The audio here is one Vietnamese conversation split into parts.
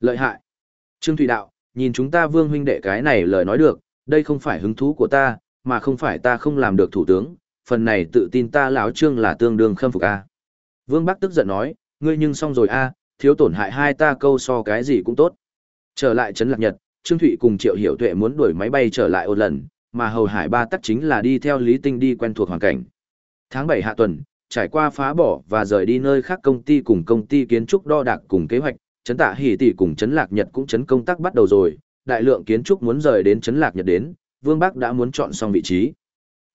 Lợi hại. Trương Thụy Đạo, nhìn chúng ta vương huynh đệ cái này lời nói được, đây không phải hứng thú của ta, mà không phải ta không làm được thủ tướng, phần này tự tin ta lão Trương là tương đương khâm phục a. Vương Bắc tức giận nói, ngươi nhưng xong rồi a, thiếu tổn hại hai ta câu so cái gì cũng tốt. Trở lại trấn Lạc Nhật, Trương Thụy cùng Triệu Hiểu Tuệ muốn đuổi máy bay trở lại ô lần, mà Hầu Hải Ba tắc chính là đi theo Lý Tinh đi quen thuộc hoàn cảnh. Tháng 7 hạ tuần, trải qua phá bỏ và rời đi nơi khác công ty cùng công ty kiến trúc đo đạc cùng kế hoạch, Trấn Tạ Hỉ tỷ cùng Trấn Lạc Nhật cũng chấn công tác bắt đầu rồi, đại lượng kiến trúc muốn rời đến Trấn Lạc Nhật đến, Vương Bắc đã muốn chọn xong vị trí.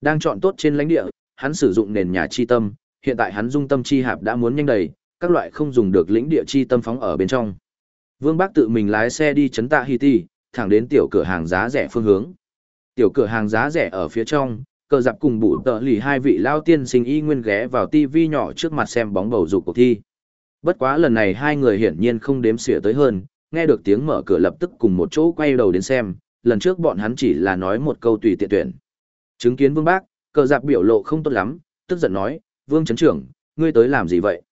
Đang chọn tốt trên lãnh địa, hắn sử dụng nền nhà chi tâm, hiện tại hắn dung tâm chi hạp đã muốn nhanh đầy, các loại không dùng được lĩnh địa chi tâm phóng ở bên trong. Vương Bắc tự mình lái xe đi Trấn Tạ Hỉ tỷ, thẳng đến tiểu cửa hàng giá rẻ phương hướng. Tiểu cửa hàng giá rẻ ở phía trong, cờ dạp cùng bụ tợ lì hai vị lao tiên sinh y nguyên ghé vào tivi nhỏ trước mặt xem bóng bầu dục cuộc thi. Bất quá lần này hai người hiển nhiên không đếm xỉa tới hơn, nghe được tiếng mở cửa lập tức cùng một chỗ quay đầu đến xem, lần trước bọn hắn chỉ là nói một câu tùy tiện tuyển. Chứng kiến vương bác, cờ dạp biểu lộ không tốt lắm, tức giận nói, vương chấn trưởng, ngươi tới làm gì vậy?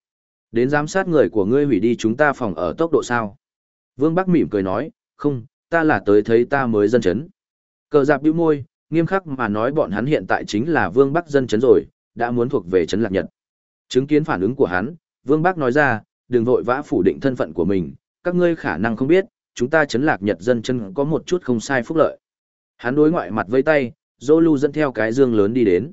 Đến giám sát người của ngươi hủy đi chúng ta phòng ở tốc độ sao? Vương Bắc mỉm cười nói, không, ta là tới thấy ta mới dân chấn. Cờ dạp bĩu môi, nghiêm khắc mà nói bọn hắn hiện tại chính là vương bắc dân chấn rồi, đã muốn thuộc về chấn lạc nhật. Chứng kiến phản ứng của hắn, vương bác nói ra, đừng vội vã phủ định thân phận của mình, các ngươi khả năng không biết, chúng ta chấn lạc nhật dân chân có một chút không sai phúc lợi. Hắn đối ngoại mặt vây tay, Zolu dẫn theo cái dương lớn đi đến.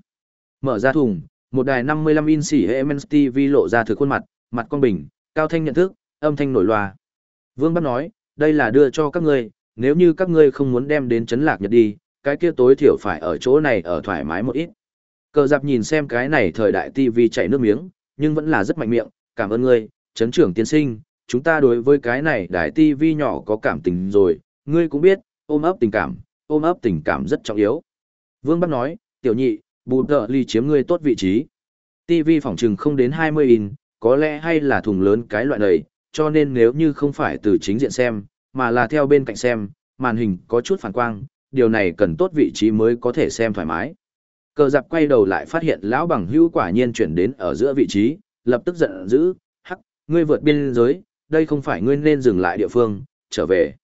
Mở ra thùng, một đài 55 inch xỉ Siemens TV lộ ra thực khuôn mặt, mặt con bình, cao thanh nhận thức, âm thanh nổi loa. Vương Bắc nói, đây là đưa cho các ngươi, nếu như các ngươi không muốn đem đến chấn lạc nhật đi, cái kia tối thiểu phải ở chỗ này ở thoải mái một ít. Cờ giặc nhìn xem cái này thời đại TV chạy nước miếng, nhưng vẫn là rất mạnh miệng, cảm ơn ngươi, chấn trưởng tiên sinh, chúng ta đối với cái này đại TV nhỏ có cảm tình rồi, ngươi cũng biết, ôm ấp tình cảm, ôm ấp tình cảm rất trọng yếu. Vương Bắc nói, tiểu nhị, bù tờ ly chiếm ngươi tốt vị trí. TV phòng trừng không đến 20 in, có lẽ hay là thùng lớn cái loại này, cho nên nếu như không phải từ chính diện xem, mà là theo bên cạnh xem, màn hình có chút phản quang, điều này cần tốt vị trí mới có thể xem thoải mái. Cờ dạp quay đầu lại phát hiện lão bằng hữu quả nhiên chuyển đến ở giữa vị trí, lập tức giận dữ, hắc, ngươi vượt biên giới, đây không phải ngươi nên dừng lại địa phương, trở về.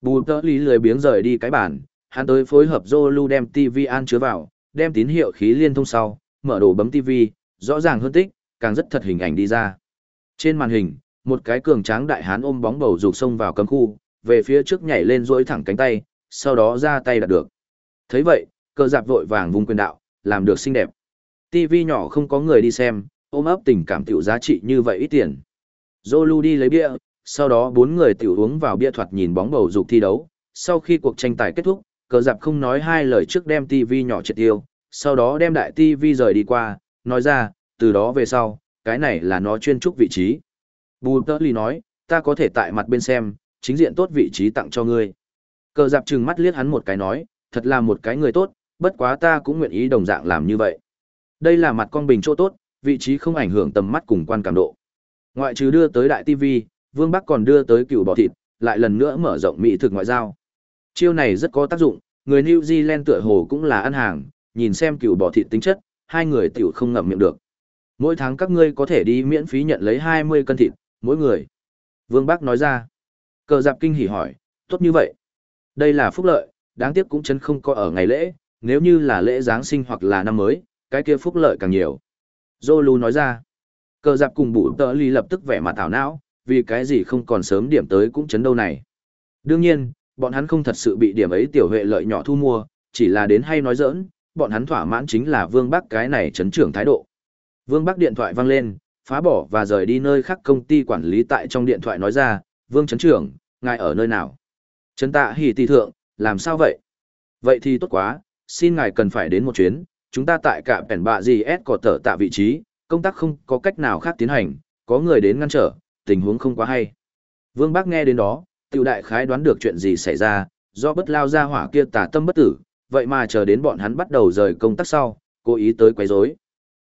Bù tớ lý lười biếng rời đi cái bàn, hắn tới phối hợp Zolu đem TV an chứa vào, đem tín hiệu khí liên thông sau, mở đồ bấm TV, rõ ràng hơn tích, càng rất thật hình ảnh đi ra. Trên màn hình, một cái cường tráng đại hán ôm bóng bầu dục xông vào cấm khu, về phía trước nhảy lên duỗi thẳng cánh tay, sau đó ra tay đạt được. thấy vậy, cơ giạp vội vàng vung quyền đạo, làm được xinh đẹp. TV nhỏ không có người đi xem, ôm ấp tình cảm tiểu giá trị như vậy ít tiền. Zolu đi lấy bia, sau đó bốn người tiểu uống vào bia thoạt nhìn bóng bầu dục thi đấu. Sau khi cuộc tranh tài kết thúc, cờ Dạp không nói hai lời trước đem TV nhỏ triệt tiêu, sau đó đem đại TV rời đi qua, nói ra, từ đó về sau, cái này là nó chuyên trúc vị trí. Bù Tơ Ly nói, ta có thể tại mặt bên xem, chính diện tốt vị trí tặng cho ngươi. Cờ dạp trừng mắt liếc hắn một cái nói, thật là một cái người tốt, bất quá ta cũng nguyện ý đồng dạng làm như vậy. Đây là mặt con bình chỗ tốt, vị trí không ảnh hưởng tầm mắt cùng quan cảm độ. Ngoại trừ đưa tới đại TV, Vương Bắc còn đưa tới cựu bò thịt, lại lần nữa mở rộng mỹ thực ngoại giao. Chiêu này rất có tác dụng, người New Zealand tựa hồ cũng là ăn hàng, nhìn xem cựu bò thịt tính chất, hai người tiểu không ngậm miệng được. Mỗi tháng các ngươi có thể đi miễn phí nhận lấy 20 cân thịt, mỗi người. Vương Bắc nói ra. Cờ dạp kinh hỉ hỏi, tốt như vậy. Đây là phúc lợi, đáng tiếc cũng chân không có ở ngày lễ, nếu như là lễ Giáng sinh hoặc là năm mới, cái kia phúc lợi càng nhiều. Zolu nói ra. Cờ giặc cùng bụ tợ ly lập tức vẻ mặt thảo não, vì cái gì không còn sớm điểm tới cũng chấn đâu này. Đương nhiên, bọn hắn không thật sự bị điểm ấy tiểu huệ lợi nhỏ thu mua, chỉ là đến hay nói giỡn, bọn hắn thỏa mãn chính là Vương Bắc cái này chấn trưởng thái độ. Vương Bắc điện thoại vang lên, phá bỏ và rời đi nơi khác công ty quản lý tại trong điện thoại nói ra, Vương chấn trưởng, ngài ở nơi nào? Chấn tạ hỉ tỷ thượng, làm sao vậy? Vậy thì tốt quá, xin ngài cần phải đến một chuyến, chúng ta tại cả bèn bạ gì S có tở tạ vị trí, công tác không có cách nào khác tiến hành, có người đến ngăn trở, tình huống không quá hay. Vương Bác nghe đến đó, tiểu đại khái đoán được chuyện gì xảy ra, do bất lao ra hỏa kia tà tâm bất tử, vậy mà chờ đến bọn hắn bắt đầu rời công tác sau, cố ý tới quấy rối.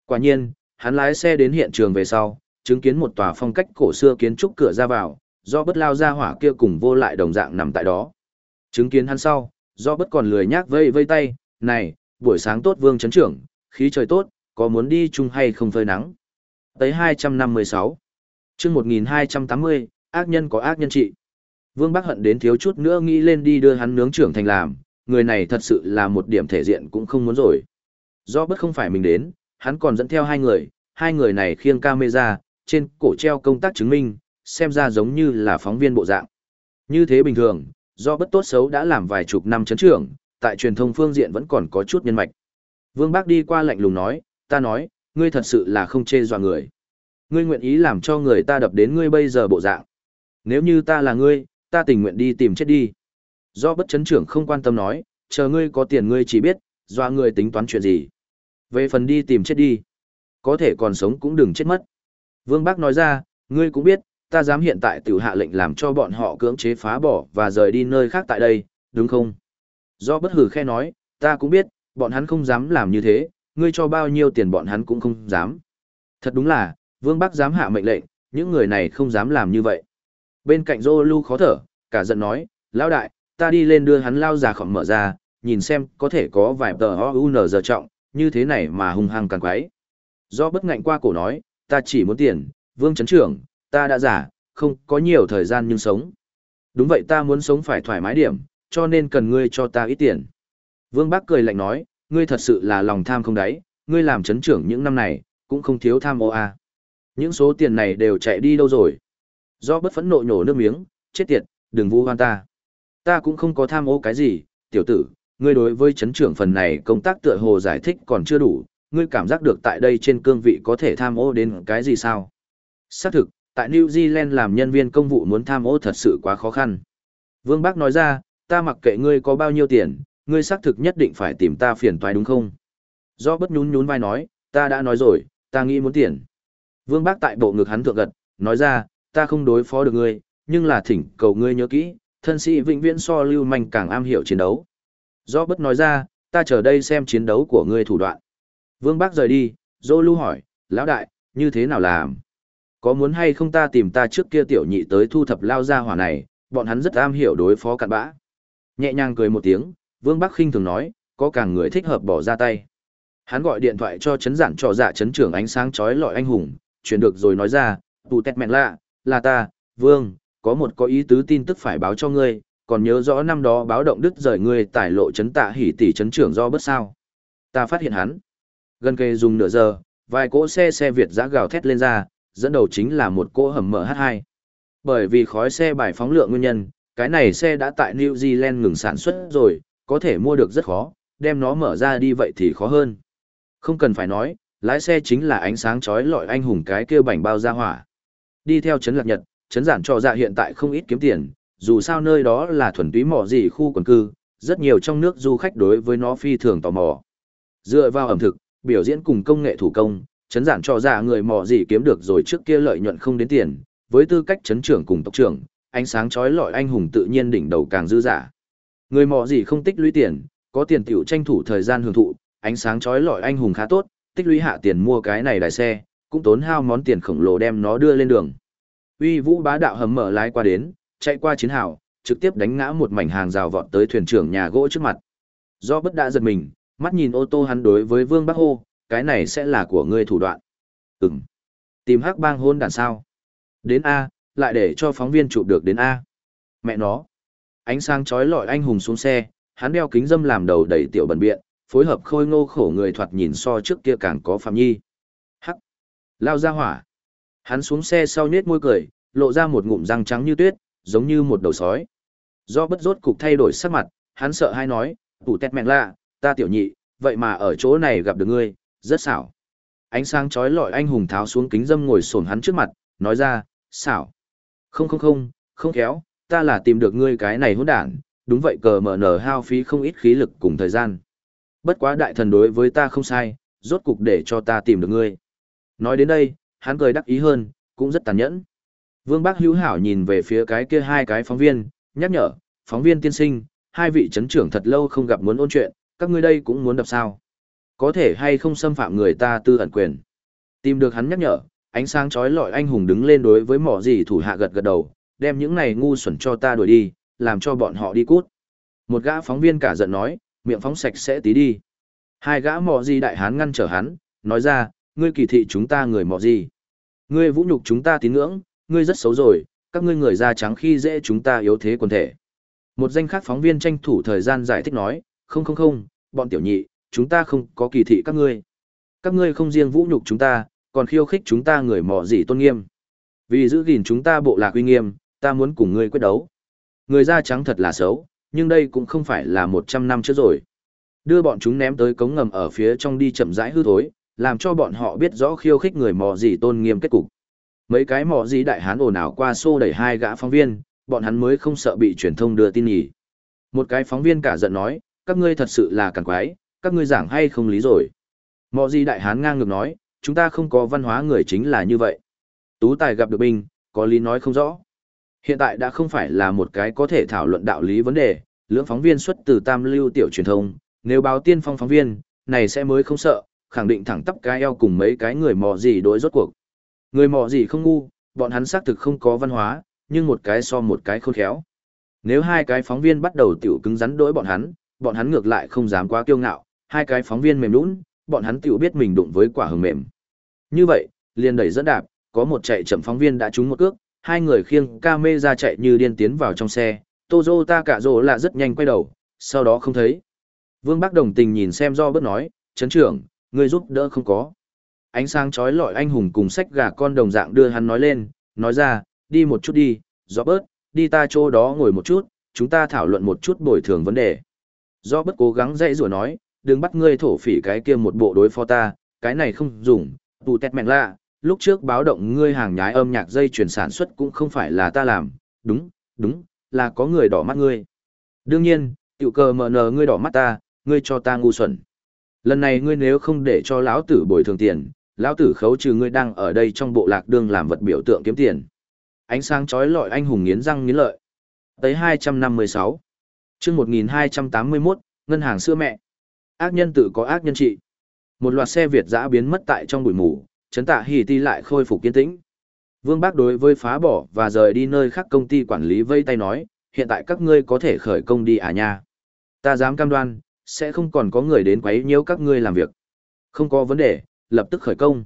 Quả nhiên, hắn lái xe đến hiện trường về sau, chứng kiến một tòa phong cách cổ xưa kiến trúc cửa ra vào, do bất lao ra hỏa kia cùng vô lại đồng dạng nằm tại đó. Chứng kiến hắn sau, do bất còn lười nhác vây vây tay, này, buổi sáng tốt vương chấn trưởng, khí trời tốt, có muốn đi chung hay không phơi nắng. Tới 256. chương 1280, ác nhân có ác nhân trị. Vương Bắc hận đến thiếu chút nữa nghĩ lên đi đưa hắn nướng trưởng thành làm, người này thật sự là một điểm thể diện cũng không muốn rồi. Do bất không phải mình đến, hắn còn dẫn theo hai người, hai người này khiêng camera, trên cổ treo công tác chứng minh, xem ra giống như là phóng viên bộ dạng. Như thế bình thường, do bất tốt xấu đã làm vài chục năm chấn trưởng, tại truyền thông phương diện vẫn còn có chút nhân mạch. Vương Bác đi qua lạnh lùng nói, ta nói, ngươi thật sự là không chê dọa người. Ngươi nguyện ý làm cho người ta đập đến ngươi bây giờ bộ dạng. Nếu như ta là ngươi, ta tình nguyện đi tìm chết đi. Do bất chấn trưởng không quan tâm nói, chờ ngươi có tiền ngươi chỉ biết, dọa ngươi tính toán chuyện gì. Về phần đi tìm chết đi. Có thể còn sống cũng đừng chết mất. Vương Bác nói ra, ngươi cũng biết, ta dám hiện tại tiểu hạ lệnh làm cho bọn họ cưỡng chế phá bỏ và rời đi nơi khác tại đây, đúng không? Do bất hử khe nói, ta cũng biết, bọn hắn không dám làm như thế, ngươi cho bao nhiêu tiền bọn hắn cũng không dám. Thật đúng là, Vương Bắc dám hạ mệnh lệnh, những người này không dám làm như vậy. Bên cạnh Dô Lu khó thở, cả giận nói, lão đại, ta đi lên đưa hắn lao già khỏng mở ra, nhìn xem có thể có vài tờ O.U.N. giờ trọng, như thế này mà hung hăng càng quái. Do bất ngạnh qua cổ nói, ta chỉ muốn tiền, Vương Trấn Trưởng, ta đã giả, không có nhiều thời gian nhưng sống. Đúng vậy ta muốn sống phải thoải mái điểm, cho nên cần ngươi cho ta ít tiền. Vương Bác cười lạnh nói, ngươi thật sự là lòng tham không đáy, ngươi làm chấn trưởng những năm này, cũng không thiếu tham ô à. Những số tiền này đều chạy đi đâu rồi? Do bất phẫn nộ nhổ nước miếng, chết tiệt, đừng vu hoan ta. Ta cũng không có tham ô cái gì, tiểu tử, ngươi đối với chấn trưởng phần này công tác tựa hồ giải thích còn chưa đủ, ngươi cảm giác được tại đây trên cương vị có thể tham ô đến cái gì sao? Xác thực, tại New Zealand làm nhân viên công vụ muốn tham ô thật sự quá khó khăn. Vương Bác nói ra, ta mặc kệ ngươi có bao nhiêu tiền, ngươi xác thực nhất định phải tìm ta phiền toái đúng không? Do bất nhún nhún vai nói, ta đã nói rồi, ta nghĩ muốn tiền. Vương Bác tại bộ ngực hắn thượng gật, nói ra, ta không đối phó được ngươi, nhưng là thỉnh cầu ngươi nhớ kỹ, thân sĩ vĩnh viễn so lưu manh càng am hiểu chiến đấu. Do bất nói ra, ta chờ đây xem chiến đấu của ngươi thủ đoạn. Vương Bác rời đi, Dô lưu hỏi, lão đại, như thế nào làm? Có muốn hay không ta tìm ta trước kia tiểu nhị tới thu thập lao ra hỏa này, bọn hắn rất am hiểu đối phó cặn bã. Nhẹ nhàng cười một tiếng, Vương Bắc khinh thường nói, có càng người thích hợp bỏ ra tay. Hắn gọi điện thoại cho chấn giản trò dạ chấn trưởng ánh sáng chói lọi anh hùng, chuyển được rồi nói ra, tù tẹt mẹn lạ, là ta, Vương, có một có ý tứ tin tức phải báo cho ngươi, còn nhớ rõ năm đó báo động đức rời ngươi tải lộ chấn tạ hỉ tỷ chấn trưởng do bất sao. Ta phát hiện hắn. Gần kề dùng nửa giờ, vài cỗ xe xe Việt giã gào thét lên ra, dẫn đầu chính là một cỗ hầm MH2. Bởi vì khói xe bài phóng lượng nguyên nhân, cái này xe đã tại New Zealand ngừng sản xuất rồi, có thể mua được rất khó, đem nó mở ra đi vậy thì khó hơn. Không cần phải nói, lái xe chính là ánh sáng chói lọi anh hùng cái kia bảnh bao ra hỏa. Đi theo chấn lạc nhật, chấn giản trò dạ hiện tại không ít kiếm tiền, dù sao nơi đó là thuần túy mỏ gì khu quần cư, rất nhiều trong nước du khách đối với nó phi thường tò mò. Dựa vào ẩm thực, biểu diễn cùng công nghệ thủ công, chấn giản cho ra dạ người mỏ gì kiếm được rồi trước kia lợi nhuận không đến tiền, với tư cách chấn trưởng cùng tộc trưởng, ánh sáng chói lọi anh hùng tự nhiên đỉnh đầu càng dư giả. Người mò gì không tích lũy tiền, có tiền tiểu tranh thủ thời gian hưởng thụ, ánh sáng chói lọi anh hùng khá tốt, tích lũy hạ tiền mua cái này đài xe, cũng tốn hao món tiền khổng lồ đem nó đưa lên đường. Uy Vũ bá đạo hầm mở lái qua đến, chạy qua chiến hào, trực tiếp đánh ngã một mảnh hàng rào vọt tới thuyền trưởng nhà gỗ trước mặt. Do bất đã giật mình, mắt nhìn ô tô hắn đối với Vương Bắc Hô, cái này sẽ là của ngươi thủ đoạn. Ừm. Tìm hắc bang hôn đàn sao. Đến A, lại để cho phóng viên chụp được đến A. Mẹ nó. Ánh sáng chói lọi anh hùng xuống xe, hắn đeo kính dâm làm đầu đầy tiểu bẩn biện, phối hợp khôi ngô khổ người thoạt nhìn so trước kia càng có phạm nhi. Hắc. Lao ra hỏa. Hắn xuống xe sau nết môi cười, lộ ra một ngụm răng trắng như tuyết, giống như một đầu sói. Do bất rốt cục thay đổi sắc mặt, hắn sợ hay nói, tủ tét mẹn lạ, ta tiểu nhị, vậy mà ở chỗ này gặp được ngươi, rất xảo. Ánh sáng chói lọi anh hùng tháo xuống kính dâm ngồi sồn hắn trước mặt, nói ra, xảo. Không không không, không khéo, ta là tìm được ngươi cái này hỗn đản, đúng vậy cờ mở nở hao phí không ít khí lực cùng thời gian. Bất quá đại thần đối với ta không sai, rốt cục để cho ta tìm được ngươi. Nói đến đây, hắn cười đắc ý hơn, cũng rất tàn nhẫn. Vương Bác hữu hảo nhìn về phía cái kia hai cái phóng viên, nhắc nhở, phóng viên tiên sinh, hai vị chấn trưởng thật lâu không gặp muốn ôn chuyện, các ngươi đây cũng muốn đập sao. Có thể hay không xâm phạm người ta tư ẩn quyền. Tìm được hắn nhắc nhở, ánh sáng chói lọi anh hùng đứng lên đối với mỏ gì thủ hạ gật gật đầu, đem những này ngu xuẩn cho ta đuổi đi, làm cho bọn họ đi cút. Một gã phóng viên cả giận nói, miệng phóng sạch sẽ tí đi. Hai gã mỏ gì đại hán ngăn trở hắn, nói ra, ngươi kỳ thị chúng ta người mỏ gì. Ngươi vũ nhục chúng ta tín ngưỡng, ngươi rất xấu rồi, các ngươi người da trắng khi dễ chúng ta yếu thế quần thể. Một danh khác phóng viên tranh thủ thời gian giải thích nói, không không không, bọn tiểu nhị, chúng ta không có kỳ thị các ngươi. Các ngươi không riêng vũ nhục chúng ta, còn khiêu khích chúng ta người mỏ gì tôn nghiêm. Vì giữ gìn chúng ta bộ lạc uy nghiêm, ta muốn cùng ngươi quyết đấu. Người da trắng thật là xấu, nhưng đây cũng không phải là 100 năm trước rồi. Đưa bọn chúng ném tới cống ngầm ở phía trong đi chậm rãi hư thối, làm cho bọn họ biết rõ khiêu khích người mỏ gì tôn nghiêm kết cục. Mấy cái mỏ gì đại hán ồn ào qua xô đẩy hai gã phóng viên, bọn hắn mới không sợ bị truyền thông đưa tin nhỉ. Một cái phóng viên cả giận nói, các ngươi thật sự là càng quái, các ngươi giảng hay không lý rồi. Mỏ gì đại hán ngang ngược nói, chúng ta không có văn hóa người chính là như vậy. Tú tài gặp được binh, có lý nói không rõ. Hiện tại đã không phải là một cái có thể thảo luận đạo lý vấn đề, lưỡng phóng viên xuất từ tam lưu tiểu truyền thông, nếu báo tiên phong phóng viên, này sẽ mới không sợ, khẳng định thẳng tắp cái eo cùng mấy cái người mò gì đối rốt cuộc. Người mò gì không ngu, bọn hắn xác thực không có văn hóa, nhưng một cái so một cái khôn khéo. Nếu hai cái phóng viên bắt đầu tiểu cứng rắn đối bọn hắn, bọn hắn ngược lại không dám quá kiêu ngạo, hai cái phóng viên mềm lún, bọn hắn tiểu biết mình đụng với quả hừng mềm. Như vậy, liền đẩy dẫn đạp, có một chạy chậm phóng viên đã trúng một cước, hai người khiêng ca mê ra chạy như điên tiến vào trong xe, Toyota cả rồ là rất nhanh quay đầu, sau đó không thấy. Vương Bắc đồng tình nhìn xem do bớt nói, chấn trưởng, người giúp đỡ không có. Ánh sáng chói lọi anh hùng cùng sách gà con đồng dạng đưa hắn nói lên, nói ra, đi một chút đi, do bớt, đi ta chỗ đó ngồi một chút, chúng ta thảo luận một chút bồi thường vấn đề. Do bớt cố gắng dạy rủa nói, đừng bắt ngươi thổ phỉ cái kia một bộ đối phó ta, cái này không dùng, tù tẹt mẹn lạ, lúc trước báo động ngươi hàng nhái âm nhạc dây chuyển sản xuất cũng không phải là ta làm, đúng, đúng, là có người đỏ mắt ngươi. Đương nhiên, tiểu cờ mở nờ ngươi đỏ mắt ta, ngươi cho ta ngu xuẩn. Lần này ngươi nếu không để cho lão tử bồi thường tiền, lão tử khấu trừ ngươi đang ở đây trong bộ lạc đương làm vật biểu tượng kiếm tiền. Ánh sáng chói lọi anh hùng nghiến răng nghiến lợi. Tới 256. Chương 1281, ngân hàng xưa mẹ. Ác nhân tự có ác nhân trị. Một loạt xe Việt giã biến mất tại trong bụi mù, chấn tạ hỉ ti lại khôi phục kiên tĩnh. Vương Bác đối với phá bỏ và rời đi nơi khác công ty quản lý vây tay nói, hiện tại các ngươi có thể khởi công đi à nha. Ta dám cam đoan, sẽ không còn có người đến quấy nhiễu các ngươi làm việc. Không có vấn đề, lập tức khởi công.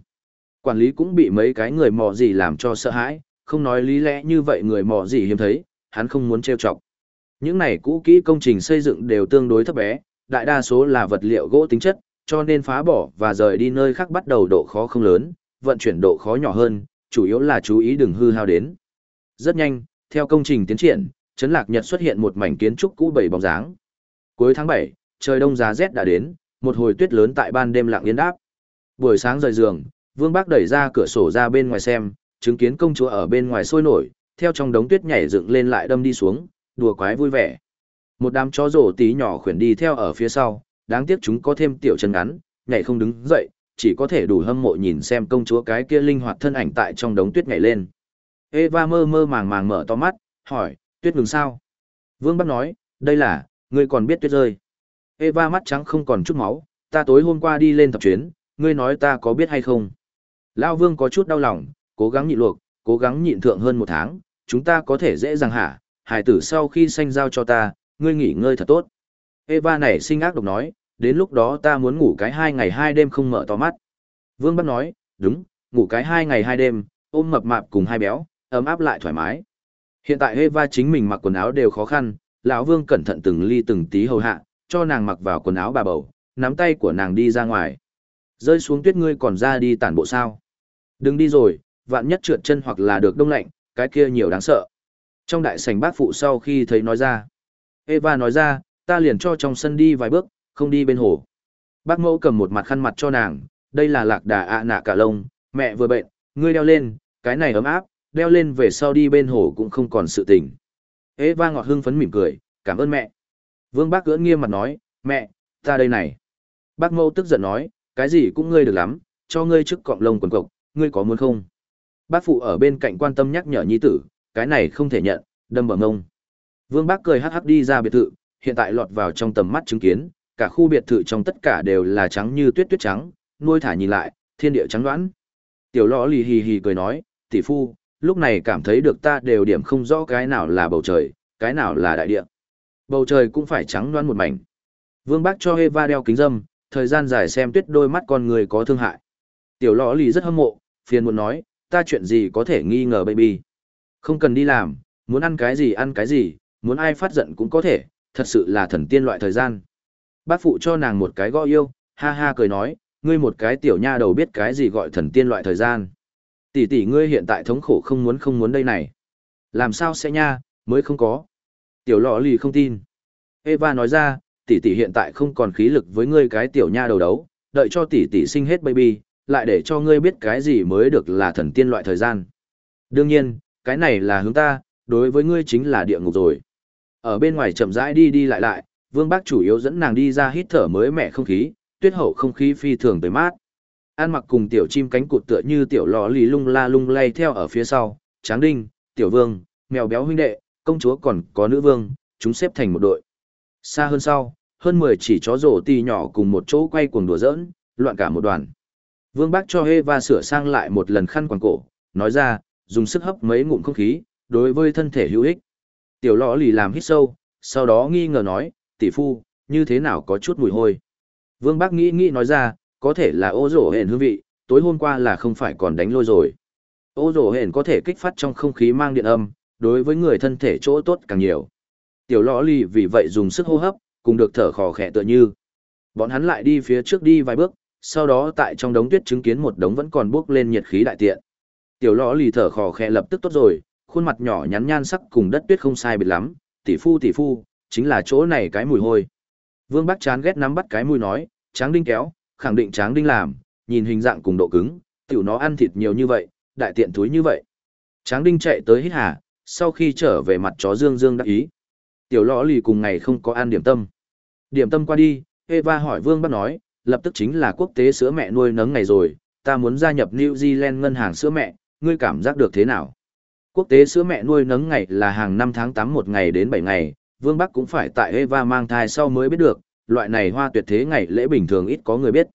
Quản lý cũng bị mấy cái người mò gì làm cho sợ hãi, không nói lý lẽ như vậy người mò gì hiếm thấy, hắn không muốn trêu chọc. Những này cũ kỹ công trình xây dựng đều tương đối thấp bé, đại đa số là vật liệu gỗ tính chất, cho nên phá bỏ và rời đi nơi khác bắt đầu độ khó không lớn, vận chuyển độ khó nhỏ hơn, chủ yếu là chú ý đừng hư hao đến. Rất nhanh, theo công trình tiến triển, Trấn Lạc Nhật xuất hiện một mảnh kiến trúc cũ bảy bóng dáng. Cuối tháng 7, trời đông giá rét đã đến, một hồi tuyết lớn tại ban đêm lặng yên đáp. Buổi sáng rời giường, Vương Bác đẩy ra cửa sổ ra bên ngoài xem, chứng kiến công chúa ở bên ngoài sôi nổi, theo trong đống tuyết nhảy dựng lên lại đâm đi xuống, đùa quái vui vẻ. Một đám chó rổ tí nhỏ khuyển đi theo ở phía sau, đáng tiếc chúng có thêm tiểu chân ngắn, nhảy không đứng dậy, chỉ có thể đủ hâm mộ nhìn xem công chúa cái kia linh hoạt thân ảnh tại trong đống tuyết nhảy lên. Eva mơ mơ màng màng mở to mắt, hỏi, tuyết ngừng sao? Vương Bắc nói, đây là, ngươi còn biết tuyết rơi. Eva mắt trắng không còn chút máu, ta tối hôm qua đi lên tập chuyến, ngươi nói ta có biết hay không? Lao Vương có chút đau lòng, cố gắng nhịn luộc, cố gắng nhịn thượng hơn một tháng, chúng ta có thể dễ dàng hả, hải tử sau khi sanh giao cho ta, ngươi nghỉ ngơi thật tốt. Eva này sinh ác độc nói, đến lúc đó ta muốn ngủ cái hai ngày hai đêm không mở to mắt. Vương Bắc nói, đúng, ngủ cái hai ngày hai đêm, ôm mập mạp cùng hai béo, ấm áp lại thoải mái. Hiện tại Eva chính mình mặc quần áo đều khó khăn, lão Vương cẩn thận từng ly từng tí hầu hạ, cho nàng mặc vào quần áo bà bầu, nắm tay của nàng đi ra ngoài. Rơi xuống tuyết ngươi còn ra đi tản bộ sao? Đừng đi rồi, vạn nhất trượt chân hoặc là được đông lạnh, cái kia nhiều đáng sợ. Trong đại sảnh bác phụ sau khi thấy nói ra. Eva nói ra, ta liền cho trong sân đi vài bước, không đi bên hồ. Bác mẫu cầm một mặt khăn mặt cho nàng, đây là lạc đà ạ nạ cả lông, mẹ vừa bệnh, ngươi đeo lên, cái này ấm áp, đeo lên về sau đi bên hồ cũng không còn sự tình. Eva ngọt hưng phấn mỉm cười, cảm ơn mẹ. Vương bác cưỡng nghiêm mặt nói, mẹ, ta đây này. Bác mẫu tức giận nói, cái gì cũng ngươi được lắm, cho ngươi trước cọng lông quần cộc, ngươi có muốn không? Bác phụ ở bên cạnh quan tâm nhắc nhở nhi tử, cái này không thể nhận, đâm bờ ngông. Vương bác cười hắc hắc đi ra biệt thự, hiện tại lọt vào trong tầm mắt chứng kiến, cả khu biệt thự trong tất cả đều là trắng như tuyết tuyết trắng, nuôi thả nhìn lại, thiên địa trắng đoán. Tiểu lõ lì hì hì cười nói, tỷ phu, lúc này cảm thấy được ta đều điểm không rõ cái nào là bầu trời, cái nào là đại địa. Bầu trời cũng phải trắng đoán một mảnh. Vương Bác cho Eva đeo kính dâm, thời gian dài xem tuyết đôi mắt con người có thương hại. Tiểu lõ lì rất hâm mộ, phiền muốn nói, ta chuyện gì có thể nghi ngờ baby. Không cần đi làm, muốn ăn cái gì ăn cái gì, muốn ai phát giận cũng có thể, thật sự là thần tiên loại thời gian. Bác phụ cho nàng một cái gõ yêu, ha ha cười nói, ngươi một cái tiểu nha đầu biết cái gì gọi thần tiên loại thời gian. Tỷ tỷ ngươi hiện tại thống khổ không muốn không muốn đây này. Làm sao sẽ nha, mới không có. Tiểu lọ lì không tin. Eva nói ra, tỷ tỷ hiện tại không còn khí lực với ngươi cái tiểu nha đầu đấu, đợi cho tỷ tỷ sinh hết baby, lại để cho ngươi biết cái gì mới được là thần tiên loại thời gian. Đương nhiên, cái này là hướng ta, đối với ngươi chính là địa ngục rồi. Ở bên ngoài chậm rãi đi đi lại lại, Vương Bác chủ yếu dẫn nàng đi ra hít thở mới mẻ không khí, tuyết hậu không khí phi thường tới mát. An mặc cùng tiểu chim cánh cụt tựa như tiểu lò lì lung la lung lay theo ở phía sau, Tráng Đinh, Tiểu Vương, mèo béo huynh đệ, công chúa còn có nữ vương, chúng xếp thành một đội. Xa hơn sau, hơn 10 chỉ chó rổ tì nhỏ cùng một chỗ quay cuồng đùa giỡn, loạn cả một đoàn. Vương Bác cho Eva sửa sang lại một lần khăn quàng cổ, nói ra, dùng sức hấp mấy ngụm không khí, đối với thân thể hữu ích. Tiểu lọ lì làm hít sâu, sau đó nghi ngờ nói, tỷ phu, như thế nào có chút mùi hôi. Vương Bác nghĩ nghĩ nói ra, có thể là ô rổ hển hương vị, tối hôm qua là không phải còn đánh lôi rồi. Ô rổ hển có thể kích phát trong không khí mang điện âm, đối với người thân thể chỗ tốt càng nhiều. Tiểu lõ lì vì vậy dùng sức hô hấp, cùng được thở khò khẽ tựa như. Bọn hắn lại đi phía trước đi vài bước, sau đó tại trong đống tuyết chứng kiến một đống vẫn còn bước lên nhiệt khí đại tiện. Tiểu lõ lì thở khò khẽ lập tức tốt rồi, khuôn mặt nhỏ nhắn nhan sắc cùng đất tuyết không sai biệt lắm, tỷ phu tỷ phu, chính là chỗ này cái mùi hôi. Vương Bắc chán ghét nắm bắt cái mùi nói, tráng đinh kéo, khẳng định tráng đinh làm, nhìn hình dạng cùng độ cứng, tiểu nó ăn thịt nhiều như vậy, đại tiện túi như vậy. Tráng đinh chạy tới hít hà, sau khi trở về mặt chó dương dương đắc ý. Tiểu lõ lì cùng ngày không có ăn điểm tâm. Điểm tâm qua đi, Eva hỏi Vương Bắc nói, lập tức chính là quốc tế sữa mẹ nuôi nấng ngày rồi, ta muốn gia nhập New Zealand ngân hàng sữa mẹ, ngươi cảm giác được thế nào? Quốc tế sữa mẹ nuôi nấng ngày là hàng năm tháng 8 một ngày đến 7 ngày, Vương Bắc cũng phải tại Eva mang thai sau mới biết được, loại này hoa tuyệt thế ngày lễ bình thường ít có người biết.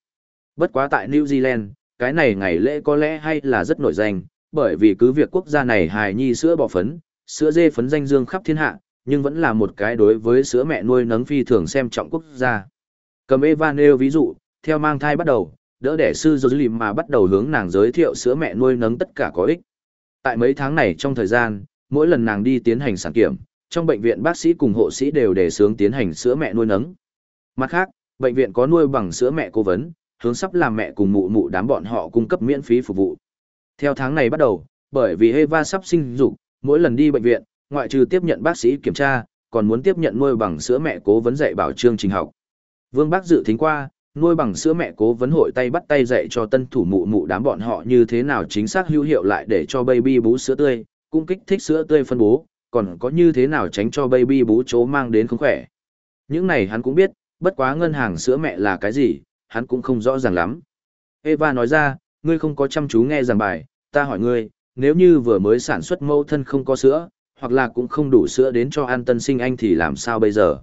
Bất quá tại New Zealand, cái này ngày lễ có lẽ hay là rất nổi danh, bởi vì cứ việc quốc gia này hài nhi sữa bò phấn, sữa dê phấn danh dương khắp thiên hạ, nhưng vẫn là một cái đối với sữa mẹ nuôi nấng phi thường xem trọng quốc gia. Cầm Eva nêu ví dụ, theo mang thai bắt đầu, đỡ đẻ sư Jolie mà bắt đầu hướng nàng giới thiệu sữa mẹ nuôi nấng tất cả có ích. Tại mấy tháng này trong thời gian, mỗi lần nàng đi tiến hành sản kiểm, trong bệnh viện bác sĩ cùng hộ sĩ đều đề xướng tiến hành sữa mẹ nuôi nấng. Mặt khác, bệnh viện có nuôi bằng sữa mẹ cố vấn, hướng sắp làm mẹ cùng mụ mụ đám bọn họ cung cấp miễn phí phục vụ. Theo tháng này bắt đầu, bởi vì Eva sắp sinh dục, mỗi lần đi bệnh viện, ngoại trừ tiếp nhận bác sĩ kiểm tra, còn muốn tiếp nhận nuôi bằng sữa mẹ cố vấn dạy bảo chương trình học. Vương Bác dự thính qua, nuôi bằng sữa mẹ cố vấn hội tay bắt tay dạy cho tân thủ mụ mụ đám bọn họ như thế nào chính xác hữu hiệu lại để cho baby bú sữa tươi, cũng kích thích sữa tươi phân bố, còn có như thế nào tránh cho baby bú chố mang đến không khỏe. Những này hắn cũng biết, bất quá ngân hàng sữa mẹ là cái gì, hắn cũng không rõ ràng lắm. Eva nói ra, ngươi không có chăm chú nghe giảng bài, ta hỏi ngươi, nếu như vừa mới sản xuất mâu thân không có sữa, hoặc là cũng không đủ sữa đến cho an tân sinh anh thì làm sao bây giờ?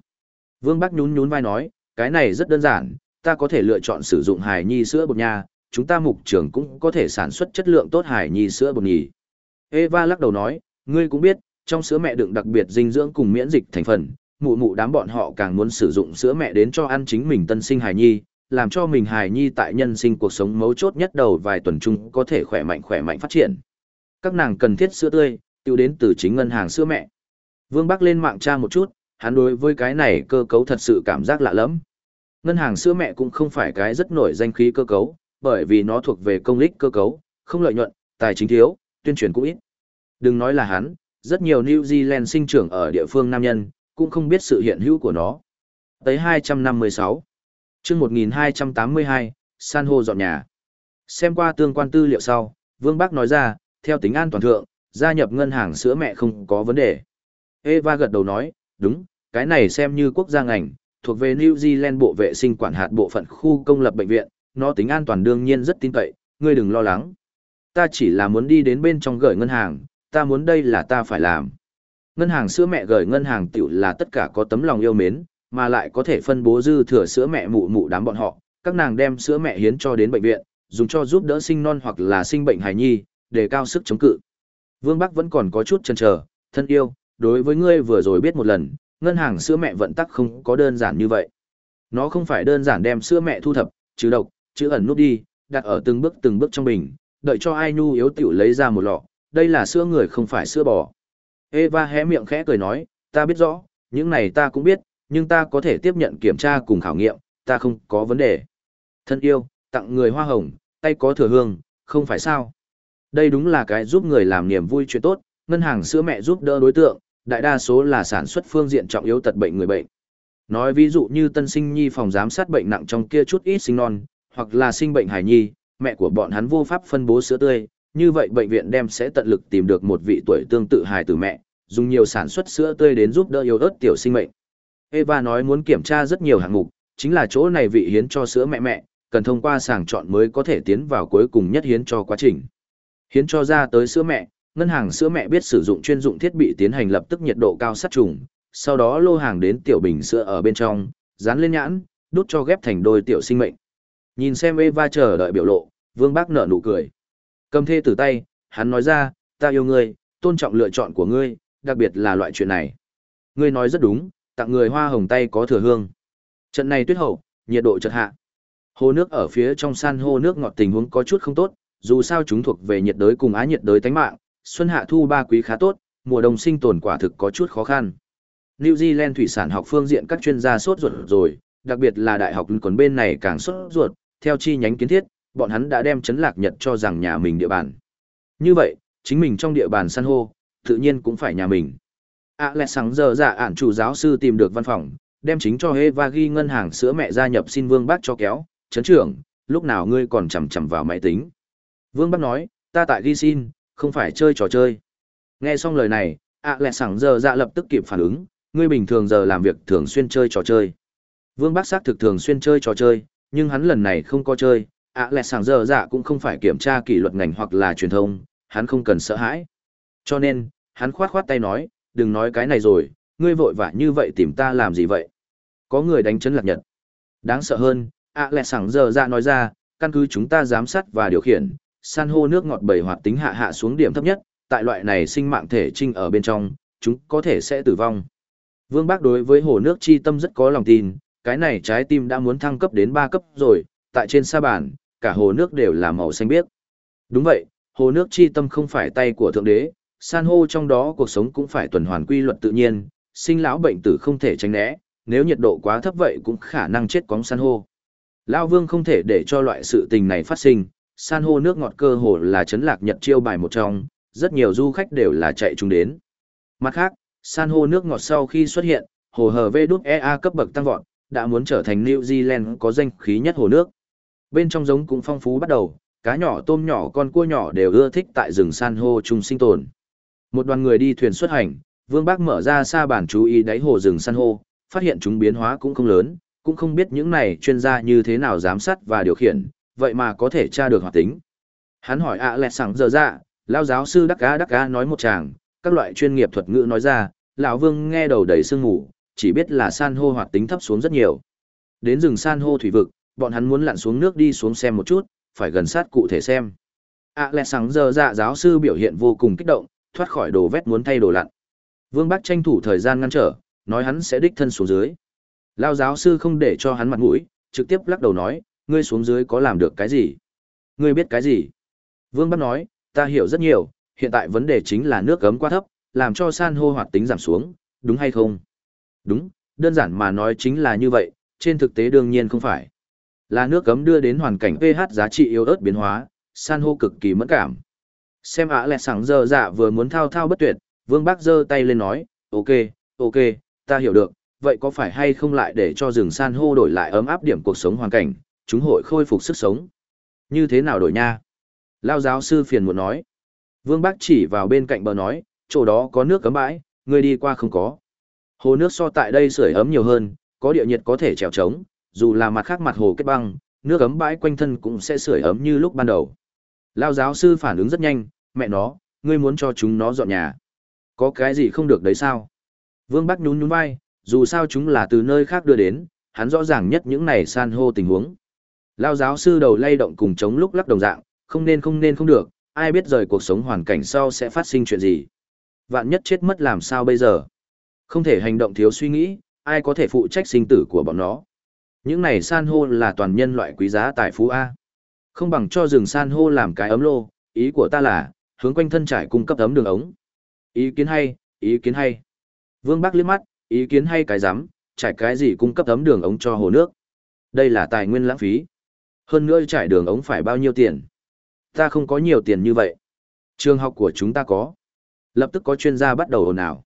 Vương Bắc nhún nhún vai nói, cái này rất đơn giản, ta có thể lựa chọn sử dụng hài nhi sữa bột nha, chúng ta mục trường cũng có thể sản xuất chất lượng tốt hài nhi sữa bột nhì. Eva lắc đầu nói, ngươi cũng biết, trong sữa mẹ đựng đặc biệt dinh dưỡng cùng miễn dịch thành phần, mụ mụ đám bọn họ càng muốn sử dụng sữa mẹ đến cho ăn chính mình tân sinh hài nhi, làm cho mình hài nhi tại nhân sinh cuộc sống mấu chốt nhất đầu vài tuần chung có thể khỏe mạnh khỏe mạnh phát triển. Các nàng cần thiết sữa tươi, tiêu đến từ chính ngân hàng sữa mẹ. Vương Bắc lên mạng tra một chút, hắn đối với cái này cơ cấu thật sự cảm giác lạ lắm. Ngân hàng sữa mẹ cũng không phải cái rất nổi danh khí cơ cấu, bởi vì nó thuộc về công lích cơ cấu, không lợi nhuận, tài chính thiếu, tuyên truyền cũng ít. Đừng nói là hắn, rất nhiều New Zealand sinh trưởng ở địa phương nam nhân, cũng không biết sự hiện hữu của nó. Tới 256. chương 1282, san hô dọn nhà. Xem qua tương quan tư liệu sau, Vương Bác nói ra, theo tính an toàn thượng, gia nhập ngân hàng sữa mẹ không có vấn đề. Eva gật đầu nói, đúng, cái này xem như quốc gia ngành, thuộc về New Zealand bộ vệ sinh quản hạt bộ phận khu công lập bệnh viện, nó tính an toàn đương nhiên rất tin cậy, ngươi đừng lo lắng. Ta chỉ là muốn đi đến bên trong gửi ngân hàng, ta muốn đây là ta phải làm. Ngân hàng sữa mẹ gửi ngân hàng tiểu là tất cả có tấm lòng yêu mến, mà lại có thể phân bố dư thừa sữa mẹ mụ mụ đám bọn họ, các nàng đem sữa mẹ hiến cho đến bệnh viện, dùng cho giúp đỡ sinh non hoặc là sinh bệnh hài nhi, để cao sức chống cự. Vương Bắc vẫn còn có chút chần chờ, thân yêu, đối với ngươi vừa rồi biết một lần, ngân hàng sữa mẹ vận tắc không có đơn giản như vậy. Nó không phải đơn giản đem sữa mẹ thu thập, trừ độc, chữ ẩn nút đi, đặt ở từng bước từng bước trong bình, đợi cho ai nhu yếu tiểu lấy ra một lọ, đây là sữa người không phải sữa bò. Eva hé miệng khẽ cười nói, ta biết rõ, những này ta cũng biết, nhưng ta có thể tiếp nhận kiểm tra cùng khảo nghiệm, ta không có vấn đề. Thân yêu, tặng người hoa hồng, tay có thừa hương, không phải sao. Đây đúng là cái giúp người làm niềm vui chuyện tốt, ngân hàng sữa mẹ giúp đỡ đối tượng, đại đa số là sản xuất phương diện trọng yếu tật bệnh người bệnh. Nói ví dụ như tân sinh nhi phòng giám sát bệnh nặng trong kia chút ít sinh non, hoặc là sinh bệnh hải nhi, mẹ của bọn hắn vô pháp phân bố sữa tươi, như vậy bệnh viện đem sẽ tận lực tìm được một vị tuổi tương tự hài từ mẹ, dùng nhiều sản xuất sữa tươi đến giúp đỡ yếu ớt tiểu sinh mệnh. Eva nói muốn kiểm tra rất nhiều hạng mục, chính là chỗ này vị hiến cho sữa mẹ mẹ, cần thông qua sàng chọn mới có thể tiến vào cuối cùng nhất hiến cho quá trình. Hiến cho ra tới sữa mẹ, ngân hàng sữa mẹ biết sử dụng chuyên dụng thiết bị tiến hành lập tức nhiệt độ cao sát trùng, sau đó lô hàng đến tiểu bình sữa ở bên trong, dán lên nhãn, đút cho ghép thành đôi tiểu sinh mệnh. Nhìn xem Eva chờ đợi biểu lộ, Vương Bác nở nụ cười. Cầm thê từ tay, hắn nói ra, ta yêu ngươi, tôn trọng lựa chọn của ngươi, đặc biệt là loại chuyện này. Ngươi nói rất đúng, tặng người hoa hồng tay có thừa hương. Trận này tuyết hậu, nhiệt độ chợt hạ. Hồ nước ở phía trong san hô nước ngọt tình huống có chút không tốt, dù sao chúng thuộc về nhiệt đới cùng á nhiệt đới tánh mạng, xuân hạ thu ba quý khá tốt, mùa đông sinh tồn quả thực có chút khó khăn. New Zealand thủy sản học phương diện các chuyên gia sốt ruột rồi, đặc biệt là đại học còn bên này càng sốt ruột, theo chi nhánh kiến thiết, bọn hắn đã đem chấn lạc nhật cho rằng nhà mình địa bàn. Như vậy, chính mình trong địa bàn san hô, tự nhiên cũng phải nhà mình. À lẹ sáng giờ dạ ản chủ giáo sư tìm được văn phòng, đem chính cho Eva ghi ngân hàng sữa mẹ gia nhập xin Vương Bác cho kéo, chấn trưởng, lúc nào ngươi còn chầm chầm vào máy tính. Vương Bác nói, ta tại ghi xin, không phải chơi trò chơi. Nghe xong lời này, ạ lẹ sẵn giờ dạ lập tức kịp phản ứng, ngươi bình thường giờ làm việc thường xuyên chơi trò chơi. Vương Bác xác thực thường xuyên chơi trò chơi, nhưng hắn lần này không có chơi, ạ lẹ sàng dơ dạ cũng không phải kiểm tra kỷ luật ngành hoặc là truyền thông, hắn không cần sợ hãi. Cho nên, hắn khoát khoát tay nói, đừng nói cái này rồi, ngươi vội vã như vậy tìm ta làm gì vậy? Có người đánh chấn lạc nhật. Đáng sợ hơn, ạ lẹ sàng dơ dạ nói ra, căn cứ chúng ta giám sát và điều khiển, san hô nước ngọt bầy hoạt tính hạ hạ xuống điểm thấp nhất, tại loại này sinh mạng thể trinh ở bên trong, chúng có thể sẽ tử vong. Vương Bác đối với hồ nước chi tâm rất có lòng tin, cái này trái tim đã muốn thăng cấp đến 3 cấp rồi, tại trên sa bàn, cả hồ nước đều là màu xanh biếc. Đúng vậy, hồ nước chi tâm không phải tay của thượng đế, san hô trong đó cuộc sống cũng phải tuần hoàn quy luật tự nhiên, sinh lão bệnh tử không thể tránh né, nếu nhiệt độ quá thấp vậy cũng khả năng chết cóng san hô. Lão Vương không thể để cho loại sự tình này phát sinh, san hô nước ngọt cơ hồ là chấn lạc nhật chiêu bài một trong, rất nhiều du khách đều là chạy chúng đến. Mặt khác, san hô nước ngọt sau khi xuất hiện, hồ hờ vê đút EA cấp bậc tăng vọt, đã muốn trở thành New Zealand có danh khí nhất hồ nước. Bên trong giống cũng phong phú bắt đầu, cá nhỏ tôm nhỏ con cua nhỏ đều ưa thích tại rừng san hô chung sinh tồn. Một đoàn người đi thuyền xuất hành, Vương Bác mở ra xa bản chú ý đáy hồ rừng san hô, phát hiện chúng biến hóa cũng không lớn, cũng không biết những này chuyên gia như thế nào giám sát và điều khiển, vậy mà có thể tra được hoạt tính. Hắn hỏi ạ lẹt sẵn giờ dạ, ra, lao giáo sư Đắc Á Đắc Á nói một chàng, các loại chuyên nghiệp thuật ngữ nói ra, lão Vương nghe đầu đầy sương ngủ, chỉ biết là san hô hoạt tính thấp xuống rất nhiều. Đến rừng san hô thủy vực, bọn hắn muốn lặn xuống nước đi xuống xem một chút, phải gần sát cụ thể xem. À lẹ sáng giờ dạ giáo sư biểu hiện vô cùng kích động, thoát khỏi đồ vét muốn thay đồ lặn. Vương Bắc tranh thủ thời gian ngăn trở, nói hắn sẽ đích thân xuống dưới. Lao giáo sư không để cho hắn mặt mũi, trực tiếp lắc đầu nói, ngươi xuống dưới có làm được cái gì? Ngươi biết cái gì? Vương Bắc nói, ta hiểu rất nhiều, hiện tại vấn đề chính là nước gấm quá thấp, làm cho san hô hoạt tính giảm xuống, đúng hay không? Đúng, đơn giản mà nói chính là như vậy, trên thực tế đương nhiên không phải. Là nước cấm đưa đến hoàn cảnh pH giá trị yếu ớt biến hóa, san hô cực kỳ mẫn cảm. Xem ạ lẹ sẵn giờ dạ vừa muốn thao thao bất tuyệt, Vương bác giơ tay lên nói, ok, ok, ta hiểu được, vậy có phải hay không lại để cho rừng san hô đổi lại ấm áp điểm cuộc sống hoàn cảnh, chúng hội khôi phục sức sống. Như thế nào đổi nha? Lao giáo sư phiền muốn nói. Vương Bác chỉ vào bên cạnh bờ nói, chỗ đó có nước cấm bãi, người đi qua không có. Hồ nước so tại đây sưởi ấm nhiều hơn, có địa nhiệt có thể trèo trống, dù là mặt khác mặt hồ kết băng, nước ấm bãi quanh thân cũng sẽ sưởi ấm như lúc ban đầu. Lao giáo sư phản ứng rất nhanh, mẹ nó, ngươi muốn cho chúng nó dọn nhà. Có cái gì không được đấy sao? Vương Bắc nhún nhún vai, dù sao chúng là từ nơi khác đưa đến, hắn rõ ràng nhất những này san hô tình huống. Lao giáo sư đầu lay động cùng chống lúc lắc đồng dạng, không nên không nên không được, ai biết rời cuộc sống hoàn cảnh sau sẽ phát sinh chuyện gì. Vạn nhất chết mất làm sao bây giờ? Không thể hành động thiếu suy nghĩ, ai có thể phụ trách sinh tử của bọn nó. Những này san hô là toàn nhân loại quý giá tài phú A. Không bằng cho rừng san hô làm cái ấm lô, ý của ta là, hướng quanh thân trải cung cấp ấm đường ống. Ý kiến hay, ý kiến hay. Vương Bắc liếc mắt, ý kiến hay cái rắm trải cái gì cung cấp ấm đường ống cho hồ nước. Đây là tài nguyên lãng phí. Hơn nữa trải đường ống phải bao nhiêu tiền? Ta không có nhiều tiền như vậy. Trường học của chúng ta có. Lập tức có chuyên gia bắt đầu ồn ào.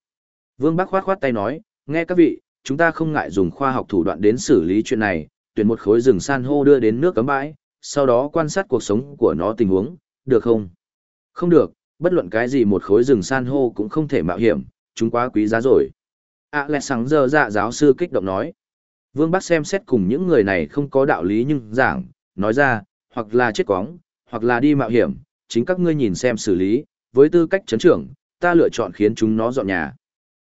Vương Bắc khoát khoát tay nói, nghe các vị, chúng ta không ngại dùng khoa học thủ đoạn đến xử lý chuyện này, tuyển một khối rừng san hô đưa đến nước cấm bãi, sau đó quan sát cuộc sống của nó tình huống, được không? Không được, bất luận cái gì một khối rừng san hô cũng không thể mạo hiểm, chúng quá quý giá rồi. À lẹ sáng giờ dạ giáo sư kích động nói. Vương Bắc xem xét cùng những người này không có đạo lý nhưng giảng, nói ra, hoặc là chết quóng, hoặc là đi mạo hiểm, chính các ngươi nhìn xem xử lý, với tư cách chấn trưởng, ta lựa chọn khiến chúng nó dọn nhà.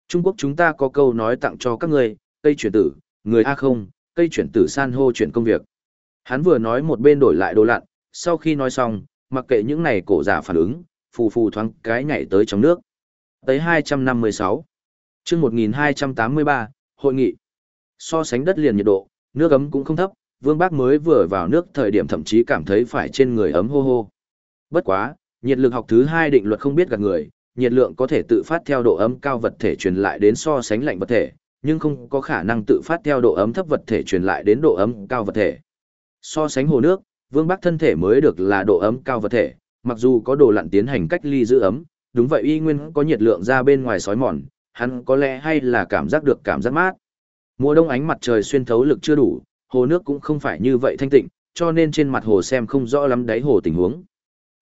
Trung Quốc chúng ta có câu nói tặng cho các người cây chuyển tử, người A không, cây chuyển tử san hô chuyển công việc. Hắn vừa nói một bên đổi lại đồ lặn, sau khi nói xong, mặc kệ những này cổ giả phản ứng, phù phù thoáng cái nhảy tới trong nước. Tới 256. chương 1283, hội nghị. So sánh đất liền nhiệt độ, nước ấm cũng không thấp, Vương Bác mới vừa vào nước thời điểm thậm chí cảm thấy phải trên người ấm hô hô. Bất quá, nhiệt lực học thứ hai định luật không biết gạt người, nhiệt lượng có thể tự phát theo độ ấm cao vật thể truyền lại đến so sánh lạnh vật thể, nhưng không có khả năng tự phát theo độ ấm thấp vật thể truyền lại đến độ ấm cao vật thể. So sánh hồ nước, Vương Bắc thân thể mới được là độ ấm cao vật thể, mặc dù có đồ lặn tiến hành cách ly giữ ấm, đúng vậy y nguyên có nhiệt lượng ra bên ngoài sói mòn, hắn có lẽ hay là cảm giác được cảm giác mát. Mùa đông ánh mặt trời xuyên thấu lực chưa đủ, hồ nước cũng không phải như vậy thanh tịnh, cho nên trên mặt hồ xem không rõ lắm đáy hồ tình huống.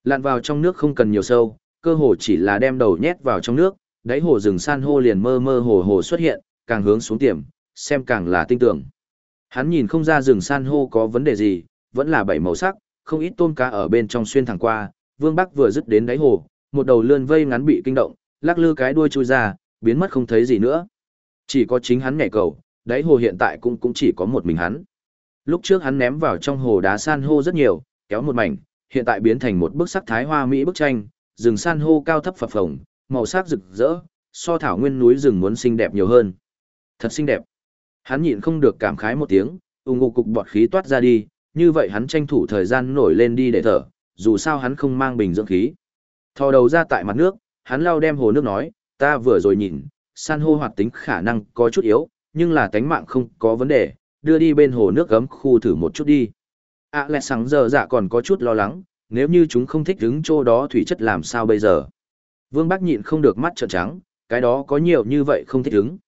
Lặn vào trong nước không cần nhiều sâu, cơ hồ chỉ là đem đầu nhét vào trong nước, đáy hồ rừng san hô liền mơ mơ hồ hồ xuất hiện, càng hướng xuống tiềm, xem càng là tinh tưởng. Hắn nhìn không ra rừng san hô có vấn đề gì, vẫn là bảy màu sắc, không ít tôm cá ở bên trong xuyên thẳng qua, Vương Bắc vừa dứt đến đáy hồ, một đầu lươn vây ngắn bị kinh động, lắc lư cái đuôi chui ra, biến mất không thấy gì nữa. Chỉ có chính hắn nhảy cầu, đáy hồ hiện tại cũng cũng chỉ có một mình hắn. Lúc trước hắn ném vào trong hồ đá san hô rất nhiều, kéo một mảnh, hiện tại biến thành một bức sắc thái hoa mỹ bức tranh, rừng san hô cao thấp phập phồng, màu sắc rực rỡ, so thảo nguyên núi rừng muốn xinh đẹp nhiều hơn. Thật xinh đẹp. Hắn nhịn không được cảm khái một tiếng, ung ngục cục bọt khí toát ra đi, như vậy hắn tranh thủ thời gian nổi lên đi để thở, dù sao hắn không mang bình dưỡng khí. Thò đầu ra tại mặt nước, hắn lau đem hồ nước nói, ta vừa rồi nhìn, san hô hoạt tính khả năng có chút yếu, nhưng là tánh mạng không có vấn đề, đưa đi bên hồ nước gấm khu thử một chút đi. À lẹ sáng giờ dạ còn có chút lo lắng, nếu như chúng không thích đứng chỗ đó thủy chất làm sao bây giờ. Vương Bắc nhịn không được mắt trợn trắng, cái đó có nhiều như vậy không thích đứng.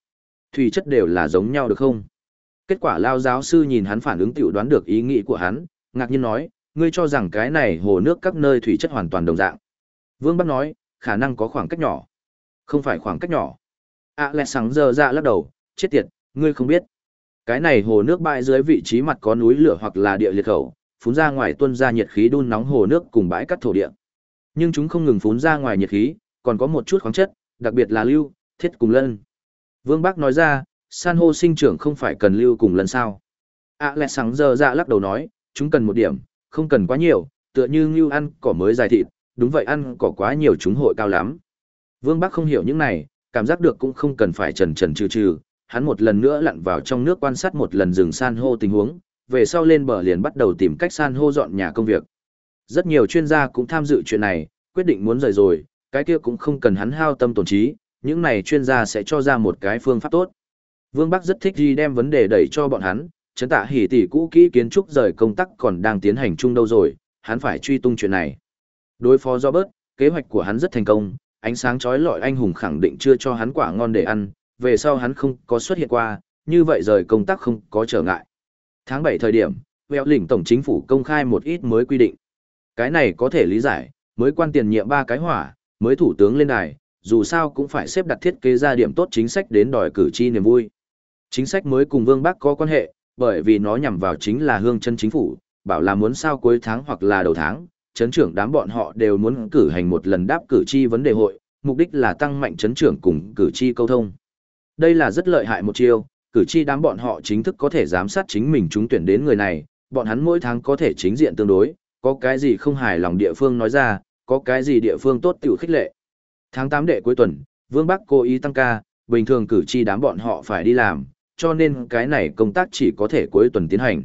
Thủy chất đều là giống nhau được không? Kết quả lao giáo sư nhìn hắn phản ứng tiểu đoán được ý nghĩ của hắn, ngạc nhiên nói, ngươi cho rằng cái này hồ nước các nơi thủy chất hoàn toàn đồng dạng. Vương Bắc nói, khả năng có khoảng cách nhỏ. Không phải khoảng cách nhỏ. À lẹ sáng giờ ra lắc đầu, chết tiệt, ngươi không biết. Cái này hồ nước bãi dưới vị trí mặt có núi lửa hoặc là địa liệt khẩu, phún ra ngoài tuôn ra nhiệt khí đun nóng hồ nước cùng bãi cắt thổ địa. Nhưng chúng không ngừng phun ra ngoài nhiệt khí, còn có một chút khoáng chất, đặc biệt là lưu, thiết cùng lân. Vương Bắc nói ra, san hô sinh trưởng không phải cần lưu cùng lân sao. À lẹ sáng giờ ra lắc đầu nói, chúng cần một điểm, không cần quá nhiều, tựa như ngưu ăn cỏ mới dài thịt, đúng vậy ăn cỏ quá nhiều chúng hội cao lắm. Vương Bắc không hiểu những này, cảm giác được cũng không cần phải trần trần trừ trừ, hắn một lần nữa lặn vào trong nước quan sát một lần rừng san hô tình huống, về sau lên bờ liền bắt đầu tìm cách san hô dọn nhà công việc. Rất nhiều chuyên gia cũng tham dự chuyện này, quyết định muốn rời rồi, cái kia cũng không cần hắn hao tâm tổn trí, những này chuyên gia sẽ cho ra một cái phương pháp tốt. Vương Bắc rất thích đi đem vấn đề đẩy cho bọn hắn, chấn tạ hỉ tỷ cũ kỹ kiến trúc rời công tác còn đang tiến hành chung đâu rồi, hắn phải truy tung chuyện này. Đối phó do bớt, kế hoạch của hắn rất thành công, ánh sáng chói lọi anh hùng khẳng định chưa cho hắn quả ngon để ăn, về sau hắn không có xuất hiện qua, như vậy rời công tác không có trở ngại. Tháng 7 thời điểm, Vẹo lĩnh tổng chính phủ công khai một ít mới quy định. Cái này có thể lý giải, mới quan tiền nhiệm ba cái hỏa, mới thủ tướng lên đài, dù sao cũng phải xếp đặt thiết kế ra điểm tốt chính sách đến đòi cử tri niềm vui. Chính sách mới cùng Vương Bắc có quan hệ, bởi vì nó nhằm vào chính là hương chân chính phủ, bảo là muốn sao cuối tháng hoặc là đầu tháng, chấn trưởng đám bọn họ đều muốn cử hành một lần đáp cử tri vấn đề hội, mục đích là tăng mạnh chấn trưởng cùng cử tri câu thông. Đây là rất lợi hại một chiêu, cử tri đám bọn họ chính thức có thể giám sát chính mình chúng tuyển đến người này, bọn hắn mỗi tháng có thể chính diện tương đối, có cái gì không hài lòng địa phương nói ra, có cái gì địa phương tốt tiểu khích lệ. Tháng 8 đệ cuối tuần, Vương Bắc cố ý tăng ca, bình thường cử tri đám bọn họ phải đi làm, cho nên cái này công tác chỉ có thể cuối tuần tiến hành.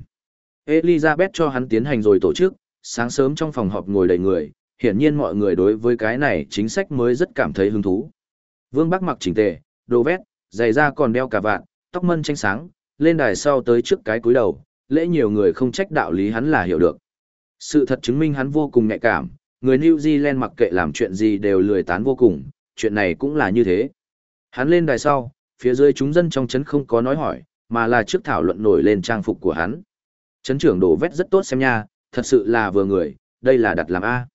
Elizabeth cho hắn tiến hành rồi tổ chức, sáng sớm trong phòng họp ngồi đầy người, hiển nhiên mọi người đối với cái này chính sách mới rất cảm thấy hứng thú. Vương Bắc mặc chỉnh tề, đồ vét, giày da còn đeo cả vạn, tóc mân tranh sáng, lên đài sau tới trước cái cúi đầu, lễ nhiều người không trách đạo lý hắn là hiểu được. Sự thật chứng minh hắn vô cùng nhạy cảm, người New Zealand mặc kệ làm chuyện gì đều lười tán vô cùng, chuyện này cũng là như thế. Hắn lên đài sau, phía dưới chúng dân trong chấn không có nói hỏi, mà là trước thảo luận nổi lên trang phục của hắn. Chấn trưởng đổ vét rất tốt xem nha, thật sự là vừa người, đây là đặt làm A.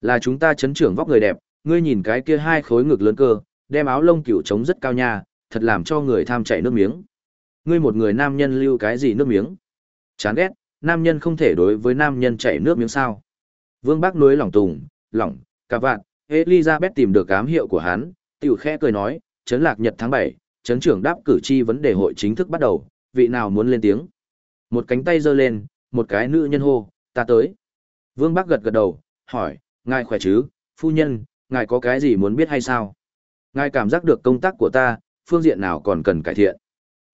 Là chúng ta chấn trưởng vóc người đẹp, ngươi nhìn cái kia hai khối ngực lớn cơ, đem áo lông cửu trống rất cao nha, thật làm cho người tham chảy nước miếng. Ngươi một người nam nhân lưu cái gì nước miếng? Chán ghét, nam nhân không thể đối với nam nhân chảy nước miếng sao? Vương Bác núi lỏng tùng, lỏng, cả vạn, Elizabeth tìm được ám hiệu của hắn, tiểu khẽ cười nói, chấn lạc nhật tháng 7, chấn trưởng đáp cử tri vấn đề hội chính thức bắt đầu, vị nào muốn lên tiếng. Một cánh tay giơ lên, một cái nữ nhân hô, ta tới. Vương Bác gật gật đầu, hỏi, ngài khỏe chứ, phu nhân, ngài có cái gì muốn biết hay sao? Ngài cảm giác được công tác của ta, phương diện nào còn cần cải thiện?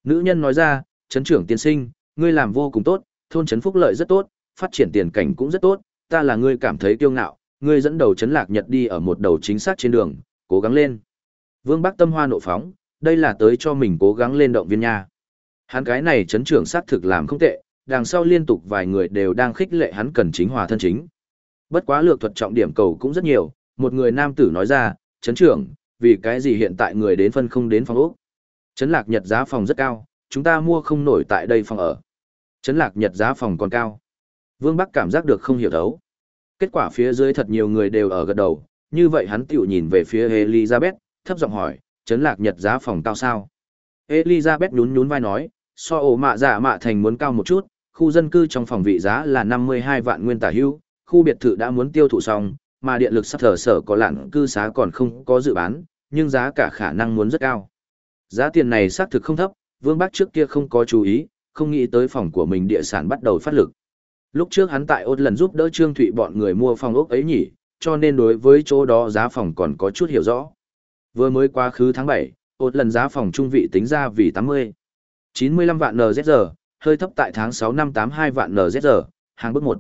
Nữ nhân nói ra, chấn trưởng tiên sinh, ngươi làm vô cùng tốt, thôn chấn phúc lợi rất tốt, phát triển tiền cảnh cũng rất tốt, ta là ngươi cảm thấy kiêu ngạo, ngươi dẫn đầu chấn lạc nhật đi ở một đầu chính xác trên đường, cố gắng lên. Vương Bắc tâm hoa nộ phóng, đây là tới cho mình cố gắng lên động viên nha. Hắn cái này chấn trưởng xác thực làm không tệ, đằng sau liên tục vài người đều đang khích lệ hắn cần chính hòa thân chính. Bất quá lược thuật trọng điểm cầu cũng rất nhiều, một người nam tử nói ra, chấn trưởng, vì cái gì hiện tại người đến phân không đến phòng ốc. Chấn lạc nhật giá phòng rất cao, chúng ta mua không nổi tại đây phòng ở. Chấn lạc nhật giá phòng còn cao. Vương Bắc cảm giác được không hiểu thấu. Kết quả phía dưới thật nhiều người đều ở gật đầu, như vậy hắn tiểu nhìn về phía Elizabeth, thấp giọng hỏi, chấn lạc nhật giá phòng cao sao? Elizabeth nhún nhún vai nói, so ổ mạ giả mạ thành muốn cao một chút, khu dân cư trong phòng vị giá là 52 vạn nguyên tả hưu, khu biệt thự đã muốn tiêu thụ xong, mà điện lực sắp thở sở có lạn cư xá còn không có dự bán, nhưng giá cả khả năng muốn rất cao. Giá tiền này xác thực không thấp, Vương Bắc trước kia không có chú ý, không nghĩ tới phòng của mình địa sản bắt đầu phát lực. Lúc trước hắn tại ốt lần giúp đỡ Trương Thụy bọn người mua phòng ốc ấy nhỉ, cho nên đối với chỗ đó giá phòng còn có chút hiểu rõ. Vừa mới quá khứ tháng 7, ốt lần giá phòng trung vị tính ra vì 80. 95 vạn NZR, hơi thấp tại tháng 6 năm 82 vạn NZR, hàng bước 1.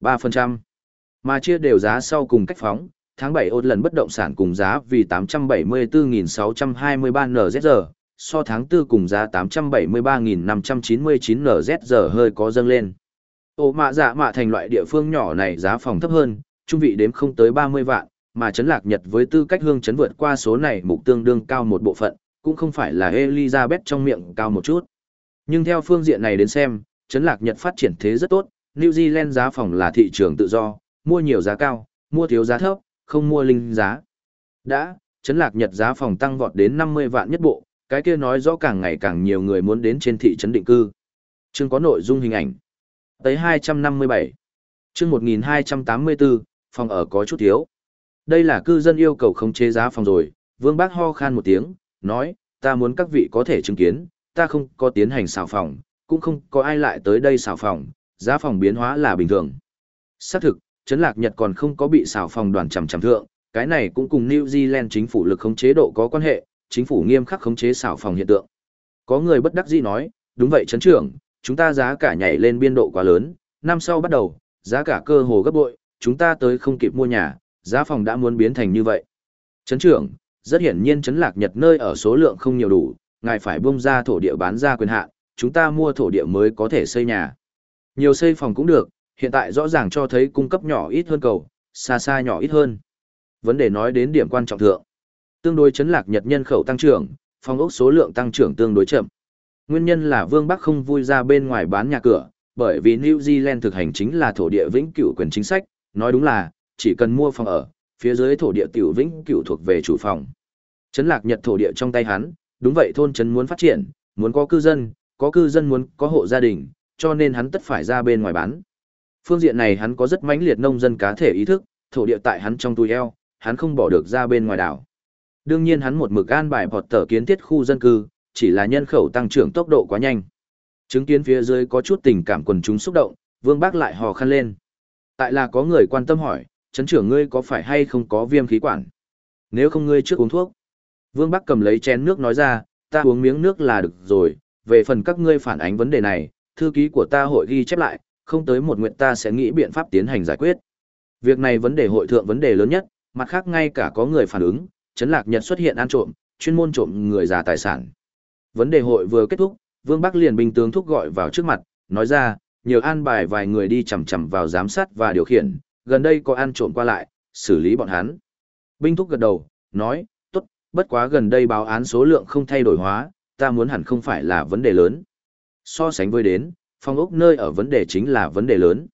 3%. Mà chia đều giá sau cùng cách phóng, tháng 7 ôn lần bất động sản cùng giá vì 874.623 NZR, so tháng 4 cùng giá 873.599 NZR hơi có dâng lên. Ô mạ dạ mạ thành loại địa phương nhỏ này giá phòng thấp hơn, trung vị đếm không tới 30 vạn, mà chấn lạc nhật với tư cách hương chấn vượt qua số này mục tương đương cao một bộ phận, cũng không phải là Elizabeth trong miệng cao một chút. Nhưng theo phương diện này đến xem, chấn lạc nhật phát triển thế rất tốt, New Zealand giá phòng là thị trường tự do, mua nhiều giá cao, mua thiếu giá thấp, không mua linh giá. Đã, chấn lạc nhật giá phòng tăng vọt đến 50 vạn nhất bộ, cái kia nói rõ càng ngày càng nhiều người muốn đến trên thị trấn định cư. Chương có nội dung hình ảnh. Tới 257. Chương 1284, phòng ở có chút thiếu. Đây là cư dân yêu cầu không chế giá phòng rồi, Vương Bác ho khan một tiếng, nói, ta muốn các vị có thể chứng kiến, ta không có tiến hành xào phòng, cũng không có ai lại tới đây xào phòng, giá phòng biến hóa là bình thường. Xác thực, Trấn Lạc Nhật còn không có bị xào phòng đoàn chằm chằm thượng, cái này cũng cùng New Zealand chính phủ lực khống chế độ có quan hệ, chính phủ nghiêm khắc khống chế xào phòng hiện tượng. Có người bất đắc dĩ nói, đúng vậy trấn trưởng, chúng ta giá cả nhảy lên biên độ quá lớn, năm sau bắt đầu, giá cả cơ hồ gấp bội, chúng ta tới không kịp mua nhà, giá phòng đã muốn biến thành như vậy. Trấn trưởng, rất hiển nhiên trấn lạc nhật nơi ở số lượng không nhiều đủ, ngài phải bung ra thổ địa bán ra quyền hạn, chúng ta mua thổ địa mới có thể xây nhà. Nhiều xây phòng cũng được, hiện tại rõ ràng cho thấy cung cấp nhỏ ít hơn cầu, xa xa nhỏ ít hơn. Vấn đề nói đến điểm quan trọng thượng. Tương đối chấn lạc nhật nhân khẩu tăng trưởng, phòng ốc số lượng tăng trưởng tương đối chậm. Nguyên nhân là Vương Bắc không vui ra bên ngoài bán nhà cửa, bởi vì New Zealand thực hành chính là thổ địa vĩnh cửu quyền chính sách, nói đúng là, chỉ cần mua phòng ở, phía dưới thổ địa tiểu vĩnh cửu thuộc về chủ phòng. Chấn lạc nhật thổ địa trong tay hắn, đúng vậy thôn trấn muốn phát triển, muốn có cư dân, có cư dân muốn có hộ gia đình, cho nên hắn tất phải ra bên ngoài bán. Phương diện này hắn có rất mãnh liệt nông dân cá thể ý thức, thổ địa tại hắn trong túi eo, hắn không bỏ được ra bên ngoài đảo. Đương nhiên hắn một mực an bài bọt tờ kiến thiết khu dân cư, chỉ là nhân khẩu tăng trưởng tốc độ quá nhanh. Chứng kiến phía dưới có chút tình cảm quần chúng xúc động, Vương Bác lại hò khăn lên. Tại là có người quan tâm hỏi, chấn trưởng ngươi có phải hay không có viêm khí quản? Nếu không ngươi trước uống thuốc. Vương Bắc cầm lấy chén nước nói ra, ta uống miếng nước là được rồi, về phần các ngươi phản ánh vấn đề này, thư ký của ta hội ghi chép lại, không tới một nguyện ta sẽ nghĩ biện pháp tiến hành giải quyết. Việc này vấn đề hội thượng vấn đề lớn nhất, mặt khác ngay cả có người phản ứng, Trấn Lạc Nhật xuất hiện ăn trộm, chuyên môn trộm người già tài sản. Vấn đề hội vừa kết thúc, Vương Bắc liền bình tướng thúc gọi vào trước mặt, nói ra, nhiều an bài vài người đi chầm chầm vào giám sát và điều khiển, gần đây có ăn trộm qua lại, xử lý bọn hắn. Binh thúc gật đầu, nói, tốt, bất quá gần đây báo án số lượng không thay đổi hóa, ta muốn hẳn không phải là vấn đề lớn. So sánh với đến, phong ốc nơi ở vấn đề chính là vấn đề lớn.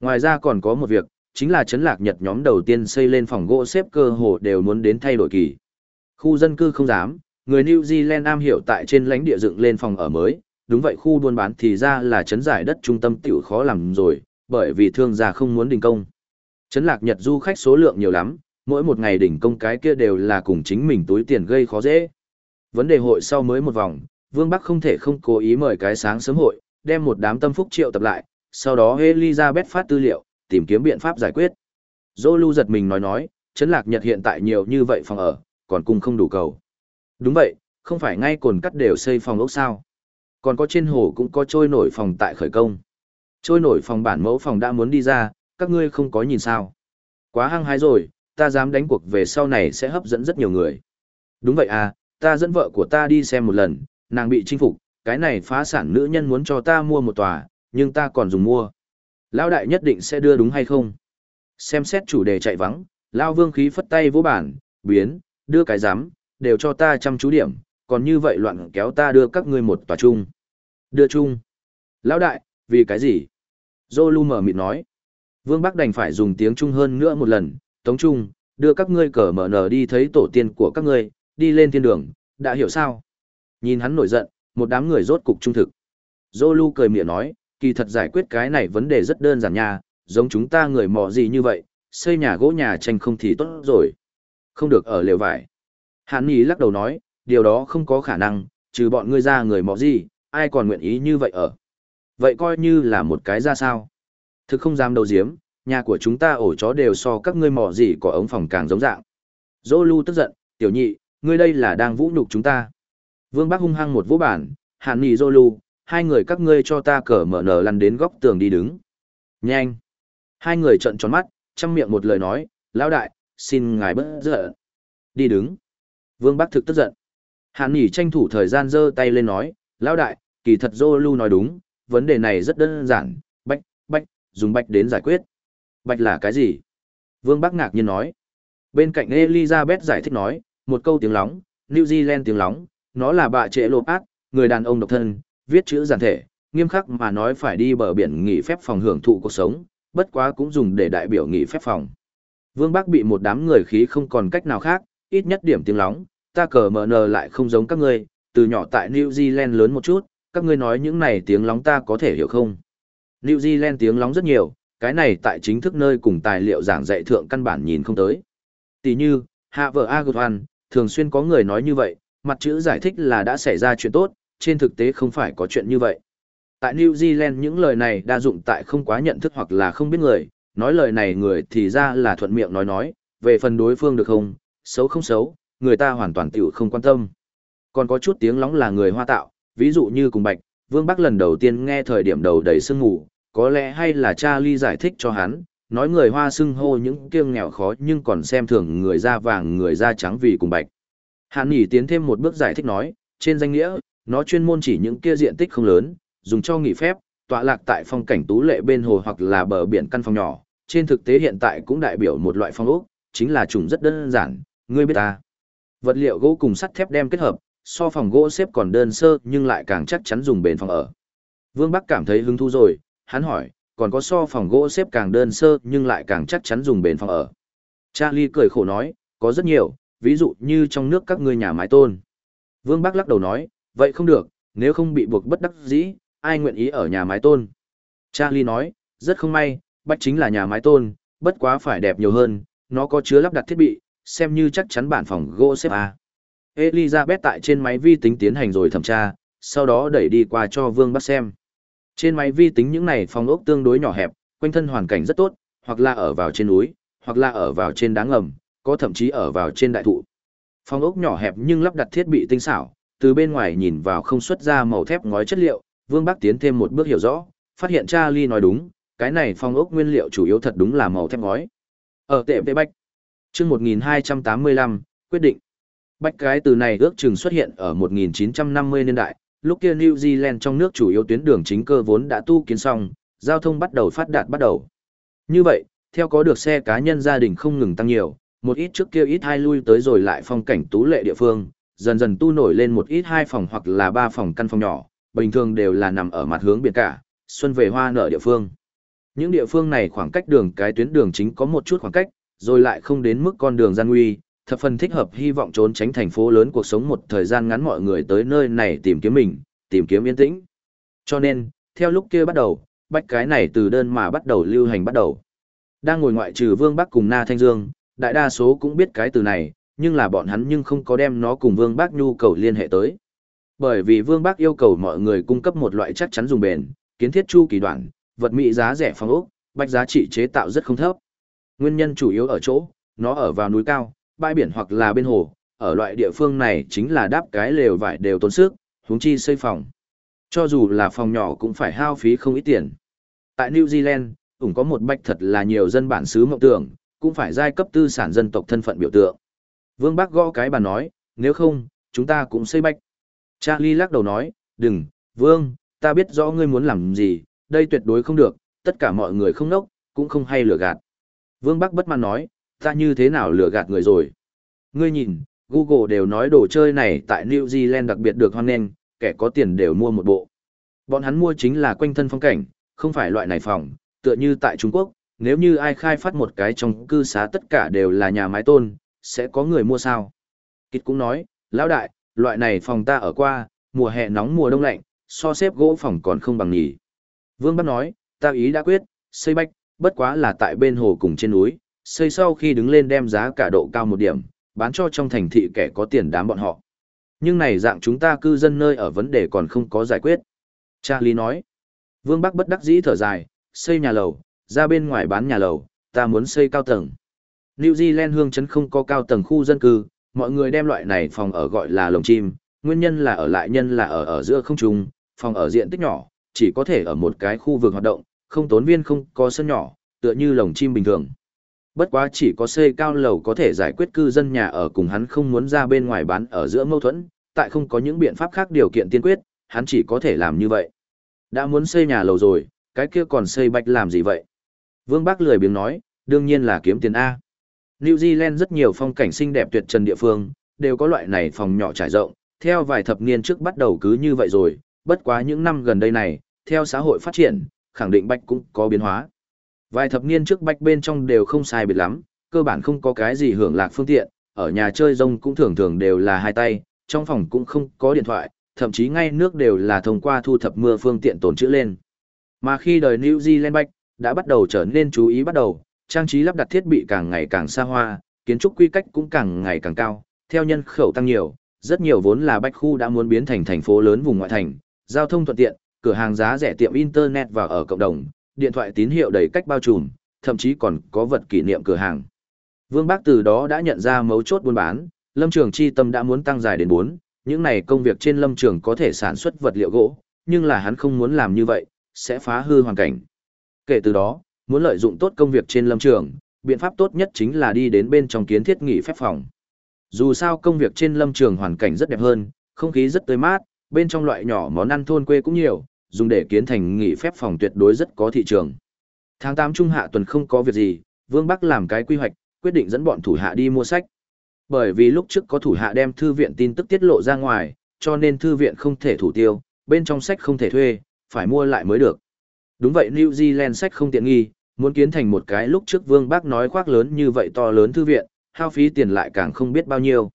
Ngoài ra còn có một việc, chính là chấn lạc nhật nhóm đầu tiên xây lên phòng gỗ xếp cơ hồ đều muốn đến thay đổi kỳ. Khu dân cư không dám, người New Zealand am hiểu tại trên lãnh địa dựng lên phòng ở mới, đúng vậy khu buôn bán thì ra là chấn giải đất trung tâm tiểu khó làm rồi, bởi vì thương gia không muốn đình công. Chấn lạc nhật du khách số lượng nhiều lắm, mỗi một ngày đỉnh công cái kia đều là cùng chính mình túi tiền gây khó dễ. Vấn đề hội sau mới một vòng, Vương Bắc không thể không cố ý mời cái sáng sớm hội, đem một đám tâm phúc triệu tập lại, sau đó Elizabeth phát tư liệu, tìm kiếm biện pháp giải quyết. Zolu giật mình nói nói, chấn lạc Nhật hiện tại nhiều như vậy phòng ở, còn cung không đủ cầu. Đúng vậy, không phải ngay cồn cắt đều xây phòng ốc sao. Còn có trên hồ cũng có trôi nổi phòng tại khởi công. Trôi nổi phòng bản mẫu phòng đã muốn đi ra, các ngươi không có nhìn sao. Quá hăng hái rồi, ta dám đánh cuộc về sau này sẽ hấp dẫn rất nhiều người. Đúng vậy à, ta dẫn vợ của ta đi xem một lần, nàng bị chinh phục, cái này phá sản nữ nhân muốn cho ta mua một tòa, nhưng ta còn dùng mua. Lão đại nhất định sẽ đưa đúng hay không? Xem xét chủ đề chạy vắng, Lão vương khí phất tay vỗ bản, biến, đưa cái giám, đều cho ta chăm chú điểm, còn như vậy loạn kéo ta đưa các ngươi một tòa chung. Đưa chung. Lão đại, vì cái gì? Zolu mở mịt nói. Vương Bắc đành phải dùng tiếng Trung hơn nữa một lần, Tống Trung, đưa các ngươi cờ mở nở đi thấy tổ tiên của các ngươi, đi lên thiên đường, đã hiểu sao? Nhìn hắn nổi giận, một đám người rốt cục trung thực. Zolu cười miệng nói, kỳ thật giải quyết cái này vấn đề rất đơn giản nha, giống chúng ta người mò gì như vậy, xây nhà gỗ nhà tranh không thì tốt rồi. Không được ở lều vải. Hàn Nhi lắc đầu nói, điều đó không có khả năng, trừ bọn ngươi ra người mò gì, ai còn nguyện ý như vậy ở. Vậy coi như là một cái ra sao. Thực không dám đầu diếm, nhà của chúng ta ổ chó đều so các ngươi mò gì có ống phòng càng giống dạng. Zolu tức giận, tiểu nhị, ngươi đây là đang vũ nhục chúng ta. Vương Bắc hung hăng một vũ bản, hàn nì dô Lu, hai người các ngươi cho ta cờ mở nở lăn đến góc tường đi đứng. Nhanh! Hai người trận tròn mắt, chăm miệng một lời nói, lão đại, xin ngài bớt giận. Đi đứng. Vương Bắc thực tức giận. Hàn nỉ tranh thủ thời gian giơ tay lên nói, lão đại, kỳ thật dô Lu nói đúng, vấn đề này rất đơn giản, bạch, bạch, dùng bạch đến giải quyết. Bạch là cái gì? Vương Bắc ngạc nhiên nói. Bên cạnh Elizabeth giải thích nói, một câu tiếng lóng, New Zealand tiếng lóng, nó là bạ trệ lộp ác, người đàn ông độc thân, viết chữ giản thể, nghiêm khắc mà nói phải đi bờ biển nghỉ phép phòng hưởng thụ cuộc sống, bất quá cũng dùng để đại biểu nghỉ phép phòng. Vương Bắc bị một đám người khí không còn cách nào khác, ít nhất điểm tiếng lóng, ta cờ mờ nờ lại không giống các ngươi, từ nhỏ tại New Zealand lớn một chút, các ngươi nói những này tiếng lóng ta có thể hiểu không? New Zealand tiếng lóng rất nhiều, cái này tại chính thức nơi cùng tài liệu giảng dạy thượng căn bản nhìn không tới. Tỷ như, hạ vợ Agotan, thường xuyên có người nói như vậy, mặt chữ giải thích là đã xảy ra chuyện tốt, trên thực tế không phải có chuyện như vậy. Tại New Zealand những lời này đa dụng tại không quá nhận thức hoặc là không biết người, nói lời này người thì ra là thuận miệng nói nói, về phần đối phương được không, xấu không xấu, người ta hoàn toàn tiểu không quan tâm. Còn có chút tiếng lóng là người hoa tạo, ví dụ như cùng bạch, Vương Bắc lần đầu tiên nghe thời điểm đầu đầy sương ngủ, có lẽ hay là Charlie giải thích cho hắn, nói người hoa xưng hô những kiêng nghèo khó nhưng còn xem thường người da vàng người da trắng vì cùng bạch. Hàn Nghị tiến thêm một bước giải thích nói, trên danh nghĩa, nó chuyên môn chỉ những kia diện tích không lớn, dùng cho nghỉ phép, tọa lạc tại phong cảnh tú lệ bên hồ hoặc là bờ biển căn phòng nhỏ, trên thực tế hiện tại cũng đại biểu một loại phong ốc, chính là chủng rất đơn giản, ngươi biết ta. Vật liệu gỗ cùng sắt thép đem kết hợp, so phòng gỗ xếp còn đơn sơ nhưng lại càng chắc chắn dùng bền phòng ở. Vương Bắc cảm thấy hứng thú rồi, hắn hỏi, còn có so phòng gỗ xếp càng đơn sơ nhưng lại càng chắc chắn dùng bền phòng ở. Charlie cười khổ nói, có rất nhiều, ví dụ như trong nước các ngươi nhà mái tôn. Vương Bắc lắc đầu nói, vậy không được, nếu không bị buộc bất đắc dĩ, ai nguyện ý ở nhà mái tôn. Charlie nói, rất không may, bách chính là nhà mái tôn, bất quá phải đẹp nhiều hơn, nó có chứa lắp đặt thiết bị, xem như chắc chắn bản phòng gỗ xếp A. Elizabeth tại trên máy vi tính tiến hành rồi thẩm tra, sau đó đẩy đi qua cho Vương Bắc xem. Trên máy vi tính những này phòng ốc tương đối nhỏ hẹp, quanh thân hoàn cảnh rất tốt, hoặc là ở vào trên núi, hoặc là ở vào trên đá ngầm, có thậm chí ở vào trên đại thụ. Phòng ốc nhỏ hẹp nhưng lắp đặt thiết bị tinh xảo, từ bên ngoài nhìn vào không xuất ra màu thép ngói chất liệu, Vương Bắc tiến thêm một bước hiểu rõ, phát hiện Charlie nói đúng, cái này phong ốc nguyên liệu chủ yếu thật đúng là màu thép ngói, Ở tệ tệ bách. Chương 1285, quyết định. Bách cái từ này ước chừng xuất hiện ở 1950 niên đại, lúc kia New Zealand trong nước chủ yếu tuyến đường chính cơ vốn đã tu kiến xong, giao thông bắt đầu phát đạt bắt đầu. Như vậy, theo có được xe cá nhân gia đình không ngừng tăng nhiều, một ít trước kia ít hai lui tới rồi lại phong cảnh tú lệ địa phương, dần dần tu nổi lên một ít hai phòng hoặc là ba phòng căn phòng nhỏ, bình thường đều là nằm ở mặt hướng biển cả, xuân về hoa nở địa phương. Những địa phương này khoảng cách đường cái tuyến đường chính có một chút khoảng cách, rồi lại không đến mức con đường gian nguy, thập phần thích hợp hy vọng trốn tránh thành phố lớn cuộc sống một thời gian ngắn mọi người tới nơi này tìm kiếm mình, tìm kiếm yên tĩnh. Cho nên, theo lúc kia bắt đầu, bách cái này từ đơn mà bắt đầu lưu hành bắt đầu. Đang ngồi ngoại trừ Vương Bắc cùng Na Thanh Dương, đại đa số cũng biết cái từ này, nhưng là bọn hắn nhưng không có đem nó cùng Vương Bác nhu cầu liên hệ tới. Bởi vì Vương Bác yêu cầu mọi người cung cấp một loại chắc chắn dùng bền, kiến thiết chu kỳ đoạn, vật mỹ giá rẻ phong ốc, bách giá trị chế tạo rất không thấp. Nguyên nhân chủ yếu ở chỗ, nó ở vào núi cao, bãi biển hoặc là bên hồ, ở loại địa phương này chính là đáp cái lều vải đều tốn sức, huống chi xây phòng. Cho dù là phòng nhỏ cũng phải hao phí không ít tiền. Tại New Zealand, cũng có một bách thật là nhiều dân bản xứ mộng tưởng, cũng phải giai cấp tư sản dân tộc thân phận biểu tượng. Vương Bắc gõ cái bàn nói, nếu không, chúng ta cũng xây bách. Charlie lắc đầu nói, đừng, Vương, ta biết rõ ngươi muốn làm gì, đây tuyệt đối không được, tất cả mọi người không nốc, cũng không hay lừa gạt. Vương Bắc bất mãn nói, ta như thế nào lừa gạt người rồi. Ngươi nhìn, Google đều nói đồ chơi này tại New Zealand đặc biệt được hoan nghênh, kẻ có tiền đều mua một bộ. Bọn hắn mua chính là quanh thân phong cảnh, không phải loại này phòng, tựa như tại Trung Quốc, nếu như ai khai phát một cái trong cư xá tất cả đều là nhà mái tôn, sẽ có người mua sao. Kịt cũng nói, lão đại, loại này phòng ta ở qua, mùa hè nóng mùa đông lạnh, so xếp gỗ phòng còn không bằng nhỉ. Vương Bắc nói, ta ý đã quyết, xây bách, bất quá là tại bên hồ cùng trên núi, xây sau khi đứng lên đem giá cả độ cao một điểm, bán cho trong thành thị kẻ có tiền đám bọn họ. Nhưng này dạng chúng ta cư dân nơi ở vấn đề còn không có giải quyết. Charlie nói, Vương Bắc bất đắc dĩ thở dài, xây nhà lầu, ra bên ngoài bán nhà lầu, ta muốn xây cao tầng. New Zealand hương chấn không có cao tầng khu dân cư, mọi người đem loại này phòng ở gọi là lồng chim, nguyên nhân là ở lại nhân là ở ở giữa không trung, phòng ở diện tích nhỏ, chỉ có thể ở một cái khu vực hoạt động, không tốn viên không có sân nhỏ, tựa như lồng chim bình thường. Bất quá chỉ có xây cao lầu có thể giải quyết cư dân nhà ở cùng hắn không muốn ra bên ngoài bán ở giữa mâu thuẫn, tại không có những biện pháp khác điều kiện tiên quyết, hắn chỉ có thể làm như vậy. Đã muốn xây nhà lầu rồi, cái kia còn xây bạch làm gì vậy? Vương Bắc lười biếng nói, đương nhiên là kiếm tiền A. New Zealand rất nhiều phong cảnh xinh đẹp tuyệt trần địa phương, đều có loại này phòng nhỏ trải rộng, theo vài thập niên trước bắt đầu cứ như vậy rồi, bất quá những năm gần đây này, theo xã hội phát triển, khẳng định bạch cũng có biến hóa. Vài thập niên trước bạch bên trong đều không sai biệt lắm, cơ bản không có cái gì hưởng lạc phương tiện, ở nhà chơi rông cũng thường thường đều là hai tay, trong phòng cũng không có điện thoại, thậm chí ngay nước đều là thông qua thu thập mưa phương tiện tồn trữ lên. Mà khi đời New Zealand bạch đã bắt đầu trở nên chú ý bắt đầu, trang trí lắp đặt thiết bị càng ngày càng xa hoa, kiến trúc quy cách cũng càng ngày càng cao, theo nhân khẩu tăng nhiều, rất nhiều vốn là bách khu đã muốn biến thành thành phố lớn vùng ngoại thành, giao thông thuận tiện, cửa hàng giá rẻ tiệm internet và ở cộng đồng, điện thoại tín hiệu đầy cách bao trùm, thậm chí còn có vật kỷ niệm cửa hàng. Vương Bác từ đó đã nhận ra mấu chốt buôn bán, Lâm Trường Chi tâm đã muốn tăng dài đến 4, những này công việc trên Lâm Trường có thể sản xuất vật liệu gỗ, nhưng là hắn không muốn làm như vậy, sẽ phá hư hoàn cảnh. Kể từ đó, muốn lợi dụng tốt công việc trên Lâm Trường, biện pháp tốt nhất chính là đi đến bên trong kiến thiết nghỉ phép phòng. Dù sao công việc trên Lâm Trường hoàn cảnh rất đẹp hơn, không khí rất tươi mát, bên trong loại nhỏ món ăn thôn quê cũng nhiều, dùng để kiến thành nghỉ phép phòng tuyệt đối rất có thị trường. Tháng 8 trung hạ tuần không có việc gì, Vương Bắc làm cái quy hoạch, quyết định dẫn bọn thủ hạ đi mua sách. Bởi vì lúc trước có thủ hạ đem thư viện tin tức tiết lộ ra ngoài, cho nên thư viện không thể thủ tiêu, bên trong sách không thể thuê, phải mua lại mới được. Đúng vậy New Zealand sách không tiện nghi, muốn kiến thành một cái lúc trước Vương Bác nói khoác lớn như vậy to lớn thư viện, hao phí tiền lại càng không biết bao nhiêu.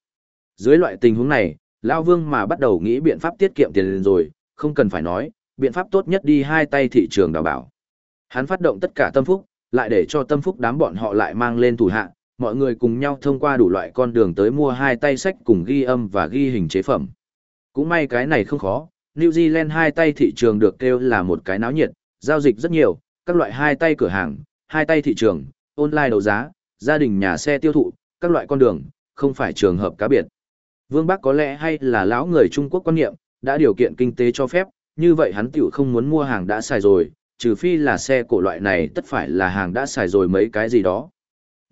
Dưới loại tình huống này, Lao Vương mà bắt đầu nghĩ biện pháp tiết kiệm tiền lên rồi, không cần phải nói, biện pháp tốt nhất đi hai tay thị trường đào bảo. Hắn phát động tất cả tâm phúc, lại để cho tâm phúc đám bọn họ lại mang lên thủ hạ, mọi người cùng nhau thông qua đủ loại con đường tới mua hai tay sách cùng ghi âm và ghi hình chế phẩm. Cũng may cái này không khó, New Zealand hai tay thị trường được kêu là một cái náo nhiệt, giao dịch rất nhiều, các loại hai tay cửa hàng, hai tay thị trường, online đấu giá, gia đình nhà xe tiêu thụ, các loại con đường, không phải trường hợp cá biệt. Vương Bắc có lẽ hay là lão người Trung Quốc quan niệm, đã điều kiện kinh tế cho phép, như vậy hắn tiểu không muốn mua hàng đã xài rồi, trừ phi là xe cổ loại này tất phải là hàng đã xài rồi mấy cái gì đó.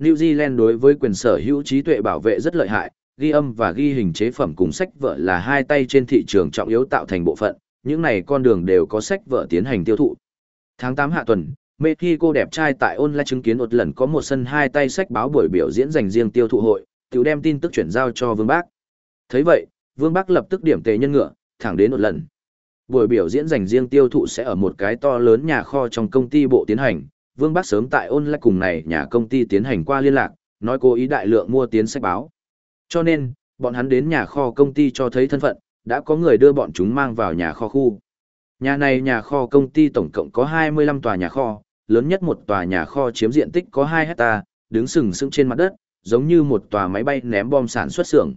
New Zealand đối với quyền sở hữu trí tuệ bảo vệ rất lợi hại, ghi âm và ghi hình chế phẩm cùng sách vở là hai tay trên thị trường trọng yếu tạo thành bộ phận, những này con đường đều có sách vở tiến hành tiêu thụ. Tháng 8 hạ tuần, Mexico đẹp trai tại online chứng kiến một lần có một sân hai tay sách báo buổi biểu diễn dành riêng tiêu thụ hội, tiểu đem tin tức chuyển giao cho Vương Bác. Thấy vậy, Vương Bác lập tức điểm tề nhân ngựa, thẳng đến một lần. Buổi biểu diễn dành riêng tiêu thụ sẽ ở một cái to lớn nhà kho trong công ty bộ tiến hành. Vương Bác sớm tại online cùng này nhà công ty tiến hành qua liên lạc, nói cố ý đại lượng mua tiến sách báo. Cho nên, bọn hắn đến nhà kho công ty cho thấy thân phận, đã có người đưa bọn chúng mang vào nhà kho khu. Nhà này nhà kho công ty tổng cộng có 25 tòa nhà kho, lớn nhất một tòa nhà kho chiếm diện tích có 2 hecta, đứng sừng sững trên mặt đất, giống như một tòa máy bay ném bom sản xuất xưởng.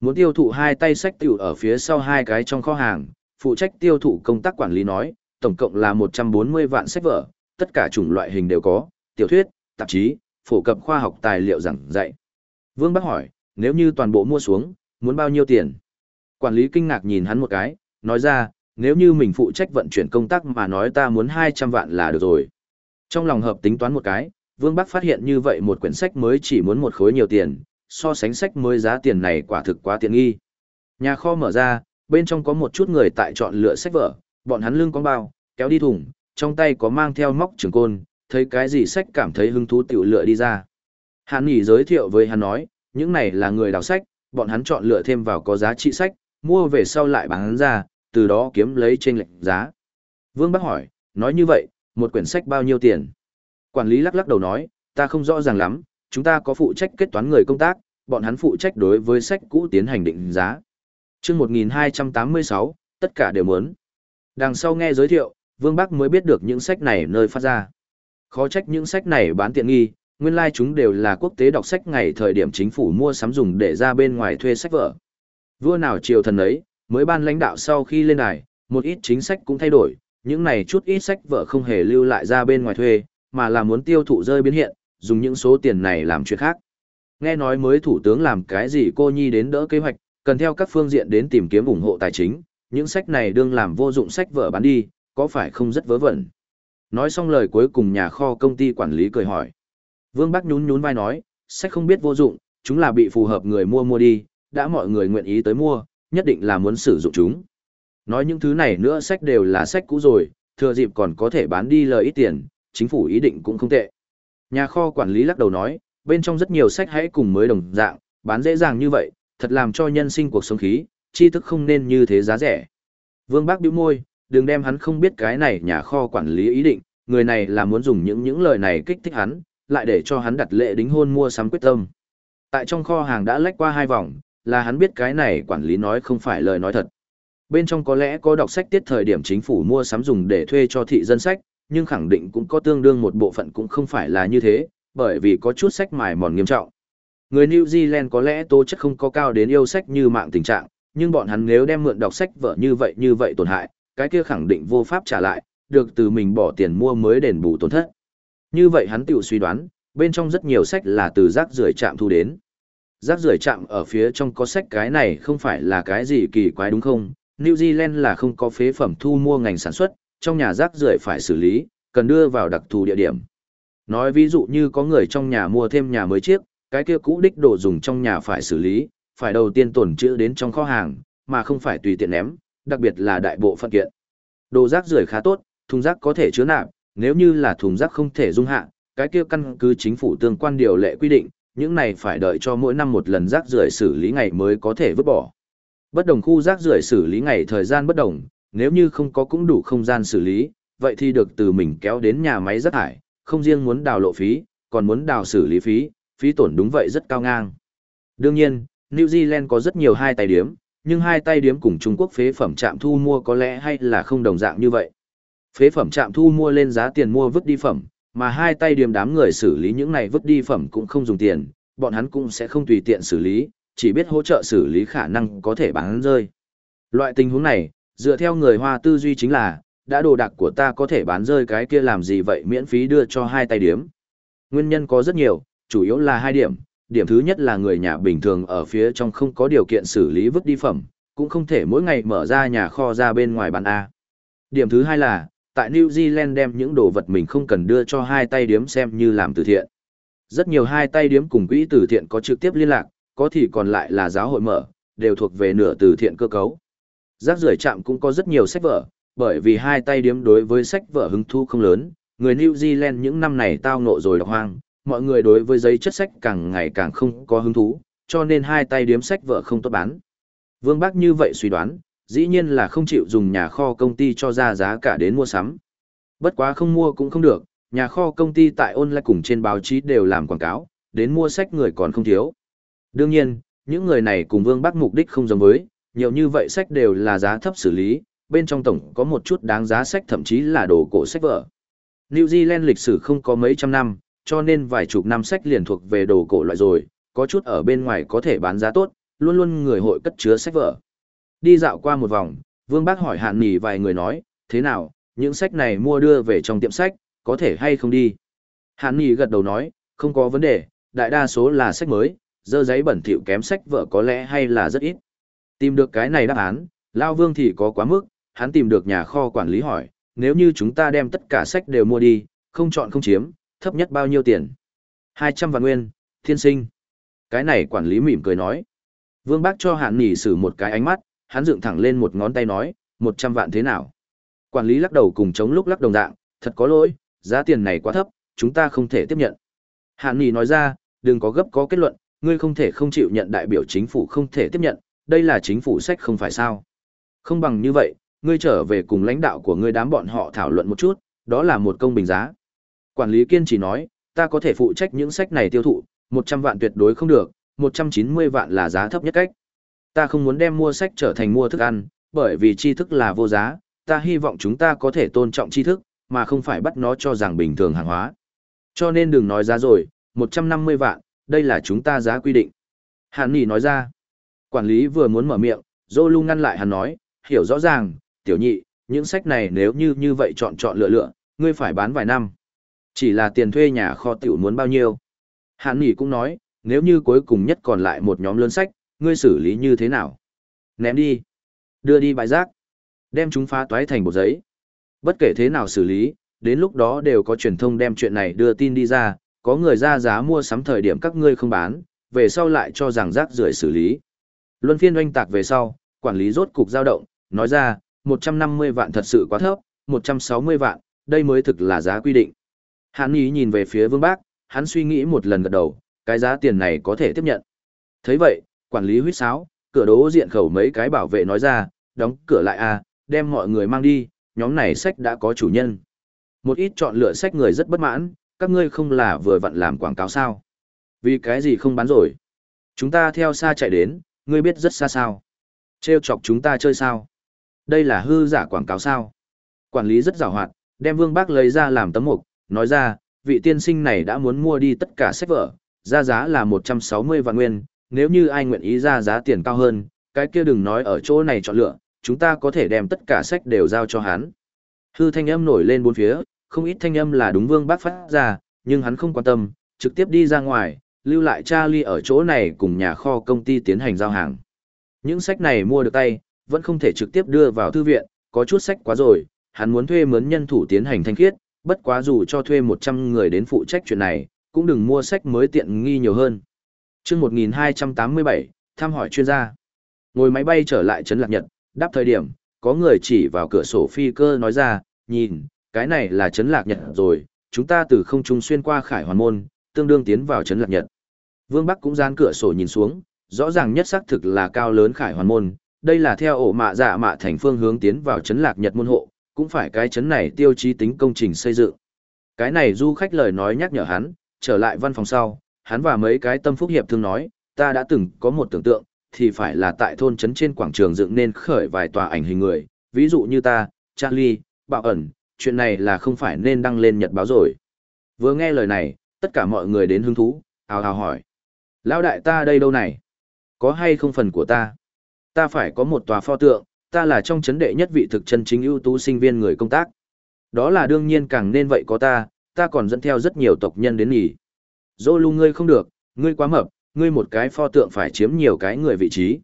Muốn tiêu thụ hai tay sách tiểu ở phía sau hai cái trong kho hàng, phụ trách tiêu thụ công tác quản lý nói, tổng cộng là 140 vạn sách vở, tất cả chủng loại hình đều có, tiểu thuyết, tạp chí, phổ cập khoa học tài liệu giảng dạy. Vương Bắc hỏi, nếu như toàn bộ mua xuống, muốn bao nhiêu tiền? Quản lý kinh ngạc nhìn hắn một cái, nói ra, nếu như mình phụ trách vận chuyển công tác mà nói ta muốn 200 vạn là được rồi. Trong lòng hợp tính toán một cái, Vương Bắc phát hiện như vậy một quyển sách mới chỉ muốn một khối nhiều tiền, so sánh sách mới giá tiền này quả thực quá tiện nghi. Nhà kho mở ra, bên trong có một chút người tại chọn lựa sách vở, bọn hắn lưng có bao, kéo đi thùng, trong tay có mang theo móc trường côn, thấy cái gì sách cảm thấy hứng thú tiểu lựa đi ra. Hắn nghỉ giới thiệu với hắn nói, những này là người đào sách, bọn hắn chọn lựa thêm vào có giá trị sách, mua về sau lại bán ra, từ đó kiếm lấy trên lệnh giá. Vương Bắc hỏi, nói như vậy, một quyển sách bao nhiêu tiền? Quản lý lắc lắc đầu nói, ta không rõ ràng lắm, chúng ta có phụ trách kết toán người công tác, bọn hắn phụ trách đối với sách cũ tiến hành định giá. chương 1286, tất cả đều muốn. Đằng sau nghe giới thiệu, Vương Bắc mới biết được những sách này nơi phát ra. Khó trách những sách này bán tiện nghi, nguyên lai like chúng đều là quốc tế đọc sách ngày thời điểm chính phủ mua sắm dùng để ra bên ngoài thuê sách vở. Vua nào triều thần ấy, mới ban lãnh đạo sau khi lên đài, một ít chính sách cũng thay đổi, những này chút ít sách vở không hề lưu lại ra bên ngoài thuê, mà là muốn tiêu thụ rơi biến hiện, dùng những số tiền này làm chuyện khác. Nghe nói mới thủ tướng làm cái gì cô nhi đến đỡ kế hoạch, cần theo các phương diện đến tìm kiếm ủng hộ tài chính, những sách này đương làm vô dụng sách vở bán đi, có phải không rất vớ vẩn. Nói xong lời cuối cùng nhà kho công ty quản lý cười hỏi. Vương Bắc nhún nhún vai nói, sách không biết vô dụng, chúng là bị phù hợp người mua mua đi, đã mọi người nguyện ý tới mua, nhất định là muốn sử dụng chúng. Nói những thứ này nữa sách đều là sách cũ rồi, thừa dịp còn có thể bán đi lời ít tiền, chính phủ ý định cũng không tệ. Nhà kho quản lý lắc đầu nói, bên trong rất nhiều sách hãy cùng mới đồng dạng, bán dễ dàng như vậy, thật làm cho nhân sinh cuộc sống khí, tri thức không nên như thế giá rẻ. Vương Bác bĩu môi, đừng đem hắn không biết cái này nhà kho quản lý ý định, người này là muốn dùng những những lời này kích thích hắn, lại để cho hắn đặt lệ đính hôn mua sắm quyết tâm. Tại trong kho hàng đã lách qua hai vòng, là hắn biết cái này quản lý nói không phải lời nói thật. Bên trong có lẽ có đọc sách tiết thời điểm chính phủ mua sắm dùng để thuê cho thị dân sách, nhưng khẳng định cũng có tương đương một bộ phận cũng không phải là như thế, bởi vì có chút sách mài mòn nghiêm trọng. Người New Zealand có lẽ tố chất không có cao đến yêu sách như mạng tình trạng, nhưng bọn hắn nếu đem mượn đọc sách vợ như vậy như vậy tổn hại, cái kia khẳng định vô pháp trả lại, được từ mình bỏ tiền mua mới đền bù tổn thất. Như vậy hắn tự suy đoán, bên trong rất nhiều sách là từ rác rưởi chạm thu đến. Rác rưởi chạm ở phía trong có sách cái này không phải là cái gì kỳ quái đúng không? New Zealand là không có phế phẩm thu mua ngành sản xuất, trong nhà rác rưởi phải xử lý, cần đưa vào đặc thù địa điểm. Nói ví dụ như có người trong nhà mua thêm nhà mới chiếc, cái kia cũ đích đồ dùng trong nhà phải xử lý, phải đầu tiên tổn trữ đến trong kho hàng, mà không phải tùy tiện ném, đặc biệt là đại bộ phận kiện. Đồ rác rưởi khá tốt, thùng rác có thể chứa nạp, nếu như là thùng rác không thể dung hạ, cái kia căn cứ chính phủ tương quan điều lệ quy định, những này phải đợi cho mỗi năm một lần rác rưởi xử lý ngày mới có thể vứt bỏ. Bất đồng khu rác rưởi xử lý ngày thời gian bất đồng, nếu như không có cũng đủ không gian xử lý, vậy thì được từ mình kéo đến nhà máy rác thải, không riêng muốn đào lộ phí, còn muốn đào xử lý phí, phí tổn đúng vậy rất cao ngang. Đương nhiên, New Zealand có rất nhiều hai tay điếm, nhưng hai tay điếm cùng Trung Quốc phế phẩm trạm thu mua có lẽ hay là không đồng dạng như vậy. Phế phẩm trạm thu mua lên giá tiền mua vứt đi phẩm, mà hai tay điềm đám người xử lý những này vứt đi phẩm cũng không dùng tiền, bọn hắn cũng sẽ không tùy tiện xử lý, chỉ biết hỗ trợ xử lý khả năng có thể bán rơi. Loại tình huống này, dựa theo người Hoa tư duy chính là, đã đồ đạc của ta có thể bán rơi cái kia làm gì vậy miễn phí đưa cho hai tay điếm. Nguyên nhân có rất nhiều, chủ yếu là hai điểm. Điểm thứ nhất là người nhà bình thường ở phía trong không có điều kiện xử lý vứt đi phẩm, cũng không thể mỗi ngày mở ra nhà kho ra bên ngoài bán A. Điểm thứ hai là, tại New Zealand đem những đồ vật mình không cần đưa cho hai tay điếm xem như làm từ thiện. Rất nhiều hai tay điếm cùng quỹ từ thiện có trực tiếp liên lạc, có thì còn lại là giáo hội mở, đều thuộc về nửa từ thiện cơ cấu. Rác rưởi trạm cũng có rất nhiều sách vở, bởi vì hai tay điếm đối với sách vở hứng thu không lớn, người New Zealand những năm này tao ngộ rồi đọc hoang, mọi người đối với giấy chất sách càng ngày càng không có hứng thú, cho nên hai tay điếm sách vở không tốt bán. Vương Bác như vậy suy đoán, dĩ nhiên là không chịu dùng nhà kho công ty cho ra giá cả đến mua sắm. Bất quá không mua cũng không được, nhà kho công ty tại online cùng trên báo chí đều làm quảng cáo, đến mua sách người còn không thiếu. Đương nhiên, những người này cùng Vương Bắc mục đích không giống với, nhiều như vậy sách đều là giá thấp xử lý, bên trong tổng có một chút đáng giá sách thậm chí là đồ cổ sách vở. New Zealand lịch sử không có mấy trăm năm, cho nên vài chục năm sách liền thuộc về đồ cổ loại rồi, có chút ở bên ngoài có thể bán giá tốt, luôn luôn người hội cất chứa sách vở. Đi dạo qua một vòng, Vương Bác hỏi hạn nỉ vài người nói, thế nào, những sách này mua đưa về trong tiệm sách, có thể hay không đi? Hạn nỉ gật đầu nói, không có vấn đề, đại đa số là sách mới, dơ giấy bẩn thỉu kém sách vợ có lẽ hay là rất ít. Tìm được cái này đáp án, Lao Vương thì có quá mức, hắn tìm được nhà kho quản lý hỏi, nếu như chúng ta đem tất cả sách đều mua đi, không chọn không chiếm, thấp nhất bao nhiêu tiền? 200 vạn nguyên, thiên sinh. Cái này quản lý mỉm cười nói. Vương Bác cho hạn nỉ sử một cái ánh mắt, hắn dựng thẳng lên một ngón tay nói, 100 vạn thế nào? Quản lý lắc đầu cùng chống lúc lắc đồng dạng, thật có lỗi, giá tiền này quá thấp, chúng ta không thể tiếp nhận. Hạn nỉ nói ra, đừng có gấp có kết luận, ngươi không thể không chịu nhận đại biểu chính phủ không thể tiếp nhận, đây là chính phủ sách không phải sao. Không bằng như vậy, ngươi trở về cùng lãnh đạo của ngươi đám bọn họ thảo luận một chút, đó là một công bình giá. Quản lý kiên trì nói, ta có thể phụ trách những sách này tiêu thụ, 100 vạn tuyệt đối không được, 190 vạn là giá thấp nhất cách. Ta không muốn đem mua sách trở thành mua thức ăn, bởi vì tri thức là vô giá, ta hy vọng chúng ta có thể tôn trọng tri thức, mà không phải bắt nó cho rằng bình thường hàng hóa. Cho nên đừng nói giá rồi, 150 vạn, đây là chúng ta giá quy định. Hàn Nỉ nói ra, quản lý vừa muốn mở miệng, Zolu ngăn lại hắn nói, hiểu rõ ràng, tiểu nhị, những sách này nếu như như vậy chọn chọn lựa lựa, ngươi phải bán vài năm. Chỉ là tiền thuê nhà kho tiểu muốn bao nhiêu. Hàn Nỉ cũng nói, nếu như cuối cùng nhất còn lại một nhóm lớn sách, ngươi xử lý như thế nào? Ném đi. Đưa đi bãi rác. Đem chúng phá toái thành bột giấy. Bất kể thế nào xử lý, đến lúc đó đều có truyền thông đem chuyện này đưa tin đi ra, có người ra giá mua sắm thời điểm các ngươi không bán, về sau lại cho rằng rác rưởi xử lý. Luân phiên oanh tạc về sau, quản lý rốt cục dao động, nói ra, 150 vạn thật sự quá thấp, 160 vạn, đây mới thực là giá quy định. hắn ý nhìn về phía vương bác, hắn suy nghĩ một lần gật đầu, cái giá tiền này có thể tiếp nhận. thấy vậy, quản lý huýt sáo, cửa đố diện khẩu mấy cái bảo vệ nói ra, đóng cửa lại à, đem mọi người mang đi, nhóm này sách đã có chủ nhân. Một ít chọn lựa sách người rất bất mãn, các ngươi không là vừa vặn làm quảng cáo sao. Vì cái gì không bán rồi? Chúng ta theo xa chạy đến, ngươi biết rất xa sao. Trêu chọc chúng ta chơi sao? Đây là hư giả quảng cáo sao? Quản lý rất giàu hoạt, đem vương bác lấy ra làm tấm mục, nói ra, vị tiên sinh này đã muốn mua đi tất cả sách vở, ra giá là 160 vạn nguyên, nếu như ai nguyện ý ra giá tiền cao hơn, cái kia đừng nói ở chỗ này chọn lựa, chúng ta có thể đem tất cả sách đều giao cho hắn. Hư thanh âm nổi lên bốn phía, không ít thanh âm là đúng vương bác phát ra, nhưng hắn không quan tâm, trực tiếp đi ra ngoài, lưu lại Charlie ở chỗ này cùng nhà kho công ty tiến hành giao hàng. Những sách này mua được tay, vẫn không thể trực tiếp đưa vào thư viện, có chút sách quá rồi, hắn muốn thuê mướn nhân thủ tiến hành thanh khiết, bất quá dù cho thuê 100 người đến phụ trách chuyện này, cũng đừng mua sách mới tiện nghi nhiều hơn. Chương 1287, thăm hỏi chuyên gia. Ngồi máy bay trở lại trấn Lạc Nhật, đáp thời điểm, có người chỉ vào cửa sổ phi cơ nói ra, nhìn, cái này là trấn Lạc Nhật rồi, chúng ta từ không trung xuyên qua Khải Hoàn Môn, tương đương tiến vào trấn Lạc Nhật. Vương Bắc cũng dán cửa sổ nhìn xuống, rõ ràng nhất xác thực là cao lớn Khải Hoàn Môn, đây là theo ổ mạ dạ mạ thành phương hướng tiến vào trấn Lạc Nhật môn hộ, cũng phải cái trấn này tiêu chí tính công trình xây dựng. Cái này du khách lời nói nhắc nhở hắn, trở lại văn phòng sau, hắn và mấy cái tâm phúc hiệp thương nói, ta đã từng có một tưởng tượng, thì phải là tại thôn trấn trên quảng trường dựng nên khởi vài tòa ảnh hình người, ví dụ như ta, Charlie, Bảo ẩn, chuyện này là không phải nên đăng lên nhật báo rồi. Vừa nghe lời này, tất cả mọi người đến hứng thú, ào ào hỏi. Lão đại ta đây đâu này? Có hay không phần của ta? Ta phải có một tòa pho tượng, ta là trong chấn đệ nhất vị thực chân chính ưu tú sinh viên người công tác. Đó là đương nhiên càng nên vậy có ta, ta còn dẫn theo rất nhiều tộc nhân đến nghỉ. Dô lu ngươi không được, ngươi quá mập, ngươi một cái pho tượng phải chiếm nhiều cái người vị trí.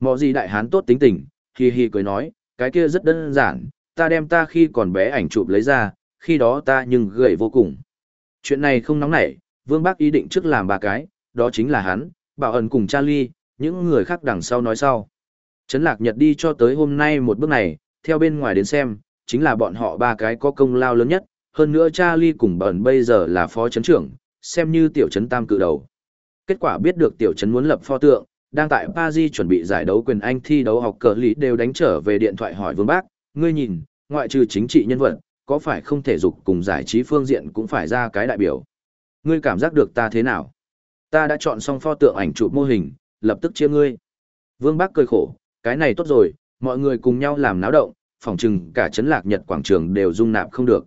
Mọ gì đại hán tốt tính tình, hi hi cười nói, cái kia rất đơn giản, ta đem ta khi còn bé ảnh chụp lấy ra, khi đó ta nhưng gầy vô cùng. Chuyện này không nóng nảy, Vương Bác ý định trước làm ba cái, đó chính là hắn, Bảo ẩn cùng Charlie, những người khác đằng sau nói sau. Trấn Lạc Nhật đi cho tới hôm nay một bước này, theo bên ngoài đến xem, chính là bọn họ ba cái có công lao lớn nhất, hơn nữa Charlie cùng Bẩn bây giờ là phó trấn trưởng, xem như tiểu trấn tam cự đầu. Kết quả biết được tiểu trấn muốn lập pho tượng, đang tại Paris chuẩn bị giải đấu quyền Anh thi đấu học cờ lý đều đánh trở về điện thoại hỏi Vương Bác, ngươi nhìn, ngoại trừ chính trị nhân vật, có phải không thể dục cùng giải trí phương diện cũng phải ra cái đại biểu. Ngươi cảm giác được ta thế nào? Ta đã chọn xong pho tượng ảnh chụp mô hình, lập tức chia ngươi. Vương Bác cười khổ, cái này tốt rồi, mọi người cùng nhau làm náo động, phòng trừng cả chấn lạc nhật quảng trường đều dung nạp không được.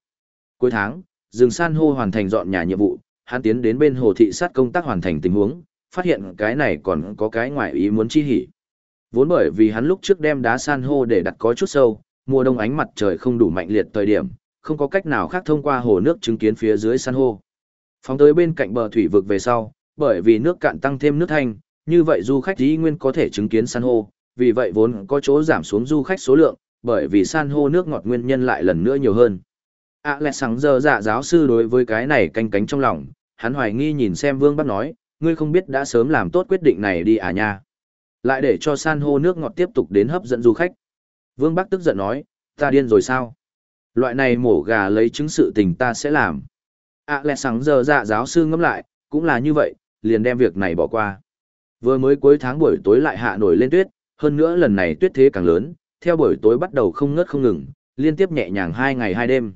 Cuối tháng, rừng san hô hoàn thành dọn nhà nhiệm vụ, hắn tiến đến bên hồ thị sát công tác hoàn thành tình huống, phát hiện cái này còn có cái ngoại ý muốn chi hỉ. Vốn bởi vì hắn lúc trước đem đá san hô để đặt có chút sâu, mùa đông ánh mặt trời không đủ mạnh liệt thời điểm, không có cách nào khác thông qua hồ nước chứng kiến phía dưới san hô. Phóng tới bên cạnh bờ thủy vực về sau, bởi vì nước cạn tăng thêm nước thanh, như vậy du khách dĩ nguyên có thể chứng kiến san hô, vì vậy vốn có chỗ giảm xuống du khách số lượng, bởi vì san hô nước ngọt nguyên nhân lại lần nữa nhiều hơn ạ lẹ sáng giờ dạ giáo sư đối với cái này canh cánh trong lòng, hắn hoài nghi nhìn xem vương bắt nói, ngươi không biết đã sớm làm tốt quyết định này đi à nha. Lại để cho san hô nước ngọt tiếp tục đến hấp dẫn du khách. Vương Bắc tức giận nói, ta điên rồi sao? Loại này mổ gà lấy chứng sự tình ta sẽ làm. À lẹ sáng giờ dạ giáo sư ngâm lại, cũng là như vậy, liền đem việc này bỏ qua. Vừa mới cuối tháng buổi tối lại hạ nổi lên tuyết, hơn nữa lần này tuyết thế càng lớn, theo buổi tối bắt đầu không ngớt không ngừng, liên tiếp nhẹ nhàng hai ngày hai đêm.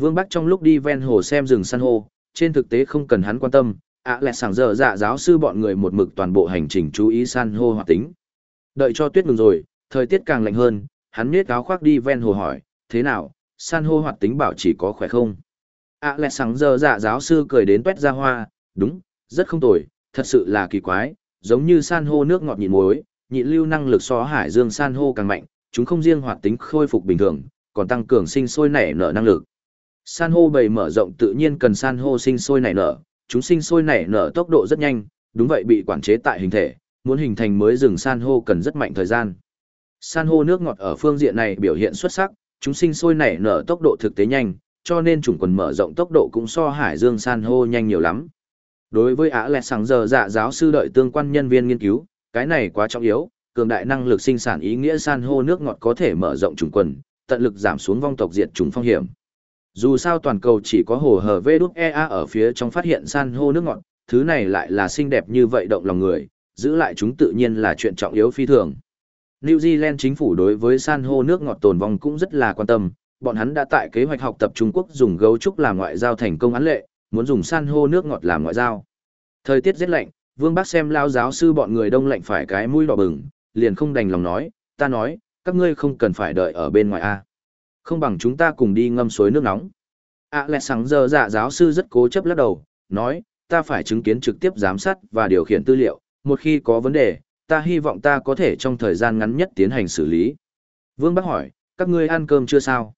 Vương Bắc trong lúc đi ven hồ xem rừng san hô, trên thực tế không cần hắn quan tâm, ạ lẹ sảng giờ dạ giáo sư bọn người một mực toàn bộ hành trình chú ý san hô hoạt tính. Đợi cho tuyết ngừng rồi, thời tiết càng lạnh hơn, hắn nhét áo khoác đi ven hồ hỏi, thế nào, san hô hoạt tính bảo chỉ có khỏe không? ạ lẹ sảng giờ dạ giáo sư cười đến tuét ra hoa, đúng, rất không tồi, thật sự là kỳ quái, giống như san hô nước ngọt nhịn muối, nhịn lưu năng lực so hải dương san hô càng mạnh, chúng không riêng hoạt tính khôi phục bình thường, còn tăng cường sinh sôi nảy nở năng lực. San hô bầy mở rộng tự nhiên cần san hô sinh sôi nảy nở, chúng sinh sôi nảy nở tốc độ rất nhanh, đúng vậy bị quản chế tại hình thể, muốn hình thành mới rừng san hô cần rất mạnh thời gian. San hô nước ngọt ở phương diện này biểu hiện xuất sắc, chúng sinh sôi nảy nở tốc độ thực tế nhanh, cho nên chủng quần mở rộng tốc độ cũng so hải dương san hô nhanh nhiều lắm. Đối với Á Lẹt sáng giờ dạ giáo sư đợi tương quan nhân viên nghiên cứu, cái này quá trọng yếu, cường đại năng lực sinh sản ý nghĩa san hô nước ngọt có thể mở rộng chủng quần, tận lực giảm xuống vong tộc diệt chủng phong hiểm. Dù sao toàn cầu chỉ có hồ hở EA ở phía trong phát hiện san hô nước ngọt, thứ này lại là xinh đẹp như vậy động lòng người, giữ lại chúng tự nhiên là chuyện trọng yếu phi thường. New Zealand chính phủ đối với san hô nước ngọt tồn vong cũng rất là quan tâm, bọn hắn đã tại kế hoạch học tập Trung Quốc dùng gấu trúc làm ngoại giao thành công án lệ, muốn dùng san hô nước ngọt làm ngoại giao. Thời tiết rất lạnh, Vương Bắc xem lao giáo sư bọn người đông lạnh phải cái mũi đỏ bừng, liền không đành lòng nói, ta nói, các ngươi không cần phải đợi ở bên ngoài a không bằng chúng ta cùng đi ngâm suối nước nóng. À lẹ sáng giờ dạ giáo sư rất cố chấp lắc đầu, nói, ta phải chứng kiến trực tiếp giám sát và điều khiển tư liệu, một khi có vấn đề, ta hy vọng ta có thể trong thời gian ngắn nhất tiến hành xử lý. Vương Bắc hỏi, các ngươi ăn cơm chưa sao?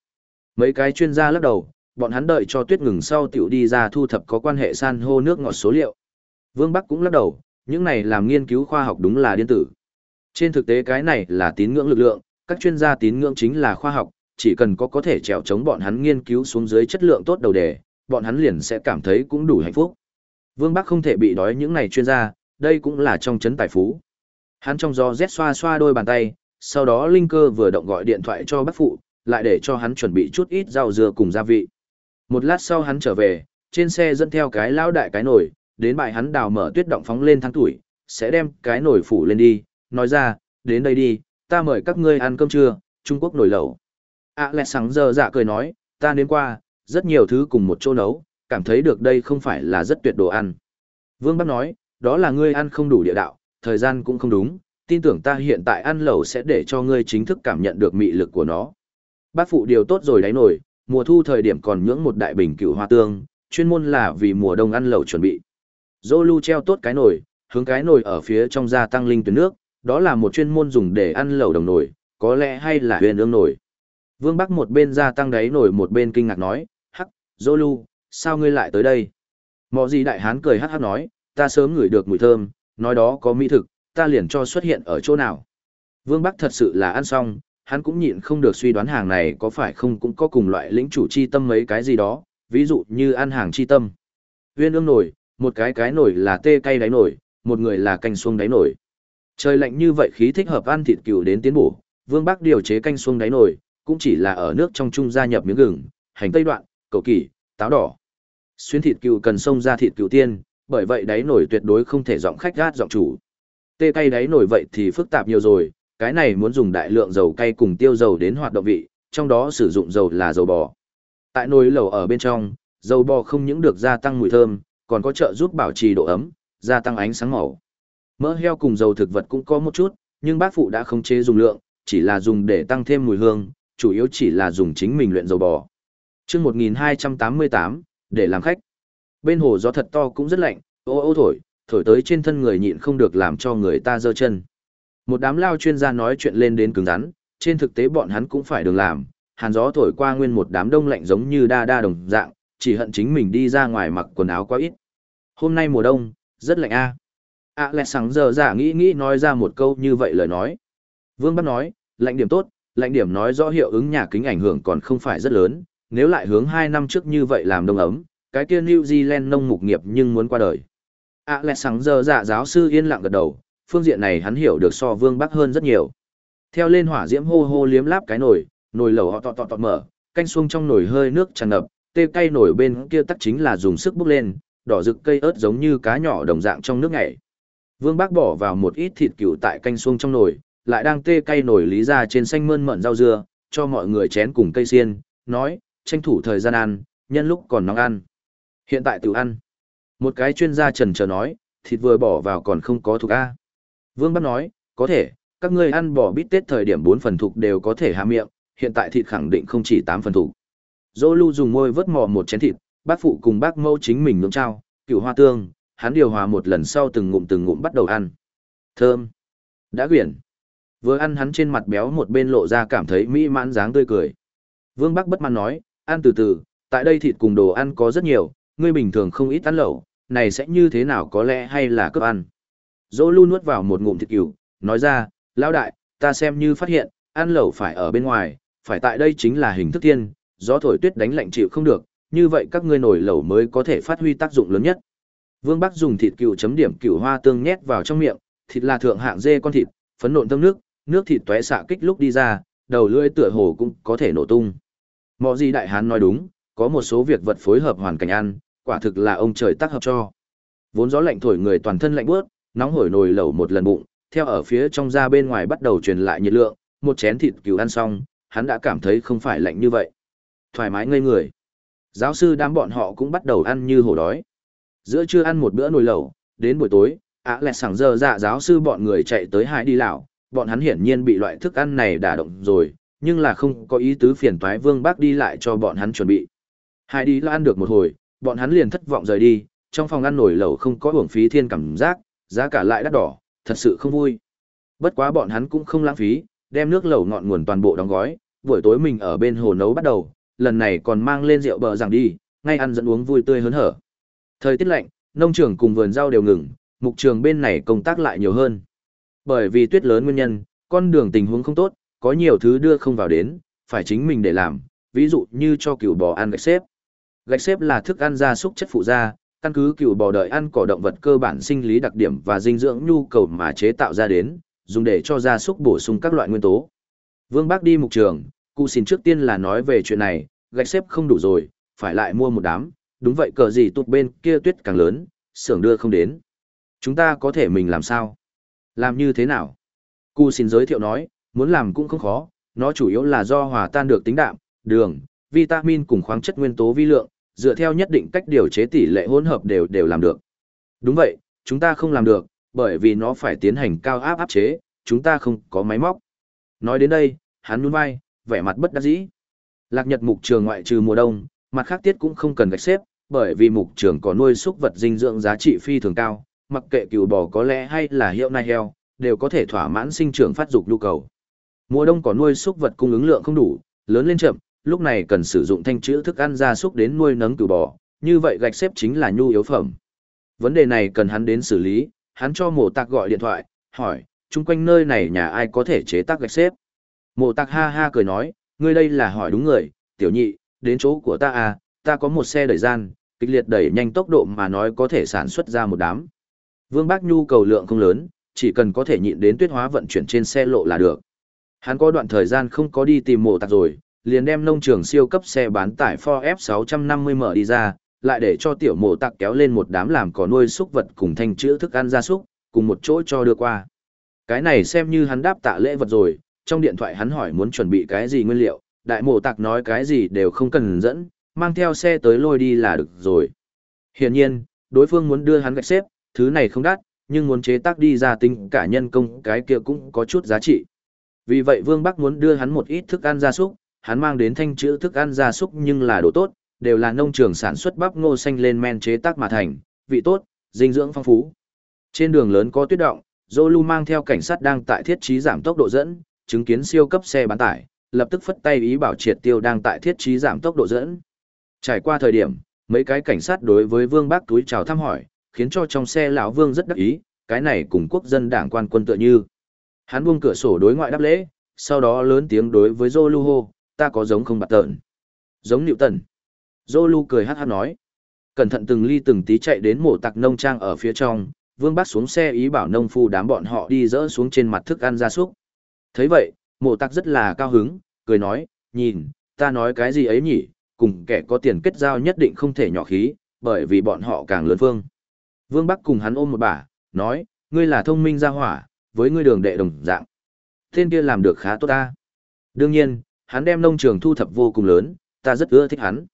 Mấy cái chuyên gia lắc đầu, bọn hắn đợi cho tuyết ngừng sau tiểu đi ra thu thập có quan hệ san hô nước ngọt số liệu. Vương Bắc cũng lắc đầu, những này làm nghiên cứu khoa học đúng là điên tử. Trên thực tế cái này là tín ngưỡng lực lượng, các chuyên gia tín ngưỡng chính là khoa học, chỉ cần có có thể trèo chống bọn hắn nghiên cứu xuống dưới chất lượng tốt đầu đề, bọn hắn liền sẽ cảm thấy cũng đủ hạnh phúc. Vương Bắc không thể bị đói những này chuyên gia, đây cũng là trong chấn tài phú. Hắn trong gió rét xoa xoa đôi bàn tay, sau đó Linh Cơ vừa động gọi điện thoại cho bác phụ, lại để cho hắn chuẩn bị chút ít rau dưa cùng gia vị. Một lát sau hắn trở về, trên xe dẫn theo cái lão đại cái nồi, đến bài hắn đào mở tuyết động phóng lên tháng tuổi, sẽ đem cái nồi phủ lên đi, nói ra, đến đây đi, ta mời các ngươi ăn cơm trưa, Trung Quốc nồi lẩu. À lẹ sáng giờ dạ cười nói, ta đến qua, rất nhiều thứ cùng một chỗ nấu, cảm thấy được đây không phải là rất tuyệt đồ ăn. Vương Bắc nói, đó là ngươi ăn không đủ địa đạo, thời gian cũng không đúng, tin tưởng ta hiện tại ăn lẩu sẽ để cho ngươi chính thức cảm nhận được mị lực của nó. Bác phụ điều tốt rồi đáy nổi, mùa thu thời điểm còn nhưỡng một đại bình cựu hoa tương, chuyên môn là vì mùa đông ăn lẩu chuẩn bị. Zolu treo tốt cái nồi, hướng cái nồi ở phía trong gia tăng linh tuyến nước, đó là một chuyên môn dùng để ăn lẩu đồng nồi, có lẽ hay là huyền ương nồi. Vương Bắc một bên ra tăng đáy nổi một bên kinh ngạc nói, hắc, Zolu, sao ngươi lại tới đây? Mọ gì đại hán cười hắc hắc nói, ta sớm ngửi được mùi thơm, nói đó có mỹ thực, ta liền cho xuất hiện ở chỗ nào. Vương Bắc thật sự là ăn xong, hắn cũng nhịn không được suy đoán hàng này có phải không cũng có cùng loại lĩnh chủ chi tâm mấy cái gì đó, ví dụ như ăn hàng chi tâm. Viên ương nổi, Một cái cái nổi là tê cay đáy nổi, một người là canh xuông đáy nổi. Trời lạnh như vậy khí thích hợp ăn thịt cừu đến tiến bổ, Vương Bắc điều chế canh xuông đáy nổi, cũng chỉ là ở nước trong chung gia nhập miếng gừng, hành tây đoạn, cầu kỳ, táo đỏ. Xuyên thịt cừu cần xông ra thịt cừu tiên, bởi vậy đáy nổi tuyệt đối không thể giọng khách gát giọng chủ. Tê cay đáy nổi vậy thì phức tạp nhiều rồi, cái này muốn dùng đại lượng dầu cay cùng tiêu dầu đến hoạt động vị, trong đó sử dụng dầu là dầu bò. Tại nồi lẩu ở bên trong, dầu bò không những được gia tăng mùi thơm, còn có trợ giúp bảo trì độ ấm, gia tăng ánh sáng màu. Mỡ heo cùng dầu thực vật cũng có một chút, nhưng bác phụ đã không chế dùng lượng, chỉ là dùng để tăng thêm mùi hương, chủ yếu chỉ là dùng chính mình luyện dầu bò. Chương 1288, để làm khách. Bên hồ gió thật to cũng rất lạnh, ô ô thổi, thổi tới trên thân người nhịn không được làm cho người ta giơ chân. Một đám lao chuyên gia nói chuyện lên đến cứng rắn, trên thực tế bọn hắn cũng phải đường làm, hàn gió thổi qua nguyên một đám đông lạnh giống như đa đa đồng dạng, chỉ hận chính mình đi ra ngoài mặc quần áo quá ít. Hôm nay mùa đông, rất lạnh a. À. À lẹ sáng giờ giả nghĩ nghĩ nói ra một câu như vậy lời nói. Vương bắt nói, lạnh điểm tốt, lạnh điểm nói rõ hiệu ứng nhà kính ảnh hưởng còn không phải rất lớn, nếu lại hướng 2 năm trước như vậy làm đông ấm, cái kia New Zealand nông mục nghiệp nhưng muốn qua đời. À lẹ sáng giờ giả giáo sư yên lặng gật đầu, phương diện này hắn hiểu được so Vương Bắc hơn rất nhiều. Theo lên hỏa diễm hô hô liếm láp cái nồi, nồi lẩu họ tọt tọt tọt mở, canh xuông trong nồi hơi nước tràn ngập, tê cây nổi bên kia tắc chính là dùng sức bốc lên, đỏ rực cây ớt giống như cá nhỏ đồng dạng trong nước nhảy. Vương Bác bỏ vào một ít thịt cừu tại canh xuông trong nồi, lại đang tê cay nổi lý ra trên xanh mơn mận rau dưa, cho mọi người chén cùng cây xiên, nói, tranh thủ thời gian ăn, nhân lúc còn nóng ăn. Hiện tại tự ăn. Một cái chuyên gia trần chờ nói, thịt vừa bỏ vào còn không có thuộc A. Vương Bác nói, có thể, các ngươi ăn bỏ bít tết thời điểm 4 phần thuộc đều có thể hạ miệng, hiện tại thịt khẳng định không chỉ 8 phần thuộc. Dô lưu dùng môi vớt mò một chén thịt, bác phụ cùng bác mâu chính mình nướng trao, cựu hoa tương, hắn điều hòa một lần sau từng ngụm từng ngụm bắt đầu ăn. Thơm. Đã quyển. Vừa ăn hắn trên mặt béo một bên lộ ra cảm thấy mỹ mãn dáng tươi cười. Vương Bắc bất mãn nói, ăn từ từ, tại đây thịt cùng đồ ăn có rất nhiều, ngươi bình thường không ít ăn lẩu, này sẽ như thế nào có lẽ hay là cướp ăn. Dỗ lưu nuốt vào một ngụm thịt cừu, nói ra, lão đại, ta xem như phát hiện, ăn lẩu phải ở bên ngoài, phải tại đây chính là hình thức tiên, gió thổi tuyết đánh lạnh chịu không được, như vậy các ngươi nổi lẩu mới có thể phát huy tác dụng lớn nhất. Vương Bắc dùng thịt cừu chấm điểm cừu hoa tương nhét vào trong miệng, thịt là thượng hạng dê con thịt, phấn nộn thơm nước, nước thịt tóe xạ kích lúc đi ra, đầu lưỡi tựa hồ cũng có thể nổ tung. Mọ gì đại hán nói đúng, có một số việc vật phối hợp hoàn cảnh ăn, quả thực là ông trời tác hợp cho. Vốn gió lạnh thổi người toàn thân lạnh bước, nóng hổi nồi lẩu một lần bụng, theo ở phía trong ra bên ngoài bắt đầu truyền lại nhiệt lượng, một chén thịt cừu ăn xong, hắn đã cảm thấy không phải lạnh như vậy. Thoải mái ngây người. Giáo sư đám bọn họ cũng bắt đầu ăn như hổ đói. Giữa trưa ăn một bữa nồi lẩu, đến buổi tối, ạ lẹ sảng giờ dạ giáo sư bọn người chạy tới hải đi lão, bọn hắn hiển nhiên bị loại thức ăn này đả động rồi, nhưng là không có ý tứ phiền toái vương bác đi lại cho bọn hắn chuẩn bị. Hai đi là ăn được một hồi, bọn hắn liền thất vọng rời đi, trong phòng ăn nổi lẩu không có hưởng phí thiên cảm giác, giá cả lại đắt đỏ, thật sự không vui. Bất quá bọn hắn cũng không lãng phí, đem nước lẩu ngọn nguồn toàn bộ đóng gói, buổi tối mình ở bên hồ nấu bắt đầu, lần này còn mang lên rượu bờ rằng đi, ngay ăn dẫn uống vui tươi hớn hở. Thời tiết lạnh, nông trường cùng vườn rau đều ngừng, mục trường bên này công tác lại nhiều hơn. Bởi vì tuyết lớn nguyên nhân, con đường tình huống không tốt, có nhiều thứ đưa không vào đến, phải chính mình để làm, ví dụ như cho cừu bò ăn gạch xếp. Gạch xếp là thức ăn gia súc chất phụ gia, căn cứ cừu bò đợi ăn cỏ động vật cơ bản sinh lý đặc điểm và dinh dưỡng nhu cầu mà chế tạo ra đến, dùng để cho gia súc bổ sung các loại nguyên tố. Vương Bác đi mục trường, cụ xin trước tiên là nói về chuyện này, gạch xếp không đủ rồi, phải lại mua một đám, đúng vậy cờ gì tụt bên kia tuyết càng lớn, xưởng đưa không đến. Chúng ta có thể mình làm sao? Làm như thế nào? Cu xin giới thiệu nói, muốn làm cũng không khó, nó chủ yếu là do hòa tan được tính đạm, đường, vitamin cùng khoáng chất nguyên tố vi lượng, dựa theo nhất định cách điều chế tỷ lệ hỗn hợp đều đều làm được. Đúng vậy, chúng ta không làm được, bởi vì nó phải tiến hành cao áp áp chế, chúng ta không có máy móc. Nói đến đây, hắn nhún vai, vẻ mặt bất đắc dĩ. Lạc Nhật mục trường ngoại trừ mùa đông, mặt khác tiết cũng không cần gạch xếp, bởi vì mục trường có nuôi súc vật dinh dưỡng giá trị phi thường cao, mặc kệ cừu bò có lẽ hay là hiệu nai heo, đều có thể thỏa mãn sinh trưởng phát dục nhu cầu. Mùa đông có nuôi súc vật cung ứng lượng không đủ, lớn lên chậm, lúc này cần sử dụng thanh trữ thức ăn gia súc đến nuôi nấng cừu bò, như vậy gạch xếp chính là nhu yếu phẩm. Vấn đề này cần hắn đến xử lý, hắn cho mộ tạc gọi điện thoại, hỏi, chung quanh nơi này nhà ai có thể chế tác gạch xếp. Mộ tạc ha ha cười nói, ngươi đây là hỏi đúng người, tiểu nhị, đến chỗ của ta à, ta có một xe đẩy gian, kịch liệt đẩy nhanh tốc độ mà nói có thể sản xuất ra một đám. Vương Bác nhu cầu lượng không lớn, chỉ cần có thể nhịn đến tuyết hóa vận chuyển trên xe lộ là được. Hắn có đoạn thời gian không có đi tìm mộ tạc rồi, liền đem nông trường siêu cấp xe bán tải Ford F650 mở đi ra, lại để cho tiểu mộ tạc kéo lên một đám làm có nuôi súc vật cùng thanh chữa thức ăn gia súc, cùng một chỗ cho đưa qua. Cái này xem như hắn đáp tạ lễ vật rồi, trong điện thoại hắn hỏi muốn chuẩn bị cái gì nguyên liệu, đại mộ tạc nói cái gì đều không cần dẫn, mang theo xe tới lôi đi là được rồi. Hiển nhiên, đối phương muốn đưa hắn gạch xếp, thứ này không đắt, nhưng muốn chế tác đi ra tính cả nhân công cái kia cũng có chút giá trị. Vì vậy Vương Bắc muốn đưa hắn một ít thức ăn gia súc, hắn mang đến thanh chữ thức ăn gia súc nhưng là đồ tốt, đều là nông trường sản xuất bắp ngô xanh lên men chế tác mà thành, vị tốt, dinh dưỡng phong phú. Trên đường lớn có tuyết động, Zolu mang theo cảnh sát đang tại thiết trí giảm tốc độ dẫn, chứng kiến siêu cấp xe bán tải, lập tức phất tay ý bảo triệt tiêu đang tại thiết trí giảm tốc độ dẫn. Trải qua thời điểm, mấy cái cảnh sát đối với Vương Bắc túi chào thăm hỏi, khiến cho trong xe lão Vương rất đắc ý, cái này cùng quốc dân đảng quan quân tựa như. Hắn buông cửa sổ đối ngoại đáp lễ, sau đó lớn tiếng đối với Zolu hô, ta có giống không bạt tợn. Giống Nịu Tần. Zolu cười hát hát nói. Cẩn thận từng ly từng tí chạy đến mộ tặc nông trang ở phía trong, Vương Bác xuống xe ý bảo nông phu đám bọn họ đi dỡ xuống trên mặt thức ăn gia súc. thấy vậy, mộ tặc rất là cao hứng, cười nói, nhìn, ta nói cái gì ấy nhỉ, cùng kẻ có tiền kết giao nhất định không thể nhỏ khí, bởi vì bọn họ càng lớn phương. Vương Bắc cùng hắn ôm một bả, nói, ngươi là thông minh gia hỏa, với ngươi đường đệ đồng dạng. Tên kia làm được khá tốt ta. Đương nhiên, hắn đem nông trường thu thập vô cùng lớn, ta rất ưa thích hắn.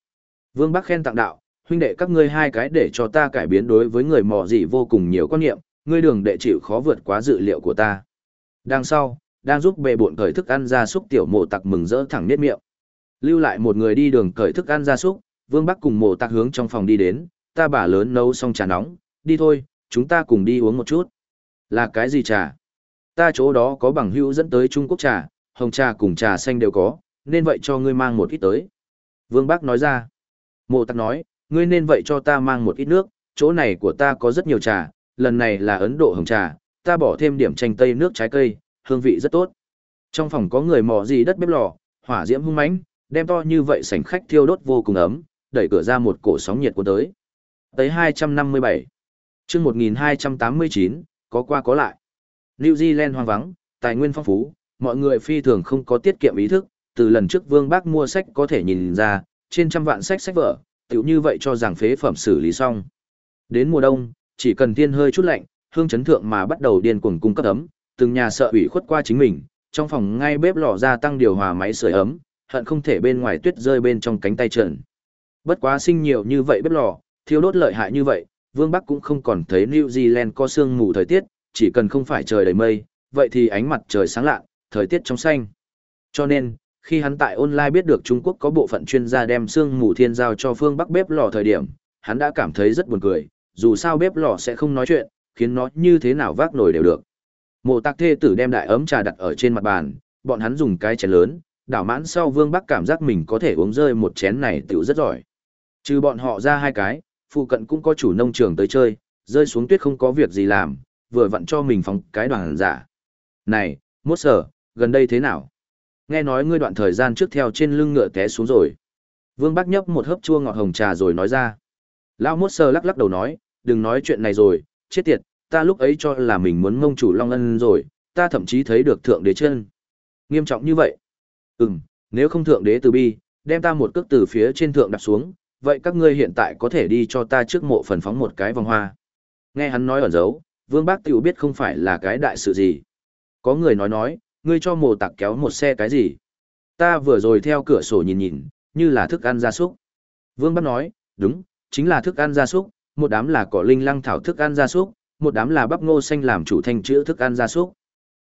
Vương Bắc khen tặng đạo, huynh đệ các ngươi hai cái để cho ta cải biến đối với người mò gì vô cùng nhiều quan niệm, ngươi đường đệ chịu khó vượt quá dự liệu của ta. Đằng sau, đang giúp bệ bộn cởi thức ăn ra súc tiểu mộ tặc mừng rỡ thẳng nết miệng. Lưu lại một người đi đường cởi thức ăn ra súc, Vương Bắc cùng mộ tặc hướng trong phòng đi đến, ta bà lớn nấu xong trà nóng, đi thôi, chúng ta cùng đi uống một chút. Là cái gì trà? Ta chỗ đó có bằng hữu dẫn tới Trung Quốc trà, hồng trà cùng trà xanh đều có, nên vậy cho ngươi mang một ít tới. Vương bác nói ra. Mộ Tắc nói, ngươi nên vậy cho ta mang một ít nước, chỗ này của ta có rất nhiều trà, lần này là Ấn Độ hồng trà, ta bỏ thêm điểm chanh tây nước trái cây, hương vị rất tốt. Trong phòng có người mò gì đất bếp lò, hỏa diễm hung mãnh, đem to như vậy sảnh khách thiêu đốt vô cùng ấm, đẩy cửa ra một cổ sóng nhiệt của tới. Tới 257. Trước 1289, có qua có lại. New Zealand hoang vắng, tài nguyên phong phú, mọi người phi thường không có tiết kiệm ý thức, từ lần trước Vương Bác mua sách có thể nhìn ra, trên trăm vạn sách sách vở, tiểu như vậy cho rằng phế phẩm xử lý xong. Đến mùa đông, chỉ cần tiên hơi chút lạnh, hương chấn thượng mà bắt đầu điên cuồng cung cấp ấm, từng nhà sợ ủy khuất qua chính mình, trong phòng ngay bếp lò ra tăng điều hòa máy sưởi ấm, hận không thể bên ngoài tuyết rơi bên trong cánh tay trần. Bất quá sinh nhiều như vậy bếp lò, thiêu đốt lợi hại như vậy, Vương Bắc cũng không còn thấy New Zealand có sương mù thời tiết, chỉ cần không phải trời đầy mây, vậy thì ánh mặt trời sáng lạ, thời tiết trong xanh. Cho nên, khi hắn tại online biết được Trung Quốc có bộ phận chuyên gia đem sương mù thiên giao cho phương Bắc bếp lò thời điểm, hắn đã cảm thấy rất buồn cười, dù sao bếp lò sẽ không nói chuyện, khiến nó như thế nào vác nổi đều được. Mộ tạc thê tử đem đại ấm trà đặt ở trên mặt bàn, bọn hắn dùng cái chén lớn, đảo mãn sau vương bắc cảm giác mình có thể uống rơi một chén này tiểu rất giỏi. Trừ bọn họ ra hai cái, phụ cận cũng có chủ nông trường tới chơi, rơi xuống tuyết không có việc gì làm, vừa vặn cho mình phóng cái đoàn giả. Này, mốt sở, gần đây thế nào? Nghe nói ngươi đoạn thời gian trước theo trên lưng ngựa té xuống rồi. Vương Bắc nhấp một hớp chua ngọt hồng trà rồi nói ra. Lão mốt sơ lắc lắc đầu nói, đừng nói chuyện này rồi, chết tiệt, ta lúc ấy cho là mình muốn mông chủ Long Ân rồi, ta thậm chí thấy được thượng đế chân. Nghiêm trọng như vậy. Ừm, nếu không thượng đế từ bi, đem ta một cước từ phía trên thượng đặt xuống, vậy các ngươi hiện tại có thể đi cho ta trước mộ phần phóng một cái vòng hoa. Nghe hắn nói ở dấu, Vương Bác Tiểu biết không phải là cái đại sự gì. Có người nói nói, ngươi cho mồ tặc kéo một xe cái gì? Ta vừa rồi theo cửa sổ nhìn nhìn, như là thức ăn gia súc. Vương Bác nói, đúng, chính là thức ăn gia súc, một đám là cỏ linh lăng thảo thức ăn gia súc, một đám là bắp ngô xanh làm chủ thanh chữ thức ăn gia súc.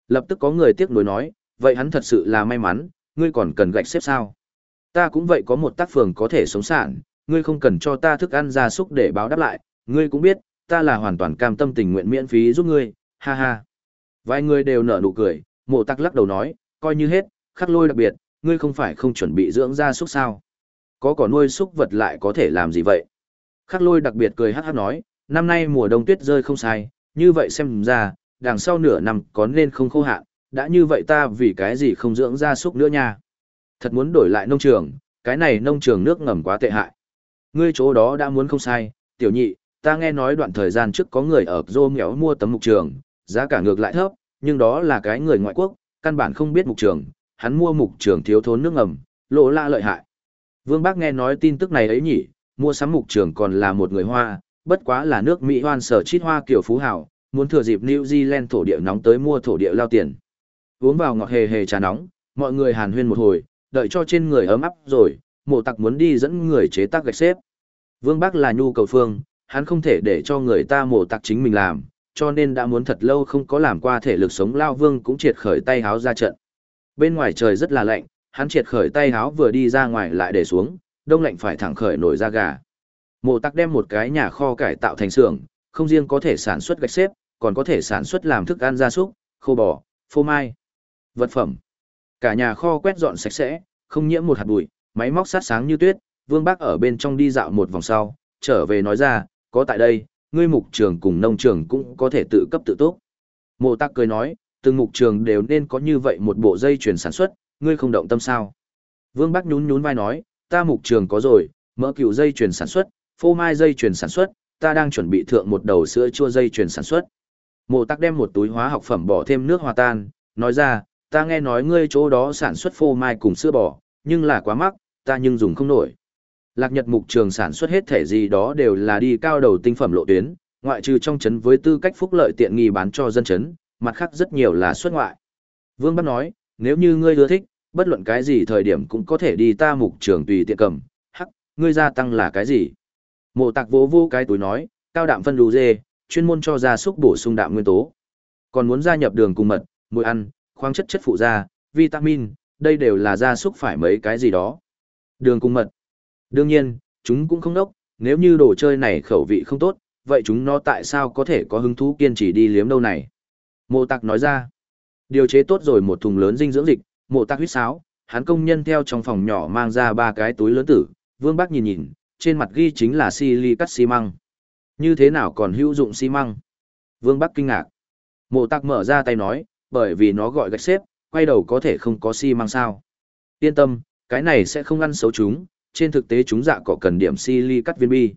Lập tức có người tiếc nuối nói, vậy hắn thật sự là may mắn, ngươi còn cần gạch xếp sao? Ta cũng vậy có một tác phường có thể sống sản, ngươi không cần cho ta thức ăn gia súc để báo đáp lại, ngươi cũng biết, ta là hoàn toàn cam tâm tình nguyện miễn phí giúp ngươi, ha ha. Vài người đều nở nụ cười, mộ tắc lắc đầu nói, coi như hết, khắc lôi đặc biệt, ngươi không phải không chuẩn bị dưỡng gia súc sao? Có cỏ nuôi súc vật lại có thể làm gì vậy? Khắc lôi đặc biệt cười hát hát nói, năm nay mùa đông tuyết rơi không sai, như vậy xem ra, đằng sau nửa năm có nên không khô hạn, đã như vậy ta vì cái gì không dưỡng gia súc nữa nha. Thật muốn đổi lại nông trường, cái này nông trường nước ngầm quá tệ hại. Ngươi chỗ đó đã muốn không sai, tiểu nhị, ta nghe nói đoạn thời gian trước có người ở Dô Nghèo mua tấm mục trường, giá cả ngược lại thấp, nhưng đó là cái người ngoại quốc, căn bản không biết mục trường, hắn mua mục trường thiếu thốn nước ngầm, lộ la lợi hại. Vương Bác nghe nói tin tức này ấy nhỉ, mua sắm mục trường còn là một người Hoa, bất quá là nước Mỹ hoan sở chít hoa kiểu phú hảo, muốn thừa dịp New Zealand thổ địa nóng tới mua thổ địa lao tiền. Uống vào ngọt hề hề trà nóng, mọi người hàn huyên một hồi, đợi cho trên người ấm áp rồi, mộ tặc muốn đi dẫn người chế tác gạch xếp. Vương Bắc là nhu cầu phương, hắn không thể để cho người ta mộ tặc chính mình làm, cho nên đã muốn thật lâu không có làm qua thể lực sống lao vương cũng triệt khởi tay háo ra trận. Bên ngoài trời rất là lạnh, hắn triệt khởi tay háo vừa đi ra ngoài lại để xuống, đông lạnh phải thẳng khởi nổi ra gà. Mộ tặc đem một cái nhà kho cải tạo thành xưởng, không riêng có thể sản xuất gạch xếp, còn có thể sản xuất làm thức ăn gia súc, khô bò, phô mai, vật phẩm. Cả nhà kho quét dọn sạch sẽ, không nhiễm một hạt bụi, máy móc sát sáng như tuyết, Vương Bác ở bên trong đi dạo một vòng sau, trở về nói ra, có tại đây, ngươi mục trường cùng nông trường cũng có thể tự cấp tự túc. Mộ tắc cười nói, từng mục trường đều nên có như vậy một bộ dây chuyển sản xuất, ngươi không động tâm sao. Vương Bác nhún nhún vai nói, ta mục trường có rồi, mỡ cừu dây chuyển sản xuất, phô mai dây chuyển sản xuất, ta đang chuẩn bị thượng một đầu sữa chua dây chuyển sản xuất. Mộ tắc đem một túi hóa học phẩm bỏ thêm nước hòa tan, nói ra, ta nghe nói ngươi chỗ đó sản xuất phô mai cùng sữa bò, nhưng là quá mắc, ta nhưng dùng không nổi. Lạc Nhật mục trường sản xuất hết thể gì đó đều là đi cao đầu tinh phẩm lộ tuyến, ngoại trừ trong chấn với tư cách phúc lợi tiện nghi bán cho dân chấn, mặt khác rất nhiều là xuất ngoại. Vương Bắc nói, nếu như ngươi ưa thích, bất luận cái gì thời điểm cũng có thể đi ta mục trường tùy tiện cầm, hắc, ngươi gia tăng là cái gì? Mộ tạc vô vô cái túi nói, cao đạm phân lù dê, chuyên môn cho gia súc bổ sung đạm nguyên tố. Còn muốn gia nhập đường cùng mật, muối ăn, khoáng chất chất phụ gia, vitamin, đây đều là gia súc phải mấy cái gì đó. Đường cung mật. Đương nhiên, chúng cũng không đốc, nếu như đồ chơi này khẩu vị không tốt, vậy chúng nó tại sao có thể có hứng thú kiên trì đi liếm đâu này? Mộ tạc nói ra. Điều chế tốt rồi một thùng lớn dinh dưỡng dịch, mộ tạc huyết sáo, hắn công nhân theo trong phòng nhỏ mang ra ba cái túi lớn tử, vương bác nhìn nhìn, trên mặt ghi chính là silicat xi măng. Như thế nào còn hữu dụng xi măng? Vương Bắc kinh ngạc. Mộ tạc mở ra tay nói, bởi vì nó gọi gạch xếp, quay đầu có thể không có xi măng sao. Yên tâm, cái này sẽ không ăn xấu chúng, trên thực tế chúng dạ cỏ cần điểm silicat viên bi.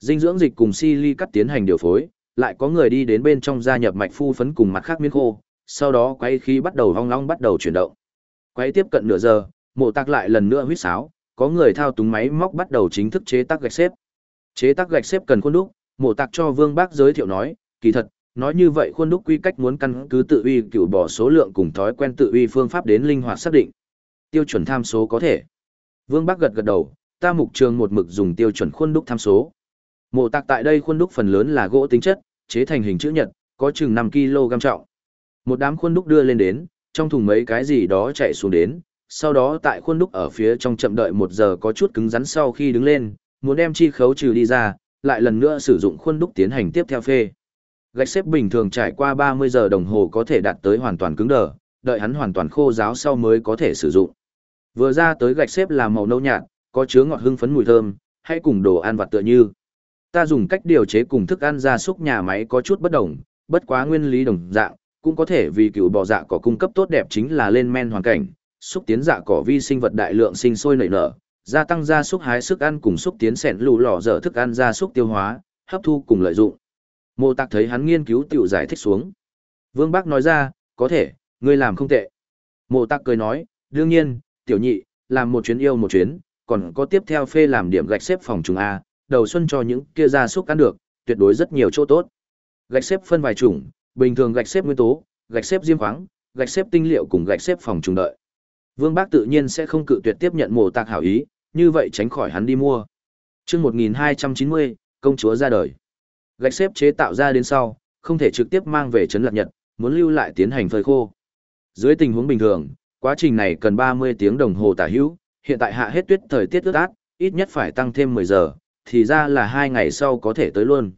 Dinh dưỡng dịch cùng silicat tiến hành điều phối, lại có người đi đến bên trong gia nhập mạch phu phấn cùng mặt khác miếng khô, sau đó quay khi bắt đầu hong long bắt đầu chuyển động. Quay tiếp cận nửa giờ, mộ tạc lại lần nữa huýt sáo, có người thao túng máy móc bắt đầu chính thức chế tác gạch xếp. Chế tác gạch xếp cần khuôn đúc, mộ tạc cho Vương Bác giới thiệu nói, kỳ thật, nói như vậy khuôn đúc quy cách muốn căn cứ tự uy cựu bỏ số lượng cùng thói quen tự uy phương pháp đến linh hoạt xác định. Tiêu chuẩn tham số có thể. Vương Bác gật gật đầu, ta mục trường một mực dùng tiêu chuẩn khuôn đúc tham số. Mộ tạc tại đây khuôn đúc phần lớn là gỗ tính chất, chế thành hình chữ nhật, có chừng 5 kg trọng. Một đám khuôn đúc đưa lên đến, trong thùng mấy cái gì đó chạy xuống đến, sau đó tại khuôn đúc ở phía trong chậm đợi một giờ có chút cứng rắn sau khi đứng lên, muốn đem chi khấu trừ đi ra, lại lần nữa sử dụng khuôn đúc tiến hành tiếp theo phê. Gạch xếp bình thường trải qua 30 giờ đồng hồ có thể đạt tới hoàn toàn cứng đờ, đợi hắn hoàn toàn khô ráo sau mới có thể sử dụng. Vừa ra tới gạch xếp là màu nâu nhạt, có chứa ngọt hương phấn mùi thơm, hay cùng đồ ăn vặt tựa như. Ta dùng cách điều chế cùng thức ăn gia súc nhà máy có chút bất đồng, bất quá nguyên lý đồng dạng, cũng có thể vì cựu bò dạ có cung cấp tốt đẹp chính là lên men hoàn cảnh, xúc tiến dạ cỏ vi sinh vật đại lượng sinh sôi nảy nở, gia tăng gia súc hái sức ăn cùng xúc tiến sẹn lù lò dở thức ăn gia súc tiêu hóa, hấp thu cùng lợi dụng. Mộ Tạc thấy hắn nghiên cứu tiểu giải thích xuống. Vương Bác nói ra, có thể, ngươi làm không tệ. Mộ Tạc cười nói, đương nhiên, tiểu nhị, làm một chuyến yêu một chuyến, còn có tiếp theo phê làm điểm gạch xếp phòng trùng A, đầu xuân cho những kia gia súc ăn được, tuyệt đối rất nhiều chỗ tốt. Gạch xếp phân vài chủng, bình thường gạch xếp nguyên tố, gạch xếp diêm khoáng, gạch xếp tinh liệu cùng gạch xếp phòng trùng đợi. Vương Bác tự nhiên sẽ không cự tuyệt tiếp nhận mộ tạc hảo ý, như vậy tránh khỏi hắn đi mua. chương 1290, công chúa ra đời. Gạch xếp chế tạo ra đến sau, không thể trực tiếp mang về trấn lạc nhật, muốn lưu lại tiến hành phơi khô. Dưới tình huống bình thường, quá trình này cần 30 tiếng đồng hồ tả hữu, hiện tại hạ hết tuyết thời tiết ướt át, ít nhất phải tăng thêm 10 giờ, thì ra là hai ngày sau có thể tới luôn.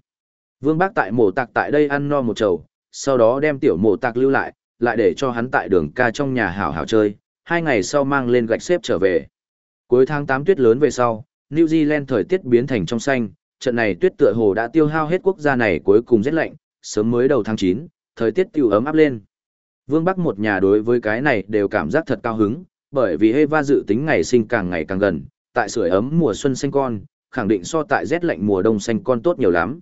Vương Bác tại mộ tạc tại đây ăn no một chầu, sau đó đem tiểu mộ tạc lưu lại, lại để cho hắn tại đường ca trong nhà hảo hảo chơi, hai ngày sau mang lên gạch xếp trở về. Cuối tháng 8 tuyết lớn về sau, New Zealand thời tiết biến thành trong xanh, trận này tuyết tựa hồ đã tiêu hao hết quốc gia này cuối cùng rét lạnh, sớm mới đầu tháng 9, thời tiết tiêu ấm áp lên. Vương Bắc một nhà đối với cái này đều cảm giác thật cao hứng, bởi vì Eva dự tính ngày sinh càng ngày càng gần, tại sưởi ấm mùa xuân sinh con, khẳng định so tại rét lạnh mùa đông sinh con tốt nhiều lắm.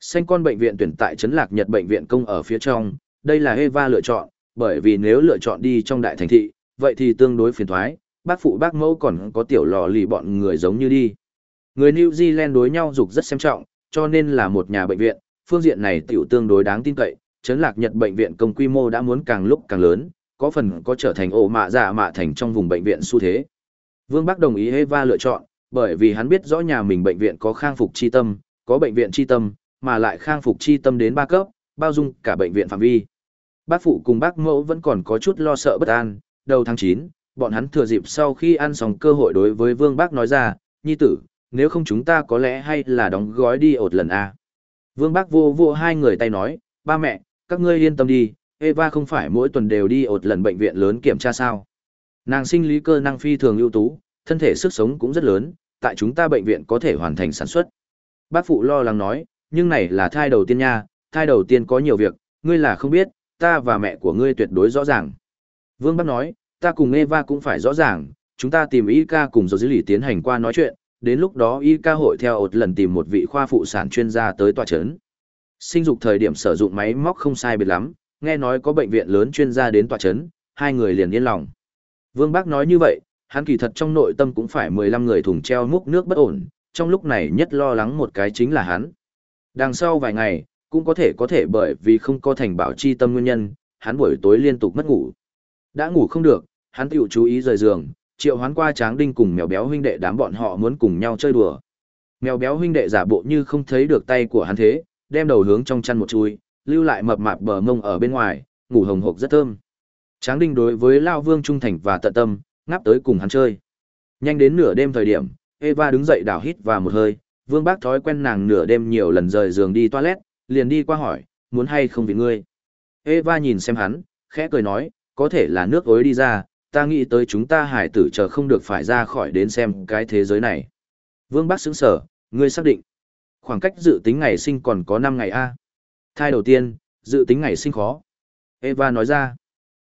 sinh con bệnh viện tuyển tại Trấn Lạc Nhật bệnh viện công ở phía trong, đây là Eva lựa chọn, bởi vì nếu lựa chọn đi trong đại thành thị, vậy thì tương đối phiền thoái, bác phụ bác mẫu còn có tiểu lò lì bọn người giống như đi. Người New Zealand đối nhau dục rất xem trọng, cho nên là một nhà bệnh viện, phương diện này tiểu tương đối đáng tin cậy, Trấn Lạc Nhật bệnh viện công quy mô đã muốn càng lúc càng lớn, có phần có trở thành ổ mạ giả mạ thành trong vùng bệnh viện xu thế. Vương Bắc đồng ý Eva lựa chọn, bởi vì hắn biết rõ nhà mình bệnh viện có khang phục chi tâm, có bệnh viện chi tâm, mà lại khang phục chi tâm đến ba cấp, bao dung cả bệnh viện phạm vi. Bác phụ cùng bác mẫu vẫn còn có chút lo sợ bất an, đầu tháng 9, bọn hắn thừa dịp sau khi ăn xong cơ hội đối với Vương Bác nói ra, nhi tử, nếu không chúng ta có lẽ hay là đóng gói đi ột lần A. Vương Bác vô vô hai người tay nói, ba mẹ, các ngươi yên tâm đi, Eva không phải mỗi tuần đều đi ột lần bệnh viện lớn kiểm tra sao. Nàng sinh lý cơ năng phi thường ưu tú, thân thể sức sống cũng rất lớn, tại chúng ta bệnh viện có thể hoàn thành sản xuất. Bác phụ lo lắng nói, nhưng này là thai đầu tiên nha, thai đầu tiên có nhiều việc, ngươi là không biết, ta và mẹ của ngươi tuyệt đối rõ ràng. Vương Bắc nói, ta cùng Eva cũng phải rõ ràng, chúng ta tìm Y ca cùng dầu dữ lì tiến hành qua nói chuyện, đến lúc đó Y ca hội theo ột lần tìm một vị khoa phụ sản chuyên gia tới tòa chấn. Sinh dục thời điểm sử dụng máy móc không sai biệt lắm, nghe nói có bệnh viện lớn chuyên gia đến tòa chấn, hai người liền yên lòng. Vương Bác nói như vậy, hắn kỳ thật trong nội tâm cũng phải 15 người thùng treo múc nước bất ổn, trong lúc này nhất lo lắng một cái chính là hắn. Đằng sau vài ngày, cũng có thể có thể bởi vì không có thành bảo chi tâm nguyên nhân, hắn buổi tối liên tục mất ngủ. Đã ngủ không được, hắn tiểu chú ý rời giường, triệu hoán qua tráng đinh cùng mèo béo huynh đệ đám bọn họ muốn cùng nhau chơi đùa. Mèo béo huynh đệ giả bộ như không thấy được tay của hắn thế, đem đầu hướng trong chăn một chui, lưu lại mập mạp bờ mông ở bên ngoài, ngủ hồng hộc rất thơm. Tráng đinh đối với Lao Vương trung thành và tận tâm, ngáp tới cùng hắn chơi. Nhanh đến nửa đêm thời điểm, Eva đứng dậy đảo hít và một hơi, Vương Bác thói quen nàng nửa đêm nhiều lần rời giường đi toilet, liền đi qua hỏi, muốn hay không vì ngươi. Eva nhìn xem hắn, khẽ cười nói, có thể là nước ối đi ra, ta nghĩ tới chúng ta hải tử chờ không được phải ra khỏi đến xem cái thế giới này. Vương Bác sững sở, ngươi xác định. Khoảng cách dự tính ngày sinh còn có 5 ngày A. Thai đầu tiên, dự tính ngày sinh khó. Eva nói ra.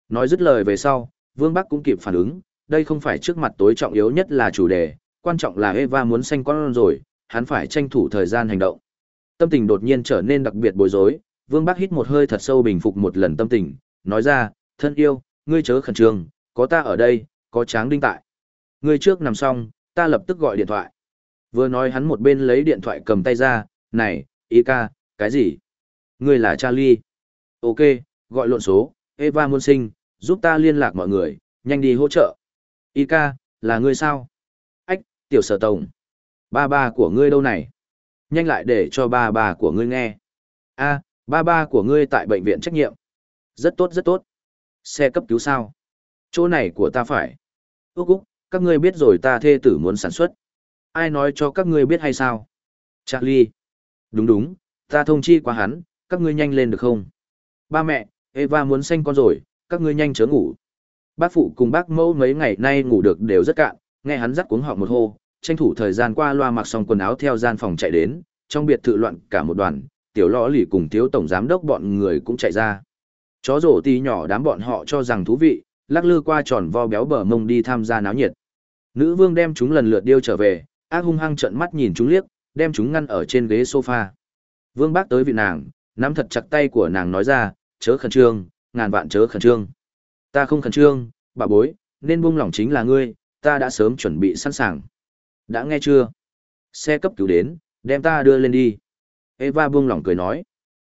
Nói dứt lời về sau, Vương Bắc cũng kịp phản ứng, đây không phải trước mặt tối trọng yếu nhất là chủ đề, quan trọng là Eva muốn sanh con rồi, hắn phải tranh thủ thời gian hành động. Tâm tình đột nhiên trở nên đặc biệt bối rối, Vương Bắc hít một hơi thật sâu bình phục một lần tâm tình, nói ra, thân yêu, ngươi chớ khẩn trương, có ta ở đây, có tráng đinh tại. người trước nằm xong, ta lập tức gọi điện thoại. Vừa nói hắn một bên lấy điện thoại cầm tay ra, này, y ca, cái gì? Ngươi là Charlie. Ok, gọi lộn số, Eva muôn sinh, giúp ta liên lạc mọi người, nhanh đi hỗ trợ. Y ca, là ngươi sao? Ách, tiểu sở tổng. Ba ba của ngươi đâu này? Nhanh lại để cho ba ba của ngươi nghe. a ba ba của ngươi tại bệnh viện trách nhiệm. Rất tốt rất tốt. Xe cấp cứu sao? Chỗ này của ta phải. Úc Úc, các ngươi biết rồi ta thê tử muốn sản xuất. Ai nói cho các ngươi biết hay sao? Charlie. Đúng đúng, ta thông chi qua hắn, các ngươi nhanh lên được không? Ba mẹ, Eva muốn sinh con rồi, các ngươi nhanh chớ ngủ. Bác phụ cùng bác mẫu mấy ngày nay ngủ được đều rất cạn, nghe hắn dắt cuống họng một hô, tranh thủ thời gian qua loa mặc xong quần áo theo gian phòng chạy đến, trong biệt thự loạn cả một đoàn, tiểu lõ lì cùng thiếu tổng giám đốc bọn người cũng chạy ra. Chó rổ tí nhỏ đám bọn họ cho rằng thú vị, lắc lư qua tròn vo béo bờ mông đi tham gia náo nhiệt. Nữ vương đem chúng lần lượt điêu trở về, ác hung hăng trợn mắt nhìn chúng liếc, đem chúng ngăn ở trên ghế sofa. Vương bác tới vị nàng, nắm thật chặt tay của nàng nói ra, chớ khẩn trương, ngàn vạn chớ khẩn trương. Ta không khẩn trương, bà bối, nên buông lỏng chính là ngươi, ta đã sớm chuẩn bị sẵn sàng. Đã nghe chưa? Xe cấp cứu đến, đem ta đưa lên đi. Eva buông lỏng cười nói.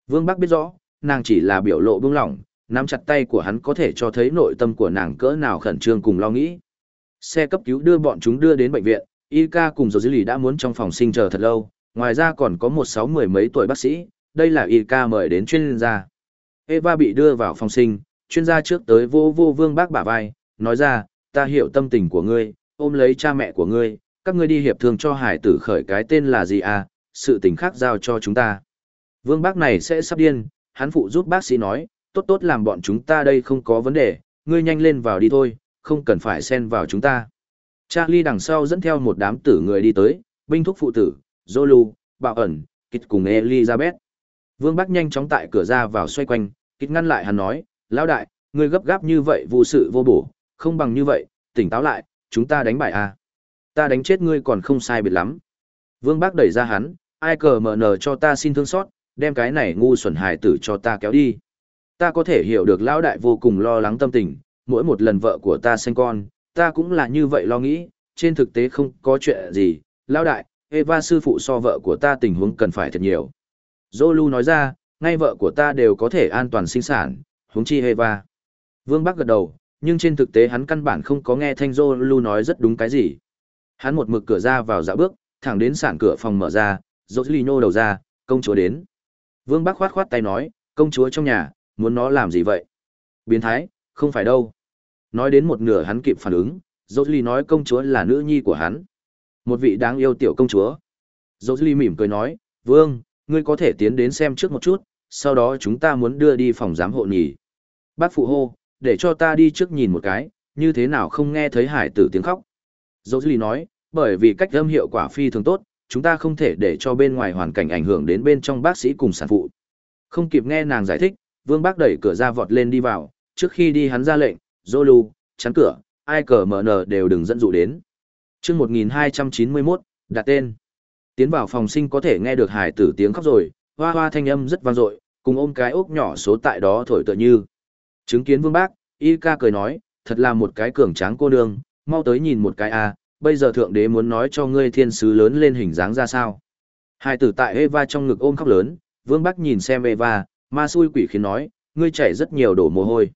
Vương Bắc biết rõ, nàng chỉ là biểu lộ buông lỏng, nắm chặt tay của hắn có thể cho thấy nội tâm của nàng cỡ nào khẩn trương cùng lo nghĩ. Xe cấp cứu đưa bọn chúng đưa đến bệnh viện, Y ca cùng dầu dư lì đã muốn trong phòng sinh chờ thật lâu, ngoài ra còn có một sáu mười mấy tuổi bác sĩ, đây là Y ca mời đến chuyên gia. Eva bị đưa vào phòng sinh, chuyên gia trước tới vô vô vương bác bả vai, nói ra, ta hiểu tâm tình của ngươi, ôm lấy cha mẹ của ngươi, các ngươi đi hiệp thương cho hải tử khởi cái tên là gì à, sự tình khác giao cho chúng ta. Vương bác này sẽ sắp điên, hắn phụ giúp bác sĩ nói, tốt tốt làm bọn chúng ta đây không có vấn đề, ngươi nhanh lên vào đi thôi, không cần phải xen vào chúng ta. Charlie đằng sau dẫn theo một đám tử người đi tới, binh thúc phụ tử, Zolu, Bảo ẩn, Kit cùng Elizabeth. Vương Bắc nhanh chóng tại cửa ra vào xoay quanh, Kit ngăn lại hắn nói, lão đại, ngươi gấp gáp như vậy vô sự vô bổ, không bằng như vậy, tỉnh táo lại, chúng ta đánh bại à. Ta đánh chết ngươi còn không sai biệt lắm. Vương Bác đẩy ra hắn, ai cờ mở nờ cho ta xin thương xót, đem cái này ngu xuẩn hài tử cho ta kéo đi. Ta có thể hiểu được lão đại vô cùng lo lắng tâm tình, mỗi một lần vợ của ta sinh con, ta cũng là như vậy lo nghĩ, trên thực tế không có chuyện gì, lão đại, Eva sư phụ so vợ của ta tình huống cần phải thật nhiều. Zolu nói ra, ngay vợ của ta đều có thể an toàn sinh sản, huống chi Eva. Vương Bắc gật đầu, nhưng trên thực tế hắn căn bản không có nghe thanh Zolu nói rất đúng cái gì. Hắn một mực cửa ra vào dạo bước, thẳng đến sản cửa phòng mở ra, Joslino đầu ra, công chúa đến. Vương Bắc khoát khoát tay nói, công chúa trong nhà, muốn nó làm gì vậy? Biến thái, không phải đâu. Nói đến một nửa hắn kịp phản ứng, Josley nói công chúa là nữ nhi của hắn. Một vị đáng yêu tiểu công chúa. Josley mỉm cười nói, Vương, ngươi có thể tiến đến xem trước một chút, sau đó chúng ta muốn đưa đi phòng giám hộ nhỉ. Bác phụ hô, để cho ta đi trước nhìn một cái, như thế nào không nghe thấy hải tử tiếng khóc. Josley nói, bởi vì cách âm hiệu quả phi thường tốt, chúng ta không thể để cho bên ngoài hoàn cảnh ảnh hưởng đến bên trong bác sĩ cùng sản phụ. Không kịp nghe nàng giải thích, Vương Bác đẩy cửa ra vọt lên đi vào, trước khi đi hắn ra lệnh, Zolu, chắn cửa, ai cờ mở nở đều đừng dẫn dụ đến. chương 1291, đặt tên. Tiến vào phòng sinh có thể nghe được hải tử tiếng khóc rồi, hoa hoa thanh âm rất vang dội, cùng ôm cái ốc nhỏ số tại đó thổi tựa như. Chứng kiến vương bác, y ca cười nói, thật là một cái cường tráng cô nương, mau tới nhìn một cái a bây giờ thượng đế muốn nói cho ngươi thiên sứ lớn lên hình dáng ra sao. Hải tử tại Eva trong ngực ôm khóc lớn, vương bác nhìn xem Eva, ma xui quỷ khiến nói, ngươi chảy rất nhiều đổ mồ hôi.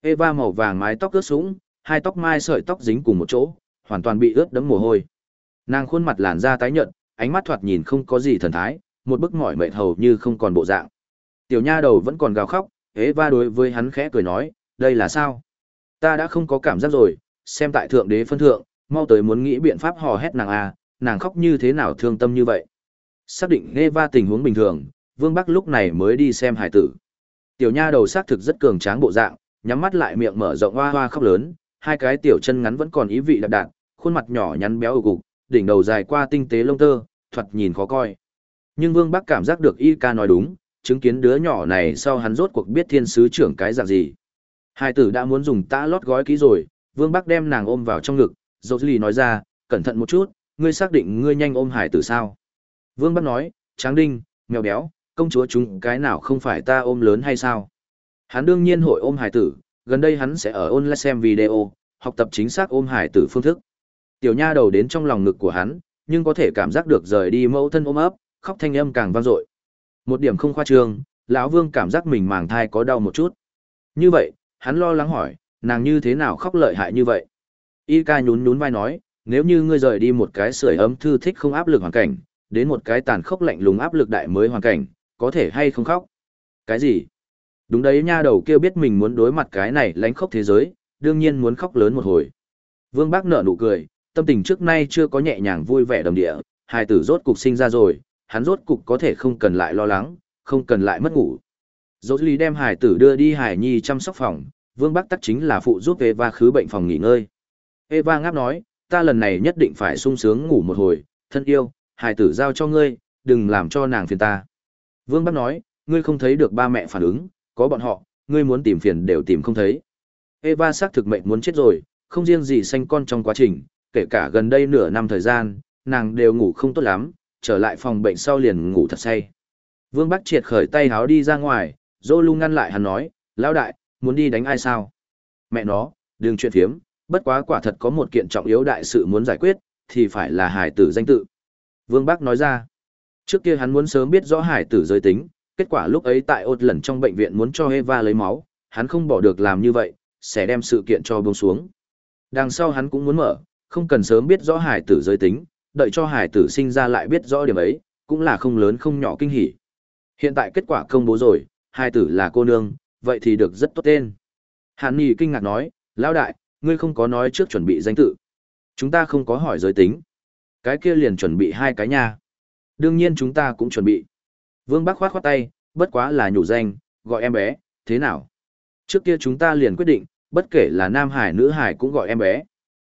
Eva màu vàng mái tóc ướt sũng, hai tóc mai sợi tóc dính cùng một chỗ, hoàn toàn bị ướt đẫm mồ hôi. Nàng khuôn mặt làn da tái nhợt, ánh mắt thoạt nhìn không có gì thần thái, một bức mỏi mệt hầu như không còn bộ dạng. Tiểu nha đầu vẫn còn gào khóc, Eva đối với hắn khẽ cười nói, đây là sao? Ta đã không có cảm giác rồi, xem tại thượng đế phân thượng, mau tới muốn nghĩ biện pháp hò hét nàng à, nàng khóc như thế nào thương tâm như vậy. Xác định Eva tình huống bình thường, Vương Bắc lúc này mới đi xem hải tử. Tiểu nha đầu xác thực rất cường tráng bộ dạng, nhắm mắt lại miệng mở rộng hoa hoa khóc lớn, hai cái tiểu chân ngắn vẫn còn ý vị đậm đạn, khuôn mặt nhỏ nhắn béo ù cục, đỉnh đầu dài qua tinh tế lông tơ, thoạt nhìn khó coi. Nhưng Vương Bắc cảm giác được Y ca nói đúng, chứng kiến đứa nhỏ này sau hắn rốt cuộc biết thiên sứ trưởng cái dạng gì. Hai tử đã muốn dùng tã lót gói kỹ rồi, Vương Bắc đem nàng ôm vào trong ngực, dầu lì nói ra, cẩn thận một chút, ngươi xác định ngươi nhanh ôm hải tử sao. Vương Bắc nói, tráng đinh, mèo béo, công chúa chúng cái nào không phải ta ôm lớn hay sao. Hắn đương nhiên hội ôm hải tử, gần đây hắn sẽ ở online xem video, học tập chính xác ôm hải tử phương thức. Tiểu nha đầu đến trong lòng ngực của hắn, nhưng có thể cảm giác được rời đi mẫu thân ôm ấp, khóc thanh âm càng vang dội. Một điểm không khoa trương, lão Vương cảm giác mình màng thai có đau một chút. Như vậy, hắn lo lắng hỏi, nàng như thế nào khóc lợi hại như vậy? Y ca nhún nhún vai nói, nếu như ngươi rời đi một cái sưởi ấm thư thích không áp lực hoàn cảnh, đến một cái tàn khốc lạnh lùng áp lực đại mới hoàn cảnh, có thể hay không khóc? Cái gì? Đúng đấy nha đầu kia biết mình muốn đối mặt cái này lánh khóc thế giới, đương nhiên muốn khóc lớn một hồi. Vương Bác nở nụ cười, tâm tình trước nay chưa có nhẹ nhàng vui vẻ đồng địa, hài tử rốt cục sinh ra rồi, hắn rốt cục có thể không cần lại lo lắng, không cần lại mất ngủ. Dỗ lý đem hài tử đưa đi hải nhi chăm sóc phòng, Vương Bắc tắc chính là phụ giúp Eva khứ bệnh phòng nghỉ ngơi. Eva ngáp nói, ta lần này nhất định phải sung sướng ngủ một hồi, thân yêu, hài tử giao cho ngươi, đừng làm cho nàng phiền ta. Vương Bắc nói, ngươi không thấy được ba mẹ phản ứng, có bọn họ, ngươi muốn tìm phiền đều tìm không thấy. Eva xác thực mệnh muốn chết rồi, không riêng gì sanh con trong quá trình, kể cả gần đây nửa năm thời gian, nàng đều ngủ không tốt lắm, trở lại phòng bệnh sau liền ngủ thật say. Vương Bắc triệt khởi tay háo đi ra ngoài, Zolu ngăn lại hắn nói, lão đại, muốn đi đánh ai sao? Mẹ nó, đừng chuyện phiếm, bất quá quả thật có một kiện trọng yếu đại sự muốn giải quyết, thì phải là hải tử danh tự. Vương Bắc nói ra, trước kia hắn muốn sớm biết rõ hải tử giới tính, kết quả lúc ấy tại ột lần trong bệnh viện muốn cho Eva lấy máu, hắn không bỏ được làm như vậy, sẽ đem sự kiện cho buông xuống. Đằng sau hắn cũng muốn mở, không cần sớm biết rõ hải tử giới tính, đợi cho hải tử sinh ra lại biết rõ điểm ấy, cũng là không lớn không nhỏ kinh hỉ. Hiện tại kết quả công bố rồi, hải tử là cô nương, vậy thì được rất tốt tên. Hàn Nhi kinh ngạc nói, lão đại, ngươi không có nói trước chuẩn bị danh tự. Chúng ta không có hỏi giới tính. Cái kia liền chuẩn bị hai cái nha. Đương nhiên chúng ta cũng chuẩn bị. Vương Bắc khoát khoát tay, bất quá là nhủ danh, gọi em bé, thế nào? Trước kia chúng ta liền quyết định, bất kể là nam hải nữ hải cũng gọi em bé.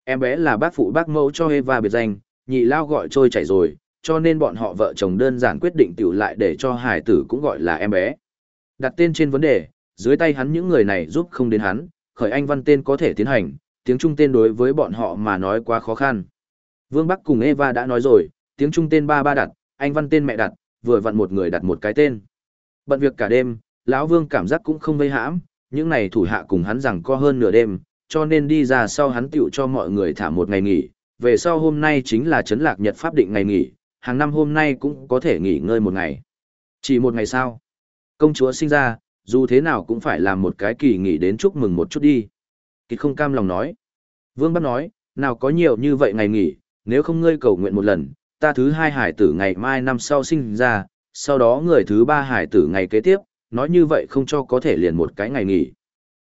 Em bé là bác phụ bác mẫu cho Eva biệt danh, nhị lao gọi trôi chảy rồi, cho nên bọn họ vợ chồng đơn giản quyết định tiểu lại để cho hải tử cũng gọi là em bé. Đặt tên trên vấn đề, dưới tay hắn những người này giúp không đến hắn, khởi anh văn tên có thể tiến hành, tiếng trung tên đối với bọn họ mà nói quá khó khăn. Vương Bắc cùng Eva đã nói rồi, tiếng trung tên ba ba đặt, anh văn tên mẹ đặt, vừa vặn một người đặt một cái tên. Bận việc cả đêm, lão Vương cảm giác cũng không vây hãm, những này thủ hạ cùng hắn rằng co hơn nửa đêm, cho nên đi ra sau hắn tựu cho mọi người thả một ngày nghỉ, về sau hôm nay chính là chấn lạc nhật pháp định ngày nghỉ, hàng năm hôm nay cũng có thể nghỉ ngơi một ngày. Chỉ một ngày sao? Công chúa sinh ra, dù thế nào cũng phải làm một cái kỳ nghỉ đến chúc mừng một chút đi. Kịch không cam lòng nói. Vương bắt nói, nào có nhiều như vậy ngày nghỉ, nếu không ngươi cầu nguyện một lần, ta thứ hai hải tử ngày mai năm sau sinh ra, sau đó người thứ ba hải tử ngày kế tiếp, nói như vậy không cho có thể liền một cái ngày nghỉ.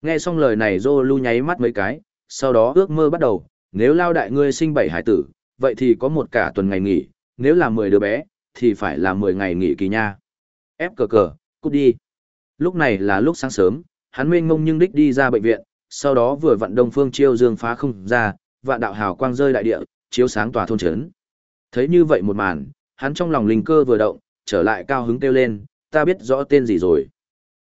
Nghe xong lời này Dô lưu nháy mắt mấy cái, sau đó ước mơ bắt đầu, nếu lao đại ngươi sinh bảy hải tử, vậy thì có một cả tuần ngày nghỉ, nếu là mười đứa bé, thì phải là mười ngày nghỉ kỳ nha. Ép cờ cờ, cút đi. Lúc này là lúc sáng sớm, hắn mênh ngông nhưng đích đi ra bệnh viện, sau đó vừa vặn đông phương chiêu dương phá không ra, vạn đạo hào quang rơi đại địa, chiếu sáng tòa thôn trấn. Thấy như vậy một màn, hắn trong lòng linh cơ vừa động, trở lại cao hứng kêu lên, ta biết rõ tên gì rồi.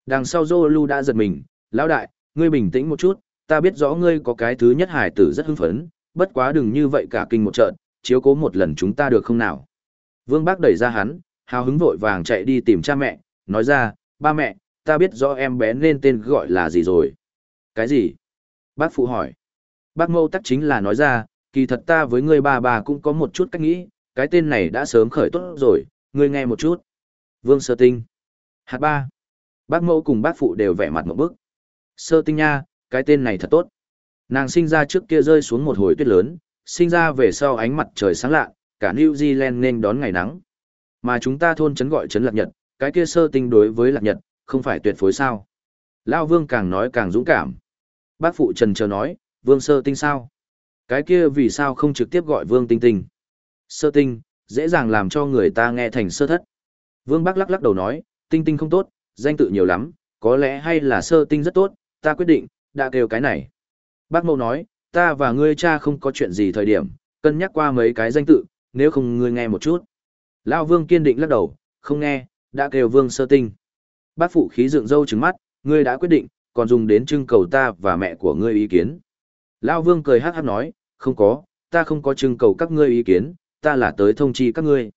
Đằng sau Zolu đã giật mình, lão đại, ngươi bình tĩnh một chút, ta biết rõ ngươi có cái thứ nhất hải tử rất hưng phấn, bất quá đừng như vậy cả kinh một trận, chiếu cố một lần chúng ta được không nào. Vương Bác đẩy ra hắn, hào hứng vội vàng chạy đi tìm cha mẹ, nói ra, ba mẹ, ta biết rõ em bé nên tên gọi là gì rồi. Cái gì? Bác phụ hỏi. Bác mâu tắc chính là nói ra, kỳ thật ta với ngươi ba bà cũng có một chút cách nghĩ, cái tên này đã sớm khởi tốt rồi, ngươi nghe một chút. Vương Sơ Tinh. Hạt ba. Bác mẫu cùng bác phụ đều vẻ mặt một bức. Sơ Tinh nha, cái tên này thật tốt. Nàng sinh ra trước kia rơi xuống một hồi tuyết lớn, sinh ra về sau ánh mặt trời sáng lạ, cả New Zealand nên đón ngày nắng. Mà chúng ta thôn trấn gọi trấn Lạc Nhật, cái kia sơ tinh đối với Lạc Nhật, không phải tuyệt phối sao. Lao Vương càng nói càng dũng cảm. Bác phụ trần chờ nói, Vương sơ tinh sao? Cái kia vì sao không trực tiếp gọi Vương tinh tinh? Sơ tinh, dễ dàng làm cho người ta nghe thành sơ thất. Vương Bắc lắc lắc đầu nói, tinh tinh không tốt, danh tự nhiều lắm, có lẽ hay là sơ tinh rất tốt, ta quyết định, đã kêu cái này. Bác mẫu nói, ta và ngươi cha không có chuyện gì thời điểm, cân nhắc qua mấy cái danh tự, nếu không ngươi nghe một chút. Lão Vương kiên định lắc đầu, không nghe, đã kêu Vương sơ tinh. Bác phụ khí dựng râu trứng mắt, ngươi đã quyết định, còn dùng đến trưng cầu ta và mẹ của ngươi ý kiến. Lão Vương cười hát hát nói, không có, ta không có trưng cầu các ngươi ý kiến, ta là tới thông chi các ngươi.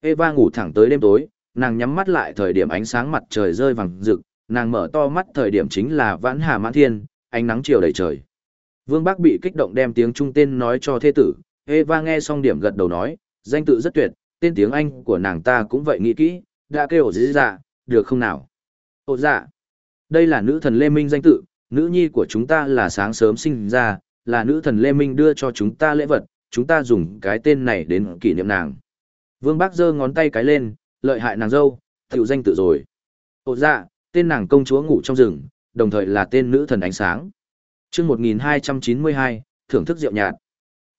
Eva ngủ thẳng tới đêm tối, nàng nhắm mắt lại thời điểm ánh sáng mặt trời rơi vàng rực, nàng mở to mắt thời điểm chính là vãn hà mãn thiên, ánh nắng chiều đầy trời. Vương Bắc bị kích động đem tiếng Trung tên nói cho thế tử, Eva nghe xong điểm gật đầu nói, danh tự rất tuyệt, tên tiếng Anh của nàng ta cũng vậy nghĩ kỹ, đã kêu dĩ dạ, được không nào? Ồ dạ, đây là nữ thần Lê Minh danh tự, nữ nhi của chúng ta là sáng sớm sinh ra, là nữ thần Lê Minh đưa cho chúng ta lễ vật, chúng ta dùng cái tên này đến kỷ niệm nàng. Vương Bác giơ ngón tay cái lên, lợi hại nàng dâu, tiểu danh tự rồi. Ồ dạ, tên nàng công chúa ngủ trong rừng, đồng thời là tên nữ thần ánh sáng. chương 1292, thưởng thức rượu nhạt.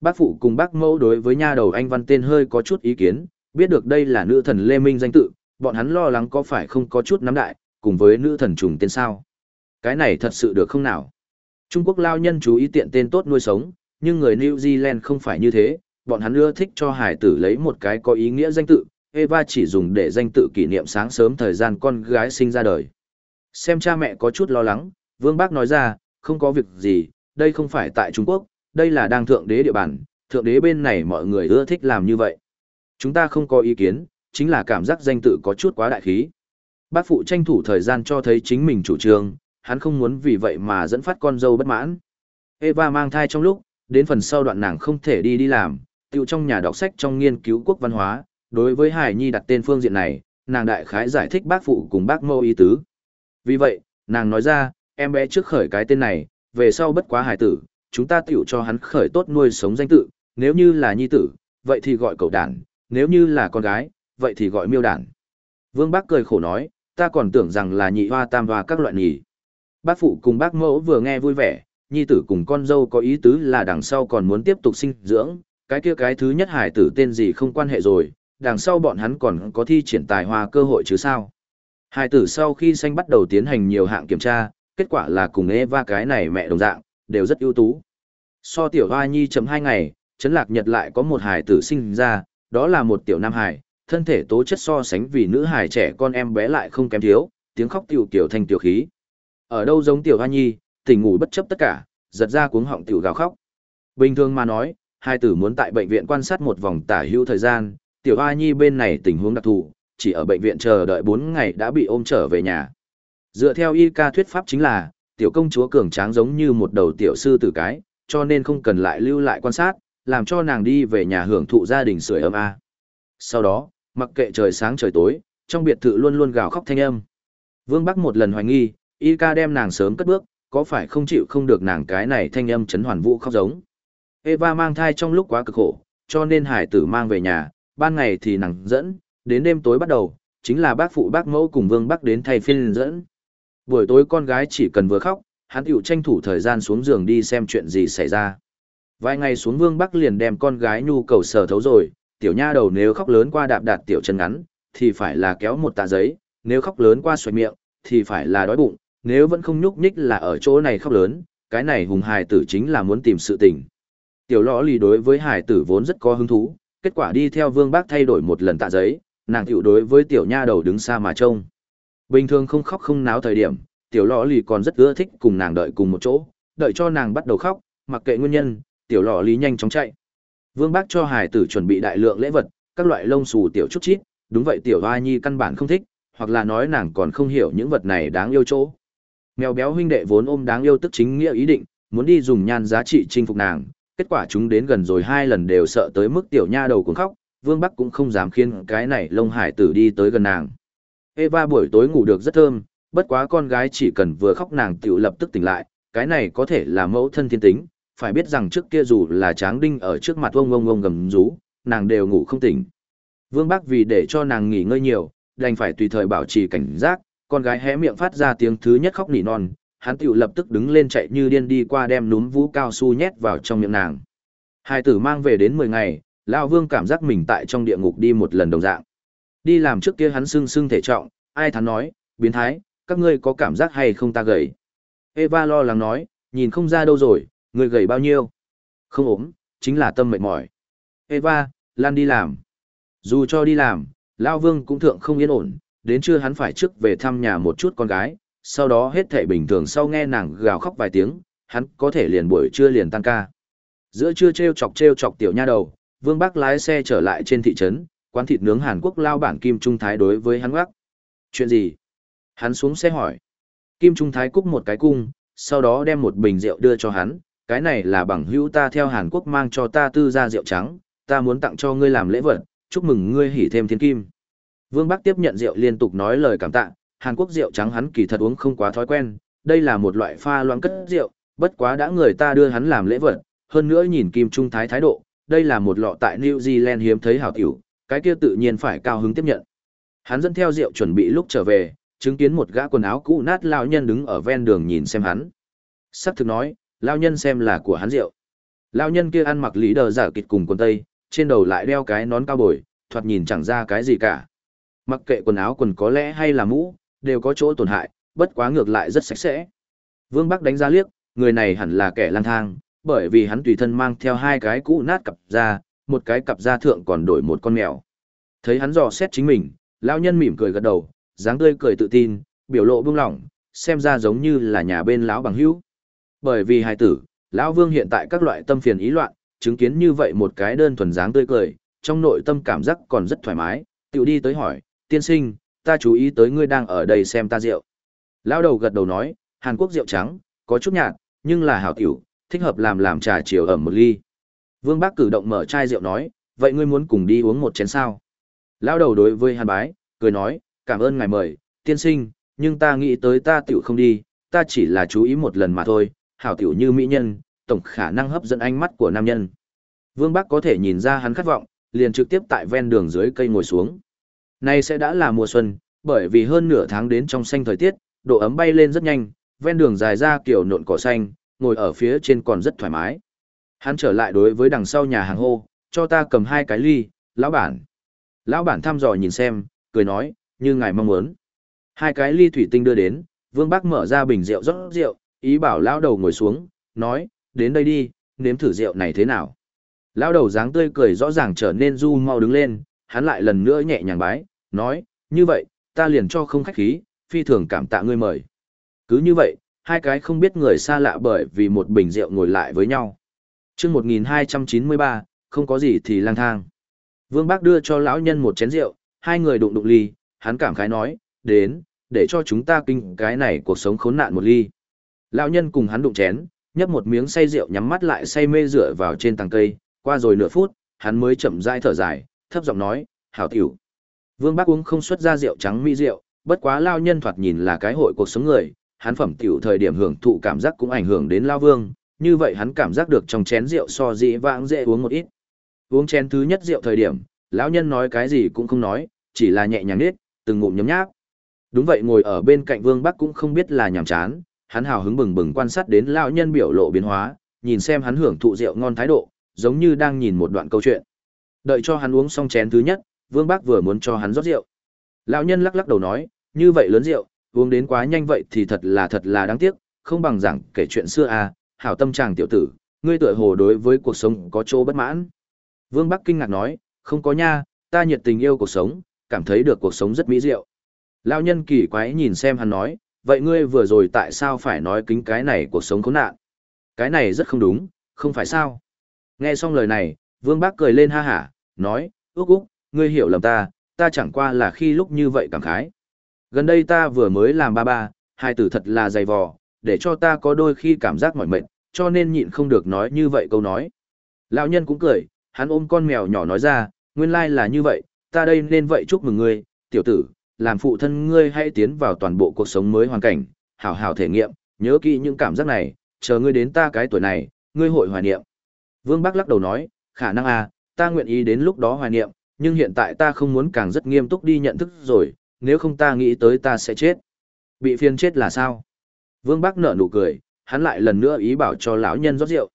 Bác phụ cùng bác mẫu đối với nha đầu anh văn tên hơi có chút ý kiến, biết được đây là nữ thần Lê Minh danh tự, bọn hắn lo lắng có phải không có chút nắm đại, cùng với nữ thần trùng tên sao. Cái này thật sự được không nào? Trung Quốc lao nhân chú ý tiện tên tốt nuôi sống, nhưng người New Zealand không phải như thế, bọn hắn ưa thích cho hải tử lấy một cái có ý nghĩa danh tự, Eva chỉ dùng để danh tự kỷ niệm sáng sớm thời gian con gái sinh ra đời. Xem cha mẹ có chút lo lắng, Vương Bác nói ra, không có việc gì, đây không phải tại Trung Quốc, đây là đang thượng đế địa bàn, thượng đế bên này mọi người ưa thích làm như vậy. Chúng ta không có ý kiến, chính là cảm giác danh tự có chút quá đại khí. Bác phụ tranh thủ thời gian cho thấy chính mình chủ trương, hắn không muốn vì vậy mà dẫn phát con dâu bất mãn. Eva mang thai trong lúc, đến phần sau đoạn nàng không thể đi đi làm, tiêu trong nhà đọc sách trong nghiên cứu quốc văn hóa, đối với Hải Nhi đặt tên phương diện này, nàng đại khái giải thích bác phụ cùng bác mâu ý tứ. Vì vậy, nàng nói ra, em bé trước khởi cái tên này, về sau bất quá hải tử, chúng ta tiểu cho hắn khởi tốt nuôi sống danh tự, nếu như là nhi tử, vậy thì gọi cậu đản, nếu như là con gái, vậy thì gọi miêu đản. Vương Bác cười khổ nói, ta còn tưởng rằng là nhị hoa tam hoa các loại nhỉ. Bác phụ cùng bác mẫu vừa nghe vui vẻ, nhi tử cùng con dâu có ý tứ là đằng sau còn muốn tiếp tục sinh dưỡng, cái kia cái thứ nhất hải tử tên gì không quan hệ rồi, đằng sau bọn hắn còn có thi triển tài hoa cơ hội chứ sao. Hải tử sau khi sanh bắt đầu tiến hành nhiều hạng kiểm tra, kết quả là cùng Eva cái này mẹ đồng dạng, đều rất ưu tú. So tiểu hoa nhi chấm hai ngày, chấn lạc nhật lại có một hải tử sinh ra, đó là một tiểu nam hải, thân thể tố chất so sánh vì nữ hải trẻ con em bé lại không kém thiếu, tiếng khóc tiểu kiểu thành tiểu khí. Ở đâu giống tiểu hoa nhi, tỉnh ngủ bất chấp tất cả, giật ra cuống họng tiểu gào khóc. Bình thường mà nói, hai tử muốn tại bệnh viện quan sát một vòng tả hữu thời gian, Tiểu A Nhi bên này tình huống đặc thù, chỉ ở bệnh viện chờ đợi 4 ngày đã bị ôm trở về nhà. Dựa theo y ca thuyết pháp chính là, tiểu công chúa cường tráng giống như một đầu tiểu sư tử cái, cho nên không cần lại lưu lại quan sát, làm cho nàng đi về nhà hưởng thụ gia đình sưởi ấm A. Sau đó, mặc kệ trời sáng trời tối, trong biệt thự luôn luôn gào khóc thanh âm. Vương Bắc một lần hoài nghi, y ca đem nàng sớm cất bước, có phải không chịu không được nàng cái này thanh âm chấn hoàn vũ khóc giống. Eva mang thai trong lúc quá cực khổ, cho nên hải tử mang về nhà, ban ngày thì nàng dẫn, đến đêm tối bắt đầu, chính là bác phụ bác mẫu cùng Vương Bác đến thay phiên dẫn. Buổi tối con gái chỉ cần vừa khóc, hắn tiểu tranh thủ thời gian xuống giường đi xem chuyện gì xảy ra. Vài ngày xuống Vương Bắc liền đem con gái nhu cầu sở thấu rồi, tiểu nha đầu nếu khóc lớn qua đạp đạt tiểu chân ngắn, thì phải là kéo một tạ giấy, nếu khóc lớn qua xoạch miệng, thì phải là đói bụng, nếu vẫn không nhúc nhích là ở chỗ này khóc lớn, cái này hùng hài tử chính là muốn tìm sự tình. Tiểu lõ lì đối với hài tử vốn rất có hứng thú, kết quả đi theo vương bác thay đổi một lần tạ giấy, nàng tiểu đối với tiểu nha đầu đứng xa mà trông. Bình thường không khóc không náo thời điểm, tiểu lõ lì còn rất ưa thích cùng nàng đợi cùng một chỗ, đợi cho nàng bắt đầu khóc, mặc kệ nguyên nhân, tiểu lọ lì nhanh chóng chạy. Vương Bác cho hải tử chuẩn bị đại lượng lễ vật, các loại lông xù tiểu chút chít, đúng vậy tiểu hoa nhi căn bản không thích, hoặc là nói nàng còn không hiểu những vật này đáng yêu chỗ. Mèo béo huynh đệ vốn ôm đáng yêu tức chính nghĩa ý định, muốn đi dùng nhan giá trị chinh phục nàng, kết quả chúng đến gần rồi hai lần đều sợ tới mức tiểu nha đầu cũng khóc, Vương Bắc cũng không dám khiến cái này lông hải tử đi tới gần nàng. Eva buổi tối ngủ được rất thơm, bất quá con gái chỉ cần vừa khóc nàng tiểu lập tức tỉnh lại, cái này có thể là mẫu thân thiên tính, phải biết rằng trước kia dù là tráng đinh ở trước mặt ông ông ông gầm rú, nàng đều ngủ không tỉnh. Vương Bắc vì để cho nàng nghỉ ngơi nhiều, đành phải tùy thời bảo trì cảnh giác, con gái hé miệng phát ra tiếng thứ nhất khóc nỉ non, hắn tiểu lập tức đứng lên chạy như điên đi qua đem núm vũ cao su nhét vào trong miệng nàng. Hai tử mang về đến 10 ngày, lão Vương cảm giác mình tại trong địa ngục đi một lần đồng dạng. Đi làm trước kia hắn sưng sưng thể trọng, ai thắn nói, biến thái, các ngươi có cảm giác hay không ta gầy. Eva lo lắng nói, nhìn không ra đâu rồi, người gầy bao nhiêu? Không ốm, chính là tâm mệt mỏi. Eva, Lan đi làm. Dù cho đi làm, Lao Vương cũng thượng không yên ổn, đến trưa hắn phải trước về thăm nhà một chút con gái, sau đó hết thể bình thường sau nghe nàng gào khóc vài tiếng, hắn có thể liền buổi trưa liền tan ca. Giữa trưa treo chọc treo chọc tiểu nha đầu, Vương Bắc lái xe trở lại trên thị trấn, quán thịt nướng Hàn Quốc lao bản Kim Trung Thái đối với hắn gác. Chuyện gì? Hắn xuống xe hỏi. Kim Trung Thái cúc một cái cung, sau đó đem một bình rượu đưa cho hắn, cái này là bằng hữu ta theo Hàn Quốc mang cho ta tư ra rượu trắng, ta muốn tặng cho ngươi làm lễ vật, chúc mừng ngươi hỉ thêm thiên kim. Vương Bắc tiếp nhận rượu liên tục nói lời cảm tạ, Hàn Quốc rượu trắng hắn kỳ thật uống không quá thói quen, đây là một loại pha loãng cất rượu, bất quá đã người ta đưa hắn làm lễ vật, hơn nữa nhìn Kim Trung Thái thái độ, đây là một lọ tại New Zealand hiếm thấy hảo tiểu, cái kia tự nhiên phải cao hứng tiếp nhận. Hắn dẫn theo rượu chuẩn bị lúc trở về, chứng kiến một gã quần áo cũ nát lão nhân đứng ở ven đường nhìn xem hắn. Sắc thực nói, lão nhân xem là của hắn rượu. Lão nhân kia ăn mặc lý đờ giả kịch cùng quần tây, trên đầu lại đeo cái nón cao bồi, thoạt nhìn chẳng ra cái gì cả. Mặc kệ quần áo quần có lẽ hay là mũ, đều có chỗ tổn hại, bất quá ngược lại rất sạch sẽ. Vương Bắc đánh giá liếc, người này hẳn là kẻ lang thang, bởi vì hắn tùy thân mang theo hai cái cũ nát cặp da, một cái cặp da thượng còn đổi một con mèo. Thấy hắn dò xét chính mình, lão nhân mỉm cười gật đầu, dáng tươi cười tự tin, biểu lộ buông lỏng, xem ra giống như là nhà bên lão bằng hữu. Bởi vì hài tử, lão Vương hiện tại các loại tâm phiền ý loạn, chứng kiến như vậy một cái đơn thuần dáng tươi cười, trong nội tâm cảm giác còn rất thoải mái, tiểu đi tới hỏi, tiên sinh, ta chú ý tới ngươi đang ở đây xem ta rượu. Lão đầu gật đầu nói, Hàn Quốc rượu trắng, có chút nhạt, nhưng là hảo tiểu, thích hợp làm làm trà chiều ẩm một ly. Vương Bác cử động mở chai rượu nói, vậy ngươi muốn cùng đi uống một chén sao? Lão đầu đối với Hàn Bái, cười nói, cảm ơn ngài mời, tiên sinh, nhưng ta nghĩ tới ta tiểu không đi, ta chỉ là chú ý một lần mà thôi, hảo tiểu như mỹ nhân, tổng khả năng hấp dẫn ánh mắt của nam nhân. Vương Bắc có thể nhìn ra hắn khát vọng, liền trực tiếp tại ven đường dưới cây ngồi xuống. Nay sẽ đã là mùa xuân, bởi vì hơn nửa tháng đến trong xanh thời tiết, độ ấm bay lên rất nhanh, ven đường dài ra kiểu nộn cỏ xanh, ngồi ở phía trên còn rất thoải mái. Hắn trở lại đối với đằng sau nhà hàng hô, cho ta cầm hai cái ly, lão bản. Lão bản thăm dò nhìn xem, cười nói, như ngài mong muốn. Hai cái ly thủy tinh đưa đến, Vương bác mở ra bình rượu rót rượu, ý bảo lão đầu ngồi xuống, nói, đến đây đi, nếm thử rượu này thế nào. Lão đầu dáng tươi cười rõ ràng trở nên du mau đứng lên, hắn lại lần nữa nhẹ nhàng bái, nói, như vậy, ta liền cho không khách khí, phi thường cảm tạ ngươi mời. Cứ như vậy, hai cái không biết người xa lạ bởi vì một bình rượu ngồi lại với nhau. chương 1293, không có gì thì lang thang. Vương Bác đưa cho lão nhân một chén rượu, hai người đụng đụng ly, hắn cảm khái nói, đến, để cho chúng ta kinh cái này cuộc sống khốn nạn một ly. Lão nhân cùng hắn đụng chén, nhấp một miếng say rượu nhắm mắt lại say mê dựa vào trên tàng cây, qua rồi nửa phút, hắn mới chậm rãi thở dài, thấp giọng nói, hảo tiểu. Vương Bắc uống không xuất ra rượu trắng mỹ rượu, bất quá lao nhân thoạt nhìn là cái hội cuộc sống người, hắn phẩm tiểu thời điểm hưởng thụ cảm giác cũng ảnh hưởng đến lao vương, như vậy hắn cảm giác được trong chén rượu so dĩ vãng dễ uống một ít. Uống chén thứ nhất rượu thời điểm, lão nhân nói cái gì cũng không nói, chỉ là nhẹ nhàng nết, từng ngụm nhấm nháp. Đúng vậy ngồi ở bên cạnh Vương Bắc cũng không biết là nhàm chán, hắn hào hứng bừng bừng quan sát đến lão nhân biểu lộ biến hóa, nhìn xem hắn hưởng thụ rượu ngon thái độ, giống như đang nhìn một đoạn câu chuyện. Đợi cho hắn uống xong chén thứ nhất, Vương bác vừa muốn cho hắn rót rượu. Lão nhân lắc lắc đầu nói, như vậy lớn rượu, uống đến quá nhanh vậy thì thật là thật là đáng tiếc, không bằng rằng kể chuyện xưa à, hảo tâm chàng tiểu tử, ngươi tuổi hồ đối với cuộc sống có chỗ bất mãn. Vương Bắc kinh ngạc nói, không có nha, ta nhiệt tình yêu cuộc sống, cảm thấy được cuộc sống rất mỹ diệu. Lão nhân kỳ quái nhìn xem hắn nói, vậy ngươi vừa rồi tại sao phải nói kính cái này cuộc sống khốn nạn? Cái này rất không đúng, không phải sao? Nghe xong lời này, Vương Bác cười lên ha hả, nói, úc úc, ngươi hiểu lầm ta, ta chẳng qua là khi lúc như vậy cảm khái. Gần đây ta vừa mới làm ba ba, hai tử thật là dày vò, để cho ta có đôi khi cảm giác mỏi mệt, cho nên nhịn không được nói như vậy câu nói. Lão nhân cũng cười, hắn ôm con mèo nhỏ nói ra, nguyên lai là như vậy, ta đây nên vậy chúc mừng ngươi, tiểu tử, làm phụ thân ngươi hãy tiến vào toàn bộ cuộc sống mới hoàn cảnh, hảo hảo thể nghiệm, nhớ kỹ những cảm giác này, chờ ngươi đến ta cái tuổi này, ngươi hội hoài niệm. Vương Bắc lắc đầu nói, khả năng à, ta nguyện ý đến lúc đó hoài niệm, nhưng hiện tại ta không muốn càng rất nghiêm túc đi nhận thức rồi, nếu không ta nghĩ tới ta sẽ chết. Bị phiền chết là sao? Vương Bắc nở nụ cười, hắn lại lần nữa ý bảo cho lão nhân rót rượu.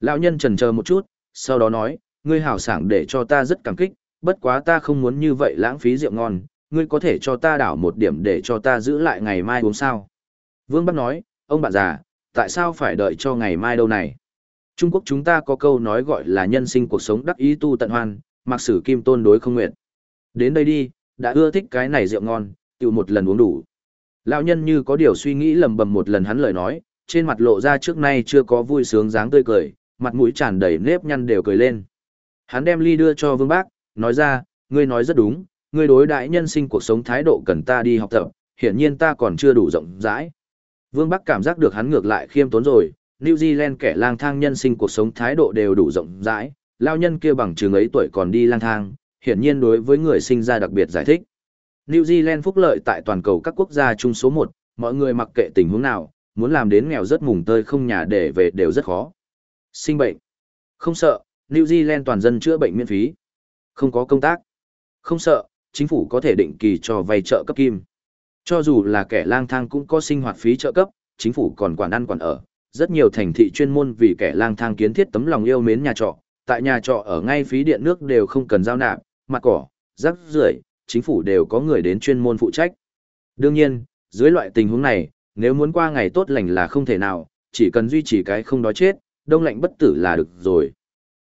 Lão nhân trần chờ một chút, sau đó nói, ngươi hảo sảng để cho ta rất cảm kích, bất quá ta không muốn như vậy lãng phí rượu ngon, ngươi có thể cho ta đảo một điểm để cho ta giữ lại ngày mai uống sao. Vương Bắc nói, ông bạn già, tại sao phải đợi cho ngày mai đâu này? Trung Quốc chúng ta có câu nói gọi là nhân sinh cuộc sống đắc ý tu tận hoan, mặc sử kim tôn đối không nguyện. Đến đây đi, đã ưa thích cái này rượu ngon, tự một lần uống đủ. Lão nhân như có điều suy nghĩ lầm bầm một lần hắn lời nói, trên mặt lộ ra trước nay chưa có vui sướng dáng tươi cười, mặt mũi tràn đầy nếp nhăn đều cười lên. Hắn đem ly đưa cho Vương Bác, nói ra, ngươi nói rất đúng, ngươi đối đại nhân sinh cuộc sống thái độ cần ta đi học tập, hiển nhiên ta còn chưa đủ rộng rãi. Vương Bắc cảm giác được hắn ngược lại khiêm tốn rồi, New Zealand kẻ lang thang nhân sinh cuộc sống thái độ đều đủ rộng rãi, lao nhân kia bằng trường ấy tuổi còn đi lang thang, hiển nhiên đối với người sinh ra đặc biệt giải thích. New Zealand phúc lợi tại toàn cầu các quốc gia chung số 1, mọi người mặc kệ tình huống nào, muốn làm đến nghèo rất mùng tơi không nhà để về đều rất khó. Sinh bệnh. Không sợ, New Zealand toàn dân chữa bệnh miễn phí. Không có công tác. Không sợ, chính phủ có thể định kỳ cho vay trợ cấp kim. Cho dù là kẻ lang thang cũng có sinh hoạt phí trợ cấp, chính phủ còn quản ăn quản ở. Rất nhiều thành thị chuyên môn vì kẻ lang thang kiến thiết tấm lòng yêu mến nhà trọ, tại nhà trọ ở ngay phí điện nước đều không cần giao nạp, mặt cỏ, rác rưởi, chính phủ đều có người đến chuyên môn phụ trách. Đương nhiên, dưới loại tình huống này, nếu muốn qua ngày tốt lành là không thể nào, chỉ cần duy trì cái không đói chết, đông lạnh bất tử là được rồi.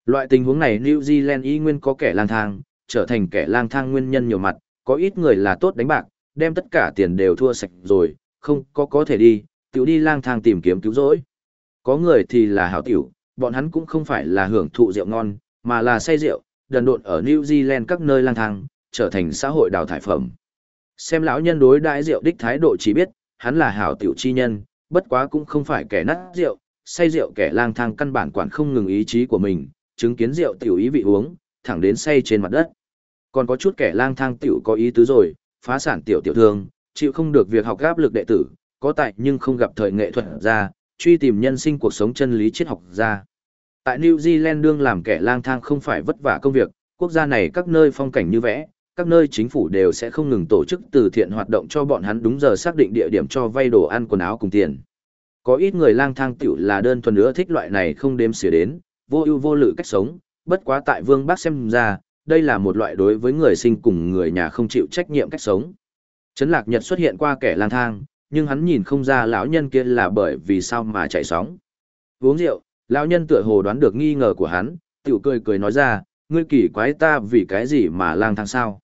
Loại tình huống này New Zealand y nguyên có kẻ lang thang, trở thành kẻ lang thang nguyên nhân nhiều mặt, có ít người là tốt đánh bạc, đem tất cả tiền đều thua sạch rồi, không có có thể đi, tiểu đi lang thang tìm kiếm cứu rỗi. Có người thì là hảo tiểu, bọn hắn cũng không phải là hưởng thụ rượu ngon, mà là say rượu, đần độn ở New Zealand các nơi lang thang, trở thành xã hội đào thải phẩm. Xem lão nhân đối đãi rượu đích thái độ chỉ biết, hắn là hảo tiểu chi nhân, bất quá cũng không phải kẻ nát rượu, say rượu kẻ lang thang căn bản quản không ngừng ý chí của mình, chứng kiến rượu tiểu ý vị uống, thẳng đến say trên mặt đất. Còn có chút kẻ lang thang tiểu có ý tứ rồi, phá sản tiểu tiểu thương, chịu không được việc học áp lực đệ tử, có tại nhưng không gặp thời nghệ thuật ra, truy tìm nhân sinh cuộc sống chân lý triết học ra. Tại New Zealand đương làm kẻ lang thang không phải vất vả công việc, quốc gia này các nơi phong cảnh như vẽ, các nơi chính phủ đều sẽ không ngừng tổ chức từ thiện hoạt động cho bọn hắn đúng giờ xác định địa điểm cho vay đồ ăn quần áo cùng tiền. Có ít người lang thang tiểu là đơn thuần nữa thích loại này không đếm xỉa đến, vô ưu vô lự cách sống, bất quá tại Vương Bác xem ra, đây là một loại đối với người sinh cùng người nhà không chịu trách nhiệm cách sống. Trấn Lạc Nhật xuất hiện qua kẻ lang thang, nhưng hắn nhìn không ra lão nhân kia là bởi vì sao mà chạy sóng. Uống rượu, lão nhân tựa hồ đoán được nghi ngờ của hắn, tiểu cười cười nói ra, ngươi kỳ quái ta vì cái gì mà lang thang sao?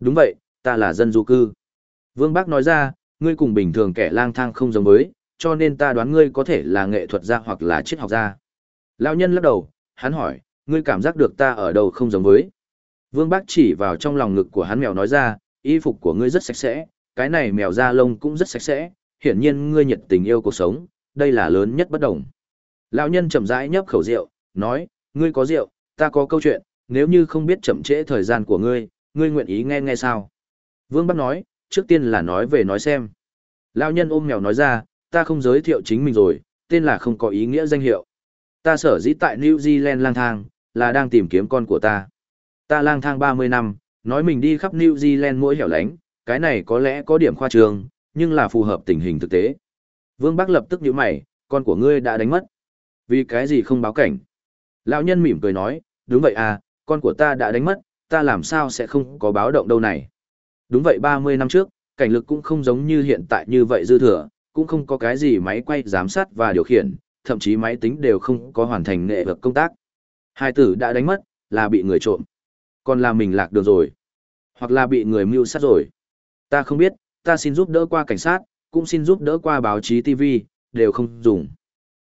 Đúng vậy, ta là dân du cư. Vương Bác nói ra, ngươi cùng bình thường kẻ lang thang không giống với, cho nên ta đoán ngươi có thể là nghệ thuật gia hoặc là triết học gia. Lão nhân lắc đầu, hắn hỏi, ngươi cảm giác được ta ở đâu không giống với. Vương Bác chỉ vào trong lòng ngực của hắn mèo nói ra, y phục của ngươi rất sạch sẽ, cái này mèo da lông cũng rất sạch sẽ, hiển nhiên ngươi nhiệt tình yêu cuộc sống, đây là lớn nhất bất đồng. Lão nhân chậm rãi nhấp khẩu rượu, nói, ngươi có rượu, ta có câu chuyện, nếu như không biết chậm trễ thời gian của ngươi, ngươi nguyện ý nghe nghe sao? Vương Bắc nói, trước tiên là nói về nói xem. Lão nhân ôm mèo nói ra, ta không giới thiệu chính mình rồi, tên là không có ý nghĩa danh hiệu. Ta sở dĩ tại New Zealand lang thang, là đang tìm kiếm con của ta. Ta lang thang 30 năm, nói mình đi khắp New Zealand mỗi hẻo lánh, cái này có lẽ có điểm khoa trương, nhưng là phù hợp tình hình thực tế. Vương Bắc lập tức nhíu mày, con của ngươi đã đánh mất. Vì cái gì không báo cảnh? Lão nhân mỉm cười nói, đúng vậy à, con của ta đã đánh mất, ta làm sao sẽ không có báo động đâu này. Đúng vậy 30 năm trước, cảnh lực cũng không giống như hiện tại như vậy dư thừa, cũng không có cái gì máy quay giám sát và điều khiển, thậm chí máy tính đều không có hoàn thành nghệ vực công tác. Hai tử đã đánh mất, là bị người trộm. Còn là mình lạc đường rồi. Hoặc là bị người mưu sát rồi. Ta không biết, ta xin giúp đỡ qua cảnh sát, cũng xin giúp đỡ qua báo chí TV, đều không dùng.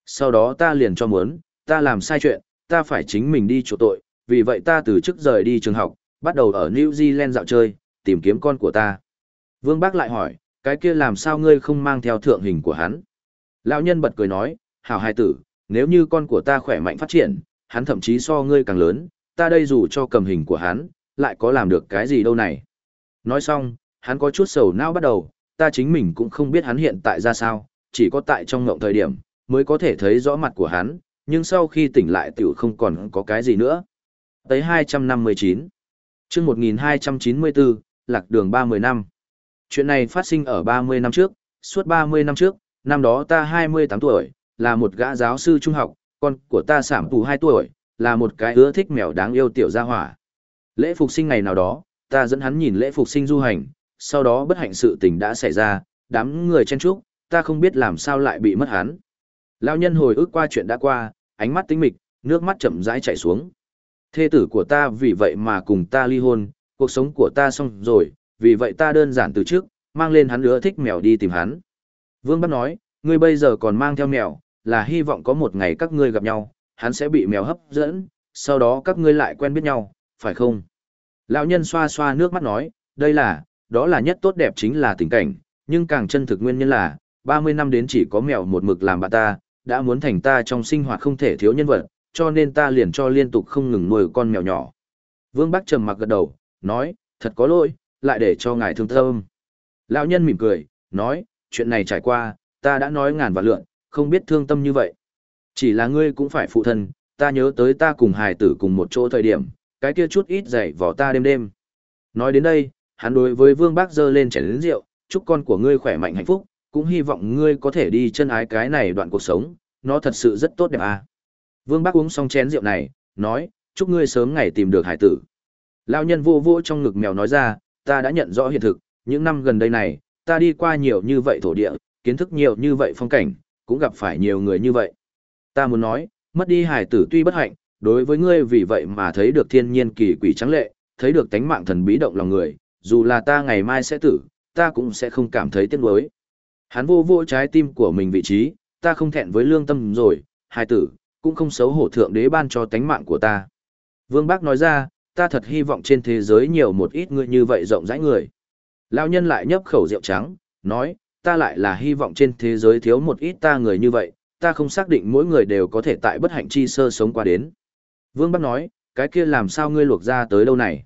Sau đó ta liền cho muốn, ta làm sai chuyện, ta phải chính mình đi chỗ tội, vì vậy ta từ chức rời đi trường học, bắt đầu ở New Zealand dạo chơi, tìm kiếm con của ta. Vương Bác lại hỏi, cái kia làm sao ngươi không mang theo thượng hình của hắn? Lão nhân bật cười nói, hảo hai tử, nếu như con của ta khỏe mạnh phát triển, hắn thậm chí so ngươi càng lớn, ta đây dù cho cầm hình của hắn, lại có làm được cái gì đâu này. Nói xong, hắn có chút sầu não bắt đầu, ta chính mình cũng không biết hắn hiện tại ra sao, chỉ có tại trong ngộng thời điểm, mới có thể thấy rõ mặt của hắn, nhưng sau khi tỉnh lại tiểu không còn có cái gì nữa. Tới 259. chương 1294, lạc đường 30 năm. Chuyện này phát sinh ở 30 năm trước, suốt 30 năm trước, năm đó ta 28 tuổi, là một gã giáo sư trung học, con của ta sảm tù 2 tuổi, là một cái ưa thích mèo đáng yêu tiểu gia hỏa. Lễ phục sinh ngày nào đó, ta dẫn hắn nhìn lễ phục sinh du hành, sau đó bất hạnh sự tình đã xảy ra, đám người chen chúc, ta không biết làm sao lại bị mất hắn. Lão nhân hồi ức qua chuyện đã qua, ánh mắt tinh mịch, nước mắt chậm rãi chảy xuống. Thê tử của ta vì vậy mà cùng ta ly hôn, cuộc sống của ta xong rồi, vì vậy ta đơn giản từ trước, mang lên hắn nữa thích mèo đi tìm hắn. Vương Bắc nói, ngươi bây giờ còn mang theo mèo, là hy vọng có một ngày các ngươi gặp nhau, hắn sẽ bị mèo hấp dẫn, sau đó các ngươi lại quen biết nhau, phải không? Lão nhân xoa xoa nước mắt nói, đây là, đó là nhất tốt đẹp chính là tình cảnh, nhưng càng chân thực nguyên nhân là, 30 năm đến chỉ có mèo một mực làm bạn ta, đã muốn thành ta trong sinh hoạt không thể thiếu nhân vật, cho nên ta liền cho liên tục không ngừng nuôi con mèo nhỏ. Vương Bắc trầm mặc gật đầu, nói, thật có lỗi, lại để cho ngài thương tâm. Lão nhân mỉm cười, nói, chuyện này trải qua, ta đã nói ngàn và lượn, không biết thương tâm như vậy. Chỉ là ngươi cũng phải phụ thân, ta nhớ tới ta cùng hài tử cùng một chỗ thời điểm, cái kia chút ít dày vỏ ta đêm đêm. Nói đến đây, hắn đối với Vương Bác dơ lên chén rượu, chúc con của ngươi khỏe mạnh hạnh phúc, cũng hy vọng ngươi có thể đi chân ái cái này đoạn cuộc sống, nó thật sự rất tốt đẹp à. Vương Bác uống xong chén rượu này, nói, chúc ngươi sớm ngày tìm được hải tử. Lão nhân vô vô trong ngực mèo nói ra, ta đã nhận rõ hiện thực, những năm gần đây này, ta đi qua nhiều như vậy thổ địa, kiến thức nhiều như vậy phong cảnh, cũng gặp phải nhiều người như vậy. Ta muốn nói, mất đi hải tử tuy bất hạnh, đối với ngươi vì vậy mà thấy được thiên nhiên kỳ quỷ trắng lệ, thấy được tánh mạng thần bí động lòng người, dù là ta ngày mai sẽ tử, ta cũng sẽ không cảm thấy tiếc nuối. Hắn vô vô trái tim của mình vị trí, ta không thẹn với lương tâm rồi, hai tử, cũng không xấu hổ thượng đế ban cho tánh mạng của ta. Vương Bác nói ra, ta thật hy vọng trên thế giới nhiều một ít người như vậy rộng rãi người. Lão nhân lại nhấp khẩu rượu trắng, nói, ta lại là hy vọng trên thế giới thiếu một ít ta người như vậy, ta không xác định mỗi người đều có thể tại bất hạnh chi sơ sống qua đến. Vương Bắc nói, cái kia làm sao ngươi luộc ra tới đâu này?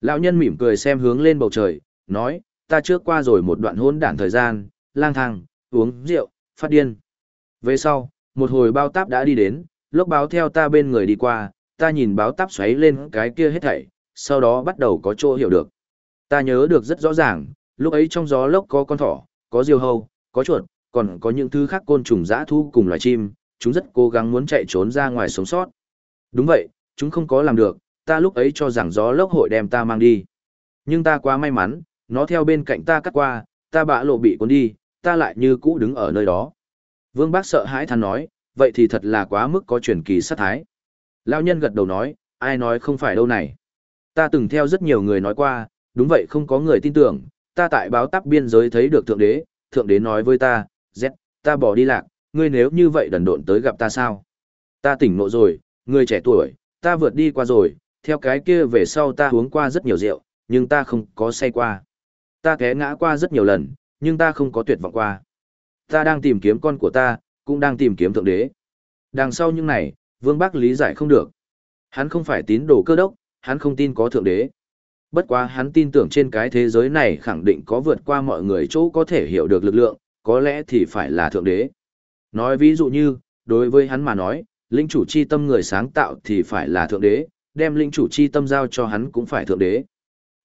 Lão nhân mỉm cười xem hướng lên bầu trời, nói, ta trước qua rồi một đoạn hôn đản thời gian, lang thang, uống rượu, phát điên. Về sau, một hồi bao táp đã đi đến, lúc báo theo ta bên người đi qua, ta nhìn báo táp xoáy lên cái kia hết thảy, sau đó bắt đầu có chỗ hiểu được. Ta nhớ được rất rõ ràng, lúc ấy trong gió lốc có con thỏ, có diều hâu, có chuột, còn có những thứ khác côn trùng dã thu cùng loài chim, chúng rất cố gắng muốn chạy trốn ra ngoài sống sót. Đúng vậy, chúng không có làm được, ta lúc ấy cho rằng gió lốc hội đem ta mang đi. Nhưng ta quá may mắn, nó theo bên cạnh ta cắt qua, ta bạ lộ bị cuốn đi, ta lại như cũ đứng ở nơi đó. Vương Bác sợ hãi than nói, vậy thì thật là quá mức có truyền kỳ sát thái. Lão nhân gật đầu nói, ai nói không phải đâu này. Ta từng theo rất nhiều người nói qua, đúng vậy không có người tin tưởng, ta tại báo tắp biên giới thấy được thượng đế, thượng đế nói với ta, Z, ta bỏ đi lạc, ngươi nếu như vậy đần độn tới gặp ta sao? Ta tỉnh nộ rồi, ngươi trẻ tuổi, ta vượt đi qua rồi, theo cái kia về sau ta uống qua rất nhiều rượu, nhưng ta không có say qua. Ta té ngã qua rất nhiều lần, nhưng ta không có tuyệt vọng qua. Ta đang tìm kiếm con của ta, cũng đang tìm kiếm thượng đế. Đằng sau những này, Vương Bắc lý giải không được. Hắn không phải tín đồ cơ đốc, hắn không tin có thượng đế. Bất quá hắn tin tưởng trên cái thế giới này khẳng định có vượt qua mọi người chỗ có thể hiểu được lực lượng, có lẽ thì phải là thượng đế. Nói ví dụ như, đối với hắn mà nói, linh chủ chi tâm người sáng tạo thì phải là thượng đế, đem linh chủ chi tâm giao cho hắn cũng phải thượng đế.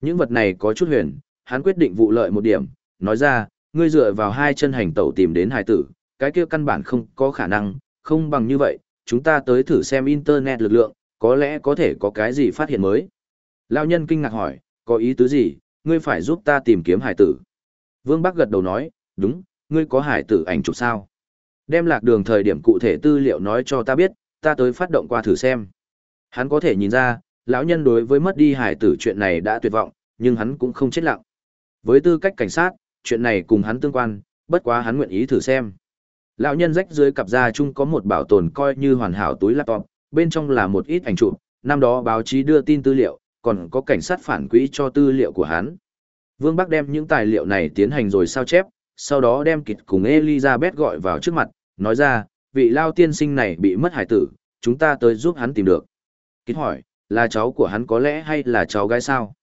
Những vật này có chút huyền, hắn quyết định vụ lợi một điểm, nói ra, ngươi dựa vào hai chân hành tẩu tìm đến hài tử, cái kia căn bản không có khả năng, không bằng như vậy, chúng ta tới thử xem internet lực lượng, có lẽ có thể có cái gì phát hiện mới. Lão nhân kinh ngạc hỏi, có ý tứ gì, ngươi phải giúp ta tìm kiếm hải tử. Vương Bắc gật đầu nói, đúng, ngươi có hải tử ảnh chụp sao? Đem lạc đường thời điểm cụ thể tư liệu nói cho ta biết, ta tới phát động qua thử xem. Hắn có thể nhìn ra, lão nhân đối với mất đi hải tử chuyện này đã tuyệt vọng, nhưng hắn cũng không chết lặng. Với tư cách cảnh sát, chuyện này cùng hắn tương quan, bất quá hắn nguyện ý thử xem. Lão nhân rách dưới cặp da chung có một bảo tồn coi như hoàn hảo túi laptop, bên trong là một ít ảnh chụp, năm đó báo chí đưa tin tư liệu, còn có cảnh sát phản quỹ cho tư liệu của hắn. Vương Bắc đem những tài liệu này tiến hành rồi sao chép, sau đó đem kịch cùng Elizabeth gọi vào trước mặt, nói ra, vị lao tiên sinh này bị mất hải tử, chúng ta tới giúp hắn tìm được. Kịch hỏi, là cháu của hắn có lẽ hay là cháu gái sao?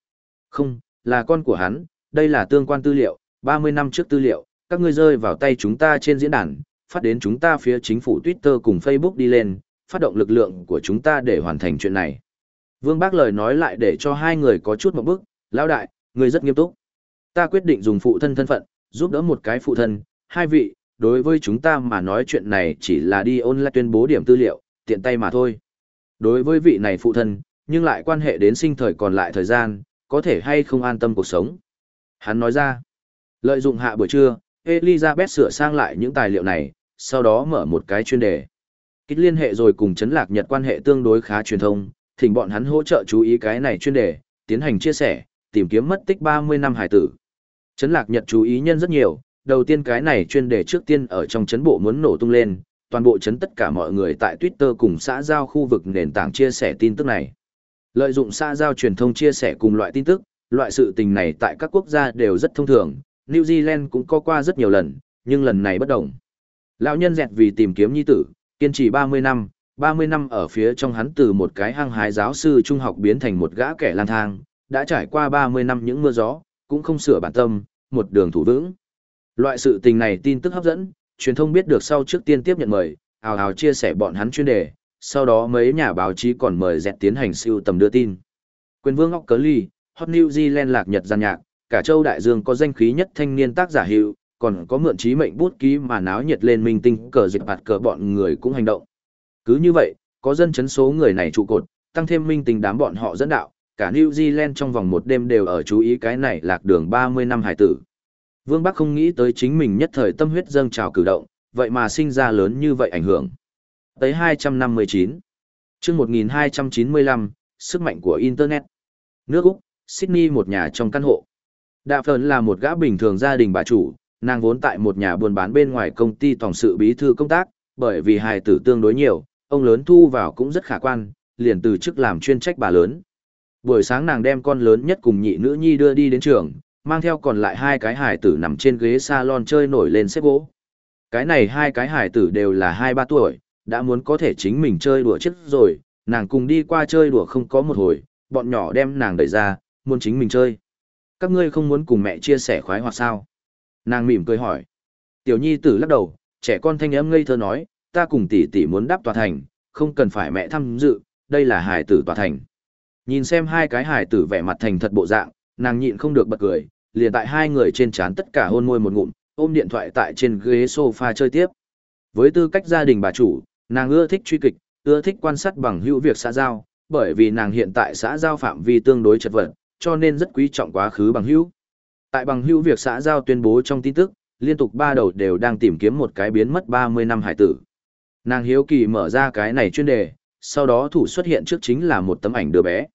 Không, là con của hắn, đây là tương quan tư liệu, 30 năm trước tư liệu, các ngươi rơi vào tay chúng ta trên diễn đàn, phát đến chúng ta phía chính phủ Twitter cùng Facebook đi lên, phát động lực lượng của chúng ta để hoàn thành chuyện này. Vương Bác lời nói lại để cho hai người có chút một bước, lão đại, người rất nghiêm túc. Ta quyết định dùng phụ thân thân phận, giúp đỡ một cái phụ thân, hai vị, đối với chúng ta mà nói chuyện này chỉ là đi online tuyên bố điểm tư liệu, tiện tay mà thôi. Đối với vị này phụ thân, nhưng lại quan hệ đến sinh thời còn lại thời gian, có thể hay không an tâm cuộc sống. Hắn nói ra, lợi dụng hạ buổi trưa, Elizabeth sửa sang lại những tài liệu này, sau đó mở một cái chuyên đề. Kích liên hệ rồi cùng chấn lạc Nhật quan hệ tương đối khá truyền thông, thỉnh bọn hắn hỗ trợ chú ý cái này chuyên đề, tiến hành chia sẻ, tìm kiếm mất tích 30 năm hải tử. Chấn lạc Nhật chú ý nhân rất nhiều, đầu tiên cái này chuyên đề trước tiên ở trong chấn bộ muốn nổ tung lên, toàn bộ chấn tất cả mọi người tại Twitter cùng xã giao khu vực nền tảng chia sẻ tin tức này. Lợi dụng xã giao truyền thông chia sẻ cùng loại tin tức, loại sự tình này tại các quốc gia đều rất thông thường, New Zealand cũng có qua rất nhiều lần, nhưng lần này bất đồng. Lão nhân dẹt vì tìm kiếm nhi tử, kiên trì 30 năm, 30 năm ở phía trong hắn từ một cái hăng hái giáo sư trung học biến thành một gã kẻ lang thang, đã trải qua 30 năm những mưa gió, cũng không sửa bản tâm, một đường thủ vững. Loại sự tình này tin tức hấp dẫn, truyền thông biết được sau trước tiên tiếp nhận mời, ào ào chia sẻ bọn hắn chuyên đề, sau đó mấy nhà báo chí còn mời dẹt tiến hành siêu tầm đưa tin. Quyền vương Ngọc Cớ Ly, Hot New Zealand lạc nhật gian nhạc, cả châu đại dương có danh khí nhất thanh niên tác giả hiệu, còn có mượn trí mệnh bút ký mà náo nhiệt lên minh tinh cờ dịch bạt cờ bọn người cũng hành động. Cứ như vậy, có dân chấn số người này trụ cột, tăng thêm minh tinh đám bọn họ dẫn đạo, cả New Zealand trong vòng một đêm đều ở chú ý cái này lạc đường 30 năm hải tử. Vương Bắc không nghĩ tới chính mình nhất thời tâm huyết dâng trào cử động, vậy mà sinh ra lớn như vậy ảnh hưởng. Tới 259. chương 1295, sức mạnh của Internet. Nước Úc, Sydney một nhà trong căn hộ. Đạ Phờn là một gã bình thường gia đình bà chủ, nàng vốn tại một nhà buôn bán bên ngoài công ty tổng sự bí thư công tác, bởi vì hài tử tương đối nhiều, ông lớn thu vào cũng rất khả quan, liền từ chức làm chuyên trách bà lớn. Buổi sáng nàng đem con lớn nhất cùng nhị nữ nhi đưa đi đến trường, mang theo còn lại hai cái hài tử nằm trên ghế salon chơi nổi lên xếp gỗ. Cái này hai cái hài tử đều là hai ba tuổi, đã muốn có thể chính mình chơi đùa chết rồi, nàng cùng đi qua chơi đùa không có một hồi, bọn nhỏ đem nàng đẩy ra, muốn chính mình chơi. Các ngươi không muốn cùng mẹ chia sẻ khoái hoặc sao? Nàng mỉm cười hỏi. Tiểu nhi tử lắc đầu, trẻ con thanh âm ngây thơ nói, ta cùng tỷ tỷ muốn đáp tòa thành, không cần phải mẹ tham dự, đây là hài tử tòa thành. Nhìn xem hai cái hài tử vẻ mặt thành thật bộ dạng, nàng nhịn không được bật cười, liền tại hai người trên trán tất cả hôn môi một ngụm, ôm điện thoại tại trên ghế sofa chơi tiếp. Với tư cách gia đình bà chủ, nàng ưa thích truy kịch, ưa thích quan sát bằng hữu việc xã giao, bởi vì nàng hiện tại xã giao phạm vi tương đối chật vật, cho nên rất quý trọng quá khứ bằng hữu. Tại bằng hữu việc xã giao tuyên bố trong tin tức, liên tục ba đầu đều đang tìm kiếm một cái biến mất 30 năm hải tử. Nàng hiếu kỳ mở ra cái này chuyên đề, sau đó thủ xuất hiện trước chính là một tấm ảnh đứa bé.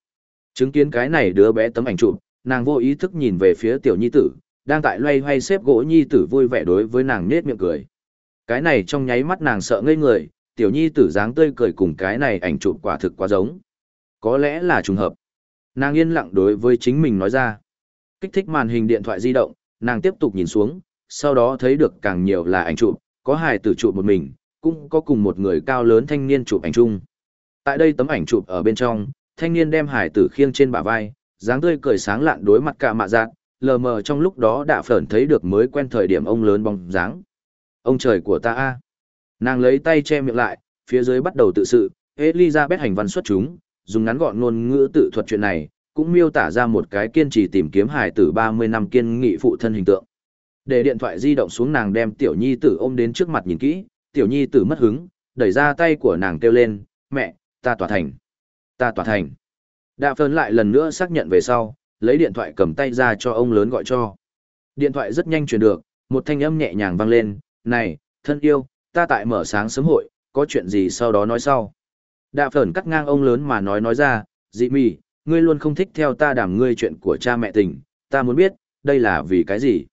Chứng kiến cái này đứa bé tấm ảnh chụp, nàng vô ý thức nhìn về phía tiểu nhi tử, đang tại loay hoay xếp gỗ nhi tử vui vẻ đối với nàng nết miệng cười. Cái này trong nháy mắt nàng sợ ngây người, tiểu nhi tử dáng tươi cười cùng cái này ảnh chụp quả thực quá giống. có lẽ là trùng hợp. Nàng yên lặng đối với chính mình nói ra. Kích thích màn hình điện thoại di động, nàng tiếp tục nhìn xuống, sau đó thấy được càng nhiều là ảnh chụp, có hài tử chụp một mình, cũng có cùng một người cao lớn thanh niên chụp ảnh chung. Tại đây tấm ảnh chụp ở bên trong, thanh niên đem hải tử khiêng trên bả vai, dáng tươi cười sáng lạn đối mặt cả mạ giác, lờ mờ trong lúc đó đã phởn thấy được mới quen thời điểm ông lớn bóng dáng. Ông trời của ta a Nàng lấy tay che miệng lại, phía dưới bắt đầu tự sự, Elizabeth hành văn xuất chúng, dùng ngắn gọn ngôn ngữ tự thuật chuyện này, cũng miêu tả ra một cái kiên trì tìm kiếm hài tử 30 năm kiên nghị phụ thân hình tượng. Để điện thoại di động xuống nàng đem tiểu nhi tử ôm đến trước mặt nhìn kỹ, tiểu nhi tử mất hứng, đẩy ra tay của nàng kêu lên, mẹ, ta tỏa thành, ta tỏa thành. Đạ phơn lại lần nữa xác nhận về sau, lấy điện thoại cầm tay ra cho ông lớn gọi cho. Điện thoại rất nhanh truyền được, một thanh âm nhẹ nhàng vang lên, này, thân yêu, ta tại mở sáng sớm hội, có chuyện gì sau đó nói sau. Đạ phởn cắt ngang ông lớn mà nói nói ra, dị mị, ngươi luôn không thích theo ta đảm ngươi chuyện của cha mẹ tình, ta muốn biết, đây là vì cái gì?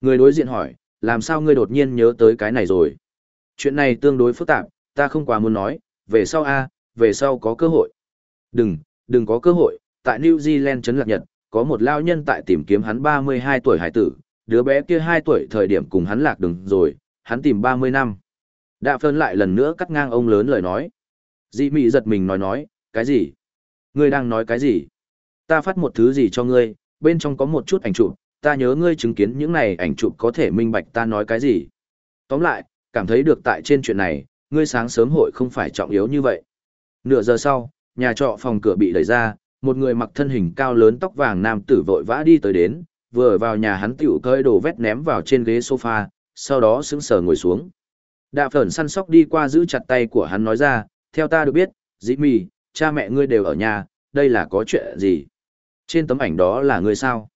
Người đối diện hỏi, làm sao ngươi đột nhiên nhớ tới cái này rồi? Chuyện này tương đối phức tạp, ta không quá muốn nói, về sau a, về sau có cơ hội. Đừng, đừng có cơ hội, tại New Zealand trấn lạc nhật, có một lao nhân tại tìm kiếm hắn 32 tuổi hải tử, đứa bé kia 2 tuổi thời điểm cùng hắn lạc đường rồi, hắn tìm 30 năm. Đạ Phân lại lần nữa cắt ngang ông lớn lời nói. Dị mị giật mình nói nói, cái gì? Ngươi đang nói cái gì? Ta phát một thứ gì cho ngươi, bên trong có một chút ảnh chụp, ta nhớ ngươi chứng kiến những này ảnh chụp có thể minh bạch ta nói cái gì. Tóm lại, cảm thấy được tại trên chuyện này, ngươi sáng sớm hội không phải trọng yếu như vậy. Nửa giờ sau, nhà trọ phòng cửa bị đẩy ra, một người mặc thân hình cao lớn tóc vàng nam tử vội vã đi tới đến, vừa vào nhà hắn tiểu cơi đồ vét ném vào trên ghế sofa, sau đó sững sờ ngồi xuống. Đạ phởn săn sóc đi qua giữ chặt tay của hắn nói ra, theo ta được biết, dĩ mì, cha mẹ ngươi đều ở nhà, đây là có chuyện gì? Trên tấm ảnh đó là ngươi sao?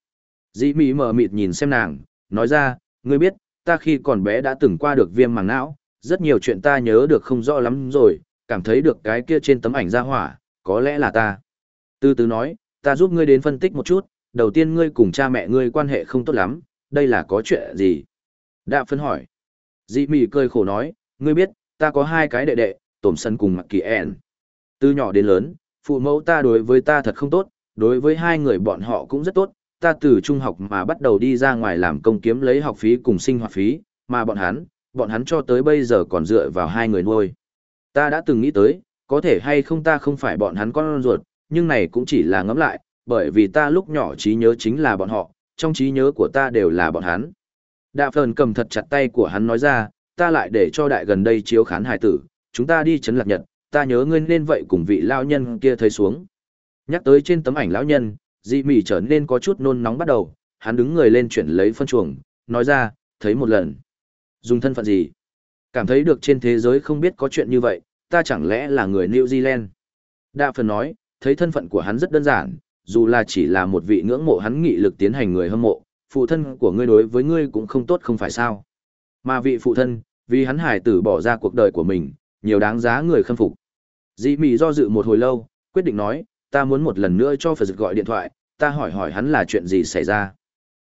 Dĩ mì mở mịt nhìn xem nàng, nói ra, ngươi biết, ta khi còn bé đã từng qua được viêm màng não, rất nhiều chuyện ta nhớ được không rõ lắm rồi, cảm thấy được cái kia trên tấm ảnh ra hỏa, có lẽ là ta. Từ từ nói, ta giúp ngươi đến phân tích một chút, đầu tiên ngươi cùng cha mẹ ngươi quan hệ không tốt lắm, đây là có chuyện gì? Đạ phân hỏi. Dị mỉ cười khổ nói, ngươi biết, ta có hai cái đệ đệ, tổm sân cùng mặc kỳ ẹn. Từ nhỏ đến lớn, phụ mẫu ta đối với ta thật không tốt, đối với hai người bọn họ cũng rất tốt, ta từ trung học mà bắt đầu đi ra ngoài làm công kiếm lấy học phí cùng sinh hoạt phí, mà bọn hắn, bọn hắn cho tới bây giờ còn dựa vào hai người nuôi. Ta đã từng nghĩ tới, có thể hay không ta không phải bọn hắn con ruột, nhưng này cũng chỉ là ngẫm lại, bởi vì ta lúc nhỏ trí nhớ chính là bọn họ, trong trí nhớ của ta đều là bọn hắn. Đạ Phờn cầm thật chặt tay của hắn nói ra, ta lại để cho đại gần đây chiếu khán hài tử, chúng ta đi chấn lạc nhật, ta nhớ ngươi nên vậy cùng vị lao nhân kia thấy xuống. Nhắc tới trên tấm ảnh lão nhân, dị mỉ trở nên có chút nôn nóng bắt đầu, hắn đứng người lên chuyển lấy phân chuồng, nói ra, thấy một lần. Dùng thân phận gì? Cảm thấy được trên thế giới không biết có chuyện như vậy, ta chẳng lẽ là người New Zealand? Đạ phần nói, thấy thân phận của hắn rất đơn giản, dù là chỉ là một vị ngưỡng mộ hắn nghị lực tiến hành người hâm mộ, phụ thân của ngươi đối với ngươi cũng không tốt không phải sao. Mà vị phụ thân, vì hắn hải tử bỏ ra cuộc đời của mình, nhiều đáng giá người khâm phục. Dĩ mì do dự một hồi lâu, quyết định nói, ta muốn một lần nữa cho Phật gọi điện thoại, ta hỏi hỏi hắn là chuyện gì xảy ra.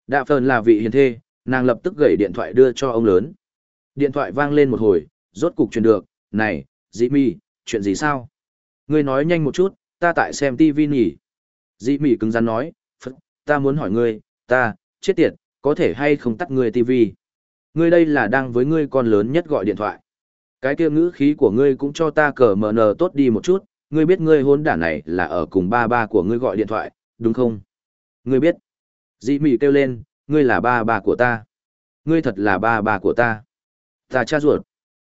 Đạ Phờn là vị hiền thê, nàng lập tức gửi điện thoại đưa cho ông lớn. Điện thoại vang lên một hồi, rốt cục truyền được, này, Dĩ mì, chuyện gì sao? Ngươi nói nhanh một chút, ta tại xem TV nhỉ. Dĩ mì cứng rắn nói, Phật, ta muốn hỏi ngươi, ta, chết tiệt, có thể hay không tắt ngươi TV. Ngươi đây là đang với ngươi con lớn nhất gọi điện thoại. Cái kia ngữ khí của ngươi cũng cho ta cờ mờ nờ tốt đi một chút, ngươi biết ngươi hôn đản này là ở cùng ba ba của ngươi gọi điện thoại, đúng không? Ngươi biết. Dị mì kêu lên, ngươi là ba ba của ta. Ngươi thật là ba ba của ta. Ta cha ruột.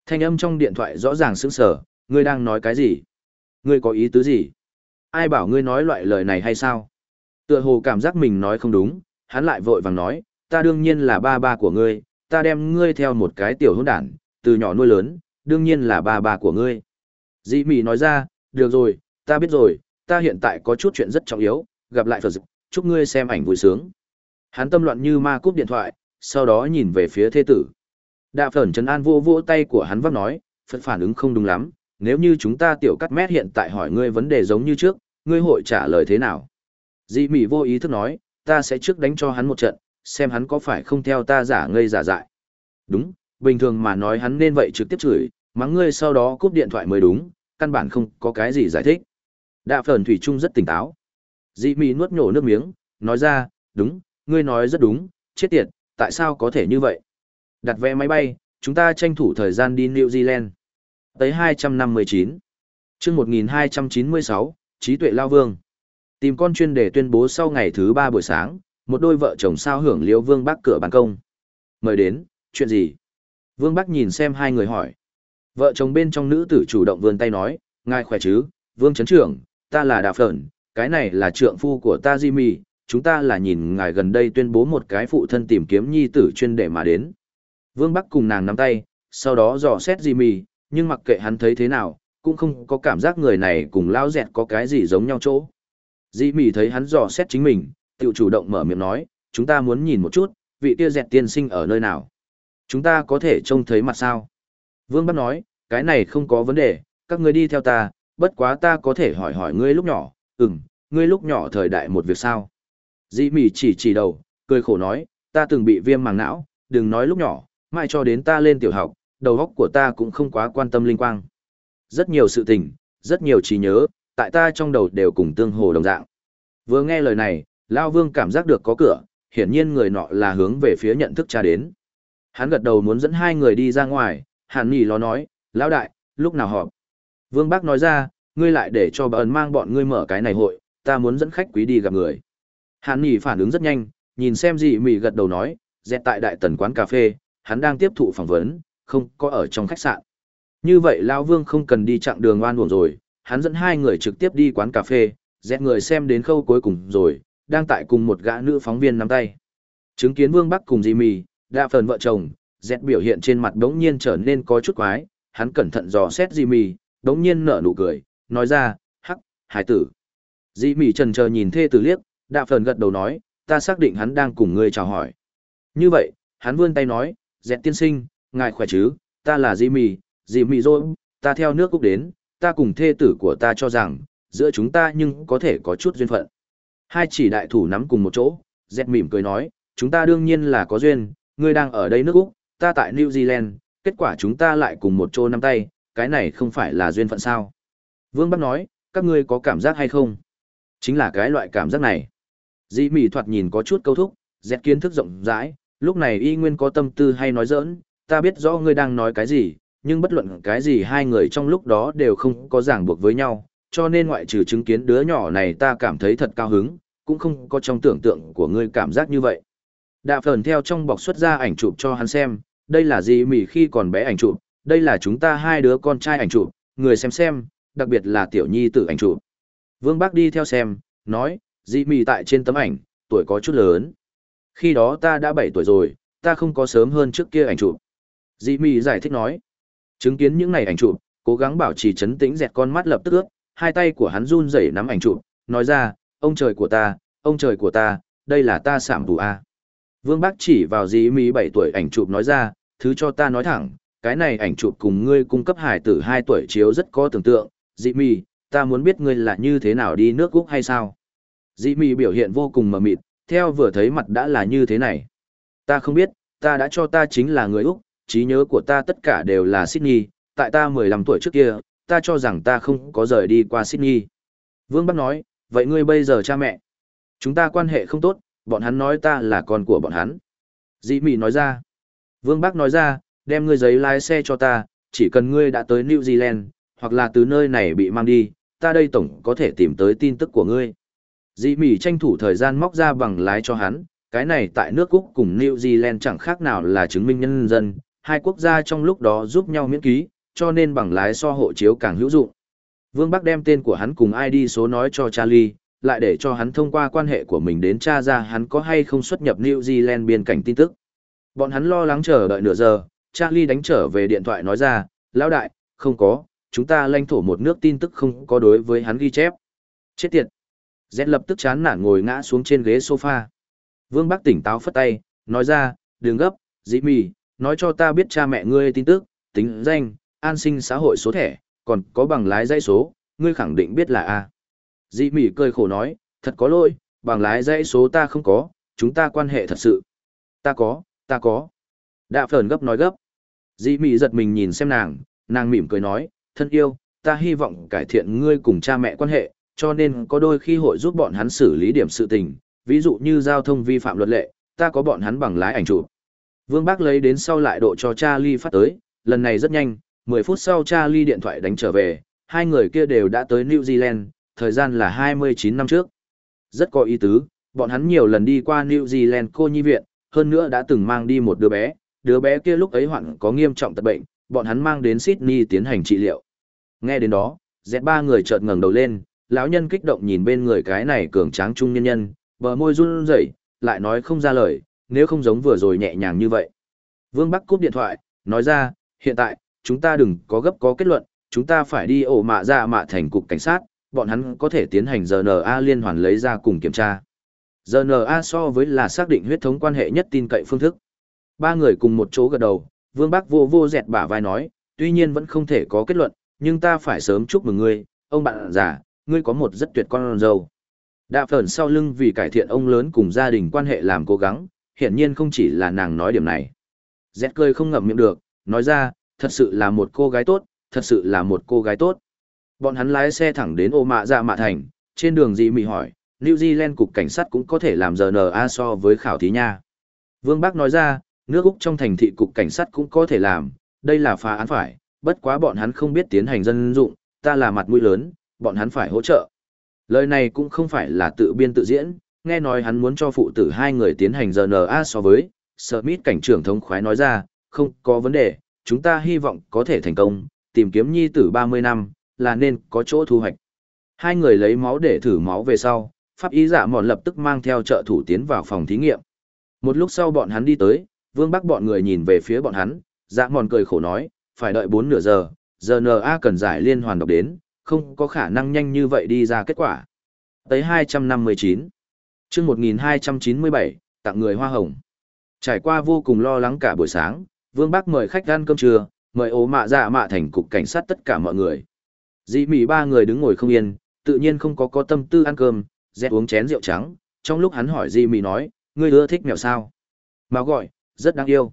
Thanh âm trong điện thoại rõ ràng sững sờ, ngươi đang nói cái gì? Ngươi có ý tứ gì? Ai bảo ngươi nói loại lời này hay sao? Tựa hồ cảm giác mình nói không đúng, hắn lại vội vàng nói, ta đương nhiên là ba ba của ngươi, ta đem ngươi theo một cái tiểu hỗn đản, từ nhỏ nuôi lớn, đương nhiên là ba ba của ngươi. Dĩ mị nói ra, được rồi, ta biết rồi, ta hiện tại có chút chuyện rất trọng yếu, gặp lại Phật chúc ngươi xem ảnh vui sướng. Hắn tâm loạn như ma cúp điện thoại, sau đó nhìn về phía thế tử. Đạ phởn Trấn An vô vô tay của hắn vấp nói, Phật phản ứng không đúng lắm, nếu như chúng ta tiểu cắt mét hiện tại hỏi ngươi vấn đề giống như trước, ngươi hội trả lời thế nào? Dĩ mị vô ý thức nói, ta sẽ trước đánh cho hắn một trận, xem hắn có phải không theo ta giả ngây giả dại. Đúng, bình thường mà nói hắn nên vậy trực tiếp chửi, mắng ngươi sau đó cúp điện thoại mới đúng, căn bản không có cái gì giải thích. Đạ phởn thủy chung rất tỉnh táo. Dị mị nuốt nhổ nước miếng, nói ra, đúng, ngươi nói rất đúng, chết tiệt, tại sao có thể như vậy? Đặt vé máy bay, chúng ta tranh thủ thời gian đi New Zealand. Tới 259. chương 1296, trí tuệ lao vương. Tìm con chuyên đề tuyên bố sau ngày thứ ba buổi sáng, một đôi vợ chồng sao hưởng liễu vương bác cửa ban công. Mời đến, chuyện gì? Vương bác nhìn xem hai người hỏi. Vợ chồng bên trong nữ tử chủ động vươn tay nói, ngài khỏe chứ, vương chấn trưởng, ta là đà phởn, cái này là trượng phu của ta Jimmy, chúng ta là nhìn ngài gần đây tuyên bố một cái phụ thân tìm kiếm nhi tử chuyên để mà đến. Vương Bắc cùng nàng nắm tay, sau đó dò xét Jimmy, nhưng mặc kệ hắn thấy thế nào, cũng không có cảm giác người này cùng lao dẹt có cái gì giống nhau chỗ. Jimmy thấy hắn dò xét chính mình, tự chủ động mở miệng nói, chúng ta muốn nhìn một chút, vị kia dẹt tiên sinh ở nơi nào. Chúng ta có thể trông thấy mặt sao. Vương Bắc nói, cái này không có vấn đề, các người đi theo ta, bất quá ta có thể hỏi hỏi ngươi lúc nhỏ, ừm, ngươi lúc nhỏ thời đại một việc sao. Dĩ mỉ chỉ chỉ đầu, cười khổ nói, ta từng bị viêm màng não, đừng nói lúc nhỏ, mai cho đến ta lên tiểu học, đầu óc của ta cũng không quá quan tâm linh quang. Rất nhiều sự tình, rất nhiều trí nhớ, tại ta trong đầu đều cùng tương hồ đồng dạng. Vừa nghe lời này, Lao Vương cảm giác được có cửa, hiển nhiên người nọ là hướng về phía nhận thức cha đến. Hắn gật đầu muốn dẫn hai người đi ra ngoài, Hàn Nghị lo nói, Lão đại, lúc nào họp? Vương Bác nói ra, ngươi lại để cho bà ẩn mang bọn ngươi mở cái này hội, ta muốn dẫn khách quý đi gặp người. Hàn Nghị phản ứng rất nhanh, nhìn xem gì mỉ gật đầu nói, dẹt tại đại tần quán cà phê, hắn đang tiếp thụ phỏng vấn, không có ở trong khách sạn. Như vậy Lão Vương không cần đi chặng đường oan uổng rồi, hắn dẫn hai người trực tiếp đi quán cà phê, dẹt người xem đến khâu cuối cùng rồi, đang tại cùng một gã nữ phóng viên nắm tay. Chứng kiến Vương Bắc cùng Jimmy, đa phần vợ chồng, dẹt biểu hiện trên mặt đống nhiên trở nên có chút quái, hắn cẩn thận dò xét Jimmy, đống nhiên nở nụ cười, nói ra, hắc, hải tử. Jimmy trần chờ nhìn thê tử liếc, đa phần gật đầu nói, ta xác định hắn đang cùng ngươi chào hỏi. Như vậy, hắn vươn tay nói, dẹt tiên sinh, ngài khỏe chứ, ta là Jimmy, Jimmy rồi, ta theo nước cúc đến, ta cùng thê tử của ta cho rằng, giữa chúng ta nhưng có thể có chút duyên phận. Hai chỉ đại thủ nắm cùng một chỗ, dẹt mỉm cười nói, chúng ta đương nhiên là có duyên, ngươi đang ở đây nước Úc, ta tại New Zealand, kết quả chúng ta lại cùng một chỗ nắm tay, cái này không phải là duyên phận sao. Vương Bắc nói, các ngươi có cảm giác hay không? Chính là cái loại cảm giác này. Dĩ mỉ thoạt nhìn có chút câu thúc, dẹt kiến thức rộng rãi, lúc này y nguyên có tâm tư hay nói giỡn, ta biết rõ ngươi đang nói cái gì, nhưng bất luận cái gì hai người trong lúc đó đều không có ràng buộc với nhau, cho nên ngoại trừ chứng kiến đứa nhỏ này ta cảm thấy thật cao hứng, cũng không có trong tưởng tượng của ngươi cảm giác như vậy. Đạ phờn theo trong bọc xuất ra ảnh chụp cho hắn xem, đây là gì mỉ khi còn bé ảnh chụp, đây là chúng ta hai đứa con trai ảnh chụp, người xem xem, đặc biệt là tiểu nhi tử ảnh chụp. Vương Bác đi theo xem, nói, dị mỉ tại trên tấm ảnh, tuổi có chút lớn. Khi đó ta đã bảy tuổi rồi, ta không có sớm hơn trước kia ảnh chụp. Dị mị giải thích nói, chứng kiến những này ảnh chụp, cố gắng bảo trì chấn tĩnh dẹt con mắt lập tức ướt, hai tay của hắn run rẩy nắm ảnh chụp, nói ra, ông trời của ta, ông trời của ta, đây là ta sảm tù A. Vương Bác chỉ vào Dị mỹ bảy tuổi ảnh chụp nói ra, thứ cho ta nói thẳng, cái này ảnh chụp cùng ngươi cung cấp hải tử hai tuổi chiếu rất có tưởng tượng, Dị mỹ, ta muốn biết ngươi là như thế nào đi nước Úc hay sao. Dị mỹ biểu hiện vô cùng mờ mịt, theo vừa thấy mặt đã là như thế này. Ta không biết, ta đã cho ta chính là người Úc, trí nhớ của ta tất cả đều là Sydney, tại ta 15 tuổi trước kia, ta cho rằng ta không có rời đi qua Sydney. Vương Bắc nói, vậy ngươi bây giờ cha mẹ? Chúng ta quan hệ không tốt, bọn hắn nói ta là con của bọn hắn. Dĩ mỹ nói ra. Vương Bắc nói ra, đem ngươi giấy lái xe cho ta, chỉ cần ngươi đã tới New Zealand, hoặc là từ nơi này bị mang đi, ta đây tổng có thể tìm tới tin tức của ngươi. Dĩ mỉ tranh thủ thời gian móc ra bằng lái cho hắn, cái này tại nước Úc cùng New Zealand chẳng khác nào là chứng minh nhân dân, hai quốc gia trong lúc đó giúp nhau miễn ký, cho nên bằng lái so hộ chiếu càng hữu dụng. Vương Bắc đem tên của hắn cùng ID số nói cho Charlie, lại để cho hắn thông qua quan hệ của mình đến tra ra hắn có hay không xuất nhập New Zealand biên cảnh tin tức. Bọn hắn lo lắng chờ đợi nửa giờ, Charlie đánh trở về điện thoại nói ra, lão đại, không có, chúng ta lãnh thổ một nước tin tức không có đối với hắn ghi chép. Chết tiệt. Dẹt lập tức chán nản ngồi ngã xuống trên ghế sofa. Vương Bắc tỉnh táo phất tay, nói ra, đừng gấp, dĩ mì, nói cho ta biết cha mẹ ngươi tin tức, tính danh, an sinh xã hội số thẻ, còn có bằng lái dãy số, ngươi khẳng định biết là A. Dĩ mì cười khổ nói, thật có lỗi, bằng lái dãy số ta không có, chúng ta quan hệ thật sự. Ta có, ta có. Đạ phởn gấp nói gấp. Dĩ mì giật mình nhìn xem nàng, nàng mỉm cười nói, thân yêu, ta hy vọng cải thiện ngươi cùng cha mẹ quan hệ, cho nên có đôi khi hội giúp bọn hắn xử lý điểm sự tình, ví dụ như giao thông vi phạm luật lệ, ta có bọn hắn bằng lái ảnh chụp. Vương Bác lấy đến sau lại độ cho Charlie phát tới, lần này rất nhanh, 10 phút sau Charlie điện thoại đánh trở về, hai người kia đều đã tới New Zealand, thời gian là 29 năm trước. Rất có ý tứ, bọn hắn nhiều lần đi qua New Zealand cô nhi viện, hơn nữa đã từng mang đi một đứa bé, đứa bé kia lúc ấy hoạn có nghiêm trọng tật bệnh, bọn hắn mang đến Sydney tiến hành trị liệu. Nghe đến đó, dẹt ba người chợt ngẩng đầu lên, lão nhân kích động nhìn bên người cái này cường tráng trung nhân nhân, bờ môi run rẩy, lại nói không ra lời, nếu không giống vừa rồi nhẹ nhàng như vậy. Vương Bắc cúp điện thoại, nói ra, hiện tại, chúng ta đừng có gấp có kết luận, chúng ta phải đi ổ mạ ra mạ thành cục cảnh sát, bọn hắn có thể tiến hành RNA liên hoàn lấy ra cùng kiểm tra. RNA so với là xác định huyết thống quan hệ nhất tin cậy phương thức. Ba người cùng một chỗ gật đầu, Vương Bắc vô vô dẹt bả vai nói, tuy nhiên vẫn không thể có kết luận, nhưng ta phải sớm chúc mừng ngươi, ông bạn già, ngươi có một rất tuyệt con dâu. Đạ phởn sau lưng vì cải thiện ông lớn cùng gia đình quan hệ làm cố gắng, hiển nhiên không chỉ là nàng nói điểm này. Dẹt cười không ngậm miệng được, nói ra, thật sự là một cô gái tốt, thật sự là một cô gái tốt. Bọn hắn lái xe thẳng đến ô mạ dạ mạ thành, trên đường gì mị hỏi, New Zealand cục cảnh sát cũng có thể làm RNA so với khảo thí nha. Vương bác nói ra, nước Úc trong thành thị cục cảnh sát cũng có thể làm, đây là phá án phải, bất quá bọn hắn không biết tiến hành dân dụng, ta là mặt mũi lớn, bọn hắn phải hỗ trợ. Lời này cũng không phải là tự biên tự diễn, nghe nói hắn muốn cho phụ tử hai người tiến hành RNA so với, Smith cảnh trưởng thống khoái nói ra, không có vấn đề, chúng ta hy vọng có thể thành công, tìm kiếm nhi tử 30 năm, là nên có chỗ thu hoạch. Hai người lấy máu để thử máu về sau, pháp ý giả dạ mòn lập tức mang theo trợ thủ tiến vào phòng thí nghiệm. Một lúc sau bọn hắn đi tới, vương bắc bọn người nhìn về phía bọn hắn, dạ mòn cười khổ nói, phải đợi 4 nửa giờ, giờ NA cần giải liên hoàn độc đến, không có khả năng nhanh như vậy đi ra kết quả. Tới 259. chương 1297, tặng người hoa hồng. Trải qua vô cùng lo lắng cả buổi sáng, Vương Bắc mời khách ăn cơm trưa, mời ố mạ dạ mạ thành cục cảnh sát tất cả mọi người. Dĩ mỉ ba người đứng ngồi không yên, tự nhiên không có có tâm tư ăn cơm, dẹt uống chén rượu trắng, trong lúc hắn hỏi Dĩ mỉ nói, ngươi ưa thích mèo sao? Mèo gọi, rất đáng yêu.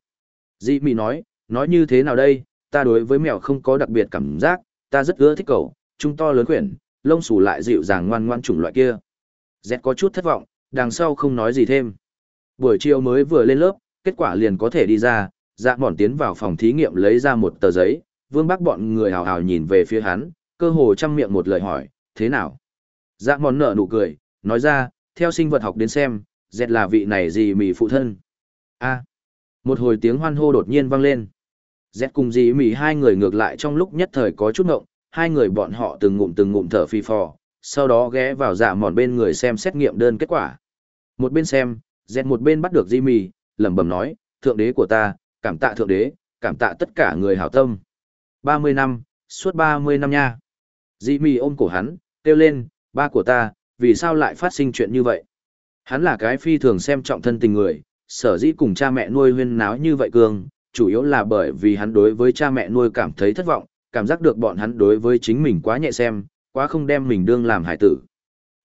Dĩ mỉ nói, nói như thế nào đây, ta đối với mèo không có đặc biệt cảm giác, ta rất ưa thích cậu, trung to lớn quyển, lông xù lại dịu dàng ngoan ngoan chủng loại kia. Dẹt có chút thất vọng, đằng sau không nói gì thêm. Buổi chiều mới vừa lên lớp, kết quả liền có thể đi ra, dạ bọn tiến vào phòng thí nghiệm lấy ra một tờ giấy, vương bác bọn người hào hào nhìn về phía hắn, cơ hồ chăm miệng một lời hỏi, thế nào? Dạ bọn nở nụ cười, nói ra, theo sinh vật học đến xem, dẹt là vị này gì mì phụ thân. a một hồi tiếng hoan hô đột nhiên vang lên. Dẹt cùng dì mì hai người ngược lại trong lúc nhất thời có chút ngộng, hai người bọn họ từng ngụm từng ngụm thở phi phò, sau đó ghé vào dạ mòn bên người xem xét nghiệm đơn kết quả. Một bên xem, dẹt một bên bắt được Jimmy, lẩm bẩm nói, thượng đế của ta, cảm tạ thượng đế, cảm tạ tất cả người hảo tâm. 30 năm, suốt 30 năm nha. Jimmy ôm cổ hắn, kêu lên, ba của ta, vì sao lại phát sinh chuyện như vậy? Hắn là cái phi thường xem trọng thân tình người, sở dĩ cùng cha mẹ nuôi huyên náo như vậy cường, chủ yếu là bởi vì hắn đối với cha mẹ nuôi cảm thấy thất vọng, cảm giác được bọn hắn đối với chính mình quá nhẹ xem, quá không đem mình đương làm hải tử.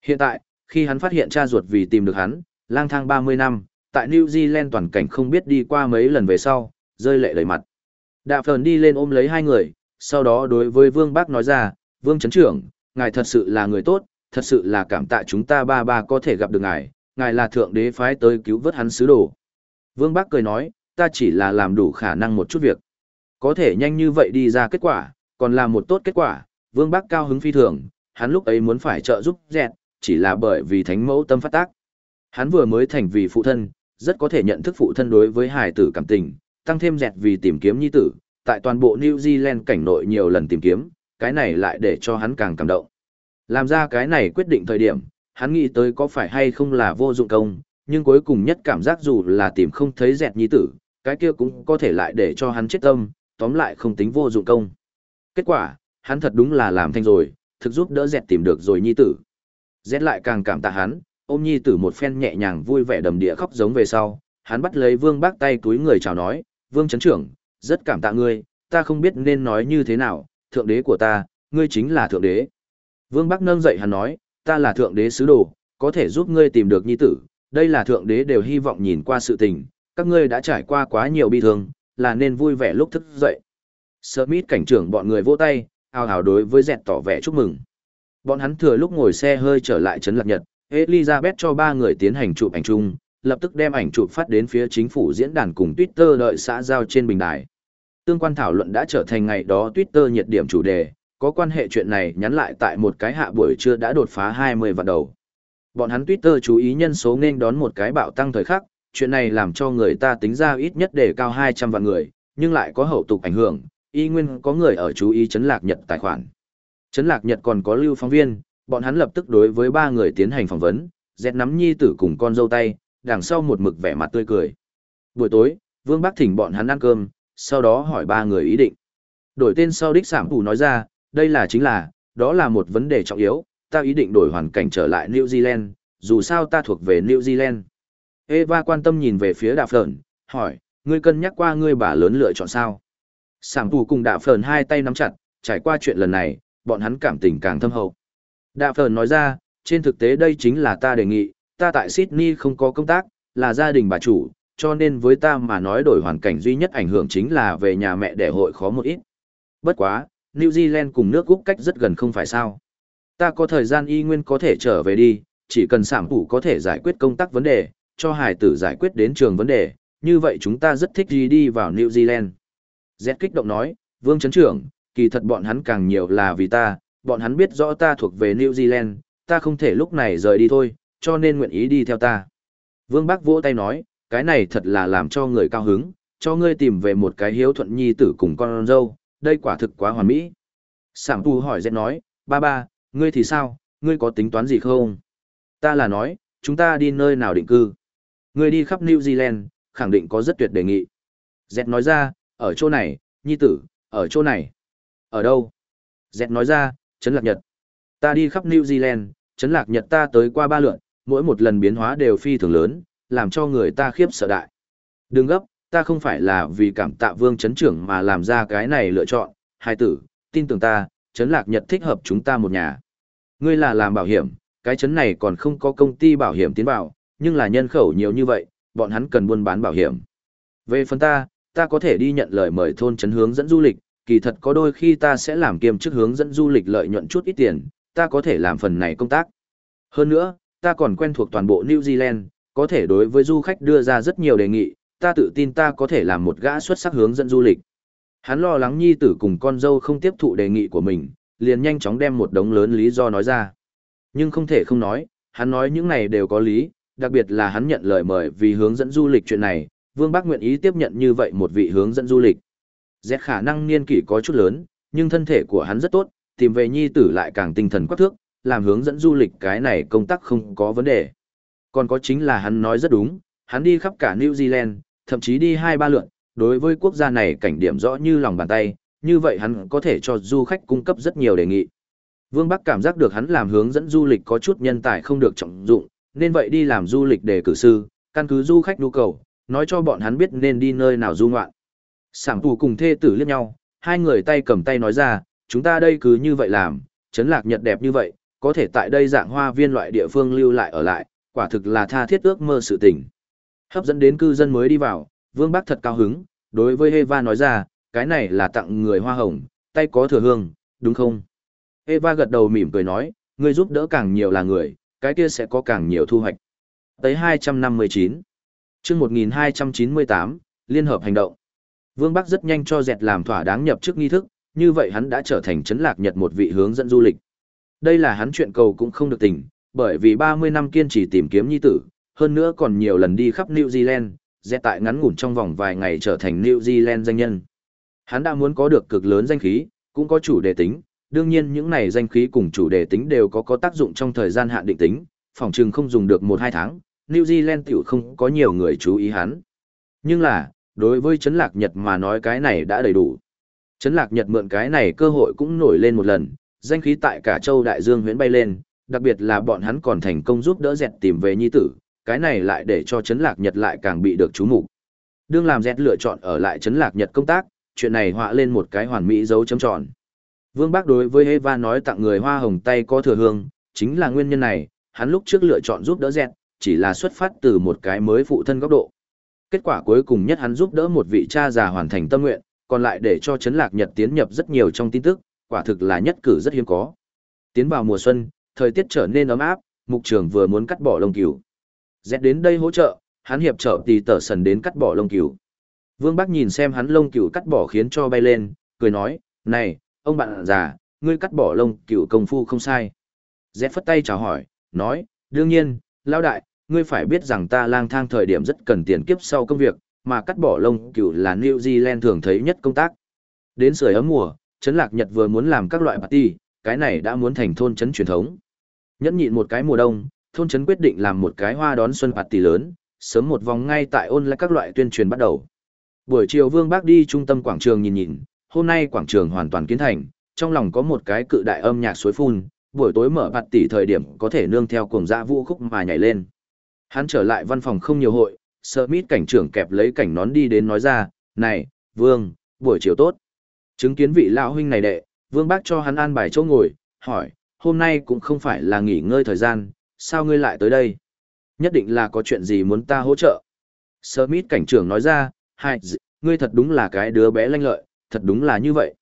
Hiện tại, khi hắn phát hiện cha ruột vì tìm được hắn, lang thang 30 năm, tại New Zealand toàn cảnh không biết đi qua mấy lần về sau, rơi lệ đầy mặt. Đạ Phờn đi lên ôm lấy hai người, sau đó đối với Vương Bác nói ra, Vương Trấn Trưởng, ngài thật sự là người tốt, thật sự là cảm tạ chúng ta ba ba có thể gặp được ngài, ngài là thượng đế phái tới cứu vớt hắn sứ đồ. Vương Bác cười nói, ta chỉ là làm đủ khả năng một chút việc. Có thể nhanh như vậy đi ra kết quả, còn là một tốt kết quả, Vương Bác cao hứng phi thường, hắn lúc ấy muốn phải trợ giúp dẹt, chỉ là bởi vì thánh mẫu tâm phát tác. Hắn vừa mới thành vì phụ thân, rất có thể nhận thức phụ thân đối với hải tử cảm tình, tăng thêm dẹt vì tìm kiếm nhi tử, tại toàn bộ New Zealand cảnh nội nhiều lần tìm kiếm, cái này lại để cho hắn càng cảm động. Làm ra cái này quyết định thời điểm, hắn nghĩ tới có phải hay không là vô dụng công, nhưng cuối cùng nhất cảm giác dù là tìm không thấy dẹt nhi tử, cái kia cũng có thể lại để cho hắn chết tâm, tóm lại không tính vô dụng công. Kết quả, hắn thật đúng là làm thành rồi, thực giúp đỡ dẹt tìm được rồi nhi tử. Dẹt lại càng cảm tạ hắn, ôm nhi tử một phen nhẹ nhàng vui vẻ đầm địa khóc giống về sau, hắn bắt lấy vương bác tay túi người chào nói, vương chấn trưởng, rất cảm tạ ngươi, ta không biết nên nói như thế nào, thượng đế của ta, ngươi chính là thượng đế. Vương bác nâng dậy hắn nói, ta là thượng đế sứ đồ, có thể giúp ngươi tìm được nhi tử, đây là thượng đế đều hy vọng nhìn qua sự tình, các ngươi đã trải qua quá nhiều bi thương, là nên vui vẻ lúc thức dậy. Smith cảnh trưởng bọn người vỗ tay, ao hào đối với dẹt tỏ vẻ chúc mừng. Bọn hắn thừa lúc ngồi xe hơi trở lại trấn Lạc Nhật, Elizabeth cho ba người tiến hành chụp ảnh chung, lập tức đem ảnh chụp phát đến phía chính phủ diễn đàn cùng Twitter đợi xã giao trên bình đài. Tương quan thảo luận đã trở thành ngày đó Twitter nhiệt điểm chủ đề, có quan hệ chuyện này nhắn lại tại một cái hạ buổi trưa đã đột phá 20 vạn đầu. Bọn hắn Twitter chú ý nhân số nên đón một cái bạo tăng thời khắc, chuyện này làm cho người ta tính ra ít nhất để cao 200 vạn người, nhưng lại có hậu tục ảnh hưởng, y nguyên có người ở chú ý chấn lạc nhật tài khoản. Chấn lạc nhật còn có lưu phóng viên, bọn hắn lập tức đối với ba người tiến hành phỏng vấn, dẹt nắm nhi tử cùng con dâu tay, đằng sau một mực vẻ mặt tươi cười. Buổi tối, Vương Bắc thỉnh bọn hắn ăn cơm, sau đó hỏi ba người ý định. Đổi tên sau đích sảm thủ nói ra, đây là chính là, đó là một vấn đề trọng yếu, ta ý định đổi hoàn cảnh trở lại New Zealand, dù sao ta thuộc về New Zealand. Eva quan tâm nhìn về phía Đạp Lợn, hỏi, ngươi cân nhắc qua ngươi bà lớn lựa chọn sao? Sảm thủ cùng Đạ phờn hai tay nắm chặt, trải qua chuyện lần này, bọn hắn cảm tình càng thâm hậu. Đạ phờn nói ra, trên thực tế đây chính là ta đề nghị, ta tại Sydney không có công tác, là gia đình bà chủ, cho nên với ta mà nói đổi hoàn cảnh duy nhất ảnh hưởng chính là về nhà mẹ để hội khó một ít. Bất quá, New Zealand cùng nước Úc cách rất gần không phải sao. Ta có thời gian y nguyên có thể trở về đi, chỉ cần sản phụ có thể giải quyết công tác vấn đề, cho hải tử giải quyết đến trường vấn đề, như vậy chúng ta rất thích đi đi vào New Zealand. Z kích động nói, Vương Trấn Trưởng, kỳ thật bọn hắn càng nhiều là vì ta, bọn hắn biết rõ ta thuộc về New Zealand, ta không thể lúc này rời đi thôi, cho nên nguyện ý đi theo ta. Vương Bác vỗ tay nói, cái này thật là làm cho người cao hứng, cho ngươi tìm về một cái hiếu thuận nhi tử cùng con dâu, đây quả thực quá hoàn mỹ. Sảng tu hỏi Rét nói, ba ba, ngươi thì sao, ngươi có tính toán gì không? Ta là nói, chúng ta đi nơi nào định cư? Ngươi đi khắp New Zealand, khẳng định có rất tuyệt đề nghị. Z nói ra, ở chỗ này, nhi tử, ở chỗ này. Ở đâu? Dẹt nói ra, Trấn Lạc Nhật. Ta đi khắp New Zealand, Trấn Lạc Nhật ta tới qua ba lượn, mỗi một lần biến hóa đều phi thường lớn, làm cho người ta khiếp sợ đại. Đừng gấp, ta không phải là vì cảm tạ vương chấn trưởng mà làm ra cái này lựa chọn, hai tử, tin tưởng ta, chấn lạc nhật thích hợp chúng ta một nhà. Ngươi là làm bảo hiểm, cái chấn này còn không có công ty bảo hiểm tiến vào, nhưng là nhân khẩu nhiều như vậy, bọn hắn cần buôn bán bảo hiểm. Về phần ta, ta có thể đi nhận lời mời thôn chấn hướng dẫn du lịch, kỳ thật có đôi khi ta sẽ làm kiêm chức hướng dẫn du lịch lợi nhuận chút ít tiền, ta có thể làm phần này công tác. Hơn nữa, ta còn quen thuộc toàn bộ New Zealand, có thể đối với du khách đưa ra rất nhiều đề nghị, ta tự tin ta có thể làm một gã xuất sắc hướng dẫn du lịch. Hắn lo lắng nhi tử cùng con dâu không tiếp thụ đề nghị của mình, liền nhanh chóng đem một đống lớn lý do nói ra. Nhưng không thể không nói, hắn nói những này đều có lý, đặc biệt là hắn nhận lời mời vì hướng dẫn du lịch chuyện này, Vương Bắc nguyện ý tiếp nhận như vậy một vị hướng dẫn du lịch. Dẹt khả năng niên kỷ có chút lớn, nhưng thân thể của hắn rất tốt, tìm về nhi tử lại càng tinh thần quắc thước, làm hướng dẫn du lịch cái này công tác không có vấn đề. Còn có chính là hắn nói rất đúng, hắn đi khắp cả New Zealand, thậm chí đi hai ba lượn, đối với quốc gia này cảnh điểm rõ như lòng bàn tay, như vậy hắn có thể cho du khách cung cấp rất nhiều đề nghị. Vương Bắc cảm giác được hắn làm hướng dẫn du lịch có chút nhân tài không được trọng dụng, nên vậy đi làm du lịch để cử sư, căn cứ du khách nhu cầu, nói cho bọn hắn biết nên đi nơi nào du ngoạn. Sảng phù cùng thê tử liếc nhau, hai người tay cầm tay nói ra, chúng ta đây cứ như vậy làm, chấn lạc nhật đẹp như vậy, có thể tại đây dạng hoa viên loại địa phương lưu lại ở lại, quả thực là tha thiết ước mơ sự tình. Hấp dẫn đến cư dân mới đi vào, Vương Bắc thật cao hứng, đối với Eva nói ra, cái này là tặng người hoa hồng, tay có thừa hương, đúng không? Eva gật đầu mỉm cười nói, người giúp đỡ càng nhiều là người, cái kia sẽ có càng nhiều thu hoạch. Tới 259 chương 1298, Liên hợp hành động. Vương Bắc rất nhanh cho dẹt làm thỏa đáng nhập chức nghi thức, như vậy hắn đã trở thành chấn lạc nhật một vị hướng dẫn du lịch. Đây là hắn chuyện cầu cũng không được tình, bởi vì 30 năm kiên trì tìm kiếm nhi tử, hơn nữa còn nhiều lần đi khắp New Zealand, dẹt tại ngắn ngủn trong vòng vài ngày trở thành New Zealand danh nhân. Hắn đã muốn có được cực lớn danh khí, cũng có chủ đề tính, đương nhiên những này danh khí cùng chủ đề tính đều có có tác dụng trong thời gian hạn định tính, phòng trừng không dùng được 1-2 tháng, New Zealand tiểu không có nhiều người chú ý hắn. Nhưng là, đối với Trấn Lạc Nhật mà nói cái này đã đầy đủ. Trấn Lạc Nhật mượn cái này cơ hội cũng nổi lên một lần, danh khí tại cả châu Đại Dương huyễn bay lên, đặc biệt là bọn hắn còn thành công giúp đỡ dẹt tìm về nhi tử, cái này lại để cho chấn lạc Nhật lại càng bị được chú mục. Đương làm dẹt lựa chọn ở lại chấn lạc Nhật công tác, chuyện này họa lên một cái hoàn mỹ dấu chấm tròn. Vương Bác đối với Eva nói tặng người hoa hồng tay có thừa hương, chính là nguyên nhân này, hắn lúc trước lựa chọn giúp đỡ dẹt, chỉ là xuất phát từ một cái mới phụ thân góc độ. Kết quả cuối cùng nhất hắn giúp đỡ một vị cha già hoàn thành tâm nguyện, còn lại để cho chấn lạc Nhật tiến nhập rất nhiều trong tin tức, quả thực là nhất cử rất hiếm có. Tiến vào mùa xuân, thời tiết trở nên ấm áp, mục trường vừa muốn cắt bỏ lông cừu. Dẹt đến đây hỗ trợ, hắn hiệp trợ tỷ tở sần đến cắt bỏ lông cừu. Vương Bắc nhìn xem hắn lông cừu cắt bỏ khiến cho bay lên, cười nói, này, ông bạn già, ngươi cắt bỏ lông cừu công phu không sai. Dẹt phất tay chào hỏi, nói, đương nhiên, lao đại, ngươi phải biết rằng ta lang thang thời điểm rất cần tiền kiếp sau công việc, mà cắt bỏ lông cừu là New Zealand thường thấy nhất công tác. Đến sưởi ấm mùa, Trấn Lạc Nhật vừa muốn làm các loại party, cái này đã muốn thành thôn trấn truyền thống. Nhẫn nhịn một cái mùa đông, thôn trấn quyết định làm một cái hoa đón xuân party lớn, sớm một vòng ngay tại ôn lại các loại tuyên truyền bắt đầu. Buổi chiều Vương Bác đi trung tâm quảng trường nhìn nhìn, hôm nay quảng trường hoàn toàn kiến thành, trong lòng có một cái cự đại âm nhạc suối phun, buổi tối mở bạt tỷ thời điểm có thể nương theo cuồng dã vũ khúc mà nhảy lên. Hắn trở lại văn phòng không nhiều hội, Smith cảnh trưởng kẹp lấy cảnh nón đi đến nói ra, này, Vương, buổi chiều tốt. Chứng kiến vị lão huynh này đệ, Vương Bác cho hắn an bài chỗ ngồi, hỏi, hôm nay cũng không phải là nghỉ ngơi thời gian, sao ngươi lại tới đây? Nhất định là có chuyện gì muốn ta hỗ trợ. Smith cảnh trưởng nói ra, hai, ngươi thật đúng là cái đứa bé lanh lợi, thật đúng là như vậy.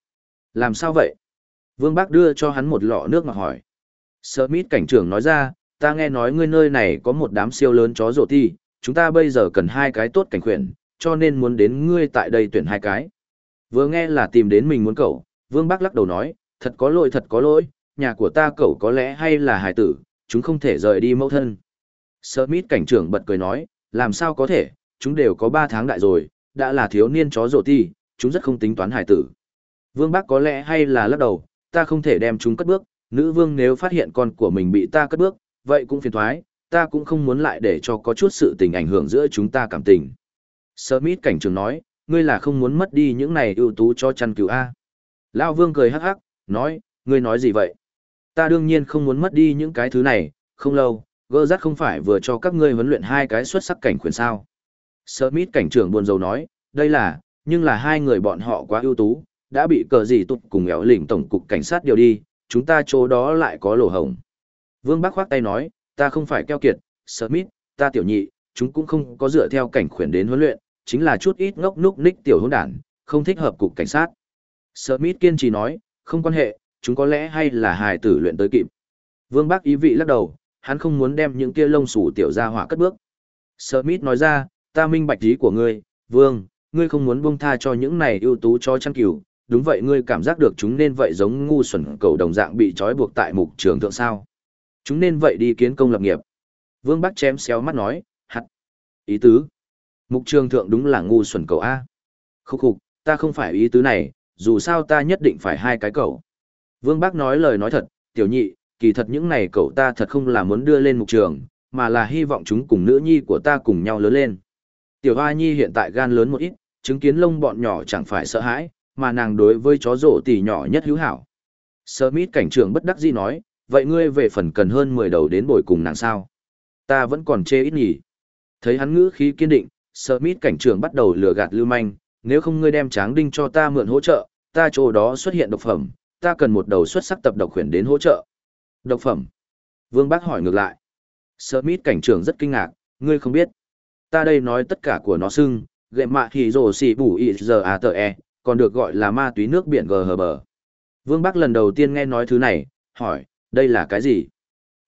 Làm sao vậy? Vương Bác đưa cho hắn một lọ nước mà hỏi. Smith cảnh trưởng nói ra, ta nghe nói ngươi nơi này có một đám siêu lớn chó rổ ti, chúng ta bây giờ cần hai cái tốt cảnh khuyển, cho nên muốn đến ngươi tại đây tuyển hai cái. Vừa nghe là tìm đến mình muốn cậu, Vương Bác lắc đầu nói, thật có lỗi thật có lỗi, nhà của ta cậu có lẽ hay là hài tử, chúng không thể rời đi mẫu thân. Smith cảnh trưởng bật cười nói, làm sao có thể, chúng đều có 3 tháng đại rồi, đã là thiếu niên chó rổ ti, chúng rất không tính toán hài tử. Vương Bác có lẽ hay là lắc đầu, ta không thể đem chúng cất bước, nữ vương nếu phát hiện con của mình bị ta cất bước, vậy cũng phiền thoái, ta cũng không muốn lại để cho có chút sự tình ảnh hưởng giữa chúng ta cảm tình. Smith cảnh trưởng nói, ngươi là không muốn mất đi những này ưu tú cho chăn cứu A. Lão vương cười hắc hắc, nói, ngươi nói gì vậy? Ta đương nhiên không muốn mất đi những cái thứ này, không lâu, gơ rắt không phải vừa cho các ngươi huấn luyện hai cái xuất sắc cảnh khuyến sao. Smith cảnh trưởng buồn rầu nói, đây là, nhưng là hai người bọn họ quá ưu tú, đã bị cờ gì tụt cùng éo lỉnh tổng cục cảnh sát điều đi, chúng ta chỗ đó lại có lỗ hổng. Vương Bắc khoác tay nói, ta không phải keo kiệt, Smith, ta tiểu nhị, chúng cũng không có dựa theo cảnh khuyển đến huấn luyện, chính là chút ít ngốc núc ních tiểu hỗn đản, không thích hợp cục cảnh sát. Smith kiên trì nói, không quan hệ, chúng có lẽ hay là hài tử luyện tới kịp. Vương Bắc ý vị lắc đầu, hắn không muốn đem những kia lông xù tiểu ra hỏa cất bước. Smith nói ra, ta minh bạch ý của ngươi, Vương, ngươi không muốn buông tha cho những này ưu tú cho chăn cừu, đúng vậy ngươi cảm giác được chúng nên vậy giống ngu xuẩn cầu đồng dạng bị trói buộc tại mục trường thượng sao. Chúng nên vậy đi kiến công lập nghiệp. Vương Bắc chém xéo mắt nói, hạt. Ý tứ. Mục trường thượng đúng là ngu xuẩn cầu A. Khúc khục, ta không phải ý tứ này, dù sao ta nhất định phải hai cái cầu. Vương Bắc nói lời nói thật, tiểu nhị, kỳ thật những này cậu ta thật không là muốn đưa lên mục trường, mà là hy vọng chúng cùng nữ nhi của ta cùng nhau lớn lên. Tiểu Hoa Nhi hiện tại gan lớn một ít, chứng kiến lông bọn nhỏ chẳng phải sợ hãi, mà nàng đối với chó rổ tỷ nhỏ nhất hữu hảo. Smith cảnh trưởng bất đắc dĩ nói, vậy ngươi về phần cần hơn 10 đầu đến bồi cùng nàng sao? Ta vẫn còn chê ít nhỉ. Thấy hắn ngữ khí kiên định, Smith cảnh trưởng bắt đầu lừa gạt lưu manh, nếu không ngươi đem tráng đinh cho ta mượn hỗ trợ, ta chỗ đó xuất hiện độc phẩm, ta cần một đầu xuất sắc tập độc khuyển đến hỗ trợ. Độc phẩm? Vương Bác hỏi ngược lại. Smith cảnh trưởng rất kinh ngạc, ngươi không biết. Ta đây nói tất cả của nó sưng, gệ mạ thì rồ xì bù y giờ à tờ e, còn được gọi là ma túy nước biển gờ hờ bờ. Vương Bắc lần đầu tiên nghe nói thứ này, hỏi, đây là cái gì?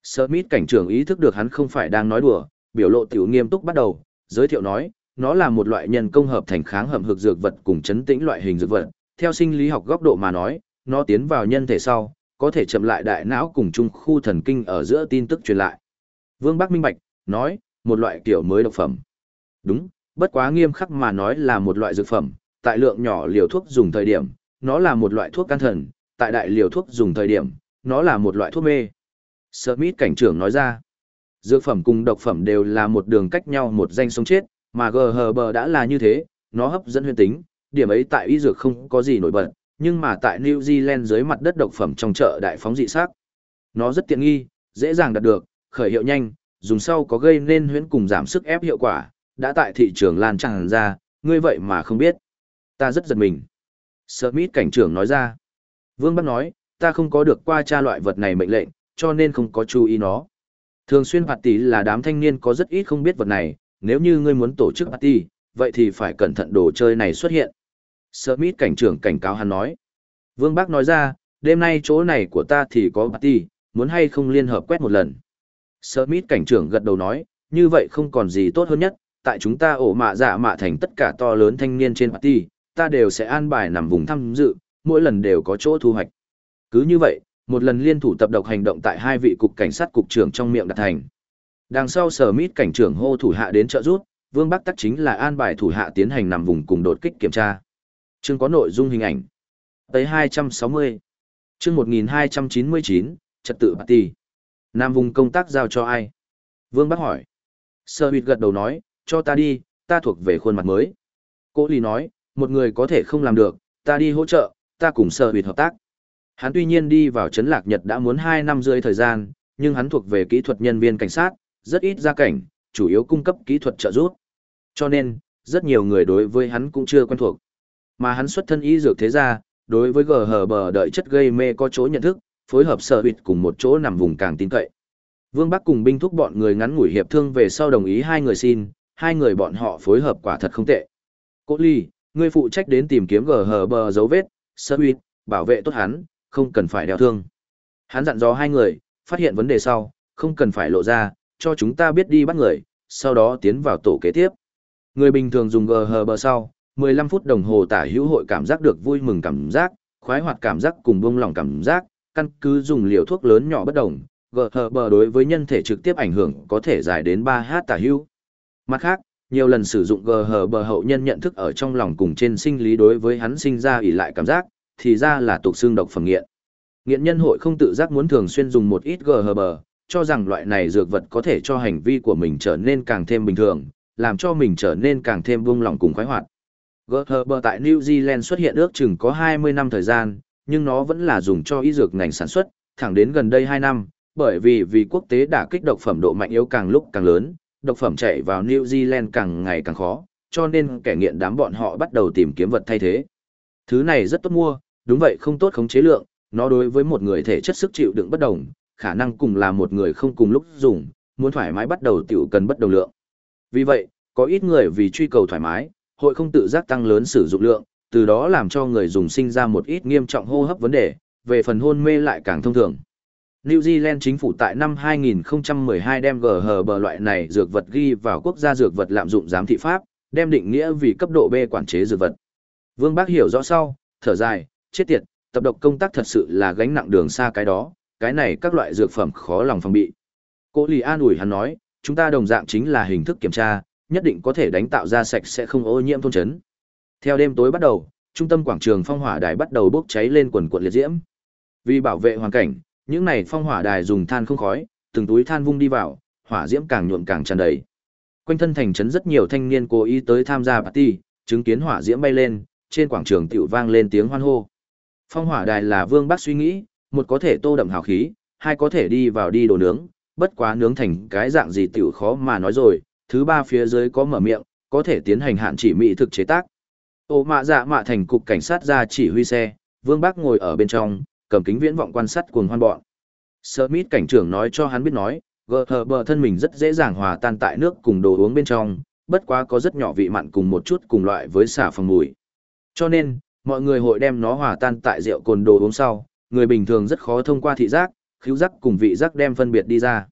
Smith cảnh trưởng ý thức được hắn không phải đang nói đùa, biểu lộ tiểu nghiêm túc bắt đầu, giới thiệu nói, nó là một loại nhân công hợp thành kháng hầm hực dược vật cùng chấn tĩnh loại hình dược vật. Theo sinh lý học góc độ mà nói, nó tiến vào nhân thể sau, có thể chậm lại đại não cùng trung khu thần kinh ở giữa tin tức truyền lại. Vương Bắc minh bạch, nói, một loại kiểu mới độc phẩm. Đúng, bất quá nghiêm khắc mà nói là một loại dược phẩm, tại lượng nhỏ liều thuốc dùng thời điểm, nó là một loại thuốc can thần, tại đại liều thuốc dùng thời điểm, nó là một loại thuốc mê. Smith cảnh trưởng nói ra, dược phẩm cùng độc phẩm đều là một đường cách nhau một danh sống chết, mà GHB đã là như thế, nó hấp dẫn huyền tính, điểm ấy tại y dược không có gì nổi bật, nhưng mà tại New Zealand dưới mặt đất độc phẩm trong chợ đại phóng dị sắc. Nó rất tiện nghi, dễ dàng đạt được, khởi hiệu nhanh, dùng sau có gây nên huyễn cùng giảm sức ép hiệu quả, đã tại thị trường lan tràn ra, ngươi vậy mà không biết. Ta rất giật mình. Smith cảnh trưởng nói ra. Vương Bắc nói, ta không có được qua tra loại vật này mệnh lệnh, cho nên không có chú ý nó. Thường xuyên party là đám thanh niên có rất ít không biết vật này, nếu như ngươi muốn tổ chức party, vậy thì phải cẩn thận đồ chơi này xuất hiện. Smith cảnh trưởng cảnh cáo hắn nói. Vương bác nói ra, đêm nay chỗ này của ta thì có party, muốn hay không liên hợp quét một lần. Smith cảnh trưởng gật đầu nói, như vậy không còn gì tốt hơn nhất, tại chúng ta ổ mạ giả mạ thành tất cả to lớn thanh niên trên party, ta đều sẽ an bài nằm vùng tham dự, mỗi lần đều có chỗ thu hoạch. Cứ như vậy, một lần liên thủ tập độc hành động tại hai vị cục cảnh sát cục trưởng trong miệng đạt thành. Đằng sau sở mít cảnh trưởng hô thủ hạ đến trợ rút, Vương Bắc Tắc chính là an bài thủ hạ tiến hành nằm vùng cùng đột kích kiểm tra. Chương có nội dung hình ảnh. Tới 260. Chương 1299, trật tự party. Nam vùng công tác giao cho ai? Vương Bắc hỏi. Sở huyệt gật đầu nói, cho ta đi, ta thuộc về khuôn mặt mới. Cố Lý nói, một người có thể không làm được, ta đi hỗ trợ, ta cùng sở huyệt hợp tác. Hắn tuy nhiên đi vào Trấn Lạc Nhật đã muốn 2 năm rưỡi thời gian, nhưng hắn thuộc về kỹ thuật nhân viên cảnh sát, rất ít ra cảnh, chủ yếu cung cấp kỹ thuật trợ giúp. Cho nên, rất nhiều người đối với hắn cũng chưa quen thuộc. Mà hắn xuất thân y dược thế gia, đối với gờ hờ bờ đợi chất gây mê có chỗ nhận thức, phối hợp sở huyệt cùng một chỗ nằm vùng càng tin cậy. Vương Bắc cùng binh thúc bọn người ngắn ngủi hiệp thương về sau đồng ý hai người xin, hai người bọn họ phối hợp quả thật không tệ. Cố ly, người phụ trách đến tìm kiếm gờ hờ bờ dấu vết, sở huyệt, bảo vệ tốt hắn, không cần phải đeo thương. Hắn dặn dò hai người, phát hiện vấn đề sau, không cần phải lộ ra, cho chúng ta biết đi bắt người, sau đó tiến vào tổ kế tiếp. Người bình thường dùng GH bờ sau, 15 phút đồng hồ tả hữu hội cảm giác được vui mừng cảm giác, khoái hoạt cảm giác cùng bông lòng cảm giác, căn cứ dùng liều thuốc lớn nhỏ bất đồng, GHB bờ đối với nhân thể trực tiếp ảnh hưởng có thể dài đến 3h tả hữu. Mặt khác, nhiều lần sử dụng GHB bờ hậu nhân nhận thức ở trong lòng cùng trên sinh lý đối với hắn sinh ra ỉ lại cảm giác, thì ra là tục xương độc phẩm nghiện. Nghiện nhân hội không tự giác muốn thường xuyên dùng một ít GHB, cho rằng loại này dược vật có thể cho hành vi của mình trở nên càng thêm bình thường, làm cho mình trở nên càng thêm buông lỏng cùng khoái hoạt. GHB tại New Zealand xuất hiện ước chừng có 20 năm thời gian, nhưng nó vẫn là dùng cho y dược ngành sản xuất, thẳng đến gần đây 2 năm, bởi vì vì quốc tế đã kích độc phẩm độ mạnh yếu càng lúc càng lớn, độc phẩm chạy vào New Zealand càng ngày càng khó, cho nên kẻ nghiện đám bọn họ bắt đầu tìm kiếm vật thay thế. Thứ này rất tốt mua, đúng vậy không tốt khống chế lượng, nó đối với một người thể chất sức chịu đựng bất đồng, khả năng cùng là một người không cùng lúc dùng, muốn thoải mái bắt đầu tiểu cần bất đồng lượng. Vì vậy, có ít người vì truy cầu thoải mái, hội không tự giác tăng lớn sử dụng lượng, từ đó làm cho người dùng sinh ra một ít nghiêm trọng hô hấp vấn đề, về phần hôn mê lại càng thông thường. New Zealand chính phủ tại năm 2012 đem GHB loại này dược vật ghi vào quốc gia dược vật lạm dụng giám thị pháp, đem định nghĩa vì cấp độ B quản chế dược vật. Vương Bác hiểu rõ sau, thở dài, chết tiệt, tập độc công tác thật sự là gánh nặng đường xa cái đó, cái này các loại dược phẩm khó lòng phòng bị. Cố Lì an ủi hắn nói, chúng ta đồng dạng chính là hình thức kiểm tra, nhất định có thể đánh tạo ra sạch sẽ không ô nhiễm thôn trấn. Theo đêm tối bắt đầu, trung tâm quảng trường phong hỏa đài bắt đầu bốc cháy lên quần quần liệt diễm. Vì bảo vệ hoàn cảnh, những này phong hỏa đài dùng than không khói, từng túi than vung đi vào, hỏa diễm càng nhuộm càng tràn đầy. Quanh thân thành trấn rất nhiều thanh niên cố ý tới tham gia party, chứng kiến hỏa diễm bay lên, trên quảng trường tiểu vang lên tiếng hoan hô. Phong hỏa đài là Vương Bắc suy nghĩ, một có thể tô đậm hào khí, hai có thể đi vào đi đồ nướng, bất quá nướng thành cái dạng gì tiểu khó mà nói rồi, thứ ba phía dưới có mở miệng, có thể tiến hành hạn chỉ mỹ thực chế tác. Ô mạ dạ mạ thành cục cảnh sát ra chỉ huy xe, Vương Bắc ngồi ở bên trong, cầm kính viễn vọng quan sát cuồng hoan bọn. Smith cảnh trưởng nói cho hắn biết nói, gờ hờ bờ thân mình rất dễ dàng hòa tan tại nước cùng đồ uống bên trong, bất quá có rất nhỏ vị mặn cùng một chút cùng loại với xả phòng mùi. Cho nên, mọi người hội đem nó hòa tan tại rượu cồn đồ uống sau, người bình thường rất khó thông qua thị giác, khứu giác cùng vị giác đem phân biệt đi ra.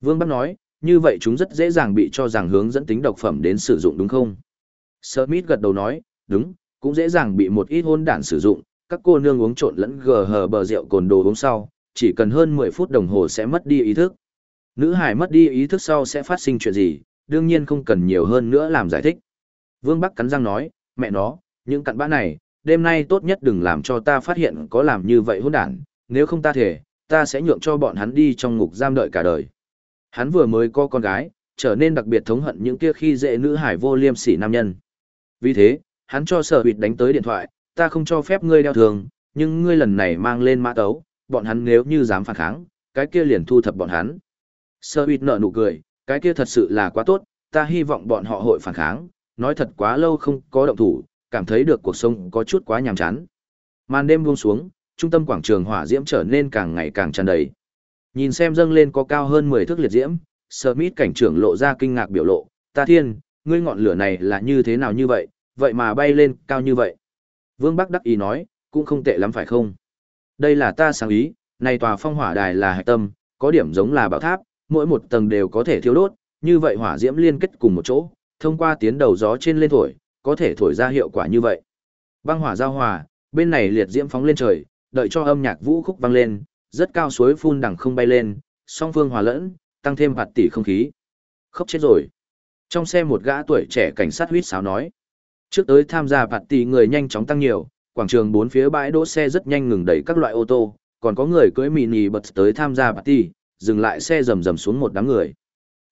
Vương Bắc nói, như vậy chúng rất dễ dàng bị cho rằng hướng dẫn tính độc phẩm đến sử dụng đúng không? Smith gật đầu nói, đúng, cũng dễ dàng bị một ít hôn đản sử dụng, các cô nương uống trộn lẫn gờ hờ bờ rượu cồn đồ uống sau, chỉ cần hơn 10 phút đồng hồ sẽ mất đi ý thức. Nữ hải mất đi ý thức sau sẽ phát sinh chuyện gì, đương nhiên không cần nhiều hơn nữa làm giải thích. Vương Bắc cắn răng nói, mẹ nó, những cặn bã này, đêm nay tốt nhất đừng làm cho ta phát hiện có làm như vậy hỗn đản, nếu không ta thể, ta sẽ nhượng cho bọn hắn đi trong ngục giam đợi cả đời. Hắn vừa mới có con gái, trở nên đặc biệt thống hận những kia khi dễ nữ hải vô liêm sỉ nam nhân. Vì thế, hắn cho sở huyệt đánh tới điện thoại, ta không cho phép ngươi đeo thường, nhưng ngươi lần này mang lên mã tấu, bọn hắn nếu như dám phản kháng, cái kia liền thu thập bọn hắn. Sở huyệt nở nụ cười, cái kia thật sự là quá tốt, ta hy vọng bọn họ hội phản kháng, nói thật quá lâu không có động thủ, cảm thấy được cuộc sống có chút quá nhàm chán. Màn đêm buông xuống, trung tâm quảng trường hỏa diễm trở nên càng ngày càng tràn đầy. Nhìn xem dâng lên có cao hơn 10 thước liệt diễm, Smith cảnh trưởng lộ ra kinh ngạc biểu lộ, ta thiên, ngươi ngọn lửa này là như thế nào như vậy, vậy mà bay lên cao như vậy. Vương Bắc đắc ý nói, cũng không tệ lắm phải không? Đây là ta sáng ý, này tòa phong hỏa đài là hạch tâm, có điểm giống là bảo tháp, mỗi một tầng đều có thể thiêu đốt, như vậy hỏa diễm liên kết cùng một chỗ, thông qua tiến đầu gió trên lên thổi, có thể thổi ra hiệu quả như vậy. Băng hỏa giao hòa, bên này liệt diễm phóng lên trời, đợi cho âm nhạc vũ khúc vang lên, rất cao suối phun đằng không bay lên, song phương hòa lẫn, tăng thêm hạt tỷ không khí. Khóc chết rồi. Trong xe một gã tuổi trẻ cảnh sát huýt sáo nói. Trước tới tham gia hạt tỷ người nhanh chóng tăng nhiều, quảng trường bốn phía bãi đỗ xe rất nhanh ngừng đẩy các loại ô tô, còn có người cưỡi mini bật tới tham gia party, dừng lại xe rầm rầm xuống một đám người.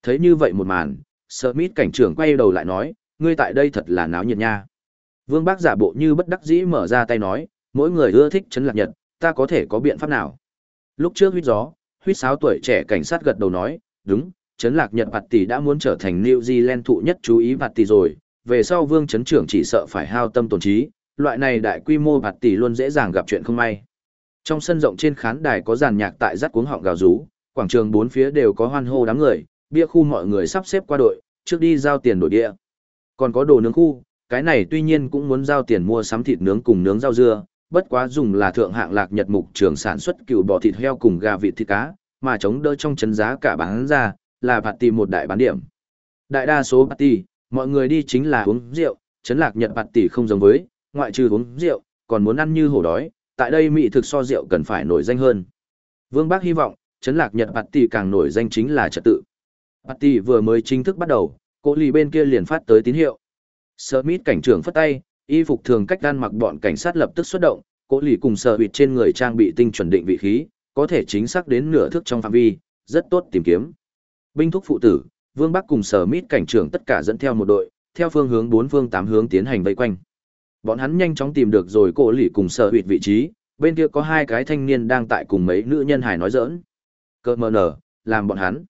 Thấy như vậy một màn, Smith cảnh trưởng quay đầu lại nói, ngươi tại đây thật là náo nhiệt nha. Vương Bác giả bộ như bất đắc dĩ mở ra tay nói, mỗi người ưa thích chấn lạc nhật, ta có thể có biện pháp nào? Lúc trước huyết gió, huyết sáo tuổi trẻ cảnh sát gật đầu nói, đúng, chấn lạc nhật bạt tỷ đã muốn trở thành New Zealand thụ nhất chú ý bạt tỷ rồi, về sau vương chấn trưởng chỉ sợ phải hao tâm tổn trí, loại này đại quy mô bạt tỷ luôn dễ dàng gặp chuyện không may. Trong sân rộng trên khán đài có dàn nhạc tại rắt cuống họng gào rú, quảng trường bốn phía đều có hoan hô đám người, bia khu mọi người sắp xếp qua đội, trước đi giao tiền đổi địa. Còn có đồ nướng khu, cái này tuy nhiên cũng muốn giao tiền mua sắm thịt nướng cùng nướng rau dưa, bất quá dùng là thượng hạng lạc nhật mục trường sản xuất cừu bò thịt heo cùng gà vịt thịt cá, mà chống đỡ trong chấn giá cả bán ra, là bạt tỷ một đại bán điểm. Đại đa số bạt tỷ, mọi người đi chính là uống rượu, chấn lạc nhật bạt tỷ không giống với, ngoại trừ uống rượu, còn muốn ăn như hổ đói, tại đây mỹ thực so rượu cần phải nổi danh hơn. Vương Bác hy vọng, chấn lạc nhật bạt tỷ càng nổi danh chính là trật tự. Bạt tỷ vừa mới chính thức bắt đầu, cô lì bên kia liền phát tới tín hiệu. Smith cảnh trưởng phất tay, y phục thường cách gan mặc bọn cảnh sát lập tức xuất động, Cô lì cùng sợ bịt trên người trang bị tinh chuẩn định vị khí, có thể chính xác đến nửa thước trong phạm vi, rất tốt tìm kiếm. Binh thúc phụ tử, Vương Bắc cùng sở mít cảnh trưởng tất cả dẫn theo một đội, theo phương hướng bốn phương tám hướng tiến hành vây quanh. Bọn hắn nhanh chóng tìm được rồi cổ lì cùng sở huyệt vị trí, bên kia có hai cái thanh niên đang tại cùng mấy nữ nhân hài nói giỡn. Cơ mờ nở, làm bọn hắn.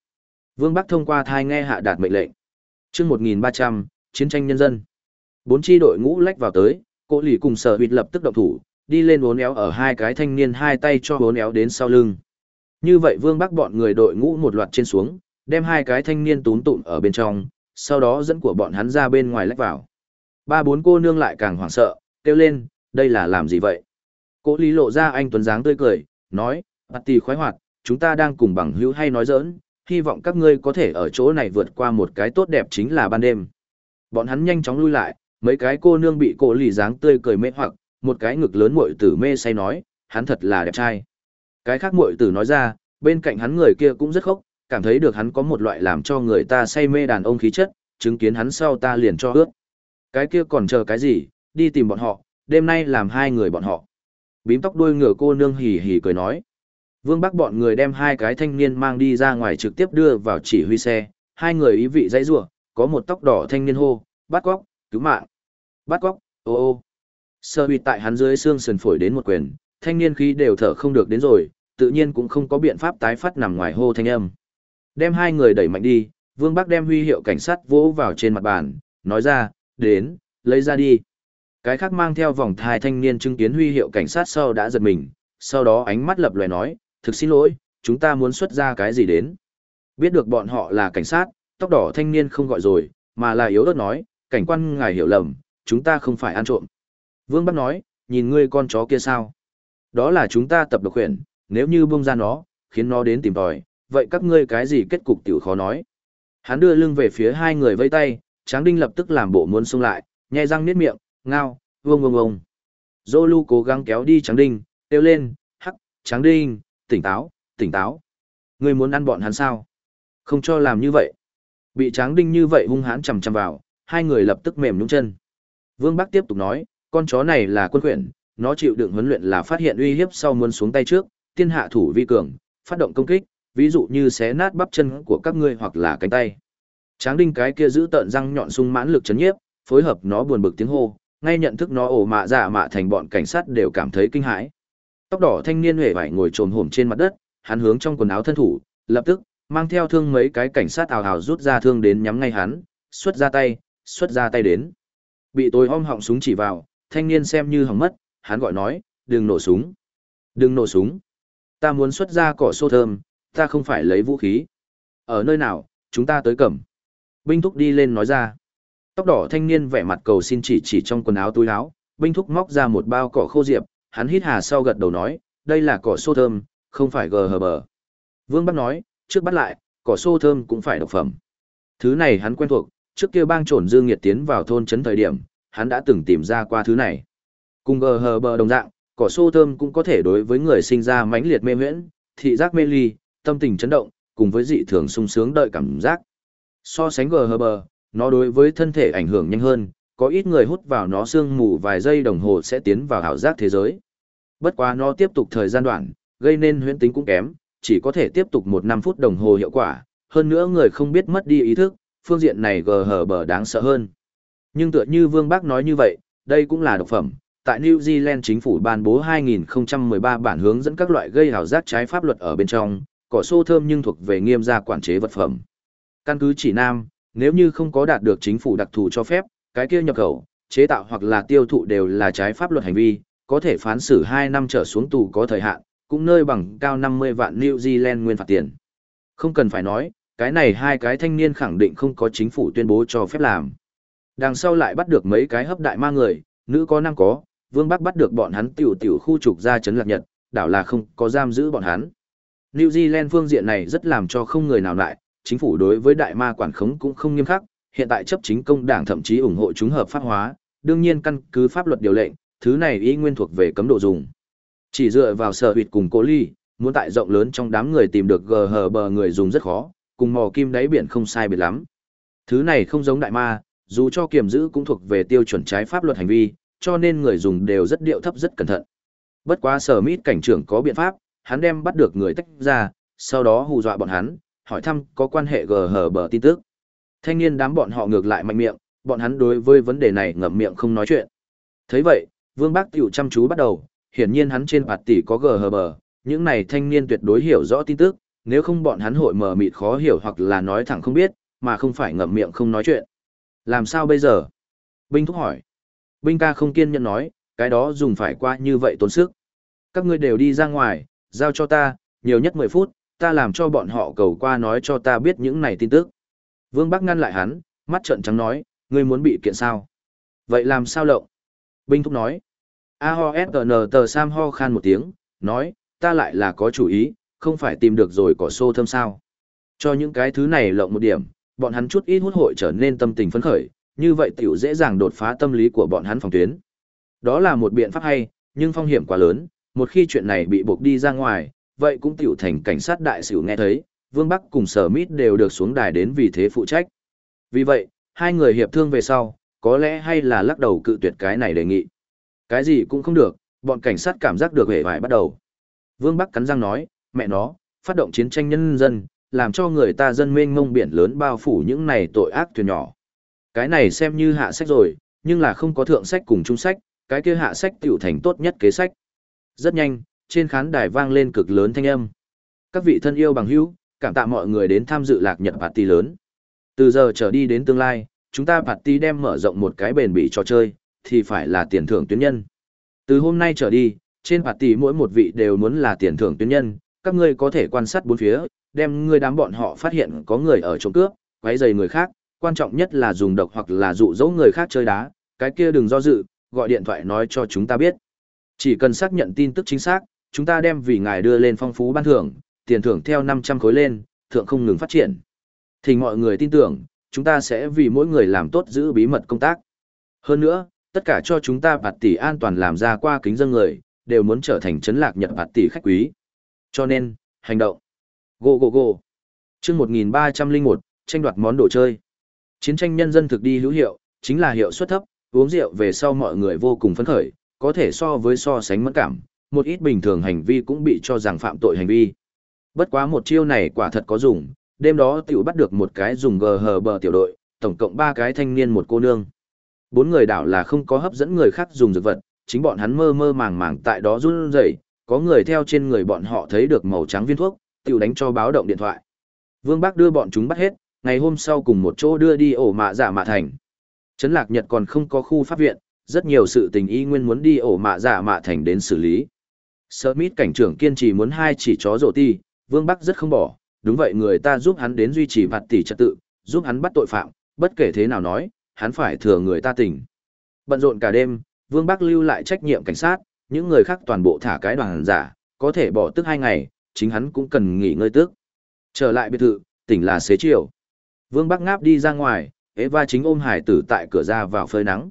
Vương Bắc thông qua thai nghe hạ đạt mệnh lệnh chương 1300, chiến tranh nhân dân. Bốn chi đội ngũ lách vào tới, cố lì cùng sở huyệt lập tức động thủ, đi lên bốn éo ở hai cái thanh niên hai tay cho bốn éo đến sau lưng. Như vậy Vương Bắc bọn người đội ngũ một loạt trên xuống, đem hai cái thanh niên tún tụn ở bên trong, sau đó dẫn của bọn hắn ra bên ngoài lách vào. Ba bốn cô nương lại càng hoảng sợ, kêu lên, đây là làm gì vậy? Cố lý lộ ra anh Tuấn dáng tươi cười, nói, bạt tì khoái hoạt, chúng ta đang cùng bằng hữu hay nói giỡn, hy vọng các ngươi có thể ở chỗ này vượt qua một cái tốt đẹp chính là ban đêm. Bọn hắn nhanh chóng lui lại, mấy cái cô nương bị cổ lì dáng tươi cười mê hoặc, một cái ngực lớn muội tử mê say nói, hắn thật là đẹp trai. Cái khác muội tử nói ra, bên cạnh hắn người kia cũng rất khốc, cảm thấy được hắn có một loại làm cho người ta say mê đàn ông khí chất, chứng kiến hắn sau ta liền cho ước. Cái kia còn chờ cái gì, đi tìm bọn họ, đêm nay làm hai người bọn họ. Bím tóc đuôi ngựa cô nương hì hì cười nói. Vương Bắc bọn người đem hai cái thanh niên mang đi ra ngoài trực tiếp đưa vào chỉ huy xe, hai người ý vị dãy rủa, có một tóc đỏ thanh niên hô, bắt cóc, cứu mạng. Bắt cóc, ô ô. Sơ bị tại hắn dưới xương sườn phổi đến một quyền, thanh niên khí đều thở không được đến rồi, tự nhiên cũng không có biện pháp tái phát nằm ngoài hô thanh âm. Đem hai người đẩy mạnh đi, Vương Bắc đem huy hiệu cảnh sát vỗ vào trên mặt bàn, nói ra, đến, lấy ra đi. Cái khác mang theo vòng thai thanh niên chứng kiến huy hiệu cảnh sát sau đã giật mình, sau đó ánh mắt lập loè nói, thực xin lỗi, chúng ta muốn xuất ra cái gì đến. Biết được bọn họ là cảnh sát, tóc đỏ thanh niên không gọi rồi, mà là yếu đất nói, cảnh quan ngài hiểu lầm, chúng ta không phải ăn trộm. Vương Bắc nói, nhìn ngươi con chó kia sao? Đó là chúng ta tập độc khuyển, nếu như buông ra nó, khiến nó đến tìm tòi, vậy các ngươi cái gì kết cục tiểu khó nói. Hắn đưa lưng về phía hai người vây tay, Tráng Đinh lập tức làm bộ muốn xông lại, nhai răng niết miệng, ngao, vông vông vông. Zolu cố gắng kéo đi Tráng Đinh, kêu lên, hắc, Tráng Đinh, tỉnh táo, tỉnh táo. Ngươi muốn ăn bọn hắn sao? Không cho làm như vậy. Bị Tráng Đinh như vậy hung hãn chầm chầm vào, hai người lập tức mềm nhũn chân. Vương Bắc tiếp tục nói, con chó này là quân quyển, nó chịu đựng huấn luyện là phát hiện uy hiếp sau muốn xuống tay trước, tiên hạ thủ vi cường, phát động công kích, ví dụ như xé nát bắp chân của các ngươi hoặc là cánh tay. Tráng đinh cái kia giữ tợn răng nhọn sung mãn lực chấn nhiếp, phối hợp nó buồn bực tiếng hô, ngay nhận thức nó ổ mạ dạ mạ thành bọn cảnh sát đều cảm thấy kinh hãi. Tóc đỏ thanh niên hề vải ngồi trồm hổm trên mặt đất, hắn hướng trong quần áo thân thủ, lập tức mang theo thương mấy cái cảnh sát ào ào rút ra thương đến nhắm ngay hắn, xuất ra tay, xuất ra tay đến. Bị tôi om họng súng chỉ vào, thanh niên xem như hỏng mất, hắn gọi nói, đừng nổ súng. Đừng nổ súng. Ta muốn xuất ra cỏ xô thơm, ta không phải lấy vũ khí. Ở nơi nào, chúng ta tới cầm. Binh thúc đi lên nói ra. Tóc đỏ thanh niên vẻ mặt cầu xin chỉ chỉ trong quần áo túi áo, binh thúc móc ra một bao cỏ khô diệp, hắn hít hà sau gật đầu nói, đây là cỏ xô thơm, không phải gờ hờ bờ. Vương Bắc nói, trước bắt lại, cỏ xô thơm cũng phải độc phẩm. Thứ này hắn quen thuộc, trước kia bang trổn dương nghiệt tiến vào thôn trấn thời điểm, hắn đã từng tìm ra qua thứ này. Cùng gờ hờ bờ đồng dạng, cỏ xô thơm cũng có thể đối với người sinh ra mãnh liệt mê huyễn. thị giác mê ly, tâm tình chấn động, cùng với dị thường sung sướng đợi cảm giác. So sánh gờ hờ bờ, nó đối với thân thể ảnh hưởng nhanh hơn, có ít người hút vào nó sương mù vài giây đồng hồ sẽ tiến vào ảo giác thế giới. Bất quá nó tiếp tục thời gian đoạn, gây nên huyễn tính cũng kém, chỉ có thể tiếp tục một năm phút đồng hồ hiệu quả, hơn nữa người không biết mất đi ý thức, phương diện này gờ hờ bờ đáng sợ hơn. Nhưng tựa như Vương Bác nói như vậy, đây cũng là độc phẩm. Tại New Zealand chính phủ ban bố 2013 bản hướng dẫn các loại gây hào giác trái pháp luật ở bên trong, cỏ xô thơm nhưng thuộc về nghiêm gia quản chế vật phẩm. Căn cứ chỉ nam, nếu như không có đạt được chính phủ đặc thù cho phép, cái kia nhập khẩu, chế tạo hoặc là tiêu thụ đều là trái pháp luật hành vi, có thể phán xử 2 năm trở xuống tù có thời hạn, cũng nơi bằng cao 50 vạn New Zealand nguyên phạt tiền. Không cần phải nói, cái này hai cái thanh niên khẳng định không có chính phủ tuyên bố cho phép làm. Đằng sau lại bắt được mấy cái hấp đại ma người, nữ có năng có, vương bắc bắt được bọn hắn tiểu tiểu khu trục ra chấn lạc nhật, đảo là không có giam giữ bọn hắn. New Zealand phương diện này rất làm cho không người nào lại, chính phủ đối với đại ma quản khống cũng không nghiêm khắc, hiện tại chấp chính công đảng thậm chí ủng hộ chúng hợp pháp hóa, đương nhiên căn cứ pháp luật điều lệnh, thứ này y nguyên thuộc về cấm độ dùng. Chỉ dựa vào sở huyệt cùng cố ly, muốn tại rộng lớn trong đám người tìm được gờ bờ người dùng rất khó, cùng mò kim đáy biển không sai biệt lắm. Thứ này không giống đại ma, dù cho kiểm giữ cũng thuộc về tiêu chuẩn trái pháp luật hành vi, cho nên người dùng đều rất điệu thấp rất cẩn thận. Bất quá sở mít cảnh trưởng có biện pháp, hắn đem bắt được người tách ra, sau đó hù dọa bọn hắn, hỏi thăm có quan hệ gờ hở bờ tin tức. Thanh niên đám bọn họ ngược lại mạnh miệng, bọn hắn đối với vấn đề này ngậm miệng không nói chuyện. thấy vậy, Vương Bác tiểu chăm chú bắt đầu, hiển nhiên hắn trên bạt tỷ có gờ hờ bờ, những này thanh niên tuyệt đối hiểu rõ tin tức, nếu không bọn hắn hội mờ mịt khó hiểu hoặc là nói thẳng không biết, mà không phải ngậm miệng không nói chuyện. Làm sao bây giờ? Binh thúc hỏi. Binh ca không kiên nhẫn nói, cái đó dùng phải qua như vậy tốn sức. Các ngươi đều đi ra ngoài, giao cho ta, nhiều nhất 10 phút, ta làm cho bọn họ cầu qua nói cho ta biết những này tin tức. Vương Bắc ngăn lại hắn, mắt trợn trắng nói, ngươi muốn bị kiện sao? Vậy làm sao lộng? Binh thúc nói. A ho s n tờ sam ho khan một tiếng, nói, ta lại là có chủ ý, không phải tìm được rồi cỏ xô thơm sao. Cho những cái thứ này lộng một điểm, bọn hắn chút ít hút hội trở nên tâm tình phấn khởi, như vậy tiểu dễ dàng đột phá tâm lý của bọn hắn phòng tuyến. Đó là một biện pháp hay, nhưng phong hiểm quá lớn, một khi chuyện này bị buộc đi ra ngoài, vậy cũng tiểu thành cảnh sát đại sửu nghe thấy, Vương Bắc cùng Sở Mít đều được xuống đài đến vì thế phụ trách. Vì vậy, hai người hiệp thương về sau, có lẽ hay là lắc đầu cự tuyệt cái này đề nghị. Cái gì cũng không được, bọn cảnh sát cảm giác được hề vải bắt đầu. Vương Bắc cắn răng nói, mẹ nó, phát động chiến tranh nhân dân, làm cho người ta dân mênh mông biển lớn bao phủ những này tội ác thuyền nhỏ. Cái này xem như hạ sách rồi, nhưng là không có thượng sách cùng trung sách, cái kia hạ sách tiểu thành tốt nhất kế sách. Rất nhanh, trên khán đài vang lên cực lớn thanh âm. Các vị thân yêu bằng hữu, cảm tạ mọi người đến tham dự lạc nhật party lớn. Từ giờ trở đi đến tương lai, chúng ta party đem mở rộng một cái bền bỉ trò chơi, thì phải là tiền thưởng tuyến nhân. Từ hôm nay trở đi, trên party mỗi một vị đều muốn là tiền thưởng tuyến nhân, các ngươi có thể quan sát bốn phía, đem ngươi đám bọn họ phát hiện có người ở trộm cướp, quấy rầy người khác, quan trọng nhất là dùng độc hoặc là dụ dỗ người khác chơi đá, cái kia đừng do dự, gọi điện thoại nói cho chúng ta biết. Chỉ cần xác nhận tin tức chính xác, chúng ta đem vì ngài đưa lên phong phú ban thưởng, tiền thưởng theo 500 khối lên, thượng không ngừng phát triển. Thì mọi người tin tưởng, chúng ta sẽ vì mỗi người làm tốt giữ bí mật công tác. Hơn nữa, tất cả cho chúng ta bạt tỷ an toàn làm ra qua kính dân người, đều muốn trở thành chấn lạc nhật bạt tỷ khách quý. Cho nên, hành động. Go go go. Chương 1301, tranh đoạt món đồ chơi. Chiến tranh nhân dân thực đi hữu hiệu, chính là hiệu suất thấp, uống rượu về sau mọi người vô cùng phấn khởi, có thể so với so sánh mẫn cảm, một ít bình thường hành vi cũng bị cho rằng phạm tội hành vi. Bất quá một chiêu này quả thật có dùng, đêm đó tiểu bắt được một cái dùng gờ hờ bờ tiểu đội, tổng cộng ba cái thanh niên một cô nương. Bốn người đảo là không có hấp dẫn người khác dùng dược vật, chính bọn hắn mơ mơ màng màng tại đó run rẩy, có người theo trên người bọn họ thấy được màu trắng viên thuốc, tiểu đánh cho báo động điện thoại. Vương Bác đưa bọn chúng bắt hết, ngày hôm sau cùng một chỗ đưa đi ổ mạ giả mạ thành. Trấn Lạc Nhật còn không có khu pháp viện, rất nhiều sự tình y nguyên muốn đi ổ mạ giả mạ thành đến xử lý. Smith cảnh trưởng kiên trì muốn hai chỉ chó rổ ti, Vương Bắc rất không bỏ, đúng vậy người ta giúp hắn đến duy trì vặt tỷ trật tự, giúp hắn bắt tội phạm, bất kể thế nào nói, hắn phải thừa người ta tỉnh. Bận rộn cả đêm, Vương Bắc lưu lại trách nhiệm cảnh sát, những người khác toàn bộ thả cái đoàn giả, có thể bỏ tức hai ngày, chính hắn cũng cần nghỉ ngơi tức. Trở lại biệt thự, tỉnh là xế chiều. Vương Bắc ngáp đi ra ngoài, Eva chính ôm hải tử tại cửa ra vào phơi nắng.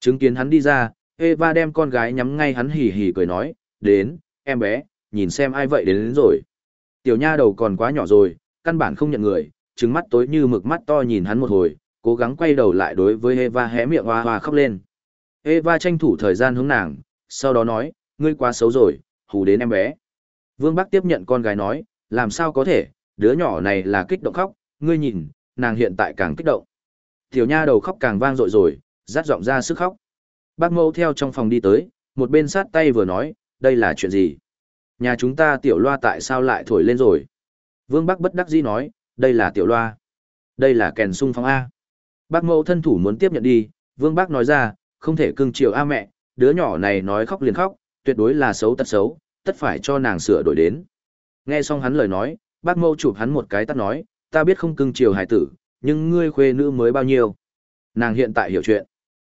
Chứng kiến hắn đi ra, Eva đem con gái nhắm ngay hắn hì hì cười nói, đến, em bé, nhìn xem ai vậy đến, đến rồi. Tiểu nha đầu còn quá nhỏ rồi, căn bản không nhận người, trứng mắt tối như mực mắt to nhìn hắn một hồi, cố gắng quay đầu lại đối với Eva hé miệng hoa hoa khóc lên. Eva tranh thủ thời gian hướng nàng, sau đó nói, ngươi quá xấu rồi, hù đến em bé. Vương Bắc tiếp nhận con gái nói, làm sao có thể, đứa nhỏ này là kích động khóc, ngươi nhìn, nàng hiện tại càng kích động. Tiểu nha đầu khóc càng vang dội rồi, rát giọng ra sức khóc. Bác mẫu theo trong phòng đi tới, một bên sát tay vừa nói, đây là chuyện gì? Nhà chúng ta tiểu loa tại sao lại thổi lên rồi? Vương Bắc bất đắc dĩ nói, đây là tiểu loa. Đây là kèn sung phong A. Bác mẫu thân thủ muốn tiếp nhận đi, Vương Bắc nói ra, không thể cưng chiều A mẹ, đứa nhỏ này nói khóc liền khóc, tuyệt đối là xấu tật xấu, tất phải cho nàng sửa đổi đến. Nghe xong hắn lời nói, bác mẫu chụp hắn một cái tắt nói, ta biết không cưng chiều hải tử, nhưng ngươi khuê nữ mới bao nhiêu. Nàng hiện tại hiểu chuyện.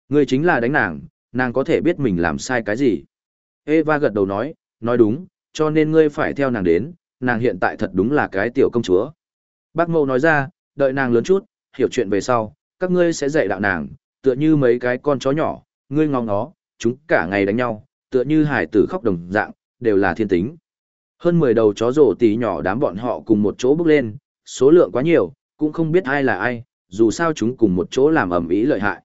Ngươi chính là đánh nàng, nàng có thể biết mình làm sai cái gì. Eva gật đầu nói, nói đúng, cho nên ngươi phải theo nàng đến, nàng hiện tại thật đúng là cái tiểu công chúa. Bác mẫu nói ra, đợi nàng lớn chút, hiểu chuyện về sau, các ngươi sẽ dạy đạo nàng, tựa như mấy cái con chó nhỏ, ngươi ngóng nó, chúng cả ngày đánh nhau, tựa như hải tử khóc đồng dạng, đều là thiên tính. Hơn 10 đầu chó rổ tí nhỏ đám bọn họ cùng một chỗ bước lên, số lượng quá nhiều, cũng không biết ai là ai, dù sao chúng cùng một chỗ làm ẩm ý lợi hại.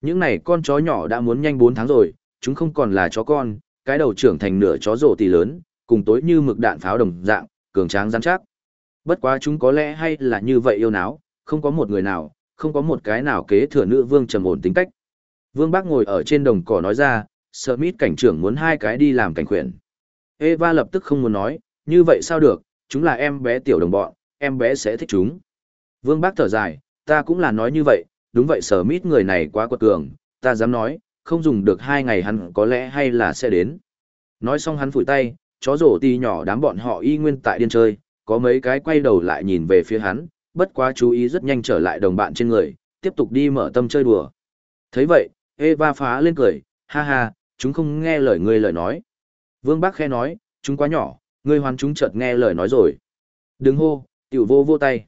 Những này con chó nhỏ đã muốn nhanh 4 tháng rồi, chúng không còn là chó con, cái đầu trưởng thành nửa chó rổ tí lớn, cùng tối như mực đạn pháo đồng dạng, cường tráng rắn chắc. Bất quá chúng có lẽ hay là như vậy yêu náo, không có một người nào, không có một cái nào kế thừa nữ vương trầm ổn tính cách. Vương Bác ngồi ở trên đồng cỏ nói ra, Smith cảnh trưởng muốn hai cái đi làm cảnh khuyển. Eva lập tức không muốn nói, như vậy sao được, chúng là em bé tiểu đồng bọn, em bé sẽ thích chúng. Vương Bác thở dài, ta cũng là nói như vậy, đúng vậy Smith người này quá quật cường, ta dám nói, không dùng được hai ngày hắn có lẽ hay là sẽ đến. Nói xong hắn phủi tay, chó rổ ti nhỏ đám bọn họ y nguyên tại điên chơi, có mấy cái quay đầu lại nhìn về phía hắn, bất quá chú ý rất nhanh trở lại đồng bạn trên người, tiếp tục đi mở tâm chơi đùa. thấy vậy, Eva phá lên cười, ha ha, chúng không nghe lời ngươi lời nói. Vương Bắc khe nói, chúng quá nhỏ, ngươi hoàn chúng chợt nghe lời nói rồi. Đừng hô, tiểu vô vô tay.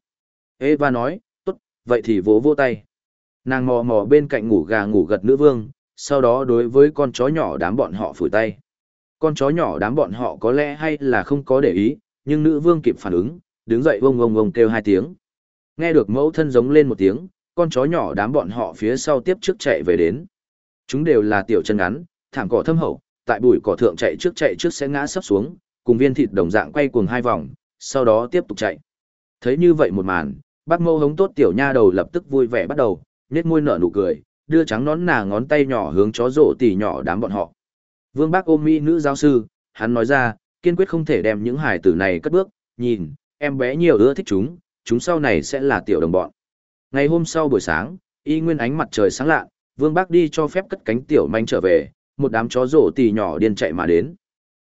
Eva nói, tốt, vậy thì vô vô tay. Nàng mò mò bên cạnh ngủ gà ngủ gật nữ vương, sau đó đối với con chó nhỏ đám bọn họ phủi tay. Con chó nhỏ đám bọn họ có lẽ hay là không có để ý, nhưng nữ vương kịp phản ứng, đứng dậy vông vông vông kêu hai tiếng. Nghe được mẫu thân giống lên một tiếng, con chó nhỏ đám bọn họ phía sau tiếp trước chạy về đến. Chúng đều là tiểu chân ngắn, thảm cỏ thâm hậu, tại bụi cỏ thượng chạy trước chạy trước sẽ ngã sấp xuống, cùng viên thịt đồng dạng quay cuồng hai vòng, sau đó tiếp tục chạy. Thấy như vậy một màn, bác mâu hống tốt tiểu nha đầu lập tức vui vẻ bắt đầu, nét môi nở nụ cười, đưa trắng nón nà ngón tay nhỏ hướng chó rổ tỉ nhỏ đám bọn họ. Vương bác ôm mỹ nữ giáo sư, hắn nói ra, kiên quyết không thể đem những hải tử này cất bước, nhìn, em bé nhiều ưa thích chúng, chúng sau này sẽ là tiểu đồng bọn. Ngày hôm sau buổi sáng, y nguyên ánh mặt trời sáng lạ, Vương Bác đi cho phép cất cánh tiểu manh trở về, một đám chó rổ tì nhỏ điên chạy mà đến.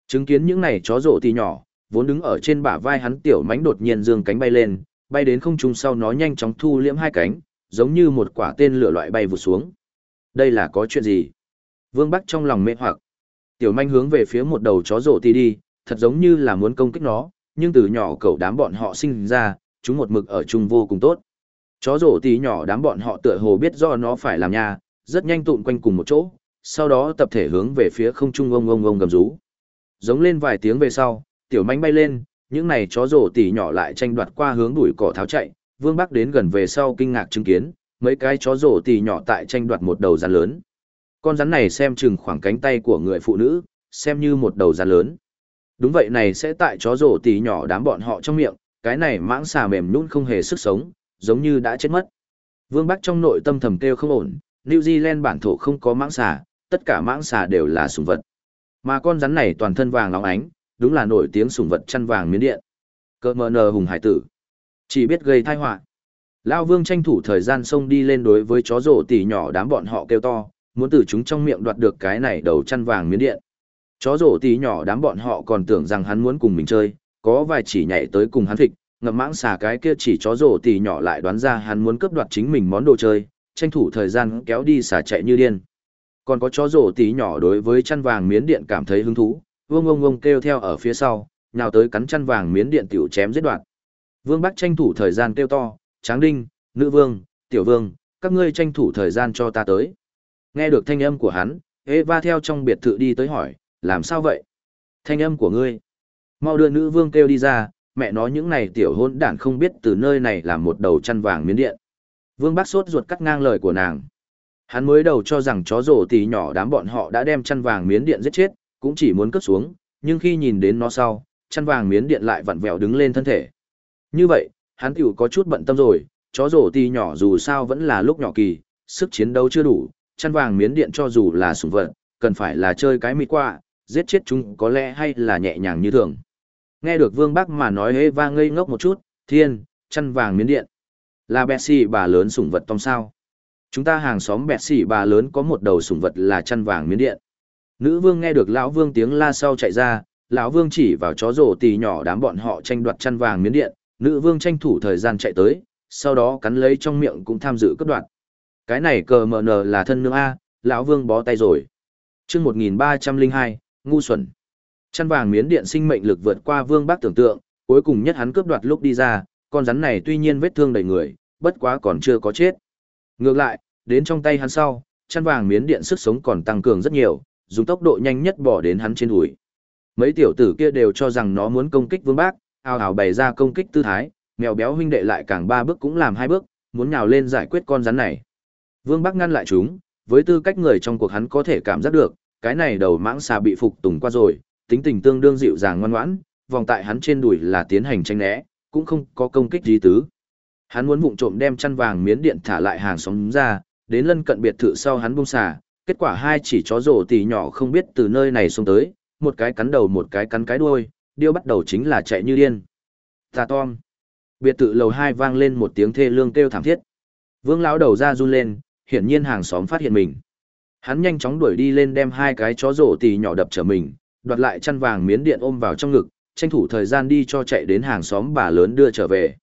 Chứng kiến những này chó rổ tì nhỏ, vốn đứng ở trên bả vai hắn tiểu mánh đột nhiên dương cánh bay lên, bay đến không trung sau nó nhanh chóng thu liễm hai cánh, giống như một quả tên lửa loại bay vụt xuống. Đây là có chuyện gì? Vương Bắc trong lòng mê hoặc. Tiểu manh hướng về phía một đầu chó rổ ti đi, thật giống như là muốn công kích nó, nhưng từ nhỏ cậu đám bọn họ sinh ra, chúng một mực ở chung vô cùng tốt. Chó rổ tí nhỏ đám bọn họ tựa hồ biết do nó phải làm nha, rất nhanh tụn quanh cùng một chỗ, sau đó tập thể hướng về phía không trung ông ông ông gầm rú. Giống lên vài tiếng về sau, tiểu manh bay lên, những này chó rổ tỉ nhỏ lại tranh đoạt qua hướng đuổi cỏ tháo chạy, Vương Bắc đến gần về sau kinh ngạc chứng kiến, mấy cái chó rổ tỉ nhỏ tại tranh đoạt một đầu rắn lớn. Con rắn này xem chừng khoảng cánh tay của người phụ nữ, xem như một đầu rắn lớn. Đúng vậy này sẽ tại chó rổ tỉ nhỏ đám bọn họ trong miệng, cái này mãng xà mềm nhũn không hề sức sống, giống như đã chết mất. Vương Bắc trong nội tâm thầm kêu không ổn, New Zealand bản thổ không có mãng xà, tất cả mãng xà đều là sùng vật. Mà con rắn này toàn thân vàng óng ánh, đúng là nổi tiếng sùng vật chăn vàng miến điện. Cơ mờ nờ hùng hải tử. Chỉ biết gây tai họa. Lao Vương tranh thủ thời gian xông đi lên đối với chó rổ tỉ nhỏ đám bọn họ kêu to, muốn từ chúng trong miệng đoạt được cái này đầu chăn vàng miến điện. Chó rổ tí nhỏ đám bọn họ còn tưởng rằng hắn muốn cùng mình chơi, có vài chỉ nhảy tới cùng hắn thịt, ngậm mãng xà cái kia chỉ chó rổ tí nhỏ lại đoán ra hắn muốn cướp đoạt chính mình món đồ chơi, tranh thủ thời gian kéo đi xà chạy như điên. Còn có chó rổ tí nhỏ đối với chăn vàng miến điện cảm thấy hứng thú, vương ông ông kêu theo ở phía sau, nhào tới cắn chăn vàng miến điện tiểu chém giết đoạn. Vương Bắc tranh thủ thời gian kêu to, Tráng Đinh, Nữ Vương, Tiểu Vương, các ngươi tranh thủ thời gian cho ta tới. Nghe được thanh âm của hắn, Eva theo trong biệt thự đi tới hỏi, làm sao vậy? Thanh âm của ngươi. Mau đưa nữ vương kêu đi ra, mẹ nói những này tiểu hôn đản không biết từ nơi này làm một đầu chăn vàng miến điện. Vương bác sốt ruột cắt ngang lời của nàng. Hắn mới đầu cho rằng chó rổ tí nhỏ đám bọn họ đã đem chăn vàng miến điện giết chết, cũng chỉ muốn cất xuống, nhưng khi nhìn đến nó sau, chăn vàng miến điện lại vặn vẹo đứng lên thân thể. Như vậy, hắn tiểu có chút bận tâm rồi, chó rổ tí nhỏ dù sao vẫn là lúc nhỏ kỳ, sức chiến đấu chưa đủ, chăn vàng miến điện cho dù là sủng vật, cần phải là chơi cái mịt qua, giết chết chúng có lẽ hay là nhẹ nhàng như thường. Nghe được Vương Bắc mà nói hê va ngây ngốc một chút, thiên, chăn vàng miến điện. Là bẹt xì bà lớn sủng vật tông sao. Chúng ta hàng xóm bẹt xì bà lớn có một đầu sủng vật là chăn vàng miến điện. Nữ vương nghe được lão vương tiếng la sau chạy ra, lão vương chỉ vào chó rổ tì nhỏ đám bọn họ tranh đoạt chăn vàng miến điện, nữ vương tranh thủ thời gian chạy tới, sau đó cắn lấy trong miệng cũng tham dự cất đoạn. Cái này cờ mờ nờ là thân nương A, lão vương bó tay rồi. chương 1302, ngu xuẩn. Chăn vàng miến điện sinh mệnh lực vượt qua vương bác tưởng tượng, cuối cùng nhất hắn cướp đoạt lúc đi ra, con rắn này tuy nhiên vết thương đầy người, bất quá còn chưa có chết. Ngược lại, đến trong tay hắn sau, chăn vàng miến điện sức sống còn tăng cường rất nhiều, dùng tốc độ nhanh nhất bỏ đến hắn trên đùi. Mấy tiểu tử kia đều cho rằng nó muốn công kích vương bác, ào ào bày ra công kích tư thái, mèo béo huynh đệ lại càng ba bước cũng làm hai bước, muốn nhào lên giải quyết con rắn này. Vương Bắc ngăn lại chúng, với tư cách người trong cuộc hắn có thể cảm giác được, cái này đầu mãng xà bị phục tùng qua rồi, tính tình tương đương dịu dàng ngoan ngoãn, vòng tại hắn trên đùi là tiến hành tranh né, cũng không có công kích gì tứ. Hắn muốn vụng trộm đem chăn vàng miến điện thả lại hàng xóm ra, đến lân cận biệt thự sau hắn buông xà, kết quả hai chỉ chó rổ tỉ nhỏ không biết từ nơi này xuống tới, một cái cắn đầu một cái cắn cái đuôi, điêu bắt đầu chính là chạy như điên. Ta Tom. Biệt thự lầu hai vang lên một tiếng thê lương kêu thảm thiết. Vương lão đầu ra run lên, hiển nhiên hàng xóm phát hiện mình. Hắn nhanh chóng đuổi đi lên đem hai cái chó rổ tì nhỏ đập trở mình, đoạt lại chăn vàng miến điện ôm vào trong ngực, tranh thủ thời gian đi cho chạy đến hàng xóm bà lớn đưa trở về.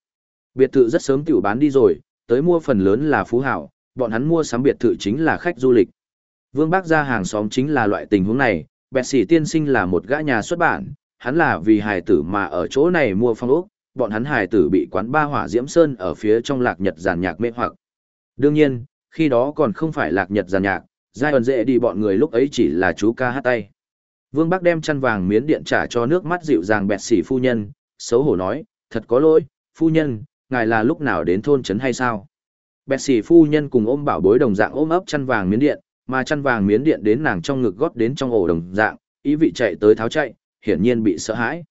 Biệt thự rất sớm tiểu bán đi rồi, tới mua phần lớn là phú hảo, bọn hắn mua sắm biệt thự chính là khách du lịch. Vương Bác ra hàng xóm chính là loại tình huống này, bẹt sĩ tiên sinh là một gã nhà xuất bản, hắn là vì hài tử mà ở chỗ này mua phong ốc, bọn hắn hài tử bị quán ba hỏa diễm sơn ở phía trong lạc nhật giàn nhạc mê hoặc. Đương nhiên, khi đó còn không phải lạc nhật giàn nhạc, giai ẩn dễ đi bọn người lúc ấy chỉ là chú ca hát tay. Vương Bắc đem chăn vàng miến điện trả cho nước mắt dịu dàng bẹt xỉ phu nhân, xấu hổ nói, thật có lỗi, phu nhân, ngài là lúc nào đến thôn trấn hay sao? Bẹt xỉ phu nhân cùng ôm bảo bối đồng dạng ôm ấp chăn vàng miến điện, mà chăn vàng miến điện đến nàng trong ngực gót đến trong ổ đồng dạng, ý vị chạy tới tháo chạy, hiển nhiên bị sợ hãi.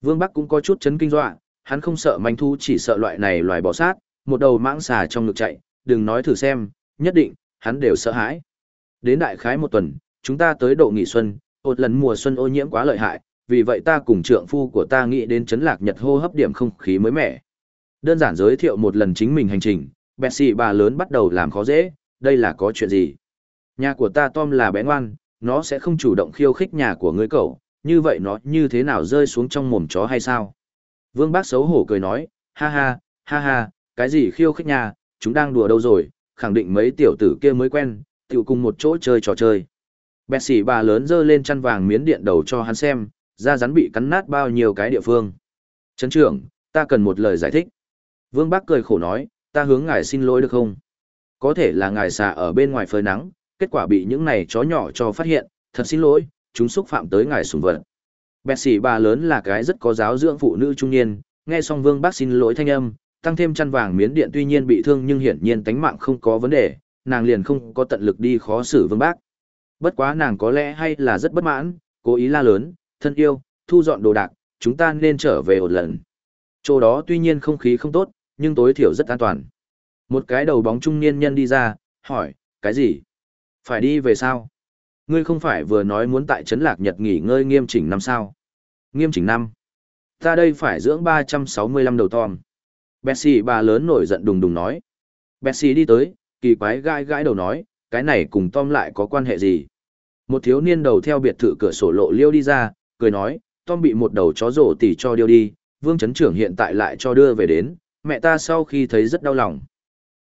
Vương Bắc cũng có chút chấn kinh dọa, hắn không sợ manh thu chỉ sợ loại này loài bọ sát, một đầu mãng xà trong ngực chạy, đừng nói thử xem, nhất định, hắn đều sợ hãi. Đến đại khái một tuần, chúng ta tới độ nghỉ xuân, một lần mùa xuân ô nhiễm quá lợi hại, vì vậy ta cùng trượng phu của ta nghĩ đến chấn lạc nhật hô hấp điểm không khí mới mẻ. Đơn giản giới thiệu một lần chính mình hành trình, Betsy bà lớn bắt đầu làm khó dễ, đây là có chuyện gì? Nhà của ta Tom là bé ngoan, nó sẽ không chủ động khiêu khích nhà của ngươi cậu, như vậy nó như thế nào rơi xuống trong mồm chó hay sao? Vương bác xấu hổ cười nói, ha ha, ha ha, cái gì khiêu khích nhà, chúng đang đùa đâu rồi, khẳng định mấy tiểu tử kia mới quen, tiểu cùng một chỗ chơi trò chơi. Bẹt xỉ bà lớn dơ lên chăn vàng miến điện đầu cho hắn xem, da rắn bị cắn nát bao nhiêu cái địa phương. Trấn trưởng, ta cần một lời giải thích. Vương Bắc cười khổ nói, ta hướng ngài xin lỗi được không? Có thể là ngài xà ở bên ngoài phơi nắng, kết quả bị những này chó nhỏ cho phát hiện, thật xin lỗi, chúng xúc phạm tới ngài sùng vật. Bẹt xỉ bà lớn là cái rất có giáo dưỡng phụ nữ trung niên, nghe xong Vương Bắc xin lỗi thanh âm, tăng thêm chăn vàng miến điện tuy nhiên bị thương nhưng hiển nhiên tánh mạng không có vấn đề, nàng liền không có tận lực đi khó xử Vương Bác. Bất quá nàng có lẽ hay là rất bất mãn, cố ý la lớn, thân yêu, thu dọn đồ đạc, chúng ta nên trở về một lần. Chỗ đó tuy nhiên không khí không tốt, nhưng tối thiểu rất an toàn. Một cái đầu bóng trung niên nhân đi ra, hỏi, cái gì? Phải đi về sao? Ngươi không phải vừa nói muốn tại Trấn Lạc Nhật nghỉ ngơi nghiêm chỉnh năm sao? Nghiêm chỉnh năm. Ta đây phải dưỡng 365 đầu tòm. Betsy bà lớn nổi giận đùng đùng nói. Betsy đi tới, kỳ quái gãi gãi đầu nói, cái này cùng Tom lại có quan hệ gì? Một thiếu niên đầu theo biệt thự cửa sổ lộ liêu đi ra, cười nói, Tom bị một đầu chó rổ tỉ cho điêu đi, vương chấn trưởng hiện tại lại cho đưa về đến, mẹ ta sau khi thấy rất đau lòng.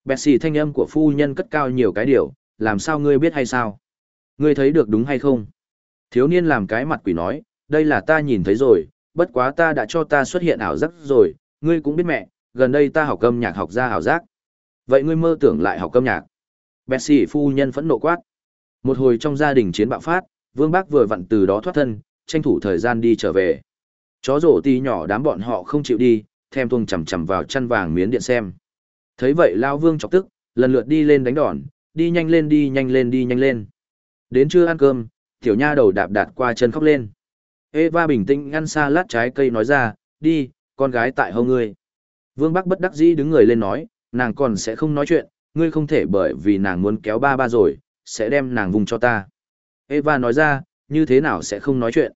Betsy thanh âm của phu nhân cất cao nhiều cái điều, làm sao ngươi biết hay sao? Ngươi thấy được đúng hay không? Thiếu niên làm cái mặt quỷ nói, đây là ta nhìn thấy rồi, bất quá ta đã cho ta xuất hiện ảo giác rồi, ngươi cũng biết mẹ, gần đây ta học âm nhạc học ra ảo giác. Vậy ngươi mơ tưởng lại học âm nhạc. Bessie phu nhân phẫn nộ quát. Một hồi trong gia đình chiến bạo phát, Vương Bác vừa vặn từ đó thoát thân, tranh thủ thời gian đi trở về. Chó rổ tí nhỏ đám bọn họ không chịu đi, thêm tuông chầm chầm vào chăn vàng miến điện xem. Thấy vậy Lao Vương chọc tức, lần lượt đi lên đánh đòn, đi nhanh lên đi nhanh lên đi nhanh lên. Đến trưa ăn cơm, tiểu nha đầu đạp đạt qua chân khóc lên. Eva bình tĩnh ngăn xa lát trái cây nói ra, đi, con gái tại hông ngươi. Vương Bắc bất đắc dĩ đứng người lên nói, nàng còn sẽ không nói chuyện, ngươi không thể bởi vì nàng muốn kéo ba ba rồi, sẽ đem nàng vùng cho ta. Eva nói ra, như thế nào sẽ không nói chuyện.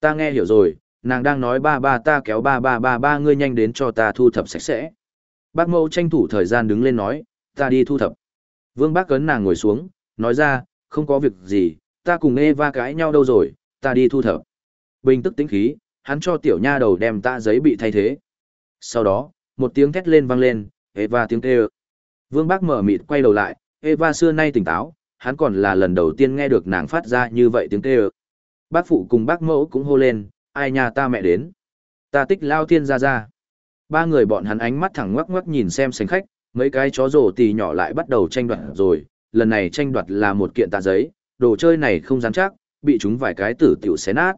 Ta nghe hiểu rồi, nàng đang nói ba ba ta kéo ba ba ba ba ngươi nhanh đến cho ta thu thập sạch sẽ. Bác mẫu tranh thủ thời gian đứng lên nói, ta đi thu thập. Vương bác cấn nàng ngồi xuống, nói ra, không có việc gì, ta cùng Eva cãi nhau đâu rồi, ta đi thu thập. Bình tức tính khí, hắn cho tiểu nha đầu đem ta giấy bị thay thế. Sau đó, một tiếng thét lên vang lên, Eva tiếng kêu. Vương bác mở mịt quay đầu lại, Eva xưa nay tỉnh táo, hắn còn là lần đầu tiên nghe được nàng phát ra như vậy tiếng kêu. Bác phụ cùng bác mẫu cũng hô lên, ai nhà ta mẹ đến. Ta tích lao thiên ra ra. Ba người bọn hắn ánh mắt thẳng ngoắc ngoắc nhìn xem sánh khách, mấy cái chó rổ tì nhỏ lại bắt đầu tranh đoạt rồi, lần này tranh đoạt là một kiện tạ giấy, đồ chơi này không dám chắc, bị chúng vài cái tử tiểu xé nát.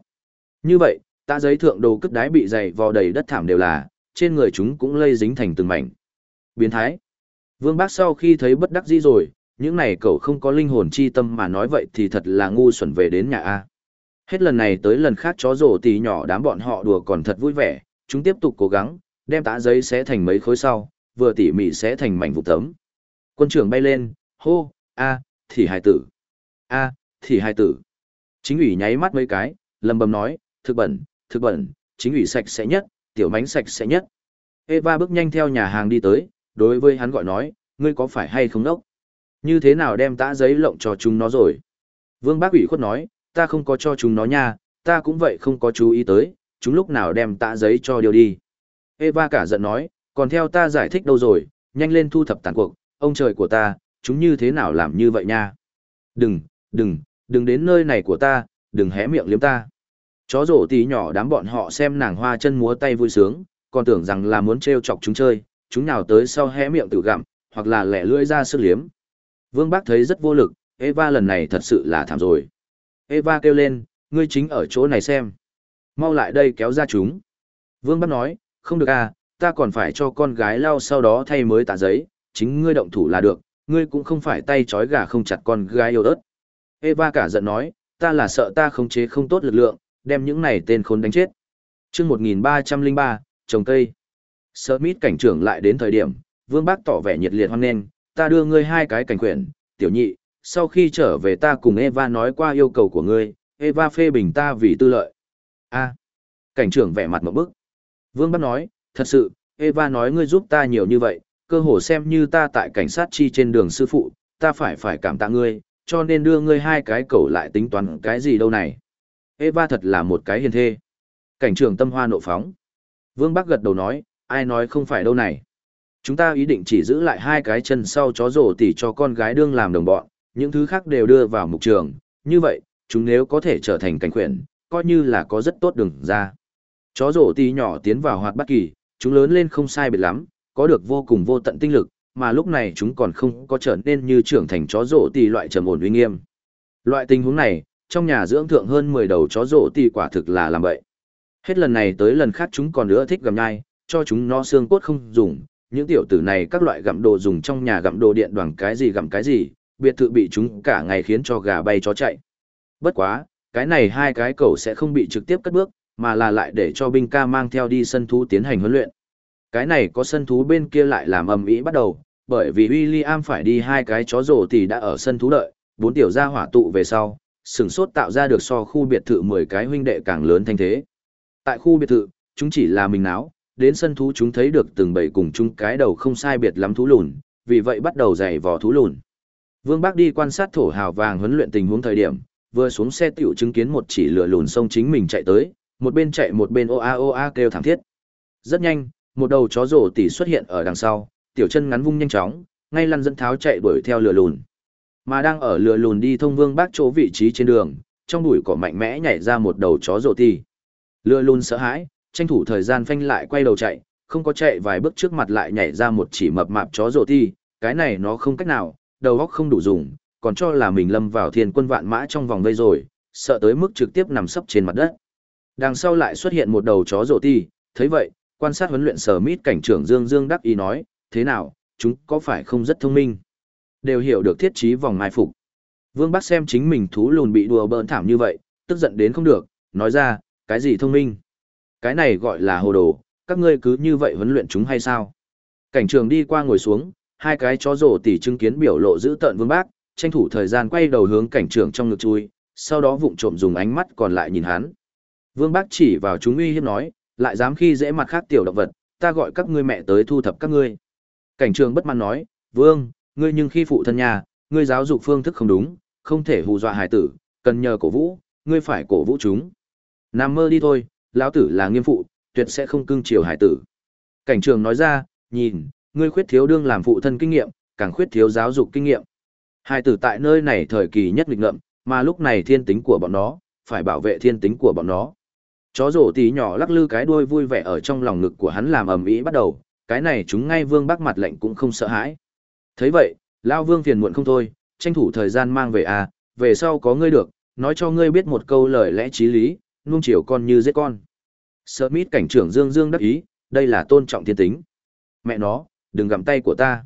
Như vậy, tạ giấy thượng đồ cất đái bị dày vò đầy đất thảm đều là, trên người chúng cũng lây dính thành từng mảnh. Biến thái. Vương Bác sau khi thấy bất đắc dĩ rồi, những này cậu không có linh hồn chi tâm mà nói vậy thì thật là ngu xuẩn về đến nhà A. Hết lần này tới lần khác chó rổ tì nhỏ đám bọn họ đùa còn thật vui vẻ, chúng tiếp tục cố gắng, đem tã giấy xé thành mấy khối sau, vừa tỉ mỉ xé thành mảnh vụ tấm. Quân trưởng bay lên, hô, a, thì hài tử. a, thì hài tử. Chính ủy nháy mắt mấy cái, lầm bầm nói, thực bẩn, thực bẩn, chính ủy sạch sẽ nhất, tiểu bánh sạch sẽ nhất. Eva bước nhanh theo nhà hàng đi tới, đối với hắn gọi nói, ngươi có phải hay không đốc? Như thế nào đem tã giấy lộng cho chúng nó rồi? Vương bác ủy khuất nói, ta không có cho chúng nó nha, ta cũng vậy không có chú ý tới, chúng lúc nào đem tã giấy cho điều đi. Eva cả giận nói, còn theo ta giải thích đâu rồi, nhanh lên thu thập tàn cuộc, ông trời của ta, chúng như thế nào làm như vậy nha. Đừng, đừng, đừng đến nơi này của ta, đừng hé miệng liếm ta. Chó rổ tí nhỏ đám bọn họ xem nàng hoa chân múa tay vui sướng, còn tưởng rằng là muốn trêu chọc chúng chơi, chúng nào tới sau hé miệng tự gặm, hoặc là lẻ lưỡi ra sức liếm. Vương Bác thấy rất vô lực, Eva lần này thật sự là thảm rồi. Eva kêu lên, ngươi chính ở chỗ này xem. Mau lại đây kéo ra chúng. Vương Bác nói, không được à, ta còn phải cho con gái lau sau đó thay mới tạ giấy, chính ngươi động thủ là được, ngươi cũng không phải tay trói gà không chặt con gái yêu ớt. Eva cả giận nói, ta là sợ ta khống chế không tốt lực lượng, đem những này tên khốn đánh chết. chương 1303, trồng cây. Smith cảnh trưởng lại đến thời điểm, Vương Bác tỏ vẻ nhiệt liệt hoan nghênh, ta đưa ngươi hai cái cảnh quyển, tiểu nhị, sau khi trở về ta cùng Eva nói qua yêu cầu của ngươi, Eva phê bình ta vì tư lợi. a cảnh trưởng vẻ mặt một bức. Vương Bác nói, thật sự, Eva nói ngươi giúp ta nhiều như vậy, cơ hồ xem như ta tại cảnh sát chi trên đường sư phụ, ta phải phải cảm tạ ngươi, cho nên đưa ngươi hai cái cầu lại tính toán cái gì đâu này. Eva thật là một cái hiền thê. Cảnh trường tâm hoa nộ phóng. Vương Bắc gật đầu nói, ai nói không phải đâu này. Chúng ta ý định chỉ giữ lại hai cái chân sau chó rổ tỉ cho con gái đương làm đồng bọn, những thứ khác đều đưa vào mục trường. Như vậy, chúng nếu có thể trở thành cảnh quyển, coi như là có rất tốt đường ra. Chó rổ tỉ nhỏ tiến vào hoạt bất kỳ, chúng lớn lên không sai biệt lắm, có được vô cùng vô tận tinh lực, mà lúc này chúng còn không có trở nên như trưởng thành chó rổ tỉ loại trầm ổn uy nghiêm. Loại tình huống này, trong nhà dưỡng thượng hơn 10 đầu chó rổ tỉ quả thực là làm vậy. Hết lần này tới lần khác chúng còn nữa thích gặm nhai, cho chúng nó xương cốt không dùng, những tiểu tử này các loại gặm đồ dùng trong nhà gặm đồ điện đoàn cái gì gặm cái gì, biệt thự bị chúng cả ngày khiến cho gà bay chó chạy. Bất quá, cái này hai cái cầu sẽ không bị trực tiếp cất bước, mà là lại để cho binh ca mang theo đi sân thú tiến hành huấn luyện. Cái này có sân thú bên kia lại làm ầm ĩ bắt đầu, bởi vì William phải đi hai cái chó rổ thì đã ở sân thú đợi, bốn tiểu gia hỏa tụ về sau, sừng sốt tạo ra được so khu biệt thự 10 cái huynh đệ càng lớn thanh thế. Tại khu biệt thự, chúng chỉ là mình náo, đến sân thú chúng thấy được từng bầy cùng chung cái đầu không sai biệt lắm thú lùn, vì vậy bắt đầu giày vò thú lùn. Vương Bác đi quan sát thổ hào vàng huấn luyện tình huống thời điểm, vừa xuống xe tiểu chứng kiến một chỉ lửa lùn sông chính mình chạy tới, một bên chạy một bên oa oa kêu thảm thiết. Rất nhanh, một đầu chó rổ tỉ xuất hiện ở đằng sau, tiểu chân ngắn vung nhanh chóng, ngay lăn dẫn tháo chạy đuổi theo lửa lùn. Mà đang ở lừa lùn đi thông Vương Bác chỗ vị trí trên đường, trong bụi cỏ mạnh mẽ nhảy ra một đầu chó rổ ti. Lừa lùn sợ hãi, tranh thủ thời gian phanh lại quay đầu chạy, không có chạy vài bước trước mặt lại nhảy ra một chỉ mập mạp chó rồ ti, cái này nó không cách nào, đầu óc không đủ dùng, còn cho là mình lâm vào thiên quân vạn mã trong vòng vây rồi, sợ tới mức trực tiếp nằm sấp trên mặt đất. Đằng sau lại xuất hiện một đầu chó rồ ti, thấy vậy, quan sát huấn luyện sở mít cảnh trưởng Dương Dương đắc ý nói, thế nào, chúng có phải không rất thông minh? Đều hiểu được thiết trí vòng mai phục. Vương Bắc xem chính mình thú lùn bị đùa bỡn thảm như vậy, tức giận đến không được, nói ra, cái gì thông minh? Cái này gọi là hồ đồ, các ngươi cứ như vậy huấn luyện chúng hay sao? Cảnh trường đi qua ngồi xuống, hai cái chó rổ tỉ chứng kiến biểu lộ giữ tợn Vương Bắc, tranh thủ thời gian quay đầu hướng cảnh trường trong ngực chui, sau đó vụng trộm dùng ánh mắt còn lại nhìn hắn. Vương Bắc chỉ vào chúng uy hiếp nói, lại dám khi dễ mặt khác tiểu động vật, ta gọi các ngươi mẹ tới thu thập các ngươi. Cảnh trường bất mãn nói, Vương, ngươi nhưng khi phụ thân nhà, ngươi giáo dục phương thức không đúng, không thể hù dọa hài tử, cần nhờ cổ vũ, ngươi phải cổ vũ chúng. Nam mơ đi thôi, lão tử là nghiêm phụ, tuyệt sẽ không cưng chiều hải tử. Cảnh trường nói ra, nhìn, ngươi khuyết thiếu đương làm phụ thân kinh nghiệm, càng khuyết thiếu giáo dục kinh nghiệm. Hải tử tại nơi này thời kỳ nhất nghịch ngợm, mà lúc này thiên tính của bọn nó, phải bảo vệ thiên tính của bọn nó. Chó rổ tí nhỏ lắc lư cái đuôi vui vẻ ở trong lòng ngực của hắn làm ầm ĩ bắt đầu, cái này chúng ngay vương bác mặt lệnh cũng không sợ hãi thấy vậy, Lao vương phiền muộn không thôi, tranh thủ thời gian mang về à, về sau có ngươi được, nói cho ngươi biết một câu lời lẽ trí lý, nuông chiều con như giết con. Smith cảnh trưởng Dương Dương đắc ý, đây là tôn trọng thiên tính. Mẹ nó, đừng gặm tay của ta.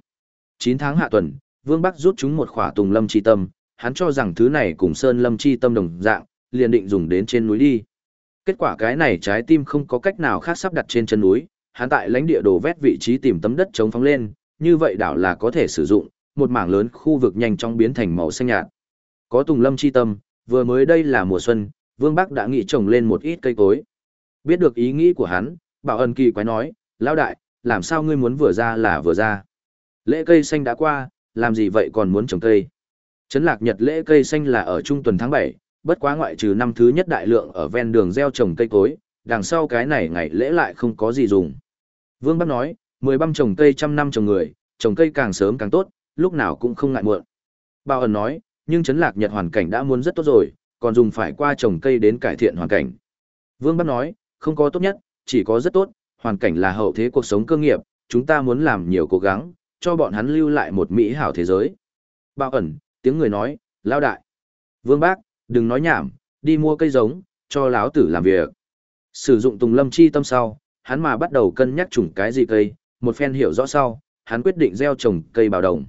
chín tháng hạ tuần, Vương Bắc rút chúng một khỏa tùng lâm chi tâm, hắn cho rằng thứ này cùng sơn lâm chi tâm đồng dạng, liền định dùng đến trên núi đi. Kết quả cái này trái tim không có cách nào khác sắp đặt trên chân núi, hắn tại lãnh địa đồ vét vị trí tìm tấm đất chống phóng lên, như vậy đảo là có thể sử dụng, một mảng lớn khu vực nhanh chóng biến thành màu xanh nhạt. Có tùng lâm chi tâm, vừa mới đây là mùa xuân, Vương Bắc đã nghĩ trồng lên một ít cây cối. Biết được ý nghĩ của hắn, Bảo Ân kỳ quái nói, lão đại, làm sao ngươi muốn vừa ra là vừa ra? Lễ cây xanh đã qua, làm gì vậy còn muốn trồng cây? Trấn lạc nhật lễ cây xanh là ở trung tuần tháng 7, bất quá ngoại trừ năm thứ nhất đại lượng ở ven đường gieo trồng cây cối, đằng sau cái này ngày lễ lại không có gì dùng. Vương Bắc nói, 10 băm trồng cây trăm năm trồng người, trồng cây càng sớm càng tốt, lúc nào cũng không ngại muộn. Bảo ẩn nói, nhưng chấn lạc nhật hoàn cảnh đã muốn rất tốt rồi, còn dùng phải qua trồng cây đến cải thiện hoàn cảnh. Vương Bắc nói, không có tốt nhất, chỉ có rất tốt, hoàn cảnh là hậu thế cuộc sống cơ nghiệp, chúng ta muốn làm nhiều cố gắng, cho bọn hắn lưu lại một mỹ hảo thế giới. Bao ẩn, tiếng người nói, lao đại. Vương Bác, đừng nói nhảm, đi mua cây giống, cho láo tử làm việc. Sử dụng tùng lâm chi tâm sau, hắn mà bắt đầu cân nhắc chủng cái gì cây, một phen hiểu rõ sau, hắn quyết định gieo trồng cây bào đồng.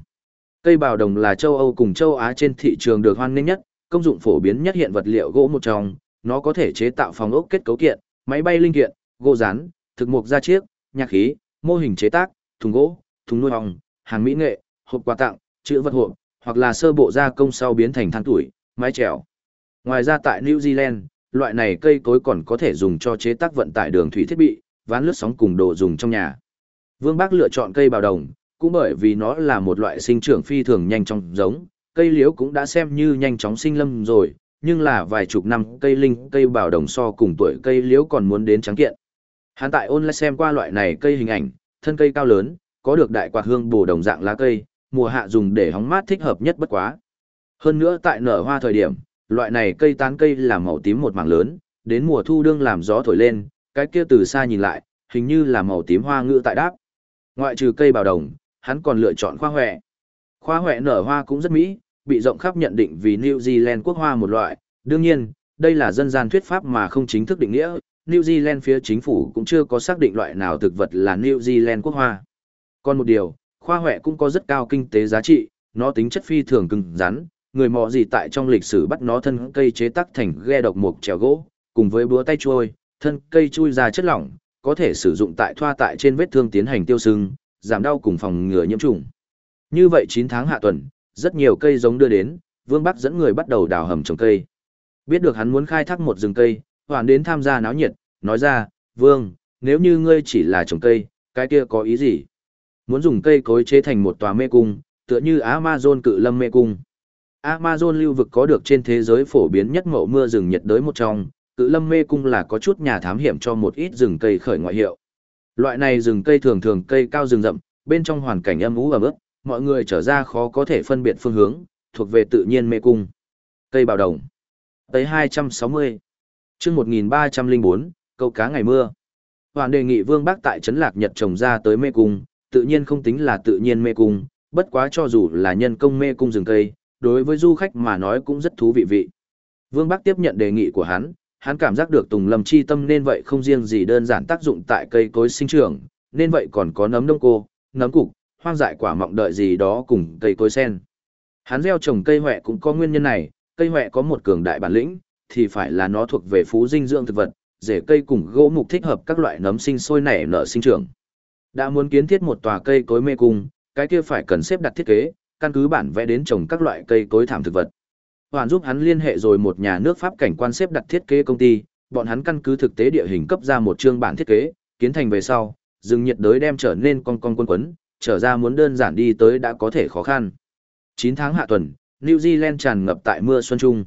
Cây bào đồng là châu Âu cùng châu Á trên thị trường được hoan nghênh nhất, công dụng phổ biến nhất hiện vật liệu gỗ một trong, nó có thể chế tạo phòng ốc kết cấu kiện, máy bay linh kiện, gỗ rán, thực mục gia chiếc, nhạc khí, mô hình chế tác, thùng gỗ, thùng nuôi ong, hàng mỹ nghệ, hộp quà tặng, chữ vật hộp, hoặc là sơ bộ gia công sau biến thành than tuổi, mái chèo. Ngoài ra tại New Zealand, loại này cây cối còn có thể dùng cho chế tác vận tải đường thủy thiết bị, ván lướt sóng cùng đồ dùng trong nhà. Vương Bác lựa chọn cây bào đồng, cũng bởi vì nó là một loại sinh trưởng phi thường nhanh chóng giống, cây liễu cũng đã xem như nhanh chóng sinh lâm rồi, nhưng là vài chục năm cây linh cây bào đồng so cùng tuổi cây liễu còn muốn đến trắng kiện. Hắn tại online xem qua loại này cây hình ảnh, thân cây cao lớn, có được đại quạt hương bổ đồng dạng lá cây, mùa hạ dùng để hóng mát thích hợp nhất bất quá. Hơn nữa tại nở hoa thời điểm, loại này cây tán cây là màu tím một mảng lớn, đến mùa thu đương làm gió thổi lên, cái kia từ xa nhìn lại, hình như là màu tím hoa ngựa tại đáp. Ngoại trừ cây bào đồng, hắn còn lựa chọn khoa huệ. Khoa huệ nở hoa cũng rất mỹ, bị rộng khắp nhận định vì New Zealand quốc hoa một loại. Đương nhiên, đây là dân gian thuyết pháp mà không chính thức định nghĩa. New Zealand phía chính phủ cũng chưa có xác định loại nào thực vật là New Zealand quốc hoa. Còn một điều, khoa huệ cũng có rất cao kinh tế giá trị, nó tính chất phi thường cứng rắn, người mò gì tại trong lịch sử bắt nó thân cây chế tác thành ghe độc mục trèo gỗ, cùng với búa tay trôi, thân cây chui ra chất lỏng, có thể sử dụng tại thoa tại trên vết thương tiến hành tiêu sưng, giảm đau cùng phòng ngừa nhiễm trùng. Như vậy 9 tháng hạ tuần, rất nhiều cây giống đưa đến, Vương Bắc dẫn người bắt đầu đào hầm trồng cây. Biết được hắn muốn khai thác một rừng cây, hoàn đến tham gia náo nhiệt, nói ra, Vương, nếu như ngươi chỉ là trồng cây, cái kia có ý gì? Muốn dùng cây cối chế thành một tòa mê cung, tựa như Amazon cự lâm mê cung. Amazon lưu vực có được trên thế giới phổ biến nhất mẫu mưa rừng nhiệt đới một trong, cự lâm mê cung là có chút nhà thám hiểm cho một ít rừng cây khởi ngoại hiệu. Loại này rừng cây thường thường cây cao rừng rậm, bên trong hoàn cảnh âm ú ẩm ướt, mọi người trở ra khó có thể phân biệt phương hướng, thuộc về tự nhiên mê cung. Cây bào đồng. Tới 260. chương 1304, câu cá ngày mưa. Hoàn đề nghị Vương Bác tại trấn Lạc Nhật trồng ra tới mê cung, tự nhiên không tính là tự nhiên mê cung, bất quá cho dù là nhân công mê cung rừng cây, đối với du khách mà nói cũng rất thú vị vị. Vương Bắc tiếp nhận đề nghị của hắn, hắn cảm giác được Tùng Lâm chi tâm nên vậy không riêng gì đơn giản tác dụng tại cây cối sinh trưởng, nên vậy còn có nấm đông cô, nấm cục, hoang dại quả mọng đợi gì đó cùng cây cối sen. Hắn gieo trồng cây hoẹ cũng có nguyên nhân này, cây hoẹ có một cường đại bản lĩnh, thì phải là nó thuộc về phú dinh dưỡng thực vật, rễ cây cùng gỗ mục thích hợp các loại nấm sinh sôi nảy nở sinh trưởng. Đã muốn kiến thiết một tòa cây cối mê cung, cái kia phải cần xếp đặt thiết kế, căn cứ bản vẽ đến trồng các loại cây cối thảm thực vật. Hoàn giúp hắn liên hệ rồi một nhà nước Pháp cảnh quan xếp đặt thiết kế công ty, bọn hắn căn cứ thực tế địa hình cấp ra một chương bản thiết kế, kiến thành về sau, rừng nhiệt đới đem trở nên con con quân quấn, trở ra muốn đơn giản đi tới đã có thể khó khăn. 9 tháng hạ tuần, New Zealand tràn ngập tại mưa xuân trung.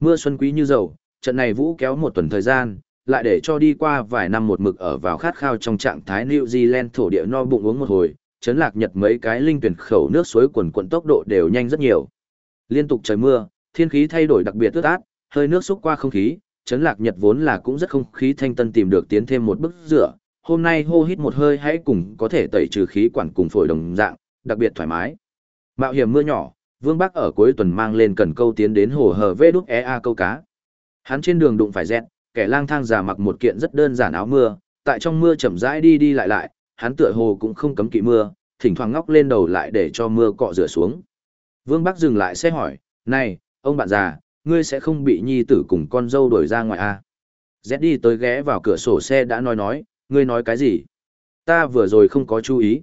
Mưa xuân quý như dầu, trận này vũ kéo một tuần thời gian, lại để cho đi qua vài năm một mực ở vào khát khao trong trạng thái New Zealand thổ địa no bụng uống một hồi, chấn lạc nhật mấy cái linh tuyển khẩu nước suối quần quận tốc độ đều nhanh rất nhiều. Liên tục trời mưa, thiên khí thay đổi đặc biệt tước át, hơi nước xúc qua không khí, chấn lạc nhật vốn là cũng rất không khí thanh tân tìm được tiến thêm một bức rửa. Hôm nay hô hít một hơi hãy cùng có thể tẩy trừ khí quản cùng phổi đồng dạng, đặc biệt thoải mái. Mạo hiểm mưa nhỏ, Vương Bắc ở cuối tuần mang lên cần câu tiến đến hồ hờ vê đúc EA câu cá. Hắn trên đường đụng phải dẹt, kẻ lang thang già mặc một kiện rất đơn giản áo mưa, tại trong mưa chậm rãi đi đi lại lại, hắn tựa hồ cũng không cấm kỵ mưa, thỉnh thoảng ngóc lên đầu lại để cho mưa cọ rửa xuống. Vương Bắc dừng lại xe hỏi, này, ông bạn già, ngươi sẽ không bị nhi tử cùng con dâu đuổi ra ngoài à? Z đi tới ghé vào cửa sổ xe đã nói nói, ngươi nói cái gì? Ta vừa rồi không có chú ý.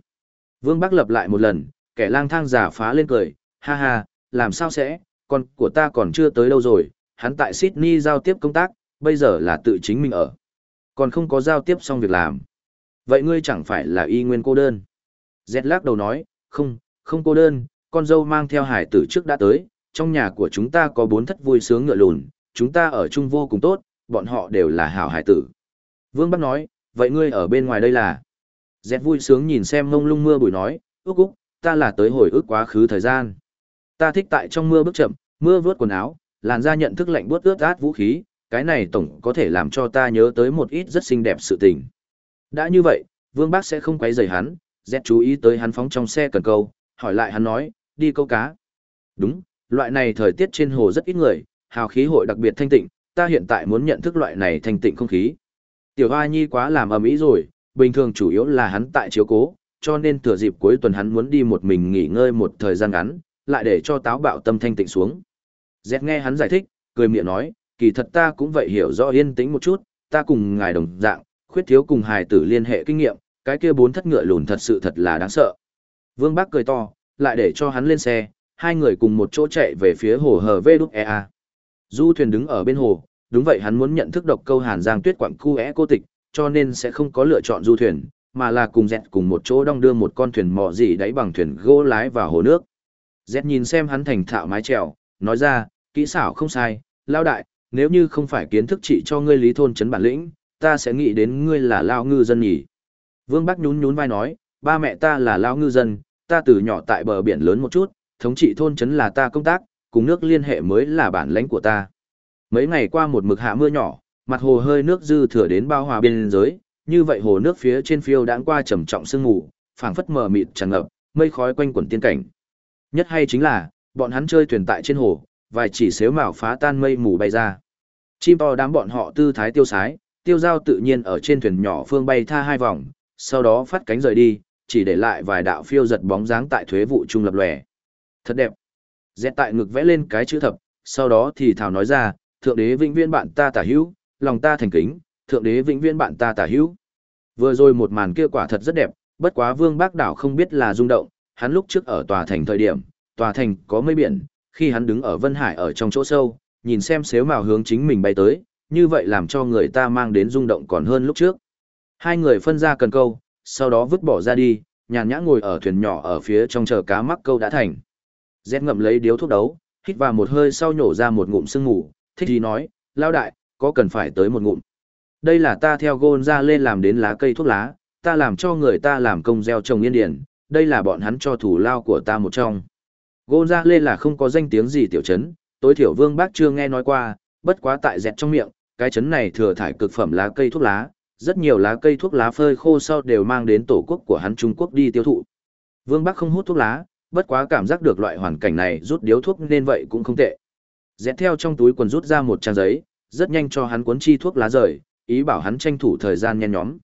Vương Bắc lập lại một lần, kẻ lang thang giả phá lên cười, ha ha, làm sao sẽ, con của ta còn chưa tới đâu rồi, hắn tại Sydney giao tiếp công tác, bây giờ là tự chính mình ở. Còn không có giao tiếp xong việc làm. Vậy ngươi chẳng phải là y nguyên cô đơn. Z lắc đầu nói, không, không cô đơn, con dâu mang theo hải tử trước đã tới, trong nhà của chúng ta có bốn thất vui sướng ngựa lùn, chúng ta ở chung vô cùng tốt, bọn họ đều là hảo hải tử. Vương Bắc nói, vậy ngươi ở bên ngoài đây là? Dẹt vui sướng nhìn xem ngông lung mưa bụi nói, ước úc, ta là tới hồi ức quá khứ thời gian. Ta thích tại trong mưa bước chậm, mưa vướt quần áo, làn da nhận thức lạnh buốt ướt át vũ khí, cái này tổng có thể làm cho ta nhớ tới một ít rất xinh đẹp sự tình. Đã như vậy, Vương Bác sẽ không quấy rầy hắn, Dẹt chú ý tới hắn phóng trong xe cần câu, hỏi lại hắn nói, đi câu cá. Đúng, loại này thời tiết trên hồ rất ít người, hào khí hội đặc biệt thanh tịnh, ta hiện tại muốn nhận thức loại này thanh tịnh không khí. Tiểu Hoa Nhi quá làm ầm ĩ rồi, bình thường chủ yếu là hắn tại chiếu cố, cho nên thừa dịp cuối tuần hắn muốn đi một mình nghỉ ngơi một thời gian ngắn, lại để cho táo bạo tâm thanh tịnh xuống. Dẹt nghe hắn giải thích, cười miệng nói, kỳ thật ta cũng vậy hiểu rõ yên tĩnh một chút, ta cùng ngài đồng dạng, khuyết thiếu cùng hài tử liên hệ kinh nghiệm, cái kia bốn thất ngựa lùn thật sự thật là đáng sợ. Vương Bắc cười to, lại để cho hắn lên xe, hai người cùng một chỗ chạy về phía hồ hờ vê đúc EA. Du thuyền đứng ở bên hồ, đúng vậy hắn muốn nhận thức độc câu Hàn Giang Tuyết quặng cu é cô tịch, cho nên sẽ không có lựa chọn du thuyền, mà là cùng dẹt cùng một chỗ đong đưa một con thuyền mò gì đáy bằng thuyền gỗ lái vào hồ nước. Dẹt nhìn xem hắn thành thạo mái chèo, nói ra, kỹ xảo không sai, lao đại, nếu như không phải kiến thức trị cho ngươi lý thôn chấn bản lĩnh, ta sẽ nghĩ đến ngươi là lao ngư dân nhỉ. Vương Bắc nhún nhún vai nói, ba mẹ ta là lao ngư dân, ta từ nhỏ tại bờ biển lớn một chút, thống trị thôn chấn là ta công tác, cùng nước liên hệ mới là bản lãnh của ta. Mấy ngày qua một mực hạ mưa nhỏ, mặt hồ hơi nước dư thừa đến bao hòa biên giới, như vậy hồ nước phía trên phiêu đãng qua trầm trọng sương mù, phảng phất mờ mịt tràn ngập, mây khói quanh quẩn tiên cảnh. Nhất hay chính là, bọn hắn chơi thuyền tại trên hồ, vài chỉ xếu mào phá tan mây mù bay ra. Chim to đám bọn họ tư thái tiêu sái, tiêu giao tự nhiên ở trên thuyền nhỏ phương bay tha hai vòng, sau đó phát cánh rời đi, chỉ để lại vài đạo phiêu giật bóng dáng tại thuế vụ trung lập lòe. Thật đẹp. Dẹt tại ngực vẽ lên cái chữ thập, sau đó thì thảo nói ra, thượng đế vĩnh viễn bạn ta tả hữu, lòng ta thành kính, thượng đế vĩnh viễn bạn ta tả hữu. Vừa rồi một màn kia quả thật rất đẹp, bất quá Vương Bác Đảo không biết là rung động, hắn lúc trước ở tòa thành thời điểm, tòa thành có mây biển, khi hắn đứng ở Vân Hải ở trong chỗ sâu, nhìn xem xếu mào hướng chính mình bay tới, như vậy làm cho người ta mang đến rung động còn hơn lúc trước. Hai người phân ra cần câu, sau đó vứt bỏ ra đi, nhàn nhã ngồi ở thuyền nhỏ ở phía trong chờ cá mắc câu đã thành. Rét ngậm lấy điếu thuốc đấu, hít vào một hơi sau nhổ ra một ngụm sương ngủ, thích gì nói, lao đại, có cần phải tới một ngụm. Đây là ta theo gôn ra lên làm đến lá cây thuốc lá, ta làm cho người ta làm công gieo trồng yên điển, đây là bọn hắn cho thủ lao của ta một trong. Gôn ra lên là không có danh tiếng gì tiểu chấn, tối thiểu vương bác chưa nghe nói qua, bất quá tại dẹt trong miệng, cái chấn này thừa thải cực phẩm lá cây thuốc lá, rất nhiều lá cây thuốc lá phơi khô sau đều mang đến tổ quốc của hắn Trung Quốc đi tiêu thụ. Vương Bắc không hút thuốc lá, bất quá cảm giác được loại hoàn cảnh này rút điếu thuốc nên vậy cũng không tệ. Dẹt theo trong túi quần rút ra một trang giấy, rất nhanh cho hắn cuốn chi thuốc lá rời, ý bảo hắn tranh thủ thời gian nhen nhóm.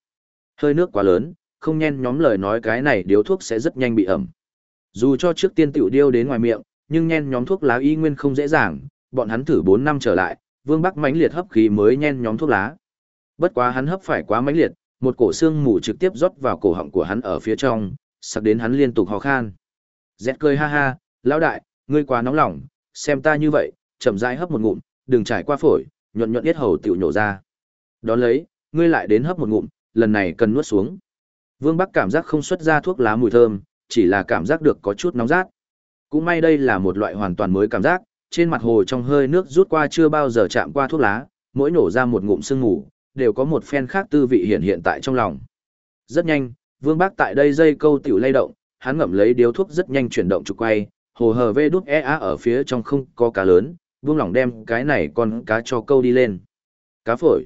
Hơi nước quá lớn, không nhen nhóm lời nói cái này điếu thuốc sẽ rất nhanh bị ẩm. Dù cho trước tiên tiểu điêu đến ngoài miệng, nhưng nhen nhóm thuốc lá y nguyên không dễ dàng, bọn hắn thử 4 năm trở lại, Vương Bắc mãnh liệt hấp khí mới nhen nhóm thuốc lá. Bất quá hắn hấp phải quá mãnh liệt, một cổ xương mù trực tiếp rót vào cổ họng của hắn ở phía trong, sặc đến hắn liên tục ho khan. Dẹt cười ha ha, lão đại, ngươi quá nóng lòng, xem ta như vậy, chậm rãi hấp một ngụm, đừng trải qua phổi, nhuận nhuận yết hầu tiểu nhổ ra. Đón lấy, ngươi lại đến hấp một ngụm, lần này cần nuốt xuống. Vương Bắc cảm giác không xuất ra thuốc lá mùi thơm, chỉ là cảm giác được có chút nóng rát. Cũng may đây là một loại hoàn toàn mới cảm giác, trên mặt hồ trong hơi nước rút qua chưa bao giờ chạm qua thuốc lá, mỗi nổ ra một ngụm sương ngủ, đều có một phen khác tư vị hiện hiện tại trong lòng. Rất nhanh, Vương Bác tại đây dây câu tiểu lay động, hắn ngậm lấy điếu thuốc rất nhanh chuyển động trục quay, hồ hờ vê đút e á ở phía trong không có cá lớn, Vương lỏng đem cái này con cá cho câu đi lên. Cá phổi.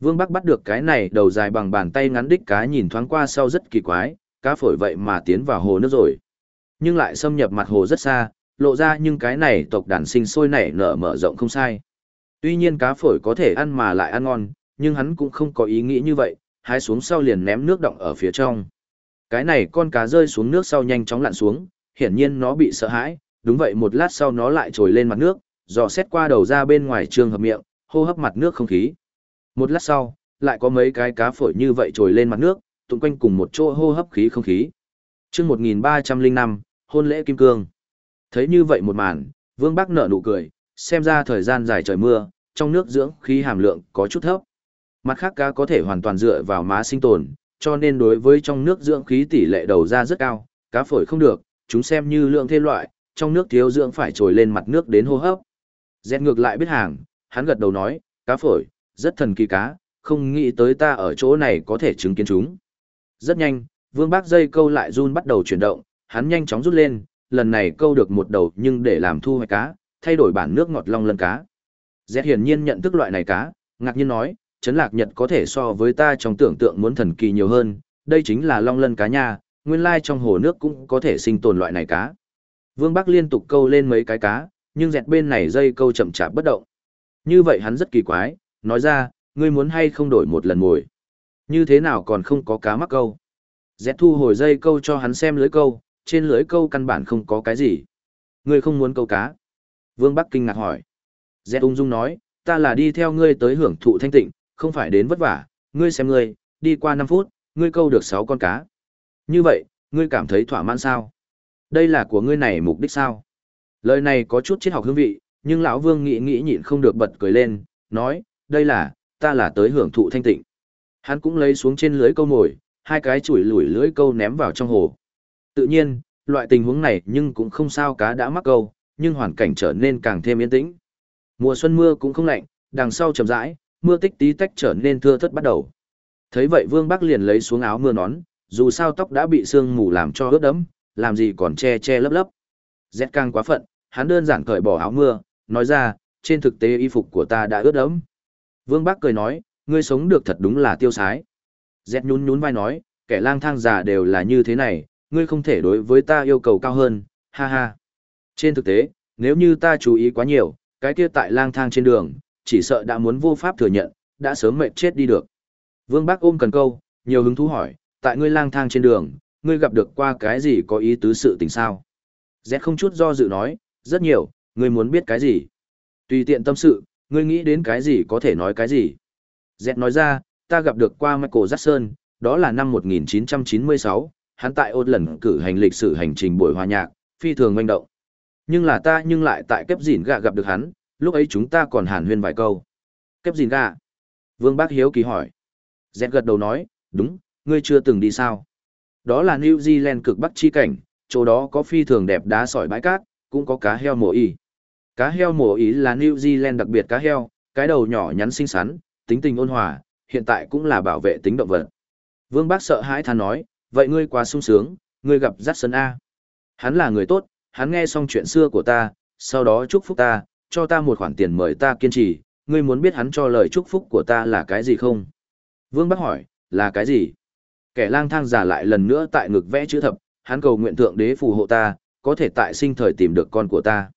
Vương Bắc bắt được cái này đầu dài bằng bàn tay ngắn đích cá nhìn thoáng qua sau rất kỳ quái, cá phổi vậy mà tiến vào hồ nước rồi. Nhưng lại xâm nhập mặt hồ rất xa, lộ ra nhưng cái này tộc đàn sinh sôi nảy nở mở rộng không sai. Tuy nhiên cá phổi có thể ăn mà lại ăn ngon, nhưng hắn cũng không có ý nghĩ như vậy, hái xuống sau liền ném nước động ở phía trong. Cái này con cá rơi xuống nước sau nhanh chóng lặn xuống, hiển nhiên nó bị sợ hãi, đúng vậy một lát sau nó lại trồi lên mặt nước, dò xét qua đầu ra bên ngoài trường hợp miệng, hô hấp mặt nước không khí. Một lát sau, lại có mấy cái cá phổi như vậy trồi lên mặt nước, tụng quanh cùng một chỗ hô hấp khí không khí. chương 1305, hôn lễ kim cương. Thấy như vậy một màn, Vương Bắc nở nụ cười, xem ra thời gian dài trời mưa, trong nước dưỡng khí hàm lượng có chút thấp. Mặt khác cá có thể hoàn toàn dựa vào má sinh tồn, cho nên đối với trong nước dưỡng khí tỷ lệ đầu ra rất cao, cá phổi không được, chúng xem như lượng thêm loại, trong nước thiếu dưỡng phải trồi lên mặt nước đến hô hấp. Dẹt ngược lại biết hàng, hắn gật đầu nói, cá phổi, rất thần kỳ cá, không nghĩ tới ta ở chỗ này có thể chứng kiến chúng. Rất nhanh, vương bác dây câu lại run bắt đầu chuyển động, hắn nhanh chóng rút lên, lần này câu được một đầu nhưng để làm thu hoạch cá, thay đổi bản nước ngọt long lân cá. Dẹt hiển nhiên nhận thức loại này cá, ngạc nhiên nói, Chấn Lạc Nhật có thể so với ta trong tưởng tượng muốn thần kỳ nhiều hơn, đây chính là long lân cá nha, nguyên lai trong hồ nước cũng có thể sinh tồn loại này cá. Vương Bắc liên tục câu lên mấy cái cá, nhưng dẹt bên này dây câu chậm chạp bất động. Như vậy hắn rất kỳ quái, nói ra, ngươi muốn hay không đổi một lần mồi. Như thế nào còn không có cá mắc câu. Dẹt thu hồi dây câu cho hắn xem lưới câu, trên lưới câu căn bản không có cái gì. Ngươi không muốn câu cá. Vương Bắc kinh ngạc hỏi. Dẹt ung dung nói, ta là đi theo ngươi tới hưởng thụ thanh tịnh, không phải đến vất vả, ngươi xem ngươi, đi qua 5 phút, ngươi câu được 6 con cá. Như vậy, ngươi cảm thấy thỏa mãn sao? Đây là của ngươi này mục đích sao? Lời này có chút triết học hương vị, nhưng lão Vương nghĩ nghĩ nhịn không được bật cười lên, nói, đây là, ta là tới hưởng thụ thanh tịnh. Hắn cũng lấy xuống trên lưới câu mồi, hai cái chuỗi lủi lưới câu ném vào trong hồ. Tự nhiên, loại tình huống này nhưng cũng không sao cá đã mắc câu, nhưng hoàn cảnh trở nên càng thêm yên tĩnh. Mùa xuân mưa cũng không lạnh, đằng sau chậm rãi, mưa tích tí tách trở nên thưa thớt bắt đầu. Thấy vậy Vương Bắc liền lấy xuống áo mưa nón, dù sao tóc đã bị sương mù làm cho ướt đẫm, làm gì còn che che lấp lấp. Rét càng quá phận, hắn đơn giản cởi bỏ áo mưa, nói ra, trên thực tế y phục của ta đã ướt đẫm. Vương Bắc cười nói, ngươi sống được thật đúng là tiêu sái. Rét nhún nhún vai nói, kẻ lang thang già đều là như thế này, ngươi không thể đối với ta yêu cầu cao hơn, ha ha. Trên thực tế, nếu như ta chú ý quá nhiều, cái kia tại lang thang trên đường, chỉ sợ đã muốn vô pháp thừa nhận, đã sớm mệt chết đi được. Vương Bác ôm cần câu, nhiều hứng thú hỏi, tại ngươi lang thang trên đường, ngươi gặp được qua cái gì có ý tứ sự tình sao? Z không chút do dự nói, rất nhiều, ngươi muốn biết cái gì? Tùy tiện tâm sự, ngươi nghĩ đến cái gì có thể nói cái gì? Z nói ra, ta gặp được qua Michael Jackson, đó là năm 1996, hắn tại ôn lần cử hành lịch sử hành trình buổi hòa nhạc, phi thường manh động. Nhưng là ta nhưng lại tại kép dỉn gạ gặp được hắn, lúc ấy chúng ta còn hàn huyên vài câu. Kép gìn gà? Vương Bác Hiếu kỳ hỏi. Dẹt gật đầu nói, đúng, ngươi chưa từng đi sao? Đó là New Zealand cực bắc chi cảnh, chỗ đó có phi thường đẹp đá sỏi bãi cát, cũng có cá heo mổ ý. Cá heo mổ ý là New Zealand đặc biệt cá heo, cái đầu nhỏ nhắn xinh xắn, tính tình ôn hòa, hiện tại cũng là bảo vệ tính động vật. Vương Bác sợ hãi than nói, vậy ngươi quá sung sướng, ngươi gặp Dắt Sơn A. Hắn là người tốt, hắn nghe xong chuyện xưa của ta, sau đó chúc phúc ta, cho ta một khoản tiền mời ta kiên trì, ngươi muốn biết hắn cho lời chúc phúc của ta là cái gì không? Vương Bắc hỏi, là cái gì? Kẻ lang thang giả lại lần nữa tại ngực vẽ chữ thập, hắn cầu nguyện thượng đế phù hộ ta, có thể tại sinh thời tìm được con của ta.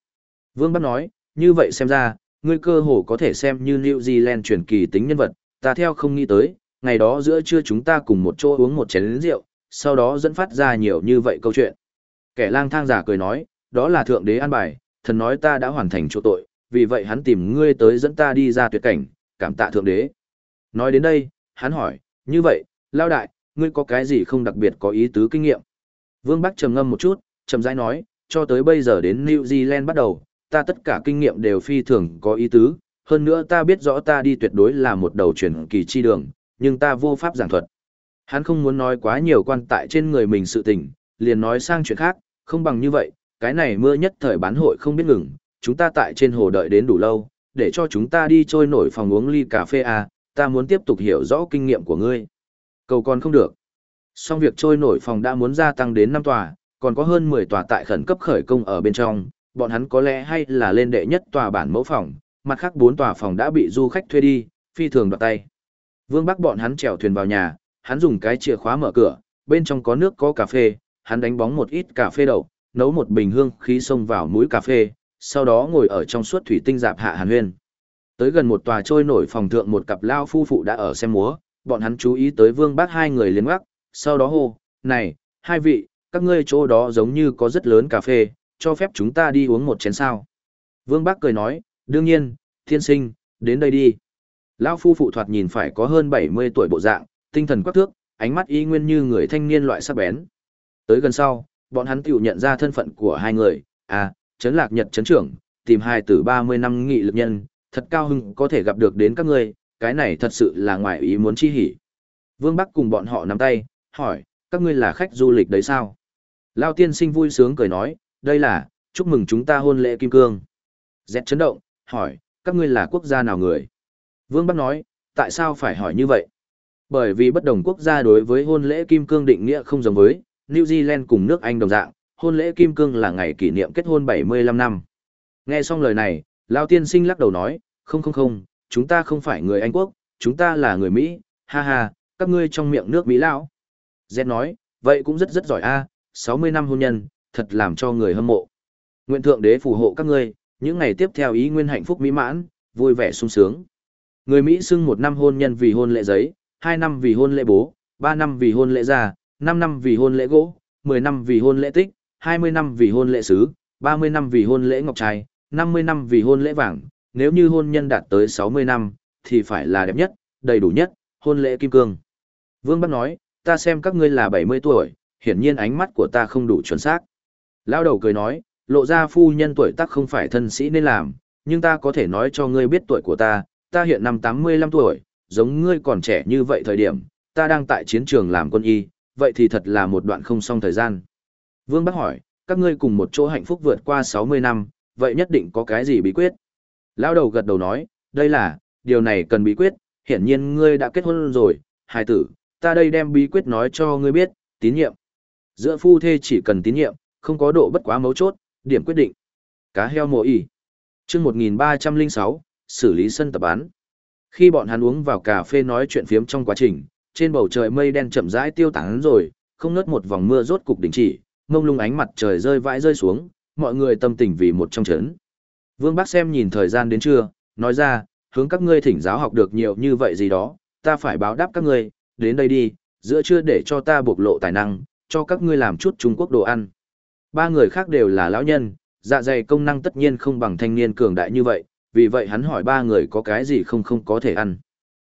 Vương Bắc nói, như vậy xem ra, ngươi cơ hồ có thể xem như New Zealand truyền kỳ tính nhân vật, ta theo không nghĩ tới, ngày đó giữa trưa chúng ta cùng một chỗ uống một chén rượu, sau đó dẫn phát ra nhiều như vậy câu chuyện. Kẻ lang thang giả cười nói, đó là thượng đế an bài, thần nói ta đã hoàn thành chỗ tội, vì vậy hắn tìm ngươi tới dẫn ta đi ra tuyệt cảnh, cảm tạ thượng đế. Nói đến đây, hắn hỏi, như vậy, lao đại, ngươi có cái gì không đặc biệt có ý tứ kinh nghiệm? Vương Bắc trầm ngâm một chút, trầm rãi nói, cho tới bây giờ đến New Zealand bắt đầu, ta tất cả kinh nghiệm đều phi thường có ý tứ, hơn nữa ta biết rõ ta đi tuyệt đối là một đầu chuyển kỳ chi đường, nhưng ta vô pháp giảng thuật. Hắn không muốn nói quá nhiều quan tại trên người mình sự tình, liền nói sang chuyện khác, không bằng như vậy, cái này mưa nhất thời bán hội không biết ngừng, chúng ta tại trên hồ đợi đến đủ lâu, để cho chúng ta đi trôi nổi phòng uống ly cà phê à, ta muốn tiếp tục hiểu rõ kinh nghiệm của ngươi. Cầu còn không được. Song việc trôi nổi phòng đã muốn gia tăng đến 5 tòa, còn có hơn 10 tòa tại khẩn cấp khởi công ở bên trong, bọn hắn có lẽ hay là lên đệ nhất tòa bản mẫu phòng, mặt khác 4 tòa phòng đã bị du khách thuê đi, phi thường đoạt tay. Vương Bắc bọn hắn chèo thuyền vào nhà, hắn dùng cái chìa khóa mở cửa, bên trong có nước có cà phê, hắn đánh bóng một ít cà phê đậu, nấu một bình hương khí xông vào mũi cà phê, sau đó ngồi ở trong suốt thủy tinh dạp hạ hàn huyên. Tới gần một tòa trôi nổi phòng thượng một cặp lao phu phụ đã ở xem múa, bọn hắn chú ý tới vương bác hai người liên gác, sau đó hô, này, hai vị, các ngươi chỗ đó giống như có rất lớn cà phê, cho phép chúng ta đi uống một chén sao. Vương bác cười nói, đương nhiên, thiên sinh, đến đây đi. Lao phu phụ thoạt nhìn phải có hơn 70 tuổi bộ dạng, tinh thần quắc thước, ánh mắt y nguyên như người thanh niên loại sắc bén. Tới gần sau, bọn hắn tiểu nhận ra thân phận của hai người, à, Trấn Lạc Nhật Trấn Trưởng, tìm hai tử 30 năm nghị lực nhân, thật cao hưng có thể gặp được đến các ngươi, cái này thật sự là ngoài ý muốn chi hỉ. Vương Bắc cùng bọn họ nắm tay, hỏi, các ngươi là khách du lịch đấy sao? Lao tiên sinh vui sướng cười nói, đây là, chúc mừng chúng ta hôn lễ kim cương. Dẹt chấn động, hỏi, các ngươi là quốc gia nào người? Vương Bắc nói, tại sao phải hỏi như vậy? Bởi vì bất đồng quốc gia đối với hôn lễ kim cương định nghĩa không giống với, New Zealand cùng nước Anh đồng dạng, hôn lễ kim cương là ngày kỷ niệm kết hôn 75 năm. Nghe xong lời này, Lao tiên sinh lắc đầu nói, không không không, chúng ta không phải người Anh quốc, chúng ta là người Mỹ, ha ha, các ngươi trong miệng nước Mỹ lão. Z nói, vậy cũng rất rất giỏi a, 60 năm hôn nhân, thật làm cho người hâm mộ. Nguyện thượng đế phù hộ các ngươi, những ngày tiếp theo ý nguyên hạnh phúc mỹ mãn, vui vẻ sung sướng. Người Mỹ xưng một năm hôn nhân vì hôn lễ giấy, hai năm vì hôn lễ bố, ba năm vì hôn lễ già, năm năm vì hôn lễ gỗ, mười năm vì hôn lễ tích, hai mươi năm vì hôn lễ sứ, ba mươi năm vì hôn lễ ngọc trai, năm mươi năm vì hôn lễ vàng, nếu như hôn nhân đạt tới sáu mươi năm, thì phải là đẹp nhất, đầy đủ nhất, hôn lễ kim cương. Vương Bắc nói, ta xem các ngươi là bảy mươi tuổi, hiển nhiên ánh mắt của ta không đủ chuẩn xác. Lao đầu cười nói, lộ ra phu nhân tuổi tác không phải thân sĩ nên làm, nhưng ta có thể nói cho ngươi biết tuổi của ta, ta hiện năm tám mươi lăm tuổi, giống ngươi còn trẻ như vậy thời điểm, ta đang tại chiến trường làm quân y, vậy thì thật là một đoạn không xong thời gian. Vương Bắc hỏi, các ngươi cùng một chỗ hạnh phúc vượt qua 60 năm, vậy nhất định có cái gì bí quyết? Lao đầu gật đầu nói, đây là, điều này cần bí quyết, hiển nhiên ngươi đã kết hôn rồi, hài tử, ta đây đem bí quyết nói cho ngươi biết, tín nhiệm. Giữa phu thê chỉ cần tín nhiệm, không có độ bất quá mấu chốt, điểm quyết định. Cá heo mùa ỉ. chương 1306, xử lý sân tập án. Khi bọn hắn uống vào cà phê nói chuyện phiếm trong quá trình, trên bầu trời mây đen chậm rãi tiêu tán rồi, không ngớt một vòng mưa rốt cục đình chỉ, mông lung ánh mặt trời rơi vãi rơi xuống, mọi người tâm tình vì một trong chấn. Vương Bác xem nhìn thời gian đến trưa, nói ra, hướng các ngươi thỉnh giáo học được nhiều như vậy gì đó, ta phải báo đáp các ngươi, đến đây đi, giữa trưa để cho ta bộc lộ tài năng, cho các ngươi làm chút Trung Quốc đồ ăn. Ba người khác đều là lão nhân, dạ dày công năng tất nhiên không bằng thanh niên cường đại như vậy, vì vậy hắn hỏi ba người có cái gì không không có thể ăn.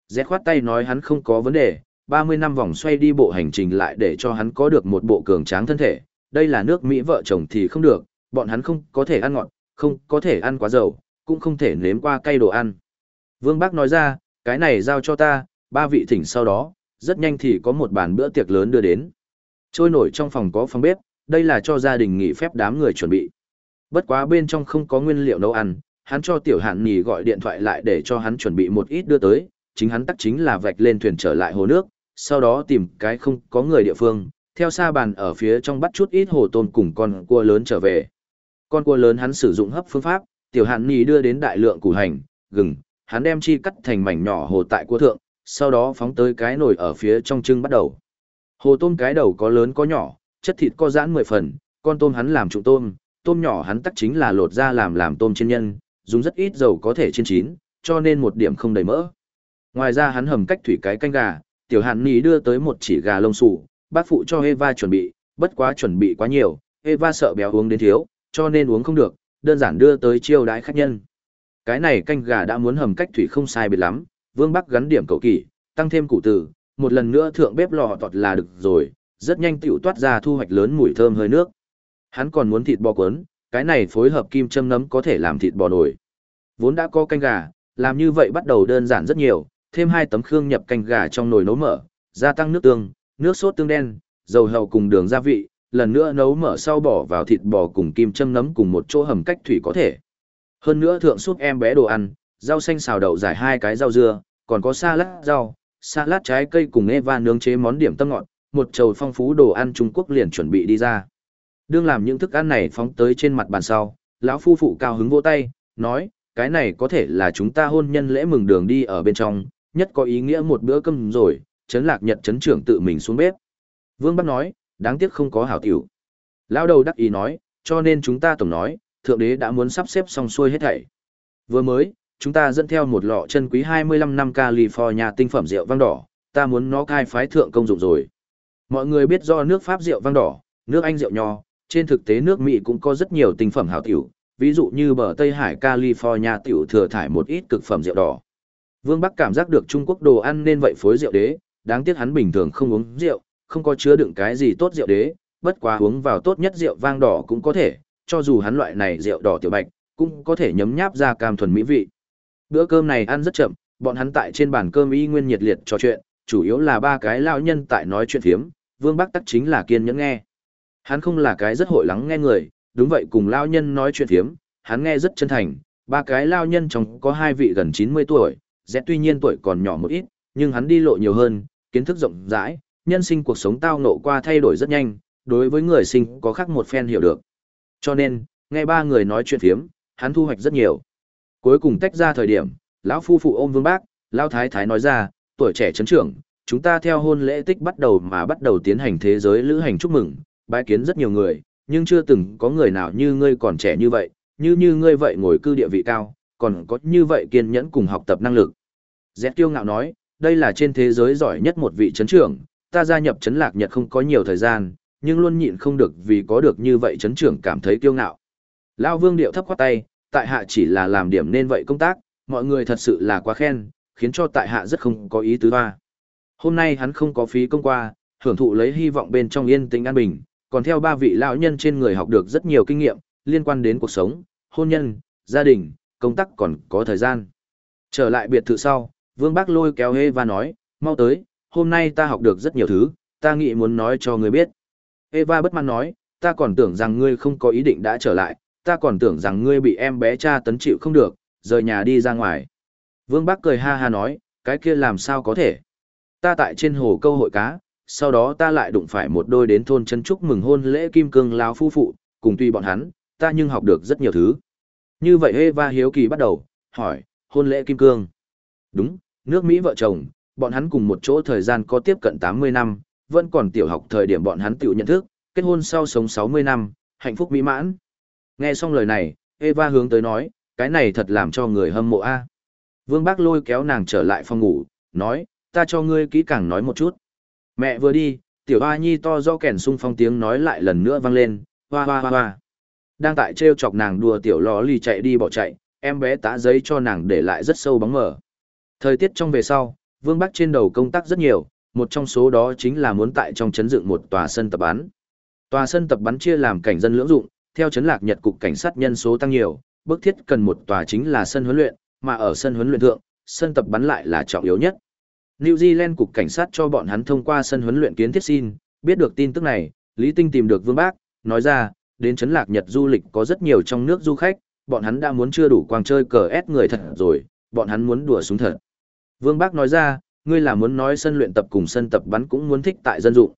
Dẹ khoát tay nói hắn không có vấn đề, 30 năm vòng xoay đi bộ hành trình lại để cho hắn có được một bộ cường tráng thân thể, đây là nước Mỹ vợ chồng thì không được, bọn hắn không có thể ăn ngọt, không có thể ăn quá dầu, cũng không thể nếm qua cay đồ ăn. Vương Bác nói ra, cái này giao cho ta, ba vị thỉnh sau đó, rất nhanh thì có một bàn bữa tiệc lớn đưa đến. Trôi nổi trong phòng có phòng bếp, đây là cho gia đình nghỉ phép đám người chuẩn bị. Bất quá bên trong không có nguyên liệu nấu ăn, hắn cho tiểu hạn nhì gọi điện thoại lại để cho hắn chuẩn bị một ít đưa tới, chính hắn tắc chính là vạch lên thuyền trở lại hồ nước, sau đó tìm cái không có người địa phương, theo xa bàn ở phía trong bắt chút ít hồ tôm cùng con cua lớn trở về. Con cua lớn hắn sử dụng hấp phương pháp, tiểu hạn nì đưa đến đại lượng củ hành, gừng, hắn đem chi cắt thành mảnh nhỏ hồ tại cua thượng, sau đó phóng tới cái nồi ở phía trong trưng bắt đầu. Hồ tôm cái đầu có lớn có nhỏ, chất thịt có giãn 10 phần, con tôm hắn làm trụ tôm, tôm nhỏ hắn tắc chính là lột ra làm làm tôm chiên nhân, dùng rất ít dầu có thể chiên chín, cho nên một điểm không đầy mỡ. Ngoài ra hắn hầm cách thủy cái canh gà, tiểu hàn ni đưa tới một chỉ gà lông sủ, bác phụ cho Eva chuẩn bị, bất quá chuẩn bị quá nhiều, Eva sợ béo uống đến thiếu, cho nên uống không được, đơn giản đưa tới chiêu đãi khách nhân. Cái này canh gà đã muốn hầm cách thủy không sai biệt lắm, Vương Bắc gắn điểm cầu kỳ, tăng thêm củ tử, một lần nữa thượng bếp lò tọt là được rồi, rất nhanh tiểu toát ra thu hoạch lớn mùi thơm hơi nước. Hắn còn muốn thịt bò cuốn, cái này phối hợp kim châm nấm có thể làm thịt bò nổi. Vốn đã có canh gà, làm như vậy bắt đầu đơn giản rất nhiều, thêm hai tấm khương nhập canh gà trong nồi nấu mở, gia tăng nước tương, nước sốt tương đen, dầu hầu cùng đường gia vị, lần nữa nấu mở sau bỏ vào thịt bò cùng kim châm nấm cùng một chỗ hầm cách thủy có thể. Hơn nữa thượng súp em bé đồ ăn, rau xanh xào đậu giải hai cái rau dưa, còn có salad rau, salad trái cây cùng Eva nướng chế món điểm tâm ngọt, một chầu phong phú đồ ăn Trung Quốc liền chuẩn bị đi ra. Đương làm những thức ăn này phóng tới trên mặt bàn sau, lão phu phụ cao hứng vỗ tay, nói, cái này có thể là chúng ta hôn nhân lễ mừng đường đi ở bên trong, nhất có ý nghĩa một bữa cơm rồi, chấn lạc nhật chấn trưởng tự mình xuống bếp. Vương Bắc nói, đáng tiếc không có hảo tiểu. Lão đầu đắc ý nói, cho nên chúng ta tổng nói, thượng đế đã muốn sắp xếp xong xuôi hết thảy. Vừa mới, chúng ta dẫn theo một lọ chân quý 25 năm California tinh phẩm rượu vang đỏ, ta muốn nó khai phái thượng công dụng rồi. Mọi người biết do nước Pháp rượu vang đỏ, nước Anh rượu nho, trên thực tế nước Mỹ cũng có rất nhiều tinh phẩm hảo tiểu, ví dụ như bờ Tây Hải California tiểu thừa thải một ít cực phẩm rượu đỏ. Vương Bắc cảm giác được Trung Quốc đồ ăn nên vậy phối rượu đế, đáng tiếc hắn bình thường không uống rượu, không có chứa đựng cái gì tốt rượu đế, bất quá uống vào tốt nhất rượu vang đỏ cũng có thể, cho dù hắn loại này rượu đỏ tiểu bạch, cũng có thể nhấm nháp ra cam thuần mỹ vị. Bữa cơm này ăn rất chậm, bọn hắn tại trên bàn cơm y nguyên nhiệt liệt trò chuyện, chủ yếu là ba cái lão nhân tại nói chuyện phiếm, Vương Bắc tắc chính là kiên nhẫn nghe. Hắn không là cái rất hội lắng nghe người, đúng vậy cùng lão nhân nói chuyện phiếm, hắn nghe rất chân thành, ba cái lão nhân trong có hai vị gần 90 tuổi, dẹt tuy nhiên tuổi còn nhỏ một ít, nhưng hắn đi lộ nhiều hơn, kiến thức rộng rãi, nhân sinh cuộc sống tao nộ qua thay đổi rất nhanh, đối với người sinh có khác một phen hiểu được. Cho nên, nghe ba người nói chuyện phiếm, hắn thu hoạch rất nhiều. Cuối cùng tách ra thời điểm, lão phu phụ ôm Vương Bác, lão thái thái nói ra, tuổi trẻ chấn trưởng, chúng ta theo hôn lễ tích bắt đầu mà bắt đầu tiến hành thế giới lữ hành chúc mừng, bái kiến rất nhiều người, nhưng chưa từng có người nào như ngươi còn trẻ như vậy, như như ngươi vậy ngồi cư địa vị cao, còn có như vậy kiên nhẫn cùng học tập năng lực. Dẹt kiêu ngạo nói, đây là trên thế giới giỏi nhất một vị chấn trưởng, ta gia nhập chấn lạc nhật không có nhiều thời gian, nhưng luôn nhịn không được vì có được như vậy chấn trưởng cảm thấy kiêu ngạo. Lao vương điệu thấp khoát tay, tại hạ chỉ là làm điểm nên vậy công tác, mọi người thật sự là quá khen, khiến cho tại hạ rất không có ý tứ hoa. Hôm nay hắn không có phí công qua, hưởng thụ lấy hy vọng bên trong yên tĩnh an bình, còn theo ba vị lão nhân trên người học được rất nhiều kinh nghiệm liên quan đến cuộc sống, hôn nhân, gia đình, công tác còn có thời gian. Trở lại biệt thự sau, Vương Bác lôi kéo Eva nói, mau tới, hôm nay ta học được rất nhiều thứ, ta nghĩ muốn nói cho ngươi biết. Eva bất mãn nói, ta còn tưởng rằng ngươi không có ý định đã trở lại, ta còn tưởng rằng ngươi bị em bé cha tấn chịu không được, rời nhà đi ra ngoài. Vương Bác cười ha ha nói, cái kia làm sao có thể. Ta tại trên hồ câu hội cá, sau đó ta lại đụng phải một đôi đến thôn chân chúc mừng hôn lễ kim cương lao phu phụ, cùng tuy bọn hắn, ta nhưng học được rất nhiều thứ. Như vậy Eva hiếu kỳ bắt đầu, hỏi, hôn lễ kim cương. Đúng, nước Mỹ vợ chồng, bọn hắn cùng một chỗ thời gian có tiếp cận 80 năm, vẫn còn tiểu học thời điểm bọn hắn tiểu nhận thức, kết hôn sau sống 60 năm, hạnh phúc mỹ mãn. Nghe xong lời này, Eva hướng tới nói, cái này thật làm cho người hâm mộ a. Vương Bác lôi kéo nàng trở lại phòng ngủ, nói, ta cho ngươi kỹ càng nói một chút. Mẹ vừa đi, tiểu hoa nhi to do kèn sung phong tiếng nói lại lần nữa vang lên, hoa hoa hoa hoa. Đang tại treo chọc nàng đùa tiểu lò lì chạy đi bỏ chạy, em bé tá giấy cho nàng để lại rất sâu bóng mở. Thời tiết trong về sau, Vương Bắc trên đầu công tác rất nhiều, một trong số đó chính là muốn tại trong chấn dựng một tòa sân tập bắn. Tòa sân tập bắn chia làm cảnh dân lưỡng dụng, theo chấn lạc Nhật cục cảnh sát nhân số tăng nhiều, bức thiết cần một tòa chính là sân huấn luyện, mà ở sân huấn luyện thượng, sân tập bắn lại là trọng yếu nhất. New Zealand cục cảnh sát cho bọn hắn thông qua sân huấn luyện kiến thiết xin, biết được tin tức này, Lý Tinh tìm được Vương Bác, nói ra, đến chấn lạc Nhật du lịch có rất nhiều trong nước du khách, bọn hắn đã muốn chưa đủ quang chơi cờ ép người thật rồi, bọn hắn muốn đùa súng thật. Vương Bác nói ra, ngươi là muốn nói sân luyện tập cùng sân tập bắn cũng muốn thích tại dân dụng.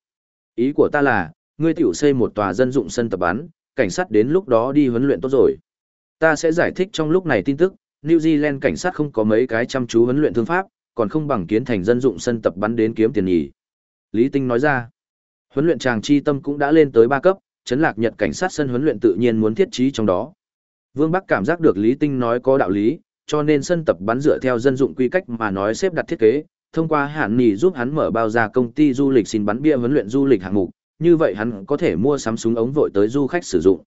Ý của ta là, ngươi tiểu xây một tòa dân dụng sân tập bắn, cảnh sát đến lúc đó đi huấn luyện tốt rồi. Ta sẽ giải thích trong lúc này tin tức, New Zealand cảnh sát không có mấy cái chăm chú huấn luyện thương pháp, còn không bằng kiến thành dân dụng sân tập bắn đến kiếm tiền nhỉ. Lý Tinh nói ra, huấn luyện chàng chi tâm cũng đã lên tới 3 cấp, chấn lạc Nhật cảnh sát sân huấn luyện tự nhiên muốn thiết trí trong đó. Vương Bắc cảm giác được Lý Tinh nói có đạo lý, cho nên sân tập bắn dựa theo dân dụng quy cách mà nói xếp đặt thiết kế, thông qua hạn nỉ giúp hắn mở bao ra công ty du lịch xin bắn bia huấn luyện du lịch hạng mục, như vậy hắn có thể mua sắm súng ống vội tới du khách sử dụng.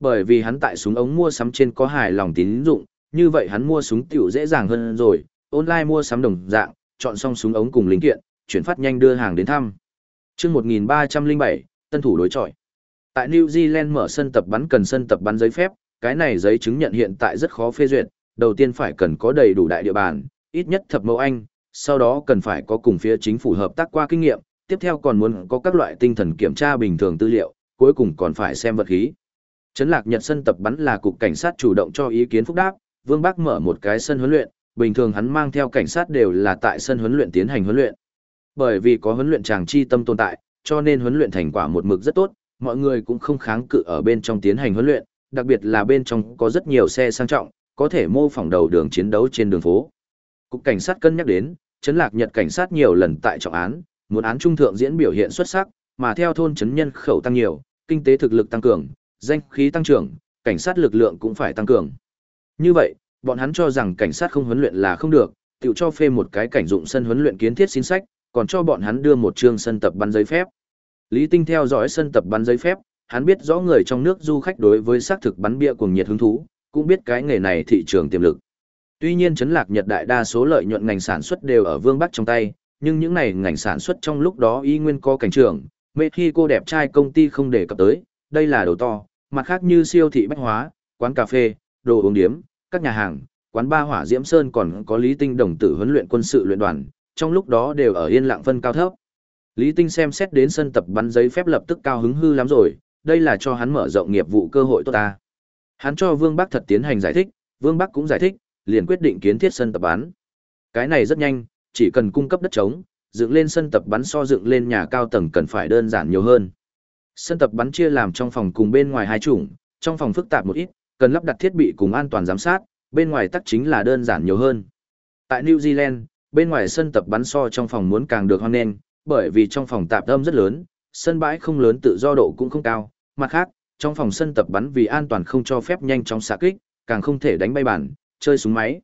Bởi vì hắn tại súng ống mua sắm trên có hài lòng tín dụng, như vậy hắn mua súng tiểu dễ dàng hơn rồi, online mua sắm đồng dạng, chọn xong súng ống cùng linh kiện, chuyển phát nhanh đưa hàng đến thăm. Chương 1307, tân thủ đối chọi. Tại New Zealand mở sân tập bắn cần sân tập bắn giấy phép, cái này giấy chứng nhận hiện tại rất khó phê duyệt, đầu tiên phải cần có đầy đủ đại địa bàn, ít nhất thập mẫu Anh, sau đó cần phải có cùng phía chính phủ hợp tác qua kinh nghiệm, tiếp theo còn muốn có các loại tinh thần kiểm tra bình thường tư liệu, cuối cùng còn phải xem vật khí. Trấn Lạc Nhật sân tập bắn là cục cảnh sát chủ động cho ý kiến phúc đáp, Vương Bắc mở một cái sân huấn luyện, bình thường hắn mang theo cảnh sát đều là tại sân huấn luyện tiến hành huấn luyện. Bởi vì có huấn luyện chàng chi tâm tồn tại, cho nên huấn luyện thành quả một mực rất tốt, mọi người cũng không kháng cự ở bên trong tiến hành huấn luyện, đặc biệt là bên trong có rất nhiều xe sang trọng, có thể mô phỏng đầu đường chiến đấu trên đường phố. Cục cảnh sát cân nhắc đến, chấn lạc Nhật cảnh sát nhiều lần tại trọng án, muốn án trung thượng diễn biểu hiện xuất sắc, mà theo thôn chấn nhân khẩu tăng nhiều, kinh tế thực lực tăng cường, danh khí tăng trưởng, cảnh sát lực lượng cũng phải tăng cường. Như vậy, bọn hắn cho rằng cảnh sát không huấn luyện là không được, Tiểu cho phê một cái cảnh dụng sân huấn luyện kiến thiết xin sách, còn cho bọn hắn đưa một chương sân tập bắn giấy phép. Lý Tinh theo dõi sân tập bắn giấy phép, hắn biết rõ người trong nước du khách đối với xác thực bắn bia cùng nhiệt hứng thú, cũng biết cái nghề này thị trường tiềm lực. Tuy nhiên chấn lạc Nhật đại đa số lợi nhuận ngành sản xuất đều ở Vương Bắc trong tay, nhưng những này ngành sản xuất trong lúc đó y nguyên có cảnh trưởng, Mỗi khi cô đẹp trai công ty không để cập tới, đây là đầu to, mặt khác như siêu thị bách hóa, quán cà phê, đồ uống điếm, các nhà hàng, quán ba hỏa diễm sơn còn có Lý Tinh đồng tử huấn luyện quân sự luyện đoàn, trong lúc đó đều ở yên lặng phân cao thấp. Lý Tinh xem xét đến sân tập bắn giấy phép lập tức cao hứng hư lắm rồi, đây là cho hắn mở rộng nghiệp vụ cơ hội tốt ta. Hắn cho Vương Bắc thật tiến hành giải thích, Vương Bắc cũng giải thích, liền quyết định kiến thiết sân tập bắn. Cái này rất nhanh, chỉ cần cung cấp đất trống, dựng lên sân tập bắn so dựng lên nhà cao tầng cần phải đơn giản nhiều hơn. Sân tập bắn chia làm trong phòng cùng bên ngoài hai chủng, trong phòng phức tạp một ít, cần lắp đặt thiết bị cùng an toàn giám sát, bên ngoài tắc chính là đơn giản nhiều hơn. Tại New Zealand, bên ngoài sân tập bắn so trong phòng muốn càng được hoan nghênh, bởi vì trong phòng tạp âm rất lớn, sân bãi không lớn tự do độ cũng không cao, mặt khác, trong phòng sân tập bắn vì an toàn không cho phép nhanh chóng xạ kích, càng không thể đánh bay bản, chơi súng máy.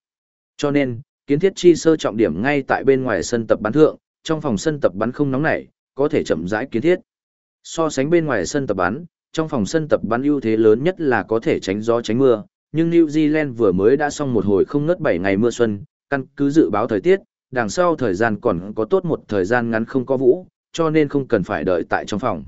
Cho nên, kiến thiết chi sơ trọng điểm ngay tại bên ngoài sân tập bắn thượng, trong phòng sân tập bắn không nóng nảy, có thể chậm rãi kiến thiết. So sánh bên ngoài sân tập bắn, trong phòng sân tập bắn ưu thế lớn nhất là có thể tránh gió tránh mưa, nhưng New Zealand vừa mới đã xong một hồi không ngớt 7 ngày mưa xuân, căn cứ dự báo thời tiết, đằng sau thời gian còn có tốt một thời gian ngắn không có vũ, cho nên không cần phải đợi tại trong phòng.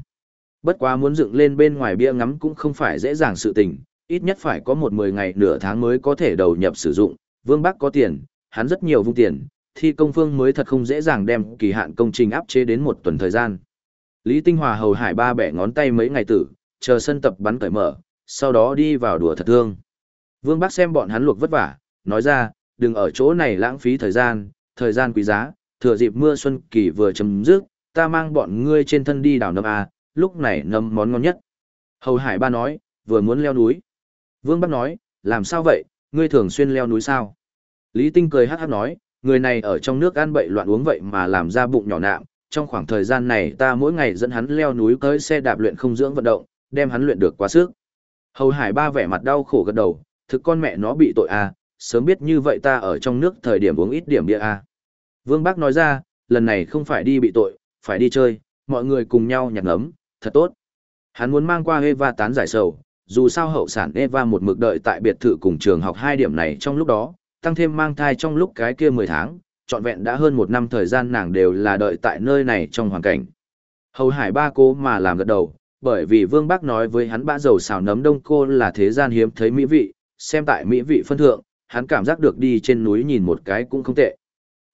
Bất quá muốn dựng lên bên ngoài bia ngắm cũng không phải dễ dàng sự tình, ít nhất phải có một 10 ngày nửa tháng mới có thể đầu nhập sử dụng, Vương Bắc có tiền, hắn rất nhiều vung tiền, thi công phương mới thật không dễ dàng đem kỳ hạn công trình áp chế đến một tuần thời gian. Lý Tinh Hòa hầu hải ba bẻ ngón tay mấy ngày tử, chờ sân tập bắn cởi mở, sau đó đi vào đùa thật thương. Vương Bắc xem bọn hắn luộc vất vả, nói ra, đừng ở chỗ này lãng phí thời gian, thời gian quý giá, thừa dịp mưa xuân kỳ vừa chấm dứt, ta mang bọn ngươi trên thân đi đảo nấm A, lúc này nấm món ngon nhất. Hầu Hải ba nói, vừa muốn leo núi. Vương Bắc nói, làm sao vậy, ngươi thường xuyên leo núi sao? Lý Tinh cười hát hát nói, người này ở trong nước ăn bậy loạn uống vậy mà làm ra bụng nhỏ nạm, trong khoảng thời gian này ta mỗi ngày dẫn hắn leo núi tới xe đạp luyện không dưỡng vận động, đem hắn luyện được quá sức. Hầu Hải ba vẻ mặt đau khổ gật đầu, thực con mẹ nó bị tội à, sớm biết như vậy ta ở trong nước thời điểm uống ít điểm bia à. Vương bác nói ra, lần này không phải đi bị tội, phải đi chơi, mọi người cùng nhau nhặt ngấm, thật tốt. Hắn muốn mang qua Eva tán giải sầu, dù sao hậu sản Eva một mực đợi tại biệt thự cùng trường học hai điểm này trong lúc đó, tăng thêm mang thai trong lúc cái kia 10 tháng, trọn vẹn đã hơn một năm thời gian nàng đều là đợi tại nơi này trong hoàn cảnh. Hầu hải ba cô mà làm gật đầu, bởi vì Vương Bác nói với hắn bã dầu xào nấm đông cô là thế gian hiếm thấy mỹ vị, xem tại mỹ vị phân thượng, hắn cảm giác được đi trên núi nhìn một cái cũng không tệ.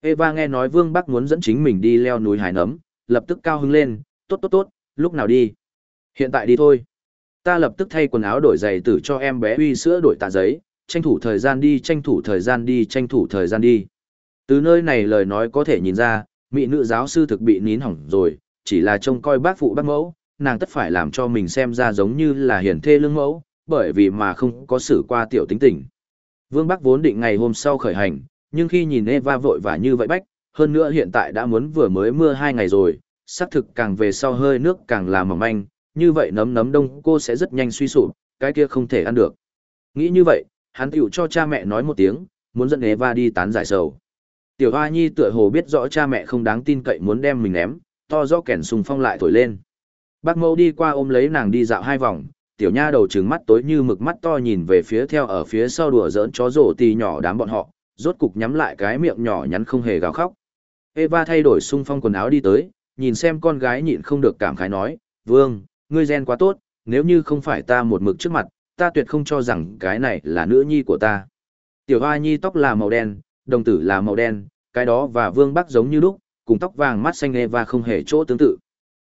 Eva nghe nói Vương Bắc muốn dẫn chính mình đi leo núi hái nấm, lập tức cao hứng lên, tốt tốt tốt, lúc nào đi? Hiện tại đi thôi. Ta lập tức thay quần áo đổi giày tử cho em bé uy sữa đổi tạ giấy, tranh thủ thời gian đi, tranh thủ thời gian đi, tranh thủ thời gian đi. Từ nơi này lời nói có thể nhìn ra, mỹ nữ giáo sư thực bị nín hỏng rồi, chỉ là trông coi bác phụ bác mẫu, nàng tất phải làm cho mình xem ra giống như là hiển thê lương mẫu, bởi vì mà không có xử qua tiểu tính tình. Vương Bắc vốn định ngày hôm sau khởi hành, nhưng khi nhìn Eva vội vã như vậy bách, hơn nữa hiện tại đã muốn vừa mới mưa hai ngày rồi, xác thực càng về sau hơi nước càng là mỏng manh, như vậy nấm nấm đông cô sẽ rất nhanh suy sụp, cái kia không thể ăn được. Nghĩ như vậy, hắn tiểu cho cha mẹ nói một tiếng, muốn dẫn Eva đi tán giải sầu. Tiểu Hoa Nhi tựa hồ biết rõ cha mẹ không đáng tin cậy muốn đem mình ném, to rõ kẻn sùng phong lại thổi lên. Bác mẫu đi qua ôm lấy nàng đi dạo hai vòng, tiểu nha đầu trừng mắt tối như mực mắt to nhìn về phía theo ở phía sau đùa giỡn chó rổ tì nhỏ đám bọn họ, rốt cục nhắm lại cái miệng nhỏ nhắn không hề gào khóc. Eva thay đổi sung phong quần áo đi tới, nhìn xem con gái nhịn không được cảm khái nói, Vương, ngươi gen quá tốt, nếu như không phải ta một mực trước mặt, ta tuyệt không cho rằng cái này là nữ nhi của ta. Tiểu hoa nhi tóc là màu đen, đồng tử là màu đen, cái đó và vương bắc giống như lúc, cùng tóc vàng mắt xanh Eva không hề chỗ tương tự.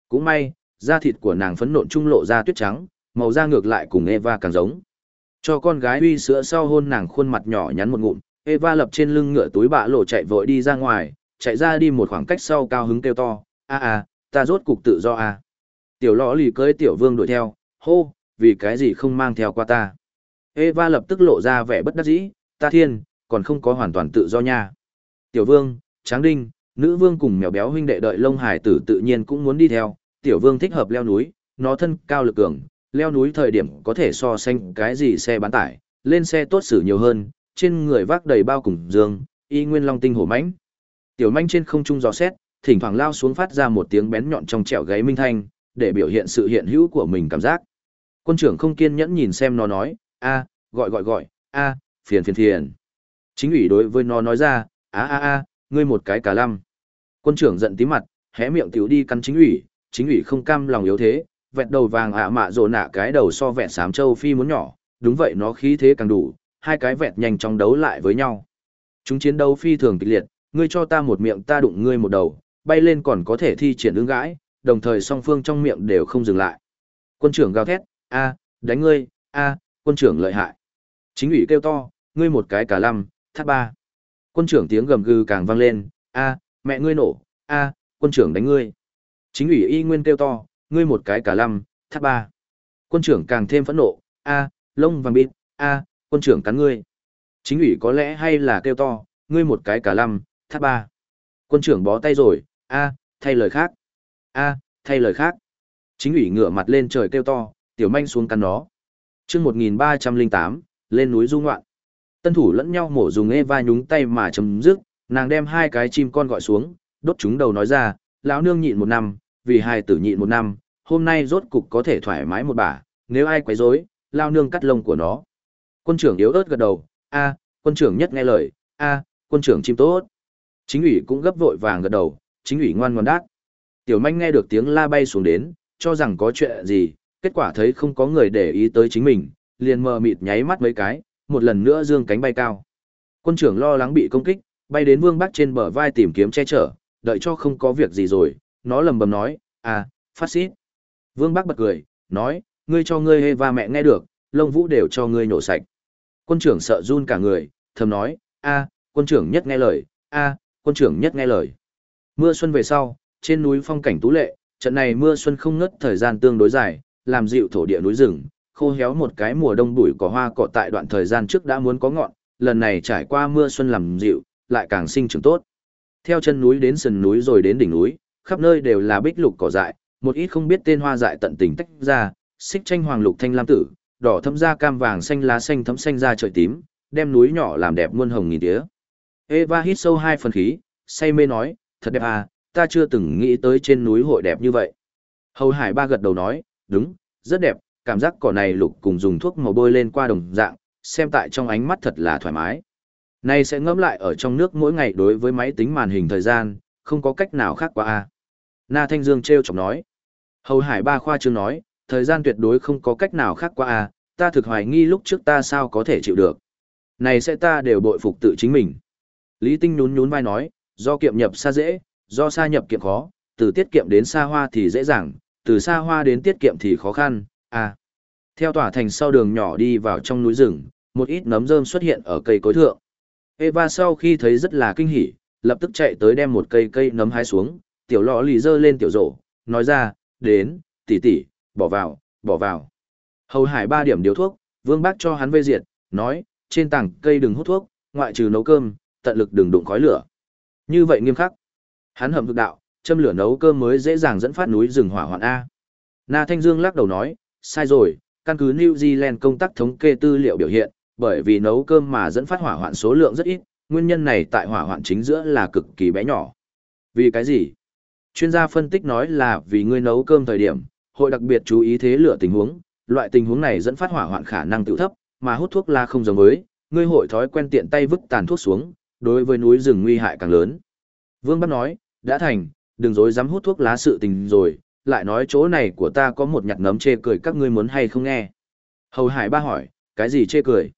Cũng may, da thịt của nàng phấn nộn trung lộ ra tuyết trắng, màu da ngược lại cùng Eva càng giống. Cho con gái uy sữa sau hôn nàng khuôn mặt nhỏ nhắn một ngụm, Eva lập trên lưng ngựa túi bạ lộ chạy vội đi ra ngoài, chạy ra đi một khoảng cách sau cao hứng kêu to, a a, ta rốt cục tự do a. Tiểu lõ lì cưới tiểu vương đuổi theo, hô, vì cái gì không mang theo qua ta. Eva lập tức lộ ra vẻ bất đắc dĩ, ta thiên, còn không có hoàn toàn tự do nha. Tiểu vương, tráng đinh, nữ vương cùng mèo béo huynh đệ đợi lông hải tử tự nhiên cũng muốn đi theo, tiểu vương thích hợp leo núi, nó thân cao lực cường, leo núi thời điểm có thể so sánh cái gì xe bán tải, lên xe tốt xử nhiều hơn, trên người vác đầy bao cùng dương, y nguyên long tinh hổ mãnh. Tiểu manh trên không trung gió xét, thỉnh thoảng lao xuống phát ra một tiếng bén nhọn trong trẻo gáy minh thanh, để biểu hiện sự hiện hữu của mình cảm giác. Quân trưởng không kiên nhẫn nhìn xem nó nói, a, gọi gọi gọi, a, phiền phiền phiền. Chính ủy đối với nó nói ra, a a a, ngươi một cái cả lăm. Quân trưởng giận tí mặt, hé miệng tiểu đi cắn chính ủy, chính ủy không cam lòng yếu thế, vẹt đầu vàng ạ mạ rồ nạ cái đầu so vẹt sám châu phi muốn nhỏ, đúng vậy nó khí thế càng đủ, hai cái vẹt nhanh chóng đấu lại với nhau. Chúng chiến đấu phi thường kịch liệt, ngươi cho ta một miệng ta đụng ngươi một đầu, bay lên còn có thể thi triển ứng gãi, đồng thời song phương trong miệng đều không dừng lại. Quân trưởng gào thét, a, đánh ngươi, a, quân trưởng lợi hại. Chính ủy kêu to, ngươi một cái cả lăm, thắt ba. Quân trưởng tiếng gầm gừ càng vang lên, a, mẹ ngươi nổ, a, quân trưởng đánh ngươi. Chính ủy y nguyên kêu to, ngươi một cái cả lăm, thắt ba. Quân trưởng càng thêm phẫn nộ, a, lông vàng bịt, a, quân trưởng cắn ngươi. Chính ủy có lẽ hay là kêu to, ngươi một cái cả lăm, thắt ba. Quân trưởng bó tay rồi, a, thay lời khác. a, thay lời khác. Chính ủy ngửa mặt lên trời kêu to, tiểu manh xuống cắn nó. chương 1308, lên núi du ngoạn. Tân thủ lẫn nhau mổ dùng e vai nhúng tay mà chấm dứt, nàng đem hai cái chim con gọi xuống, đốt chúng đầu nói ra, lão nương nhịn một năm, vì hai tử nhịn một năm, hôm nay rốt cục có thể thoải mái một bà, nếu ai quấy rối, lao nương cắt lông của nó. Quân trưởng yếu ớt gật đầu, a, quân trưởng nhất nghe lời, a, quân trưởng chim tốt. Chính ủy cũng gấp vội vàng gật đầu, chính ủy ngoan ngoãn đáp Tiểu manh nghe được tiếng la bay xuống đến, cho rằng có chuyện gì, kết quả thấy không có người để ý tới chính mình, liền mờ mịt nháy mắt mấy cái, một lần nữa dương cánh bay cao. Quân trưởng lo lắng bị công kích, bay đến vương bắc trên bờ vai tìm kiếm che chở, đợi cho không có việc gì rồi, nó lầm bầm nói, à, phát xít. Vương bắc bật cười, nói, ngươi cho ngươi hê và mẹ nghe được, lông vũ đều cho ngươi nổ sạch. Quân trưởng sợ run cả người, thầm nói, a, quân trưởng nhất nghe lời, a, quân trưởng nhất nghe lời. Mưa xuân về sau, trên núi phong cảnh tú lệ, trận này mưa xuân không ngớt thời gian tương đối dài, làm dịu thổ địa núi rừng, khô héo một cái mùa đông bụi cỏ hoa cỏ tại đoạn thời gian trước đã muốn có ngọn, lần này trải qua mưa xuân làm dịu, lại càng sinh trưởng tốt. Theo chân núi đến sườn núi rồi đến đỉnh núi, khắp nơi đều là bích lục cỏ dại, một ít không biết tên hoa dại tận tình tách ra, xích tranh hoàng lục thanh lam tử, đỏ thấm da cam vàng xanh lá xanh thấm xanh da trời tím, đem núi nhỏ làm đẹp muôn hồng nghìn tía. Eva hít sâu hai phần khí, say mê nói, thật đẹp à, ta chưa từng nghĩ tới trên núi hội đẹp như vậy. Hầu Hải ba gật đầu nói, đúng, rất đẹp, cảm giác cỏ này lục cùng dùng thuốc màu bôi lên qua đồng dạng, xem tại trong ánh mắt thật là thoải mái. Này sẽ ngẫm lại ở trong nước mỗi ngày đối với máy tính màn hình thời gian, không có cách nào khác qua a. À. Na Thanh Dương treo chọc nói. Hầu Hải ba khoa trương nói, thời gian tuyệt đối không có cách nào khác qua à, ta thực hoài nghi lúc trước ta sao có thể chịu được. Này sẽ ta đều bội phục tự chính mình. Lý Tinh nhún nhún vai nói, do kiệm nhập xa dễ, do xa nhập kiệm khó, từ tiết kiệm đến xa hoa thì dễ dàng, từ xa hoa đến tiết kiệm thì khó khăn, à. Theo tỏa thành sau đường nhỏ đi vào trong núi rừng, một ít nấm rơm xuất hiện ở cây cối thượng. Eva sau khi thấy rất là kinh hỉ, lập tức chạy tới đem một cây cây nấm hái xuống, tiểu lọ lì dơ lên tiểu rổ, nói ra, đến, tỷ tỷ, bỏ vào, bỏ vào. Hầu hải ba điểm điếu thuốc, vương bác cho hắn vây diệt, nói, trên tảng cây đừng hút thuốc, ngoại trừ nấu cơm, tận lực đừng đụng khói lửa. Như vậy nghiêm khắc. Hắn hầm thực đạo, châm lửa nấu cơm mới dễ dàng dẫn phát núi rừng hỏa hoạn A. Na Thanh Dương lắc đầu nói, sai rồi, căn cứ New Zealand công tác thống kê tư liệu biểu hiện, bởi vì nấu cơm mà dẫn phát hỏa hoạn số lượng rất ít, nguyên nhân này tại hỏa hoạn chính giữa là cực kỳ bé nhỏ. Vì cái gì? Chuyên gia phân tích nói là vì ngươi nấu cơm thời điểm, hội đặc biệt chú ý thế lửa tình huống, loại tình huống này dẫn phát hỏa hoạn khả năng tự thấp, mà hút thuốc la không giống với, ngươi hội thói quen tiện tay vứt tàn thuốc xuống, đối với núi rừng nguy hại càng lớn. Vương Bắc nói, đã thành, đừng dối dám hút thuốc lá sự tình rồi, lại nói chỗ này của ta có một nhặt nấm chê cười các ngươi muốn hay không nghe. Hầu Hải ba hỏi, cái gì chê cười?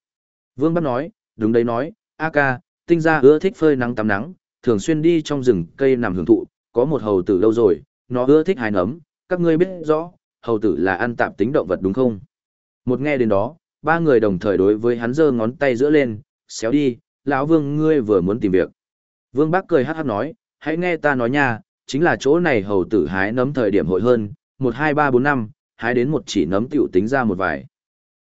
Vương Bắc nói, đúng đấy nói, a ca, tinh gia ưa thích phơi nắng tắm nắng, thường xuyên đi trong rừng cây nằm hưởng thụ, có một hầu tử lâu rồi, nó ưa thích hái nấm, các ngươi biết rõ, hầu tử là ăn tạp tính động vật đúng không? Một nghe đến đó, ba người đồng thời đối với hắn giơ ngón tay giữa lên, xéo đi, lão vương ngươi vừa muốn tìm việc. Vương Bác cười hát hát nói, hãy nghe ta nói nha, chính là chỗ này hầu tử hái nấm thời điểm hội hơn, một hai ba bốn năm, hái đến một chỉ nấm tiểu tính ra một vài.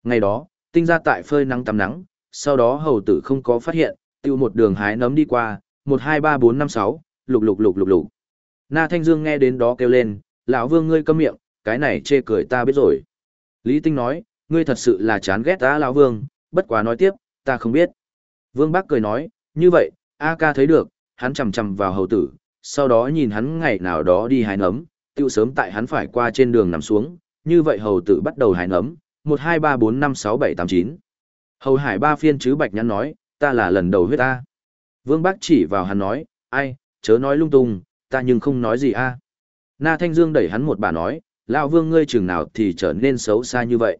Ngày đó, tinh ra tại phơi nắng tắm nắng, sau đó hầu tử không có phát hiện, tiêu một đường hái nấm đi qua, một hai ba bốn năm sáu, lục lục lục lục lục. Na Thanh Dương nghe đến đó kêu lên, lão vương ngươi câm miệng, cái này chê cười ta biết rồi. Lý Tinh nói, ngươi thật sự là chán ghét ta lão vương, bất quá nói tiếp, ta không biết. Vương Bác cười nói, như vậy, A ca thấy được, hắn chầm chầm vào hầu tử, sau đó nhìn hắn ngày nào đó đi hái nấm, tiêu sớm tại hắn phải qua trên đường nằm xuống, như vậy hầu tử bắt đầu hái nấm, 1 2 3 4 5 6 7 8 9. Hầu hải ba phiên chứ bạch nhắn nói, ta là lần đầu huyết ta. Vương Bác chỉ vào hắn nói, ai, chớ nói lung tung, ta nhưng không nói gì a. Na Thanh Dương đẩy hắn một bà nói, lão vương ngươi chừng nào thì trở nên xấu xa như vậy.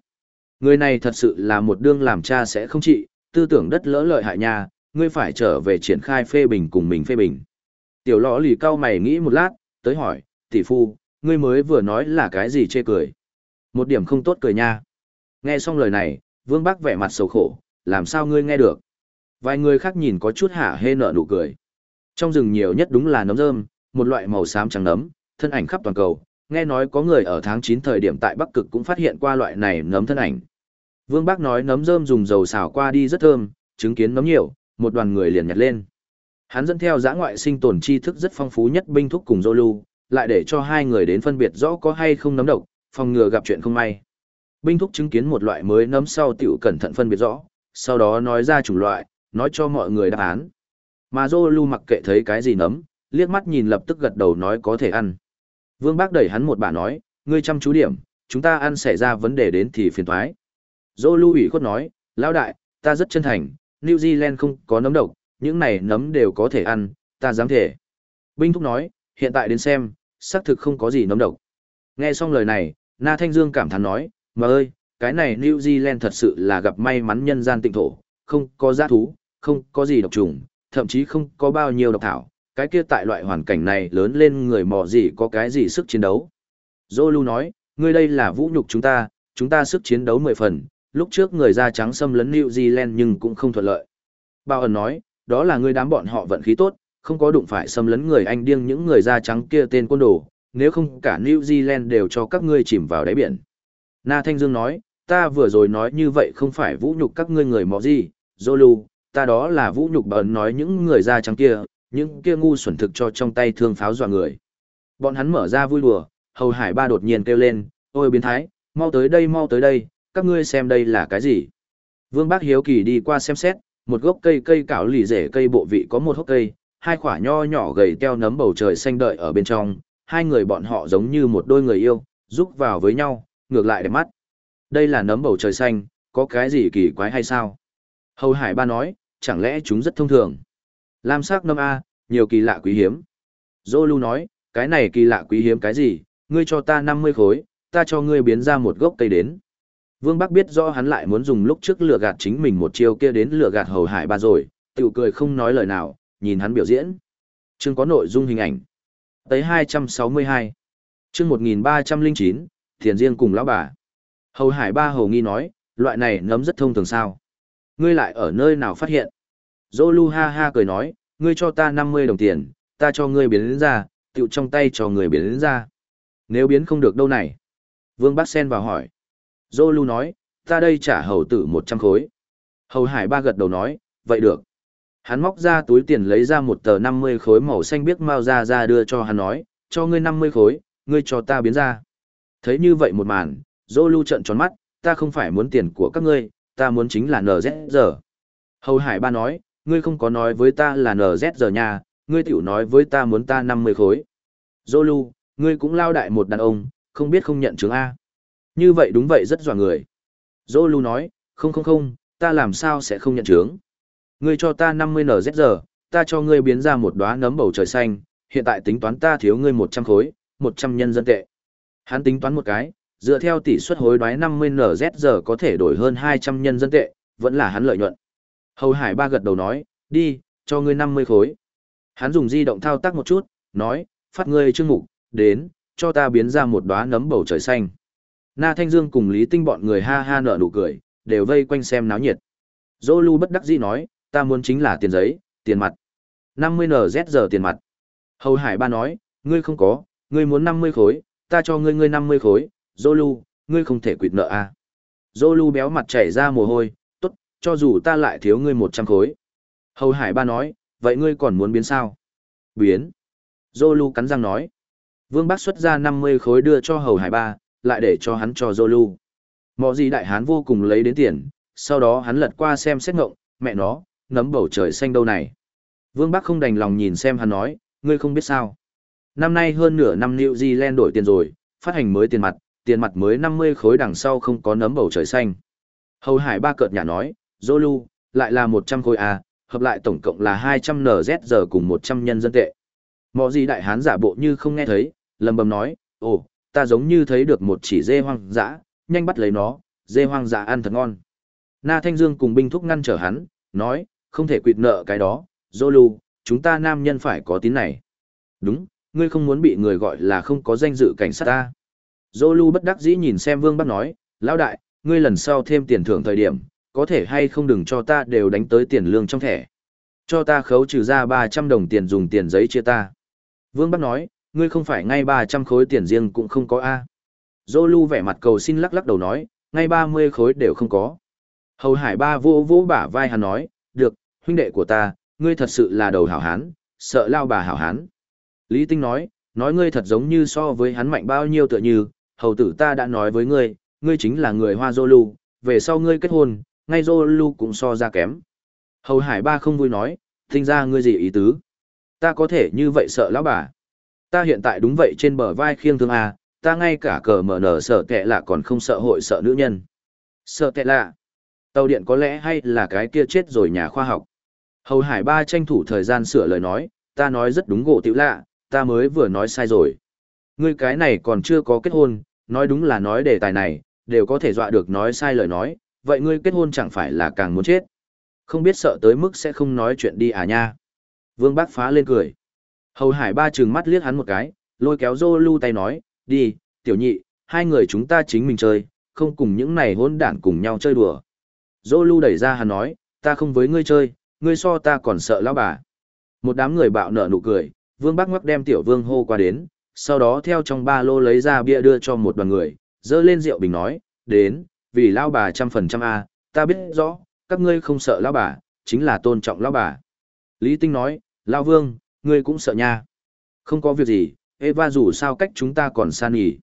Người này thật sự là một đương làm cha sẽ không trị, tư tưởng đất lỡ lợi hại nha, ngươi phải trở về triển khai phê bình cùng mình phê bình. Tiểu lõ lì cao mày nghĩ một lát, tới hỏi, tỷ phu, ngươi mới vừa nói là cái gì chê cười. Một điểm không tốt cười nha. Nghe xong lời này, vương bác vẻ mặt sầu khổ, làm sao ngươi nghe được. Vài người khác nhìn có chút hả hê nở nụ cười. Trong rừng nhiều nhất đúng là nấm rơm, một loại màu xám trắng nấm, thân ảnh khắp toàn cầu. Nghe nói có người ở tháng 9 thời điểm tại Bắc Cực cũng phát hiện qua loại này nấm thân ảnh. Vương Bác nói nấm rơm dùng dầu xào qua đi rất thơm, chứng kiến nấm nhiều, một đoàn người liền nhặt lên. Hắn dẫn theo giã ngoại sinh tồn tri thức rất phong phú nhất binh thúc cùng Zolu, lại để cho hai người đến phân biệt rõ có hay không nấm độc, phòng ngừa gặp chuyện không may. Binh thúc chứng kiến một loại mới nấm sau tiểu cẩn thận phân biệt rõ, sau đó nói ra chủng loại, nói cho mọi người đáp án. Mà Zolu mặc kệ thấy cái gì nấm, liếc mắt nhìn lập tức gật đầu nói có thể ăn. Vương Bác đẩy hắn một bà nói, ngươi chăm chú điểm, chúng ta ăn xảy ra vấn đề đến thì phiền thoái. Zolu ủy khuất nói, lão đại, ta rất chân thành, New Zealand không có nấm độc, những này nấm đều có thể ăn, ta dám thể. Binh Thúc nói, hiện tại đến xem, xác thực không có gì nấm độc. Nghe xong lời này, Na Thanh Dương cảm thán nói, mà ơi, cái này New Zealand thật sự là gặp may mắn nhân gian tịnh thổ, không có giá thú, không có gì độc trùng, thậm chí không có bao nhiêu độc thảo, cái kia tại loại hoàn cảnh này lớn lên người mò gì có cái gì sức chiến đấu. Zolu nói, ngươi đây là vũ nhục chúng ta, chúng ta sức chiến đấu mười phần, lúc trước người da trắng xâm lấn New Zealand nhưng cũng không thuận lợi. Bao ẩn nói, đó là người đám bọn họ vận khí tốt, không có đụng phải xâm lấn người Anh điên những người da trắng kia tên quân đồ, nếu không cả New Zealand đều cho các ngươi chìm vào đáy biển. Na Thanh Dương nói, ta vừa rồi nói như vậy không phải vũ nhục các ngươi người mò gì, Zolu, ta đó là vũ nhục bẩn nói những người da trắng kia, những kia ngu xuẩn thực cho trong tay thương pháo dọa người. Bọn hắn mở ra vui đùa, hầu hải ba đột nhiên kêu lên, ôi biến thái, mau tới đây mau tới đây, các ngươi xem đây là cái gì. Vương Bác Hiếu Kỳ đi qua xem xét, một gốc cây cây cảo lì rể cây bộ vị có một hốc cây, hai quả nho nhỏ gầy teo nấm bầu trời xanh đợi ở bên trong, hai người bọn họ giống như một đôi người yêu, giúp vào với nhau, ngược lại đẹp mắt. Đây là nấm bầu trời xanh, có cái gì kỳ quái hay sao? Hầu Hải Ba nói, chẳng lẽ chúng rất thông thường? Lam sắc nâm A, nhiều kỳ lạ quý hiếm. Zolu nói, cái này kỳ lạ quý hiếm cái gì, ngươi cho ta 50 khối, ta cho ngươi biến ra một gốc cây đến. Vương Bắc biết rõ hắn lại muốn dùng lúc trước lừa gạt chính mình một chiêu kia đến lừa gạt hầu hải ba rồi, tiểu cười không nói lời nào, nhìn hắn biểu diễn. Chương có nội dung hình ảnh. Tới 262. Chương 1309, thiền riêng cùng lão bà. Hầu hải ba hầu nghi nói, loại này nấm rất thông thường sao. Ngươi lại ở nơi nào phát hiện? Zolu ha ha cười nói, ngươi cho ta 50 đồng tiền, ta cho ngươi biến đến ra, tựu trong tay cho người biến đến ra. Nếu biến không được đâu này? Vương Bắc Sen vào hỏi. Zolu nói, ta đây trả hầu tử 100 khối. Hầu Hải ba gật đầu nói, vậy được. Hắn móc ra túi tiền lấy ra một tờ 50 khối màu xanh biếc mau ra ra đưa cho hắn nói, cho ngươi 50 khối, ngươi cho ta biến ra. Thấy như vậy một màn, dô lưu trận tròn mắt, ta không phải muốn tiền của các ngươi, ta muốn chính là NZ giờ. Hầu Hải ba nói, ngươi không có nói với ta là NZ giờ nha, ngươi tiểu nói với ta muốn ta 50 khối. Dô ngươi cũng lao đại một đàn ông, không biết không nhận chứng A. Như vậy đúng vậy rất dọa người. Dô nói, không không không, ta làm sao sẽ không nhận chứng. Ngươi cho ta 50 NZ giờ, ta cho ngươi biến ra một đóa nấm bầu trời xanh, hiện tại tính toán ta thiếu ngươi 100 khối, 100 nhân dân tệ. Hắn tính toán một cái, dựa theo tỷ suất hối đoái 50 NZ giờ có thể đổi hơn 200 nhân dân tệ, vẫn là hắn lợi nhuận. Hầu Hải ba gật đầu nói, đi, cho ngươi 50 khối. Hắn dùng di động thao tác một chút, nói, phát ngươi chương mục, đến, cho ta biến ra một đóa nấm bầu trời xanh. Na Thanh Dương cùng Lý Tinh bọn người ha ha nở nụ cười, đều vây quanh xem náo nhiệt. Dô Lu bất đắc dĩ nói, ta muốn chính là tiền giấy, tiền mặt. 50 NZ giờ tiền mặt. Hầu Hải ba nói, ngươi không có, ngươi muốn 50 khối, ta cho ngươi ngươi 50 khối, Zolu, ngươi không thể quỵt nợ à. Zolu béo mặt chảy ra mồ hôi, cho dù ta lại thiếu ngươi 100 khối. Hầu Hải ba nói, vậy ngươi còn muốn biến sao? Biến. Zolu cắn răng nói. Vương Bắc xuất ra 50 khối đưa cho Hầu Hải ba, lại để cho hắn cho Zolu. Mọ gì đại hán vô cùng lấy đến tiền, sau đó hắn lật qua xem xét ngộng, mẹ nó, nấm bầu trời xanh đâu này. Vương Bắc không đành lòng nhìn xem hắn nói, ngươi không biết sao. Năm nay hơn nửa năm New Zealand đổi tiền rồi, phát hành mới tiền mặt, tiền mặt mới 50 khối đằng sau không có nấm bầu trời xanh. Hầu Hải ba cợt nhà nói, Zolu, lại là 100 khối A, hợp lại tổng cộng là 200 NZ giờ cùng 100 nhân dân tệ. Mọ gì đại hán giả bộ như không nghe thấy, lầm bầm nói, ồ, ta giống như thấy được một chỉ dê hoang dã, nhanh bắt lấy nó, dê hoang dã ăn thật ngon. Na Thanh Dương cùng binh thúc ngăn trở hắn, nói, không thể quỵt nợ cái đó, Zolu, chúng ta nam nhân phải có tín này. Đúng, ngươi không muốn bị người gọi là không có danh dự cảnh sát ta. Zolu bất đắc dĩ nhìn xem Vương Bắc nói, lão đại, ngươi lần sau thêm tiền thưởng thời điểm, có thể hay không đừng cho ta đều đánh tới tiền lương trong thẻ. Cho ta khấu trừ ra 300 đồng tiền dùng tiền giấy chia ta. Vương Bắc nói, ngươi không phải ngay 300 khối tiền riêng cũng không có A. Zolu vẻ mặt cầu xin lắc lắc đầu nói, ngay 30 khối đều không có. Hầu Hải ba vô vô bả vai hắn nói, được, huynh đệ của ta, ngươi thật sự là đầu hảo hán, sợ lao bà hảo hán. Lý Tinh nói, nói ngươi thật giống như so với hắn mạnh bao nhiêu tựa như, hầu tử ta đã nói với ngươi, ngươi chính là người hoa Zolu, về sau ngươi kết hôn, ngay Zolu cũng so ra kém. Hầu Hải ba không vui nói, tinh ra ngươi gì ý tứ? Ta có thể như vậy sợ lão bà. Ta hiện tại đúng vậy trên bờ vai khiêng thương à, ta ngay cả cờ mở nở sợ kệ lạ còn không sợ hội sợ nữ nhân. Sợ kệ lạ. Tàu điện có lẽ hay là cái kia chết rồi nhà khoa học. Hầu Hải ba tranh thủ thời gian sửa lời nói, ta nói rất đúng gỗ tiểu lạ, ta mới vừa nói sai rồi. Ngươi cái này còn chưa có kết hôn, nói đúng là nói đề tài này, đều có thể dọa được nói sai lời nói, vậy ngươi kết hôn chẳng phải là càng muốn chết. Không biết sợ tới mức sẽ không nói chuyện đi à nha. Vương Bác phá lên cười. Hầu Hải ba trừng mắt liếc hắn một cái, lôi kéo dô lưu tay nói, đi, tiểu nhị, hai người chúng ta chính mình chơi, không cùng những này hôn đản cùng nhau chơi đùa. Dô lưu đẩy ra hắn nói, ta không với ngươi chơi, ngươi so ta còn sợ lão bà. Một đám người bạo nở nụ cười, Vương bác Ngoắc đem tiểu vương hô qua đến, sau đó theo trong ba lô lấy ra bia đưa cho một đoàn người, dơ lên rượu bình nói, đến, vì lao bà trăm phần trăm A, ta biết rõ, các ngươi không sợ lao bà, chính là tôn trọng lao bà. Lý Tinh nói, lao vương, ngươi cũng sợ nha. Không có việc gì, Eva dù sao cách chúng ta còn xa nhỉ.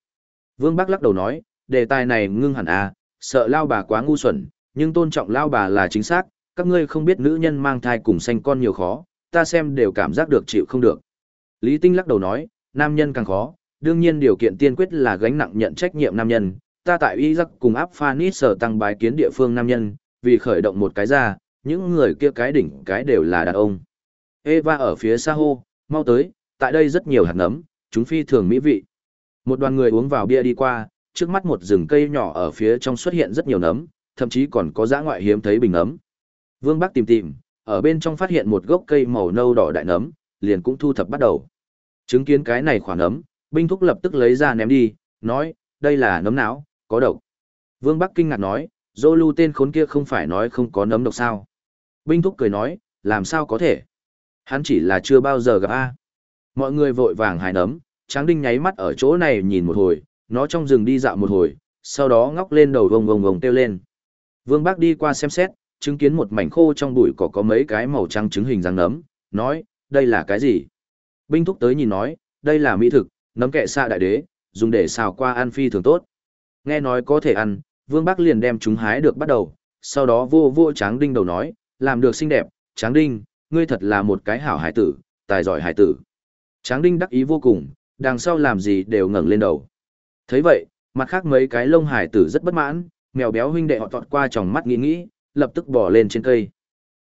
Vương Bắc lắc đầu nói, đề tài này ngưng hẳn A, sợ lao bà quá ngu xuẩn, nhưng tôn trọng lao bà là chính xác, các ngươi không biết nữ nhân mang thai cùng sanh con nhiều khó, ta xem đều cảm giác được chịu không được. Lý Tinh lắc đầu nói, nam nhân càng khó, đương nhiên điều kiện tiên quyết là gánh nặng nhận trách nhiệm nam nhân. Ta tại Y cùng áp Phanis sở tăng bái kiến địa phương nam nhân, vì khởi động một cái ra, những người kia cái đỉnh cái đều là đàn ông. Eva ở phía xa hô, mau tới, tại đây rất nhiều hạt nấm, chúng phi thường mỹ vị. Một đoàn người uống vào bia đi qua, trước mắt một rừng cây nhỏ ở phía trong xuất hiện rất nhiều nấm, thậm chí còn có dã ngoại hiếm thấy bình nấm. Vương Bắc tìm tìm, ở bên trong phát hiện một gốc cây màu nâu đỏ đại nấm, liền cũng thu thập bắt đầu. Chứng kiến cái này khoảng nấm, binh thúc lập tức lấy ra ném đi, nói, đây là nấm não, có độc. Vương Bắc kinh ngạc nói, dô lưu tên khốn kia không phải nói không có nấm độc sao. Binh thúc cười nói, làm sao có thể. Hắn chỉ là chưa bao giờ gặp A. Mọi người vội vàng hài nấm, tráng đinh nháy mắt ở chỗ này nhìn một hồi, nó trong rừng đi dạo một hồi, sau đó ngóc lên đầu vông vông vông kêu lên. Vương Bắc đi qua xem xét, chứng kiến một mảnh khô trong bụi cỏ có mấy cái màu trắng trứng hình răng nấm, nói, đây là cái gì? Binh thúc tới nhìn nói, đây là mỹ thực, nấm kẹ xạ đại đế, dùng để xào qua ăn phi thường tốt. Nghe nói có thể ăn, Vương Bắc liền đem chúng hái được bắt đầu, sau đó vô vô Tráng Đinh đầu nói, làm được xinh đẹp, Tráng Đinh, ngươi thật là một cái hảo hải tử, tài giỏi hải tử. Tráng Đinh đắc ý vô cùng, đằng sau làm gì đều ngẩng lên đầu. thấy vậy, mặt khác mấy cái lông hải tử rất bất mãn, mèo béo huynh đệ họ tọt qua tròng mắt nghĩ nghĩ, lập tức bỏ lên trên cây.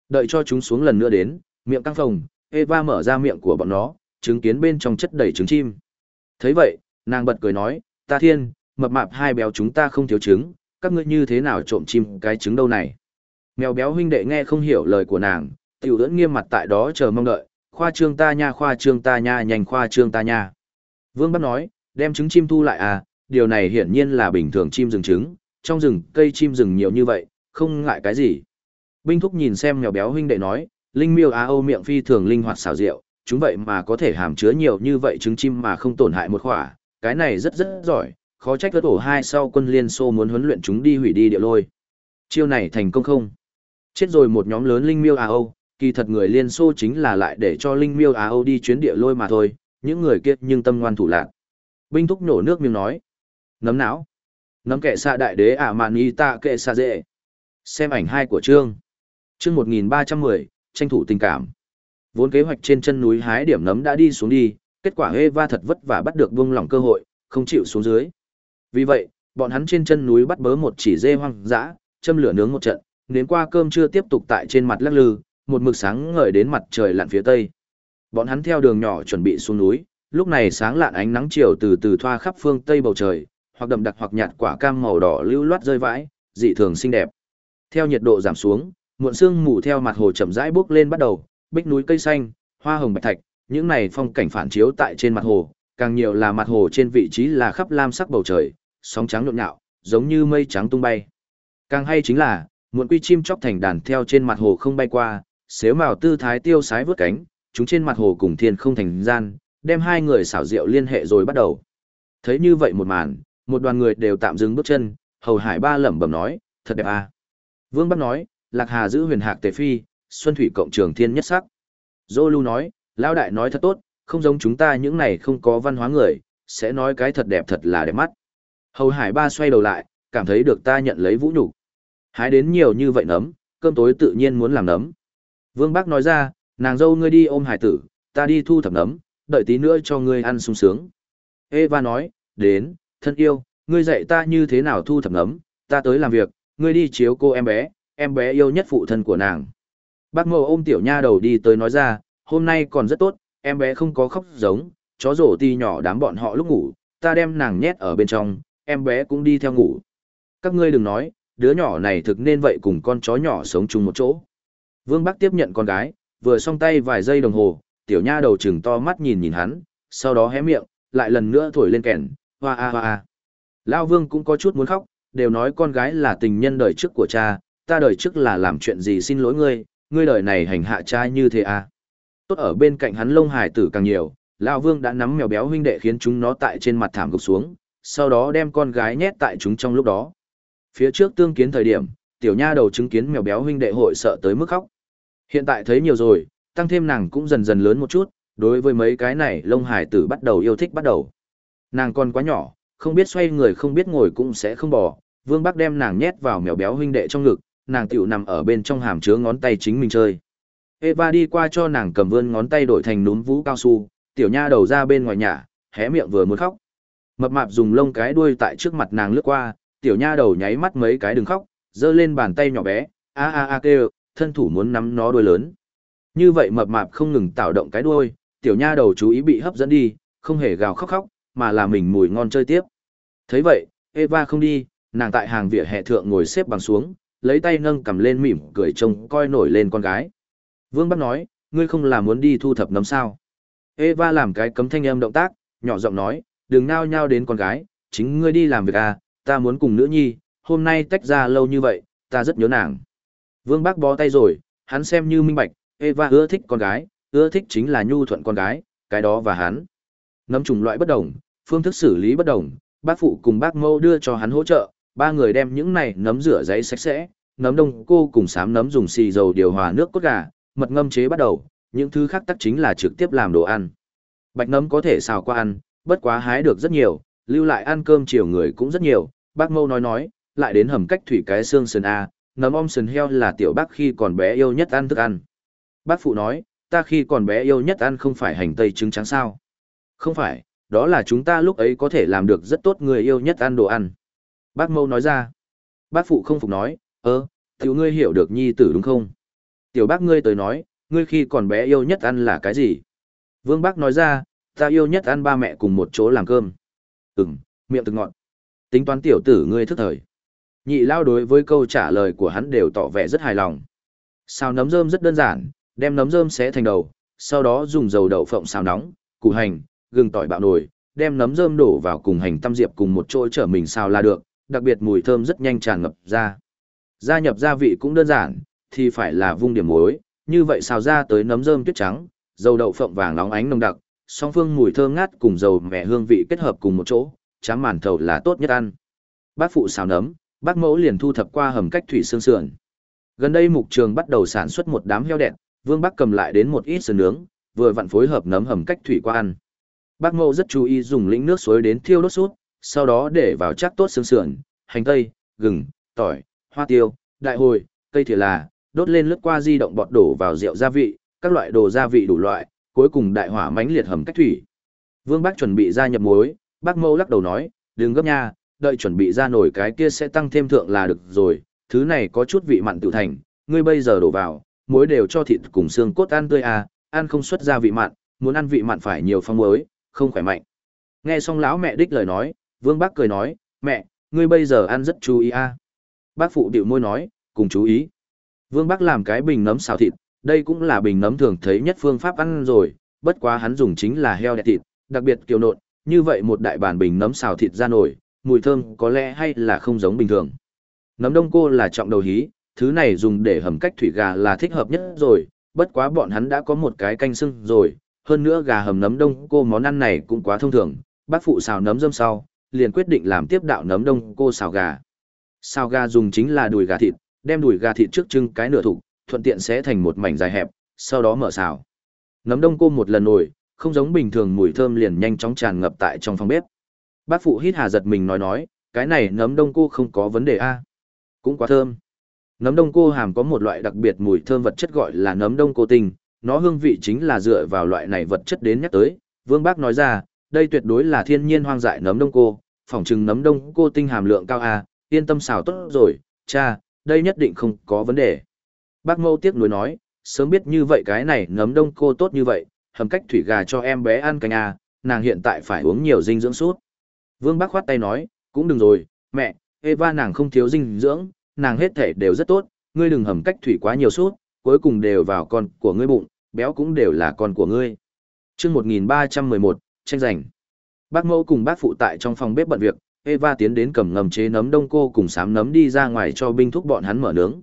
Đợi cho chúng xuống lần nữa đến, miệng căng phồng, Eva mở ra miệng của bọn nó, chứng kiến bên trong chất đầy trứng chim. thấy vậy, nàng bật cười nói, ta thiên, mập mạp hai béo chúng ta không thiếu trứng, các ngươi như thế nào trộm chim cái trứng đâu này. Mèo béo huynh đệ nghe không hiểu lời của nàng, tiểu đẫn nghiêm mặt tại đó chờ mong đợi, khoa trương ta nha khoa trương ta nha nhanh khoa trương ta nha. Vương bắt nói, đem trứng chim thu lại à, điều này hiển nhiên là bình thường chim rừng trứng, trong rừng cây chim rừng nhiều như vậy, không ngại cái gì. Binh thúc nhìn xem mèo béo huynh đệ nói, linh miêu á âu miệng phi thường linh hoạt xảo diệu, chúng vậy mà có thể hàm chứa nhiều như vậy trứng chim mà không tổn hại một khỏa, cái này rất rất giỏi, khó trách vớt ổ hai sau quân liên xô muốn huấn luyện chúng đi hủy đi địa lôi. Chiêu này thành công không? Chết rồi một nhóm lớn linh miêu Á Âu, kỳ thật người liên xô chính là lại để cho linh miêu Á Âu đi chuyến địa lôi mà thôi, những người kia nhưng tâm ngoan thủ lạc. Binh thúc nổ nước miếng nói. Nấm não. Nấm kệ xa đại đế ả mạn y tạ kệ xa dễ. Xem ảnh hai của chương. Chương 1310, tranh thủ tình cảm. Vốn kế hoạch trên chân núi hái điểm nấm đã đi xuống đi, kết quả Eva thật vất vả bắt được buông lỏng cơ hội, không chịu xuống dưới. Vì vậy, bọn hắn trên chân núi bắt bớ một chỉ dê hoang dã, châm lửa nướng một trận, nếm qua cơm trưa tiếp tục tại trên mặt lắc lư, một mực sáng ngời đến mặt trời lặn phía tây. Bọn hắn theo đường nhỏ chuẩn bị xuống núi, lúc này sáng lạn ánh nắng chiều từ từ thoa khắp phương tây bầu trời, hoặc đậm đặc hoặc nhạt quả cam màu đỏ lưu loát rơi vãi, dị thường xinh đẹp. Theo nhiệt độ giảm xuống, muộn sương mù theo mặt hồ chậm rãi bước lên bắt đầu, bích núi cây xanh, hoa hồng bạch thạch, những này phong cảnh phản chiếu tại trên mặt hồ, càng nhiều là mặt hồ trên vị trí là khắp lam sắc bầu trời, sóng trắng nhộn nhạo, giống như mây trắng tung bay. Càng hay chính là, muộn quy chim chóc thành đàn theo trên mặt hồ không bay qua, xếu màu tư thái tiêu sái vướt cánh, chúng trên mặt hồ cùng thiên không thành gian, đem hai người xảo diệu liên hệ rồi bắt đầu. Thấy như vậy một màn, một đoàn người đều tạm dừng bước chân, hầu hải ba lẩm bẩm nói, thật đẹp à. Vương Bắc nói, Lạc Hà giữ huyền hạc tề phi, Xuân Thủy cộng trường thiên nhất sắc. Dô lưu nói, Lao Đại nói thật tốt, không giống chúng ta những này không có văn hóa người, sẽ nói cái thật đẹp thật là đẹp mắt. Hầu hải ba xoay đầu lại, cảm thấy được ta nhận lấy vũ nhục Hái đến nhiều như vậy nấm, cơm tối tự nhiên muốn làm nấm. Vương Bác nói ra, nàng dâu ngươi đi ôm hải tử, ta đi thu thập nấm, đợi tí nữa cho ngươi ăn sung sướng. Eva nói, đến, thân yêu, ngươi dạy ta như thế nào thu thập nấm, ta tới làm việc, ngươi đi chiếu cô em bé, em bé yêu nhất phụ thân của nàng. Bác mộ ôm tiểu nha đầu đi tới nói ra, hôm nay còn rất tốt, em bé không có khóc giống, chó rổ ti nhỏ đám bọn họ lúc ngủ, ta đem nàng nhét ở bên trong, em bé cũng đi theo ngủ. Các ngươi đừng nói, đứa nhỏ này thực nên vậy cùng con chó nhỏ sống chung một chỗ. Vương Bắc tiếp nhận con gái, vừa song tay vài giây đồng hồ, tiểu nha đầu trừng to mắt nhìn nhìn hắn, sau đó hé miệng, lại lần nữa thổi lên kèn, hoa a hoa a. Lao Vương cũng có chút muốn khóc, đều nói con gái là tình nhân đời trước của cha, ta đời trước là làm chuyện gì xin lỗi ngươi, ngươi đời này hành hạ cha như thế à. Tốt ở bên cạnh hắn lông hài tử càng nhiều, Lao Vương đã nắm mèo béo huynh đệ khiến chúng nó tại trên mặt thảm gục xuống, sau đó đem con gái nhét tại chúng trong lúc đó. Phía trước tương kiến thời điểm, tiểu nha đầu chứng kiến mèo béo huynh đệ hội sợ tới mức khóc. Hiện tại thấy nhiều rồi, tăng thêm nàng cũng dần dần lớn một chút, đối với mấy cái này lông hải tử bắt đầu yêu thích bắt đầu. Nàng còn quá nhỏ, không biết xoay người không biết ngồi cũng sẽ không bỏ, Vương Bắc đem nàng nhét vào mèo béo huynh đệ trong ngực, nàng tiểu nằm ở bên trong hàm chứa ngón tay chính mình chơi. Eva đi qua cho nàng cầm vươn ngón tay đổi thành núm vũ cao su, tiểu nha đầu ra bên ngoài nhà, hé miệng vừa muốn khóc. Mập mạp dùng lông cái đuôi tại trước mặt nàng lướt qua, tiểu nha đầu nháy mắt mấy cái đừng khóc, giơ lên bàn tay nhỏ bé, a a a kêu, thân thủ muốn nắm nó đuôi lớn. Như vậy mập mạp không ngừng tạo động cái đuôi, tiểu nha đầu chú ý bị hấp dẫn đi, không hề gào khóc khóc, mà là mình mùi ngon chơi tiếp. Thấy vậy, Eva không đi, nàng tại hàng vỉa hè thượng ngồi xếp bằng xuống, lấy tay nâng cầm lên mỉm cười trông coi nổi lên con gái. Vương Bắc nói, ngươi không là muốn đi thu thập nấm sao. Eva làm cái cấm thanh âm động tác, nhỏ giọng nói, đừng nao nhao đến con gái, chính ngươi đi làm việc à, ta muốn cùng nữ nhi, hôm nay tách ra lâu như vậy, ta rất nhớ nàng. Vương Bác bó tay rồi, hắn xem như minh bạch, Eva ưa thích con gái, ưa thích chính là nhu thuận con gái, cái đó và hắn. Nấm trùng loại bất đồng, phương thức xử lý bất đồng, bác phụ cùng bác mâu đưa cho hắn hỗ trợ, ba người đem những này nấm rửa giấy sạch sẽ, nấm đông cô cùng sám nấm dùng xì dầu điều hòa nước cốt gà, mật ngâm chế bắt đầu, những thứ khác tắc chính là trực tiếp làm đồ ăn. Bạch nấm có thể xào qua ăn, bất quá hái được rất nhiều, lưu lại ăn cơm chiều người cũng rất nhiều, bác mâu nói nói, lại đến hầm cách thủy cái xương sườn A, nấm om sườn heo là tiểu bác khi còn bé yêu nhất ăn thức ăn. Bác phụ nói, ta khi còn bé yêu nhất ăn không phải hành tây trứng trắng sao. Không phải, đó là chúng ta lúc ấy có thể làm được rất tốt người yêu nhất ăn đồ ăn. Bác mâu nói ra. Bác phụ không phục nói, ơ, tiểu ngươi hiểu được nhi tử đúng không? Tiểu bác ngươi tới nói, ngươi khi còn bé yêu nhất ăn là cái gì? Vương bác nói ra, ta yêu nhất ăn ba mẹ cùng một chỗ làm cơm. Ừm, miệng thực ngọn. Tính toán tiểu tử ngươi thức thời. Nhị lao đối với câu trả lời của hắn đều tỏ vẻ rất hài lòng. Xào nấm rơm rất đơn giản, đem nấm rơm xé thành đầu, sau đó dùng dầu đậu phộng xào nóng, củ hành, gừng tỏi bạo nồi, đem nấm rơm đổ vào cùng hành tăm diệp cùng một chỗ trở mình xào là được, đặc biệt mùi thơm rất nhanh tràn ngập ra. Gia nhập gia vị cũng đơn giản, thì phải là vung điểm muối, như vậy xào ra tới nấm rơm tuyết trắng, dầu đậu phộng vàng nóng ánh nồng đặc, song phương mùi thơm ngát cùng dầu mẹ hương vị kết hợp cùng một chỗ, chám màn thầu là tốt nhất ăn. Bác phụ xào nấm, bác mẫu liền thu thập qua hầm cách thủy xương sườn. Gần đây mục trường bắt đầu sản xuất một đám heo đẹp, Vương Bắc cầm lại đến một ít sườn nướng, vừa vặn phối hợp nấm hầm cách thủy qua ăn. Bác mẫu rất chú ý dùng lĩnh nước suối đến thiêu đốt sút, sau đó để vào chắc tốt xương sườn, hành tây, gừng, tỏi, hoa tiêu, đại hồi, cây thìa là, đốt lên lướt qua di động bọt đổ vào rượu gia vị, các loại đồ gia vị đủ loại, cuối cùng đại hỏa mãnh liệt hầm cách thủy. Vương Bác chuẩn bị ra nhập muối, bác mâu lắc đầu nói, đừng gấp nha, đợi chuẩn bị ra nổi cái kia sẽ tăng thêm thượng là được rồi, thứ này có chút vị mặn tự thành, ngươi bây giờ đổ vào, muối đều cho thịt cùng xương cốt ăn tươi à, ăn không xuất ra vị mặn, muốn ăn vị mặn phải nhiều phong muối, không khỏe mạnh. Nghe xong lão mẹ đích lời nói, Vương Bác cười nói, mẹ, ngươi bây giờ ăn rất chú ý à. Bác phụ điệu môi nói, cùng chú ý. Vương Bác làm cái bình nấm xào thịt, đây cũng là bình nấm thường thấy nhất phương pháp ăn rồi, bất quá hắn dùng chính là heo đẹp thịt, đặc biệt kiều nộn, như vậy một đại bản bình nấm xào thịt ra nổi, mùi thơm có lẽ hay là không giống bình thường. Nấm đông cô là trọng đầu hí, thứ này dùng để hầm cách thủy gà là thích hợp nhất rồi, bất quá bọn hắn đã có một cái canh sưng rồi, hơn nữa gà hầm nấm đông cô món ăn này cũng quá thông thường, bác phụ xào nấm dâm sau, liền quyết định làm tiếp đạo nấm đông cô xào gà. Xào gà dùng chính là đùi gà thịt, đem đùi gà thịt trước trưng cái nửa thủ, thuận tiện sẽ thành một mảnh dài hẹp, sau đó mở xào. Nấm đông cô một lần nổi, không giống bình thường mùi thơm liền nhanh chóng tràn ngập tại trong phòng bếp. Bác phụ hít hà giật mình nói nói, cái này nấm đông cô không có vấn đề a Cũng quá thơm. Nấm đông cô hàm có một loại đặc biệt mùi thơm vật chất gọi là nấm đông cô tinh, nó hương vị chính là dựa vào loại này vật chất đến nhắc tới. Vương Bác nói ra, đây tuyệt đối là thiên nhiên hoang dại nấm đông cô, phỏng chừng nấm đông cô tinh hàm lượng cao a yên tâm xào tốt rồi, cha, đây nhất định không có vấn đề. Bác mâu tiếc nuối nói, sớm biết như vậy cái này nấm đông cô tốt như vậy, hầm cách thủy gà cho em bé ăn canh à, nàng hiện tại phải uống nhiều dinh dưỡng suốt. Vương bác khoát tay nói, cũng đừng rồi, mẹ, Eva nàng không thiếu dinh dưỡng, nàng hết thể đều rất tốt, ngươi đừng hầm cách thủy quá nhiều suốt, cuối cùng đều vào con của ngươi bụng, béo cũng đều là con của ngươi. chương 1311, tranh giành. Bác mẫu cùng bác phụ tại trong phòng bếp bận việc, Eva tiến đến cầm ngầm chế nấm đông cô cùng sám nấm đi ra ngoài cho binh thúc bọn hắn mở nướng.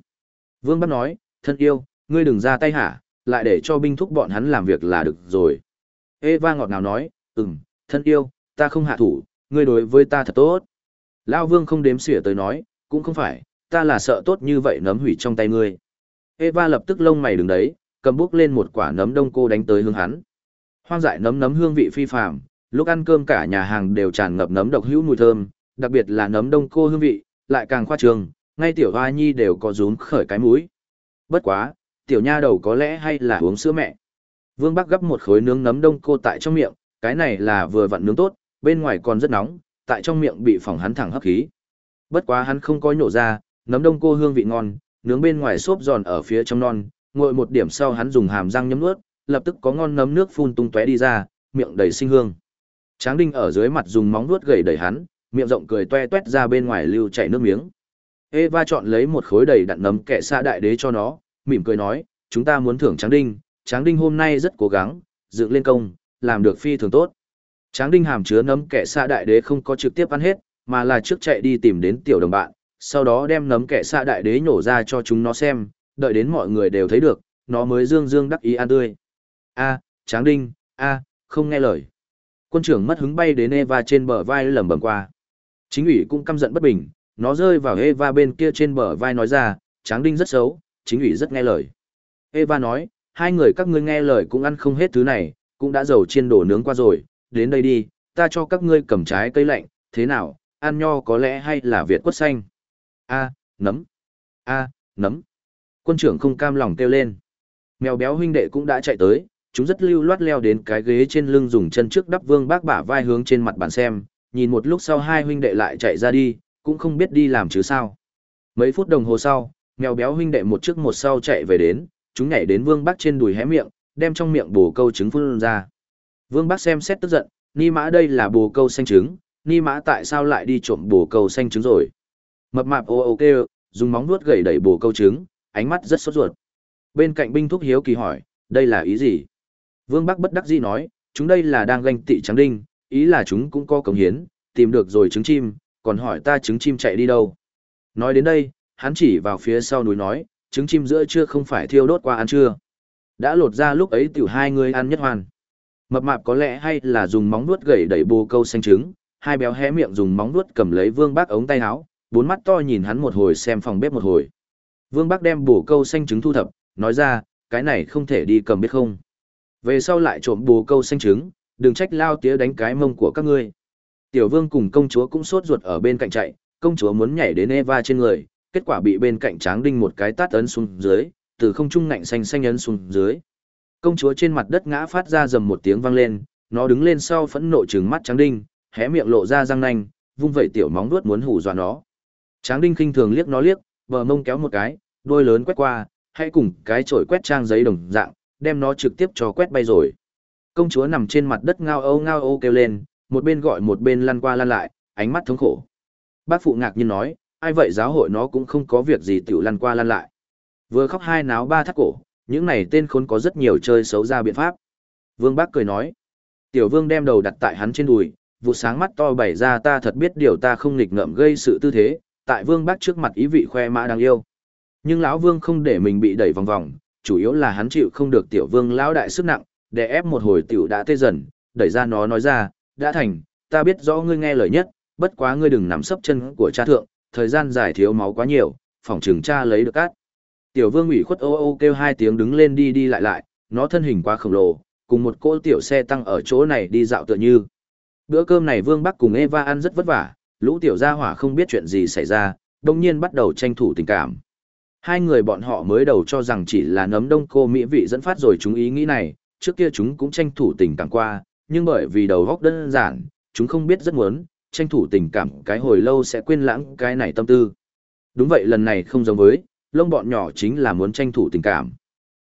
Vương bác nói, thân yêu, ngươi đừng ra tay hả, lại để cho binh thúc bọn hắn làm việc là được rồi. Eva ngọt ngào nói, ừm, thân yêu, ta không hạ thủ, ngươi đối với ta thật tốt. Lao vương không đếm xỉa tới nói, cũng không phải, ta là sợ tốt như vậy nấm hủy trong tay ngươi. Eva lập tức lông mày đứng đấy, cầm bút lên một quả nấm đông cô đánh tới hướng hắn. Hoang dại nấm nấm hương vị phi phàm, lúc ăn cơm cả nhà hàng đều tràn ngập nấm độc hữu mùi thơm, đặc biệt là nấm đông cô hương vị, lại càng khoa trương, ngay tiểu hoa nhi đều có rúm khởi cái mũi. Bất quá, tiểu nha đầu có lẽ hay là uống sữa mẹ. Vương Bắc gấp một khối nướng nấm đông cô tại trong miệng, cái này là vừa vặn nướng tốt, bên ngoài còn rất nóng, tại trong miệng bị phỏng hắn thẳng hấp khí. Bất quá hắn không có nhổ ra, nấm đông cô hương vị ngon, nướng bên ngoài xốp giòn ở phía trong non, ngồi một điểm sau hắn dùng hàm răng nhấm nuốt, lập tức có ngon nấm nước phun tung tóe đi ra, miệng đầy sinh hương. Tráng Đinh ở dưới mặt dùng móng nuốt gầy đẩy hắn, miệng rộng cười toe toét ra bên ngoài lưu chảy nước miếng. Eva chọn lấy một khối đầy đặn nấm kẻ xa đại đế cho nó, mỉm cười nói, chúng ta muốn thưởng Tráng Đinh, Tráng Đinh hôm nay rất cố gắng, dựng lên công, làm được phi thường tốt. Tráng Đinh hàm chứa nấm kẻ xa đại đế không có trực tiếp ăn hết, mà là trước chạy đi tìm đến tiểu đồng bạn, sau đó đem nấm kẻ xa đại đế nhổ ra cho chúng nó xem, đợi đến mọi người đều thấy được, nó mới dương dương đắc ý ăn tươi. A, Tráng Đinh, a, không nghe lời. Quân trưởng mất hứng bay đến Eva trên bờ vai lẩm bẩm qua. Chính ủy cũng căm giận bất bình, nó rơi vào Eva bên kia trên bờ vai nói ra, Tráng Đinh rất xấu, chính ủy rất nghe lời. Eva nói, hai người các ngươi nghe lời cũng ăn không hết thứ này, cũng đã dầu chiên đổ nướng qua rồi, đến đây đi, ta cho các ngươi cầm trái cây lạnh, thế nào, ăn nho có lẽ hay là Việt quất xanh. A, nấm. A, nấm. Quân trưởng không cam lòng kêu lên. Mèo béo huynh đệ cũng đã chạy tới, chúng rất lưu loát leo đến cái ghế trên lưng dùng chân trước đắp vương bác bả vai hướng trên mặt bàn xem, nhìn một lúc sau hai huynh đệ lại chạy ra đi, cũng không biết đi làm chứ sao. Mấy phút đồng hồ sau, mèo béo huynh đệ một trước một sau chạy về đến, chúng nhảy đến vương Bắc trên đùi hé miệng, đem trong miệng bổ câu trứng phun ra. Vương Bắc xem xét tức giận, ni mã đây là bồ câu xanh trứng, ni mã tại sao lại đi trộm bồ câu xanh trứng rồi. Mập mạp ô ô kêu, dùng móng vuốt gẩy đẩy bồ câu trứng, ánh mắt rất sốt ruột. Bên cạnh binh thúc hiếu kỳ hỏi, đây là ý gì? Vương Bắc bất đắc dĩ nói, chúng đây là đang ganh tị trắng đinh, ý là chúng cũng có cống hiến, tìm được rồi trứng chim, còn hỏi ta trứng chim chạy đi đâu. Nói đến đây, hắn chỉ vào phía sau núi nói, trứng chim giữa trưa không phải thiêu đốt qua ăn trưa. Đã lột ra lúc ấy tiểu hai người ăn nhất hoàn. Mập mạp có lẽ hay là dùng móng nuốt gẩy đẩy bồ câu xanh trứng, hai béo hé miệng dùng móng nuốt cầm lấy vương bác ống tay áo, bốn mắt to nhìn hắn một hồi xem phòng bếp một hồi. Vương bác đem bồ câu xanh trứng thu thập, nói ra, cái này không thể đi cầm biết không. Về sau lại trộm bồ câu xanh trứng, đừng trách lao tía đánh cái mông của các ngươi. Tiểu vương cùng công chúa cũng sốt ruột ở bên cạnh chạy, công chúa muốn nhảy đến Eva trên người, kết quả bị bên cạnh tráng đinh một cái tát ấn xuống dưới, từ không trung ngạnh xanh xanh ấn xuống dưới. Công chúa trên mặt đất ngã phát ra rầm một tiếng vang lên, nó đứng lên sau phẫn nộ trừng mắt tráng đinh, hé miệng lộ ra răng nanh, vung vẩy tiểu móng vuốt muốn hù dọa nó. Tráng đinh khinh thường liếc nó liếc, bờ mông kéo một cái, đôi lớn quét qua, hãy cùng cái chổi quét trang giấy đồng dạng, đem nó trực tiếp cho quét bay rồi. Công chúa nằm trên mặt đất ngao âu ngao âu kêu lên, một bên gọi một bên lăn qua lăn lại, ánh mắt thống khổ. Bác phụ ngạc nhiên nói, ai vậy giáo hội nó cũng không có việc gì tiểu lăn qua lăn lại. Vừa khóc hai náo ba thắt cổ, những này tên khốn có rất nhiều chơi xấu ra biện pháp. Vương bác cười nói, tiểu vương đem đầu đặt tại hắn trên đùi, vụ sáng mắt to bày ra ta thật biết điều ta không nghịch ngợm gây sự tư thế, tại vương bác trước mặt ý vị khoe mã đáng yêu. Nhưng lão vương không để mình bị đẩy vòng vòng, chủ yếu là hắn chịu không được tiểu vương lão đại sức nặng, để ép một hồi tiểu đã tê dần, đẩy ra nó nói ra, đã thành, ta biết rõ ngươi nghe lời nhất, bất quá ngươi đừng nắm sấp chân của cha thượng, thời gian dài thiếu máu quá nhiều, phòng trường cha lấy được cát. Tiểu vương ủy khuất ô ô kêu hai tiếng đứng lên đi đi lại lại, nó thân hình quá khổng lồ, cùng một cô tiểu xe tăng ở chỗ này đi dạo tựa như. Bữa cơm này vương bắc cùng Eva ăn rất vất vả, lũ tiểu gia hỏa không biết chuyện gì xảy ra, đồng nhiên bắt đầu tranh thủ tình cảm. Hai người bọn họ mới đầu cho rằng chỉ là nấm đông cô mỹ vị dẫn phát rồi chúng ý nghĩ này, trước kia chúng cũng tranh thủ tình cảm qua, nhưng bởi vì đầu góc đơn giản, chúng không biết rất muốn, tranh thủ tình cảm cái hồi lâu sẽ quên lãng cái này tâm tư. Đúng vậy lần này không giống với, lông bọn nhỏ chính là muốn tranh thủ tình cảm.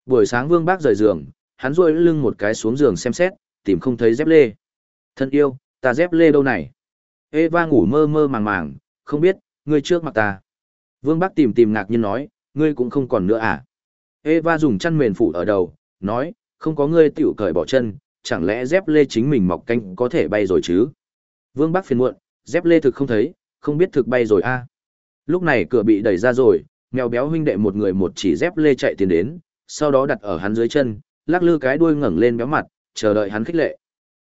Buổi sáng vương bác rời giường, hắn duỗi lưng một cái xuống giường xem xét, tìm không thấy dép lê. Thân yêu, ta dép lê đâu này? Eva ngủ mơ mơ màng màng, không biết, ngươi trước mặt ta. Vương bác tìm tìm ngạc nhiên nói, ngươi cũng không còn nữa à? Eva dùng chăn mền phủ ở đầu, nói, không có ngươi tiểu cởi bỏ chân, chẳng lẽ dép lê chính mình mọc canh có thể bay rồi chứ? Vương Bắc phiền muộn, dép lê thực không thấy, không biết thực bay rồi a. À? Lúc này cửa bị đẩy ra rồi, mèo béo huynh đệ một người một chỉ dép lê chạy tiến đến, sau đó đặt ở hắn dưới chân, lắc lư cái đuôi ngẩng lên béo mặt, chờ đợi hắn khích lệ.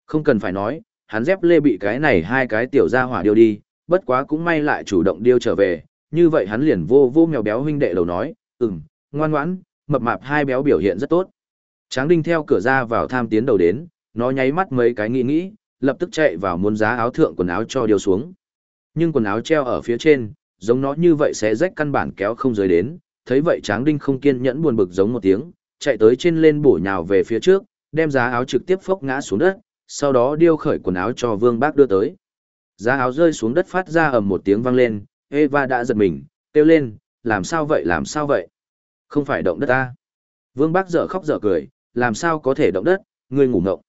Không cần phải nói, hắn dép lê bị cái này hai cái tiểu ra hỏa điêu đi, bất quá cũng may lại chủ động điêu trở về, như vậy hắn liền vô vô mèo béo huynh đệ lầu nói, ừm, ngoan ngoãn, mập mạp hai béo biểu hiện rất tốt. Tráng đinh theo cửa ra vào tham tiến đầu đến, nó nháy mắt mấy cái nghĩ nghĩ, lập tức chạy vào muốn giá áo thượng quần áo cho điều xuống. Nhưng quần áo treo ở phía trên, giống nó như vậy sẽ rách căn bản kéo không dưới đến, thấy vậy tráng đinh không kiên nhẫn buồn bực giống một tiếng, chạy tới trên lên bổ nhào về phía trước, đem giá áo trực tiếp phốc ngã xuống đất, sau đó điêu khởi quần áo cho vương bác đưa tới. Giá áo rơi xuống đất phát ra ầm một tiếng vang lên, Eva đã giật mình, kêu lên, làm sao vậy làm sao vậy? Không phải động đất ta. Vương Bác dở khóc dở cười, làm sao có thể động đất, ngươi ngủ ngộng.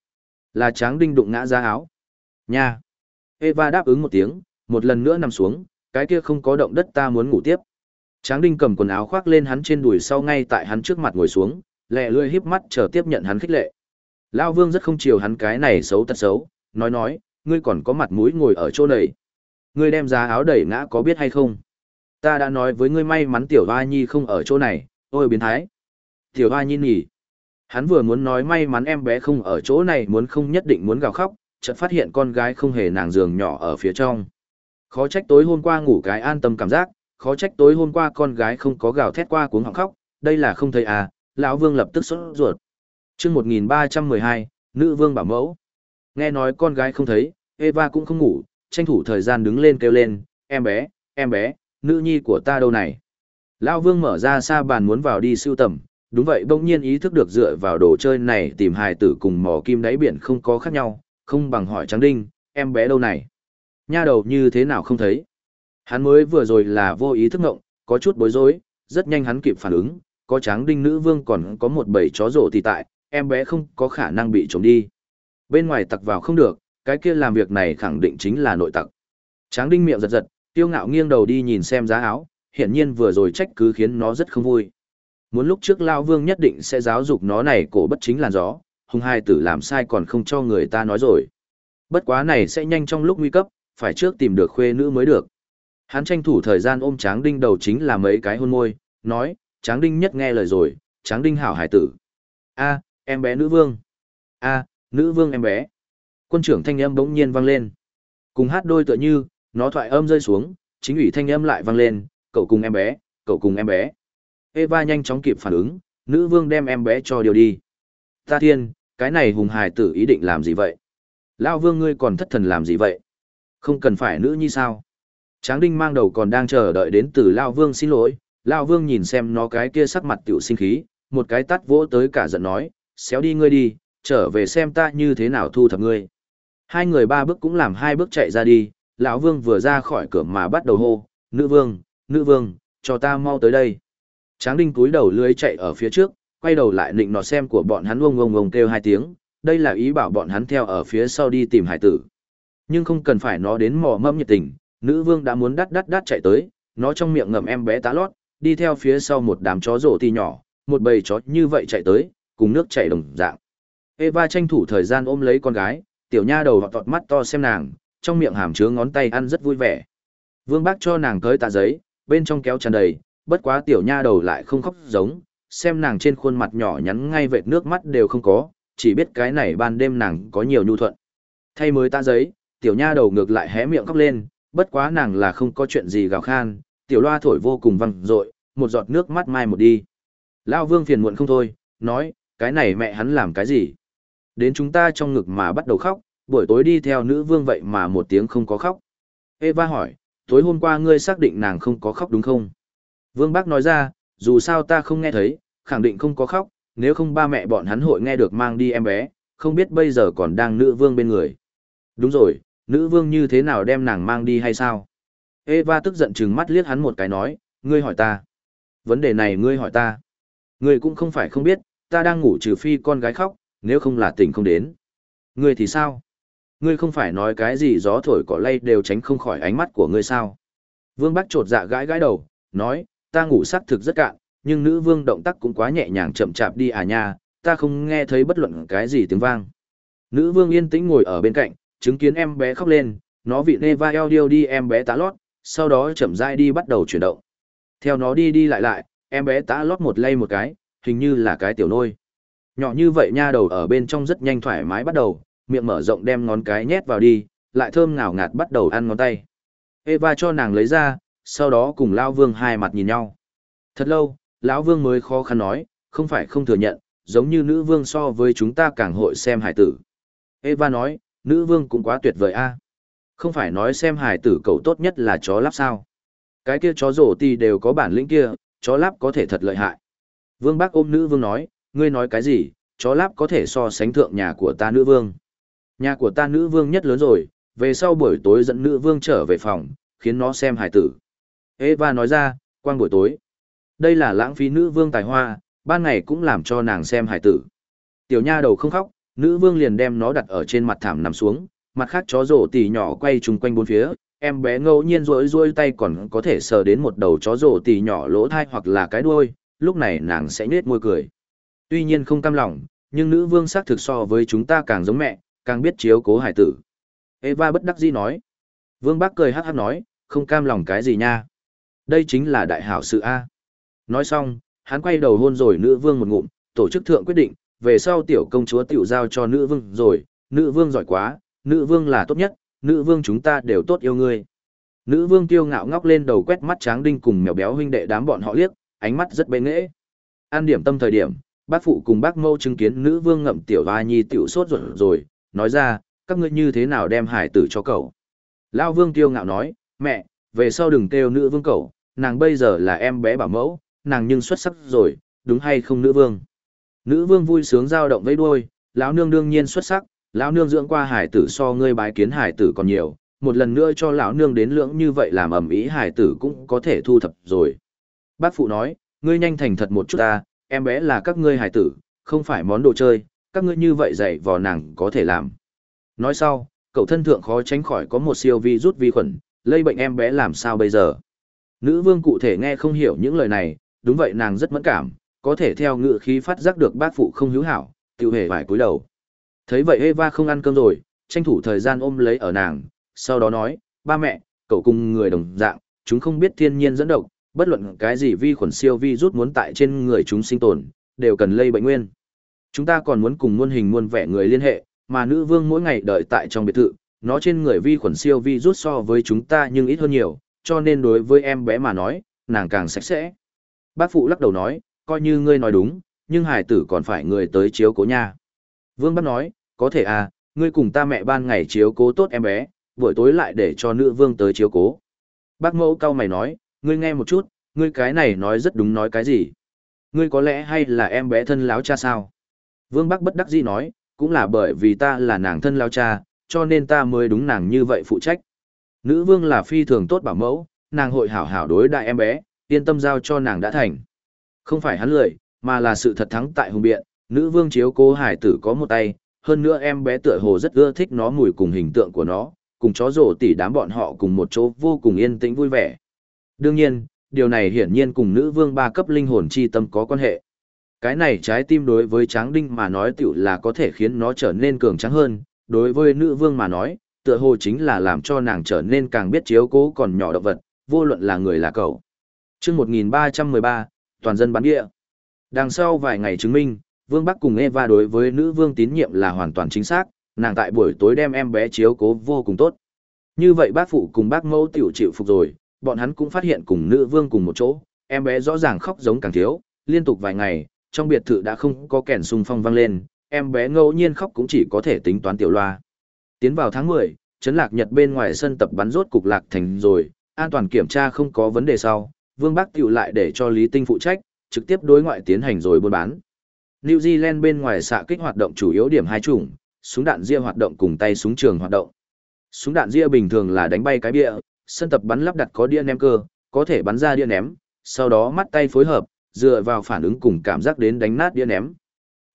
Là tráng đinh đụng ngã ra áo. Nha. Eva đáp ứng một tiếng, một lần nữa nằm xuống, cái kia không có động đất ta muốn ngủ tiếp. Tráng đinh cầm quần áo khoác lên hắn trên đùi sau ngay tại hắn trước mặt ngồi xuống, lẹ lươi híp mắt chờ tiếp nhận hắn khích lệ. Lao vương rất không chiều hắn cái này xấu tật xấu, nói nói, ngươi còn có mặt mũi ngồi ở chỗ này. Ngươi đem giá áo đẩy ngã có biết hay không? Ta đã nói với ngươi may mắn tiểu hoa nhi không ở chỗ này, ôi biến thái. Tiểu hoa nhi nhỉ. Hắn vừa muốn nói may mắn em bé không ở chỗ này muốn không nhất định muốn gào khóc, chợt phát hiện con gái không hề nàng giường nhỏ ở phía trong. Khó trách tối hôm qua ngủ cái an tâm cảm giác, khó trách tối hôm qua con gái không có gào thét qua cuống họng khóc, đây là không thấy à, lão vương lập tức sốt ruột. Chương 1312, nữ vương bảo mẫu. Nghe nói con gái không thấy, Eva cũng không ngủ, tranh thủ thời gian đứng lên kêu lên, "Em bé, em bé, nữ nhi của ta đâu này?" Lão vương mở ra xa bàn muốn vào đi sưu tầm, đúng vậy bỗng nhiên ý thức được dựa vào đồ chơi này tìm hài tử cùng mỏ kim đáy biển không có khác nhau, không bằng hỏi Tráng Đinh, "Em bé đâu này?" Nha đầu như thế nào không thấy? Hắn mới vừa rồi là vô ý thức ngộng, có chút bối rối, rất nhanh hắn kịp phản ứng, có tráng đinh nữ vương còn có một bầy chó rổ thì tại, em bé không có khả năng bị trộm đi. Bên ngoài tặc vào không được, cái kia làm việc này khẳng định chính là nội tặc. Tráng đinh miệng giật giật, tiêu ngạo nghiêng đầu đi nhìn xem giá áo, hiển nhiên vừa rồi trách cứ khiến nó rất không vui. Muốn lúc trước Lao Vương nhất định sẽ giáo dục nó này cổ bất chính làn gió, hung hai tử làm sai còn không cho người ta nói rồi. Bất quá này sẽ nhanh trong lúc nguy cấp, phải trước tìm được khuê nữ mới được. Hắn tranh thủ thời gian ôm Tráng Đinh đầu chính là mấy cái hôn môi, nói, Tráng Đinh nhất nghe lời rồi, Tráng Đinh hảo hải tử. A, em bé nữ vương. A, nữ vương em bé. Quân trưởng thanh âm bỗng nhiên vang lên. Cùng hát đôi tựa như, nó thoại âm rơi xuống, chính ủy thanh âm lại vang lên, cậu cùng em bé, cậu cùng em bé. Eva nhanh chóng kịp phản ứng, nữ vương đem em bé cho điều đi. Ta thiên, cái này hùng hài tử ý định làm gì vậy? Lao vương ngươi còn thất thần làm gì vậy? Không cần phải nữ như sao? Tráng đinh mang đầu còn đang chờ đợi đến từ Lao Vương xin lỗi, Lao Vương nhìn xem nó cái kia sắc mặt tiểu sinh khí, một cái tắt vỗ tới cả giận nói, xéo đi ngươi đi, trở về xem ta như thế nào thu thập ngươi. Hai người ba bước cũng làm hai bước chạy ra đi, lão Vương vừa ra khỏi cửa mà bắt đầu hô, nữ vương, nữ vương, cho ta mau tới đây. Tráng đinh cúi đầu lưới chạy ở phía trước, quay đầu lại nịnh nọ xem của bọn hắn ông ông ông kêu hai tiếng, đây là ý bảo bọn hắn theo ở phía sau đi tìm hải tử. Nhưng không cần phải nó đến mò mẫm nhiệt tình, nữ vương đã muốn đắt đắt đắt chạy tới, nó trong miệng ngậm em bé tá lót, đi theo phía sau một đám chó rổ ti nhỏ, một bầy chó như vậy chạy tới, cùng nước chảy đồng dạng. Eva tranh thủ thời gian ôm lấy con gái, tiểu nha đầu hoặc mắt to xem nàng, trong miệng hàm chứa ngón tay ăn rất vui vẻ. Vương bác cho nàng tới tạ giấy, bên trong kéo tràn đầy, bất quá tiểu nha đầu lại không khóc giống, xem nàng trên khuôn mặt nhỏ nhắn ngay vệt nước mắt đều không có, chỉ biết cái này ban đêm nàng có nhiều nhu thuận. Thay mới ta giấy, tiểu nha đầu ngược lại hé miệng khóc lên, bất quá nàng là không có chuyện gì gào khan, tiểu loa thổi vô cùng văng rội, một giọt nước mắt mai một đi. Lao vương phiền muộn không thôi, nói, cái này mẹ hắn làm cái gì? Đến chúng ta trong ngực mà bắt đầu khóc, buổi tối đi theo nữ vương vậy mà một tiếng không có khóc. Eva hỏi, tối hôm qua ngươi xác định nàng không có khóc đúng không? Vương Bác nói ra, dù sao ta không nghe thấy, khẳng định không có khóc, nếu không ba mẹ bọn hắn hội nghe được mang đi em bé, không biết bây giờ còn đang nữ vương bên người. Đúng rồi, nữ vương như thế nào đem nàng mang đi hay sao? Eva tức giận trừng mắt liếc hắn một cái nói, ngươi hỏi ta. Vấn đề này ngươi hỏi ta. Ngươi cũng không phải không biết, ta đang ngủ trừ phi con gái khóc, nếu không là tỉnh không đến. Ngươi thì sao? Ngươi không phải nói cái gì gió thổi cỏ lay đều tránh không khỏi ánh mắt của ngươi sao? Vương Bắc trột dạ gãi gãi đầu, nói, ta ngủ sắc thực rất cạn, nhưng nữ vương động tác cũng quá nhẹ nhàng chậm chạp đi à nha, ta không nghe thấy bất luận cái gì tiếng vang. Nữ vương yên tĩnh ngồi ở bên cạnh, chứng kiến em bé khóc lên, nó vị Neva eo điêu đi em bé tá lót, sau đó chậm rãi đi bắt đầu chuyển động. Theo nó đi đi lại lại, em bé tá lót một lay một cái, hình như là cái tiểu nôi. Nhỏ như vậy nha đầu ở bên trong rất nhanh thoải mái bắt đầu, miệng mở rộng đem ngón cái nhét vào đi, lại thơm ngào ngạt bắt đầu ăn ngón tay. Eva cho nàng lấy ra, sau đó cùng lão Vương hai mặt nhìn nhau. Thật lâu, lão Vương mới khó khăn nói, không phải không thừa nhận, giống như nữ vương so với chúng ta càng hội xem hải tử. Eva nói, nữ vương cũng quá tuyệt vời a. Không phải nói xem hải tử cậu tốt nhất là chó lắp sao? Cái kia chó rổ ti đều có bản lĩnh kia chó lắp có thể thật lợi hại. Vương bác ôm nữ vương nói ngươi nói cái gì chó lắp có thể so sánh thượng nhà của ta nữ vương. Nhà của ta nữ vương nhất lớn rồi về sau buổi tối dẫn nữ vương trở về phòng khiến nó xem hải tử eva nói ra quang buổi tối đây là lãng phí nữ vương tài hoa ban ngày cũng làm cho nàng xem hải tử tiểu nha đầu không khóc nữ vương liền đem nó đặt ở trên mặt thảm nằm xuống, mặt khác chó rổ tỉ nhỏ quay chung quanh bốn phía, em bé ngẫu nhiên rối rối tay còn có thể sờ đến một đầu chó rổ tỉ nhỏ lỗ thai hoặc là cái đuôi, lúc này nàng sẽ nết môi cười. Tuy nhiên không cam lòng, nhưng nữ vương xác thực so với chúng ta càng giống mẹ, càng biết chiếu cố hải tử. Eva bất đắc dĩ nói. Vương bác cười hát hát nói, không cam lòng cái gì nha. Đây chính là đại hảo sự A. Nói xong, hắn quay đầu hôn rồi nữ vương một ngụm, tổ chức thượng quyết định, về sau tiểu công chúa tiểu giao cho nữ vương rồi, nữ vương giỏi quá, nữ vương là tốt nhất, nữ vương chúng ta đều tốt yêu ngươi. Nữ vương tiêu ngạo ngóc lên đầu quét mắt tráng đinh cùng mèo béo huynh đệ đám bọn họ liếc, ánh mắt rất bệ nghễ. An điểm tâm thời điểm, bác phụ cùng bác mâu chứng kiến nữ vương ngậm tiểu hoa nhi tiểu sốt ruột rồi, nói ra, các ngươi như thế nào đem hải tử cho cậu. Lao vương tiêu ngạo nói, mẹ, về sau đừng kêu nữ vương cậu, nàng bây giờ là em bé bảo mẫu, nàng nhưng xuất sắc rồi, đúng hay không nữ vương. Nữ vương vui sướng giao động với đuôi, lão nương đương nhiên xuất sắc, lão nương dưỡng qua hải tử so ngươi bái kiến hải tử còn nhiều, một lần nữa cho lão nương đến lưỡng như vậy làm ẩm ý hải tử cũng có thể thu thập rồi. Bác phụ nói, ngươi nhanh thành thật một chút ta, em bé là các ngươi hải tử, không phải món đồ chơi, các ngươi như vậy dạy vò nàng có thể làm. Nói sau, cậu thân thượng khó tránh khỏi có một siêu vi rút vi khuẩn, lây bệnh em bé làm sao bây giờ. Nữ vương cụ thể nghe không hiểu những lời này, đúng vậy nàng rất mẫn cảm, có thể theo ngựa khí phát giác được bác phụ không hữu hảo, tiêu hề vải cúi đầu. Thấy vậy Eva không ăn cơm rồi, tranh thủ thời gian ôm lấy ở nàng, sau đó nói, ba mẹ, cậu cùng người đồng dạng, chúng không biết thiên nhiên dẫn độc, bất luận cái gì vi khuẩn siêu vi rút muốn tại trên người chúng sinh tồn, đều cần lây bệnh nguyên. Chúng ta còn muốn cùng muôn hình muôn vẻ người liên hệ, mà nữ vương mỗi ngày đợi tại trong biệt thự, nó trên người vi khuẩn siêu vi rút so với chúng ta nhưng ít hơn nhiều, cho nên đối với em bé mà nói, nàng càng sạch sẽ. Bác phụ lắc đầu nói, coi như ngươi nói đúng, nhưng hải tử còn phải người tới chiếu cố nha. Vương bác nói, có thể à, ngươi cùng ta mẹ ban ngày chiếu cố tốt em bé, buổi tối lại để cho nữ vương tới chiếu cố. Bác mẫu cao mày nói, ngươi nghe một chút, ngươi cái này nói rất đúng nói cái gì. Ngươi có lẽ hay là em bé thân láo cha sao? Vương bác bất đắc dĩ nói, cũng là bởi vì ta là nàng thân lao cha, cho nên ta mới đúng nàng như vậy phụ trách. Nữ vương là phi thường tốt bảo mẫu, nàng hội hảo hảo đối đại em bé, yên tâm giao cho nàng đã thành. Không phải hắn lười, mà là sự thật thắng tại hùng biện, nữ vương chiếu cố hải tử có một tay, hơn nữa em bé tựa hồ rất ưa thích nó mùi cùng hình tượng của nó, cùng chó rổ tỉ đám bọn họ cùng một chỗ vô cùng yên tĩnh vui vẻ. Đương nhiên, điều này hiển nhiên cùng nữ vương ba cấp linh hồn chi tâm có quan hệ. Cái này trái tim đối với tráng đinh mà nói tiểu là có thể khiến nó trở nên cường tráng hơn, đối với nữ vương mà nói, tựa hồ chính là làm cho nàng trở nên càng biết chiếu cố còn nhỏ động vật, vô luận là người là cậu. Trước 1313, toàn dân bán địa. Đằng sau vài ngày chứng minh, Vương Bắc cùng Eva đối với nữ vương tín nhiệm là hoàn toàn chính xác, nàng tại buổi tối đem em bé chiếu cố vô cùng tốt. Như vậy bác phụ cùng bác mẫu tiểu chịu phục rồi, bọn hắn cũng phát hiện cùng nữ vương cùng một chỗ, em bé rõ ràng khóc giống càng thiếu, liên tục vài ngày, trong biệt thự đã không có kèn sung phong vang lên, em bé ngẫu nhiên khóc cũng chỉ có thể tính toán tiểu loa. Tiến vào tháng 10, chấn lạc nhật bên ngoài sân tập bắn rốt cục lạc thành rồi, an toàn kiểm tra không có vấn đề sau, Vương Bắc tiểu lại để cho Lý Tinh phụ trách, trực tiếp đối ngoại tiến hành rồi buôn bán. New Zealand bên ngoài xạ kích hoạt động chủ yếu điểm hai chủng, súng đạn ria hoạt động cùng tay súng trường hoạt động. Súng đạn ria bình thường là đánh bay cái bia, sân tập bắn lắp đặt có đĩa ném cơ, có thể bắn ra đĩa ném, sau đó mắt tay phối hợp, dựa vào phản ứng cùng cảm giác đến đánh nát đĩa ném.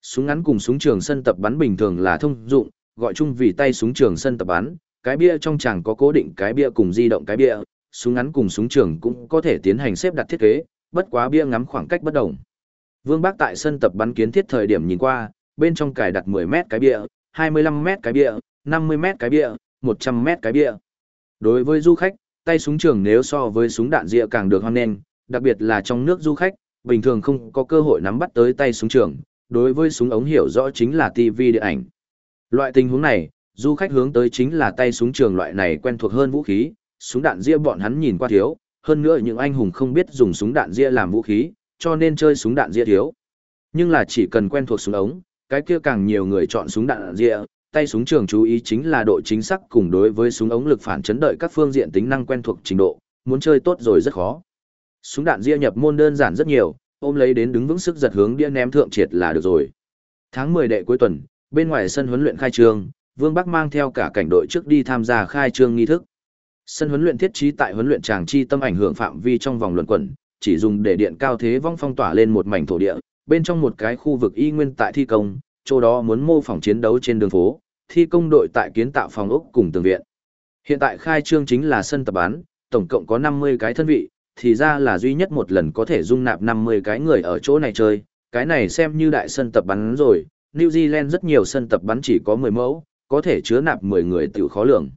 Súng ngắn cùng súng trường sân tập bắn bình thường là thông dụng, gọi chung vì tay súng trường sân tập bắn, cái bia trong chẳng có cố định cái bia cùng di động cái bia, súng ngắn cùng súng trường cũng có thể tiến hành xếp đặt thiết kế, bất quá bia ngắm khoảng cách bất đồng. Vương Bác tại sân tập bắn kiến thiết thời điểm nhìn qua, bên trong cài đặt 10 mét cái bia, 25 mét cái bia, 50 mét cái bia, 100 mét cái bia. Đối với du khách, tay súng trường nếu so với súng đạn dịa càng được hoan nghênh, đặc biệt là trong nước du khách, bình thường không có cơ hội nắm bắt tới tay súng trường, đối với súng ống hiểu rõ chính là TV điện ảnh. Loại tình huống này, du khách hướng tới chính là tay súng trường loại này quen thuộc hơn vũ khí, súng đạn ria bọn hắn nhìn qua thiếu, hơn nữa những anh hùng không biết dùng súng đạn ria làm vũ khí, cho nên chơi súng đạn ria thiếu. Nhưng là chỉ cần quen thuộc súng ống, cái kia càng nhiều người chọn súng đạn ria, tay súng trường chú ý chính là độ chính xác cùng đối với súng ống lực phản chấn đợi các phương diện tính năng quen thuộc trình độ, muốn chơi tốt rồi rất khó. Súng đạn ria nhập môn đơn giản rất nhiều, ôm lấy đến đứng vững sức giật hướng đĩa ném thượng triệt là được rồi. Tháng 10 đệ cuối tuần, bên ngoài sân huấn luyện khai trương, Vương Bắc mang theo cả cảnh đội trước đi tham gia khai trương nghi thức. Sân huấn luyện thiết trí tại huấn luyện tràng chi tâm ảnh hưởng phạm vi trong vòng luận quẩn, chỉ dùng để điện cao thế vong phong tỏa lên một mảnh thổ địa, bên trong một cái khu vực y nguyên tại thi công, chỗ đó muốn mô phỏng chiến đấu trên đường phố, thi công đội tại kiến tạo phòng ốc cùng tường viện. Hiện tại khai trương chính là sân tập bán, tổng cộng có 50 cái thân vị, thì ra là duy nhất một lần có thể dung nạp 50 cái người ở chỗ này chơi, cái này xem như đại sân tập bắn rồi, New Zealand rất nhiều sân tập bắn chỉ có 10 mẫu, có thể chứa nạp 10 người tiểu khó lường.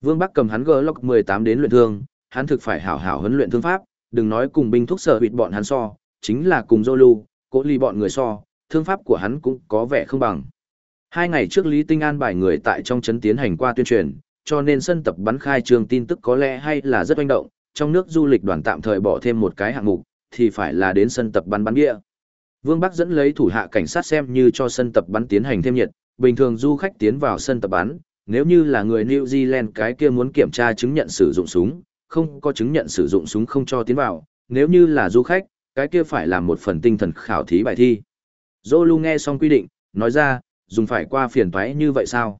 Vương Bắc cầm hắn Glock 18 đến luyện thương, hắn thực phải hảo hảo huấn luyện thương pháp, đừng nói cùng binh thuốc sở bịt bọn hắn so, chính là cùng Zolu, cố ly bọn người so, thương pháp của hắn cũng có vẻ không bằng. Hai ngày trước Lý Tinh An bài người tại trong trấn tiến hành qua tuyên truyền, cho nên sân tập bắn khai trường tin tức có lẽ hay là rất oanh động, trong nước du lịch đoàn tạm thời bỏ thêm một cái hạng mục, thì phải là đến sân tập bắn bắn địa. Vương Bắc dẫn lấy thủ hạ cảnh sát xem như cho sân tập bắn tiến hành thêm nhiệt, bình thường du khách tiến vào sân tập bắn, nếu như là người New Zealand cái kia muốn kiểm tra chứng nhận sử dụng súng, không có chứng nhận sử dụng súng không cho tiến vào, nếu như là du khách, cái kia phải làm một phần tinh thần khảo thí bài thi. Zolu nghe xong quy định, nói ra, dùng phải qua phiền toái như vậy sao?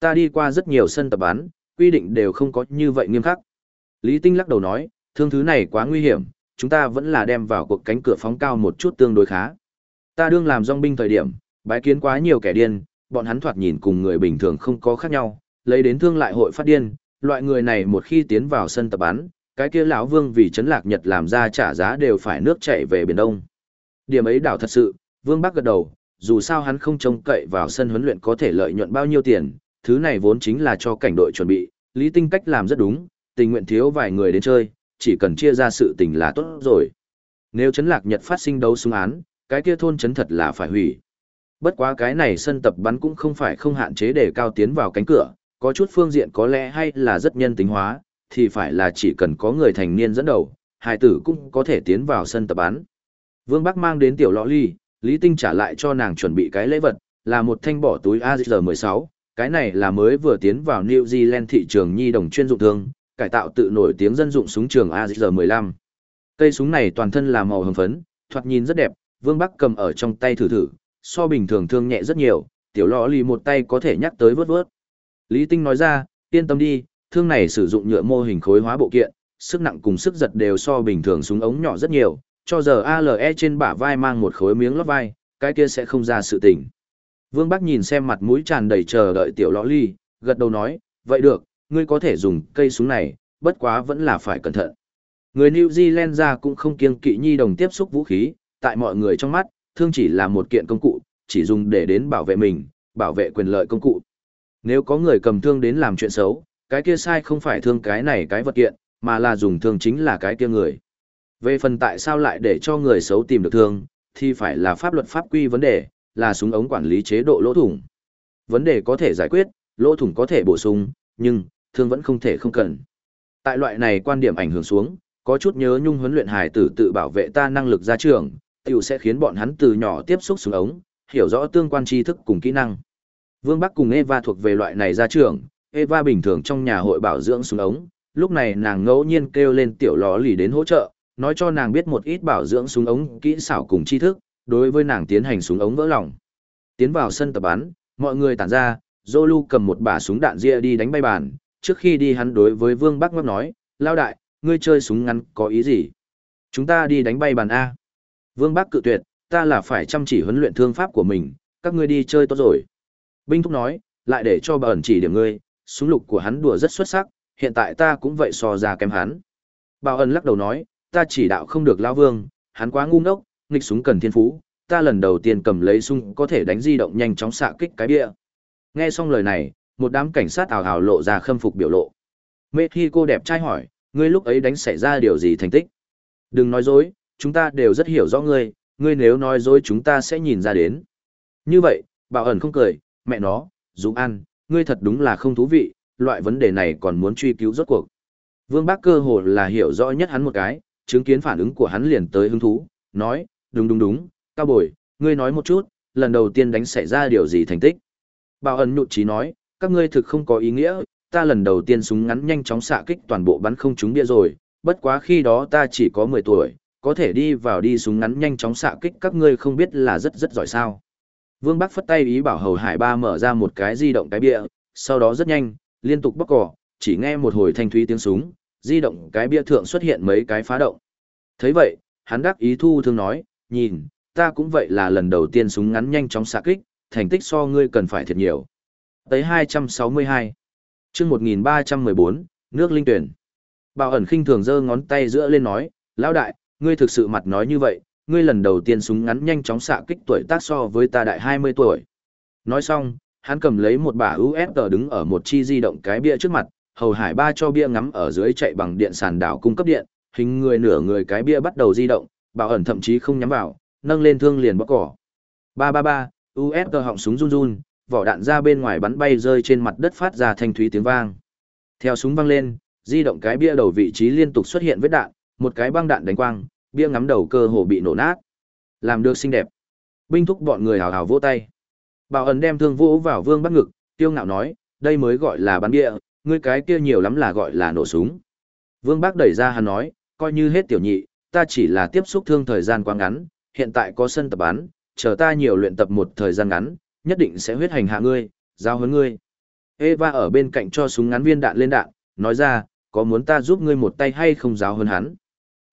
Ta đi qua rất nhiều sân tập bắn, quy định đều không có như vậy nghiêm khắc. Lý Tinh lắc đầu nói, thương thứ này quá nguy hiểm, chúng ta vẫn là đem vào cuộc cánh cửa phóng cao một chút tương đối khá. Ta đương làm dòng binh thời điểm, bái kiến quá nhiều kẻ điên, bọn hắn thoạt nhìn cùng người bình thường không có khác nhau, lấy đến thương lại hội phát điên, loại người này một khi tiến vào sân tập bắn, cái kia lão vương vì chấn lạc nhật làm ra trả giá đều phải nước chảy về biển đông. Điểm ấy đảo thật sự, vương bắc gật đầu, dù sao hắn không trông cậy vào sân huấn luyện có thể lợi nhuận bao nhiêu tiền, thứ này vốn chính là cho cảnh đội chuẩn bị, lý tinh cách làm rất đúng, tình nguyện thiếu vài người đến chơi, chỉ cần chia ra sự tình là tốt rồi. Nếu chấn lạc nhật phát sinh đấu súng án, cái kia thôn chấn thật là phải hủy. Bất quá cái này sân tập bắn cũng không phải không hạn chế để cao tiến vào cánh cửa, có chút phương diện có lẽ hay là rất nhân tính hóa, thì phải là chỉ cần có người thành niên dẫn đầu, hải tử cũng có thể tiến vào sân tập bắn. Vương Bắc mang đến tiểu lọ ly, Lý Tinh trả lại cho nàng chuẩn bị cái lễ vật, là một thanh bỏ túi AZR16, cái này là mới vừa tiến vào New Zealand thị trường nhi đồng chuyên dụng thương, cải tạo tự nổi tiếng dân dụng súng trường AZ-15. Cây súng này toàn thân là màu hồng phấn, thoạt nhìn rất đẹp, Vương Bắc cầm ở trong tay thử thử, so bình thường thương nhẹ rất nhiều, tiểu lọ lì một tay có thể nhắc tới vớt vớt. Lý Tinh nói ra, yên tâm đi, thương này sử dụng nhựa mô hình khối hóa bộ kiện, sức nặng cùng sức giật đều so bình thường súng ống nhỏ rất nhiều, cho giờ ALE trên bả vai mang một khối miếng lót vai, cái kia sẽ không ra sự tình. Vương Bắc nhìn xem mặt mũi tràn đầy chờ đợi tiểu lọ ly, gật đầu nói, vậy được, ngươi có thể dùng cây súng này, bất quá vẫn là phải cẩn thận. Người New Zealand ra cũng không kiêng kỵ nhi đồng tiếp xúc vũ khí, tại mọi người trong mắt, thương chỉ là một kiện công cụ, chỉ dùng để đến bảo vệ mình, bảo vệ quyền lợi công cụ. Nếu có người cầm thương đến làm chuyện xấu, cái kia sai không phải thương cái này cái vật kiện, mà là dùng thương chính là cái kia người. Về phần tại sao lại để cho người xấu tìm được thương, thì phải là pháp luật pháp quy vấn đề, là súng ống quản lý chế độ lỗ thủng. Vấn đề có thể giải quyết, lỗ thủng có thể bổ sung, nhưng, thương vẫn không thể không cần. Tại loại này quan điểm ảnh hưởng xuống, có chút nhớ nhung huấn luyện hài tử tự bảo vệ ta năng lực ra trường, tiểu sẽ khiến bọn hắn từ nhỏ tiếp xúc xuống ống, hiểu rõ tương quan tri thức cùng kỹ năng. Vương Bắc cùng Eva thuộc về loại này ra trường, Eva bình thường trong nhà hội bảo dưỡng xuống ống, lúc này nàng ngẫu nhiên kêu lên tiểu ló lì đến hỗ trợ, nói cho nàng biết một ít bảo dưỡng súng ống kỹ xảo cùng tri thức, đối với nàng tiến hành súng ống vỡ lòng. Tiến vào sân tập bắn, mọi người tản ra, Zolu cầm một bả súng đạn ria đi đánh bay bàn, trước khi đi hắn đối với Vương Bắc ngấp nói, lao đại, ngươi chơi súng ngắn có ý gì? Chúng ta đi đánh bay bàn A. Vương Bắc cự tuyệt, ta là phải chăm chỉ huấn luyện thương pháp của mình, các ngươi đi chơi tốt rồi. Binh Thúc nói, lại để cho bà ẩn chỉ điểm ngươi, súng lục của hắn đùa rất xuất sắc, hiện tại ta cũng vậy so ra kém hắn. Bảo ẩn lắc đầu nói, ta chỉ đạo không được lao vương, hắn quá ngu ngốc, nghịch súng cần thiên phú, ta lần đầu tiên cầm lấy súng có thể đánh di động nhanh chóng xạ kích cái bia. Nghe xong lời này, một đám cảnh sát ảo ảo lộ ra khâm phục biểu lộ. Mê khi cô đẹp trai hỏi, ngươi lúc ấy đánh xảy ra điều gì thành tích? Đừng nói dối, chúng ta đều rất hiểu rõ ngươi, ngươi nếu nói dối chúng ta sẽ nhìn ra đến. Như vậy, bảo ẩn không cười, mẹ nó, Dũng An, ngươi thật đúng là không thú vị, loại vấn đề này còn muốn truy cứu rốt cuộc. Vương Bác cơ hồ là hiểu rõ nhất hắn một cái, chứng kiến phản ứng của hắn liền tới hứng thú, nói, đúng đúng đúng, cao bồi, ngươi nói một chút, lần đầu tiên đánh xảy ra điều gì thành tích. Bảo ẩn nhụt chí nói, các ngươi thực không có ý nghĩa, ta lần đầu tiên súng ngắn nhanh chóng xạ kích toàn bộ bắn không trúng bia rồi, bất quá khi đó ta chỉ có 10 tuổi, có thể đi vào đi súng ngắn nhanh chóng xạ kích các ngươi không biết là rất rất giỏi sao. Vương Bắc phất tay ý bảo Hầu Hải Ba mở ra một cái di động cái bia, sau đó rất nhanh, liên tục bóc cỏ, chỉ nghe một hồi thanh thúy tiếng súng, di động cái bia thượng xuất hiện mấy cái phá động. thấy vậy, hắn đắc ý thu thương nói, nhìn, ta cũng vậy là lần đầu tiên súng ngắn nhanh chóng xạ kích, thành tích so ngươi cần phải thiệt nhiều. Tới 262. chương 1314, nước linh tuyển. Bảo ẩn khinh thường giơ ngón tay giữa lên nói, lão đại, ngươi thực sự mặt nói như vậy, ngươi lần đầu tiên súng ngắn nhanh chóng xạ kích tuổi tác so với ta đại 20 tuổi. Nói xong, hắn cầm lấy một bả USG đứng ở một chi di động cái bia trước mặt, hầu hải ba cho bia ngắm ở dưới chạy bằng điện sàn đảo cung cấp điện, hình người nửa người cái bia bắt đầu di động, bảo ẩn thậm chí không nhắm vào, nâng lên thương liền bóc cỏ. 333, USG họng súng run run, vỏ đạn ra bên ngoài bắn bay rơi trên mặt đất phát ra thanh thúy tiếng vang. Theo súng văng lên, di động cái bia đầu vị trí liên tục xuất hiện vết đạn, một cái băng đạn đánh quang, bia ngắm đầu cơ hồ bị nổ nát. Làm được xinh đẹp. Binh thúc bọn người hào hào vỗ tay. Bảo ẩn đem thương vỗ vào vương bắt ngực, tiêu ngạo nói, đây mới gọi là bắn bia, ngươi cái kia nhiều lắm là gọi là nổ súng. Vương Bác đẩy ra hắn nói, coi như hết tiểu nhị, ta chỉ là tiếp xúc thương thời gian quá ngắn, hiện tại có sân tập bắn, chờ ta nhiều luyện tập một thời gian ngắn, nhất định sẽ huyết hành hạ ngươi, giao huấn ngươi. Eva ở bên cạnh cho súng ngắn viên đạn lên đạn, nói ra, có muốn ta giúp ngươi một tay hay không giáo hơn hắn.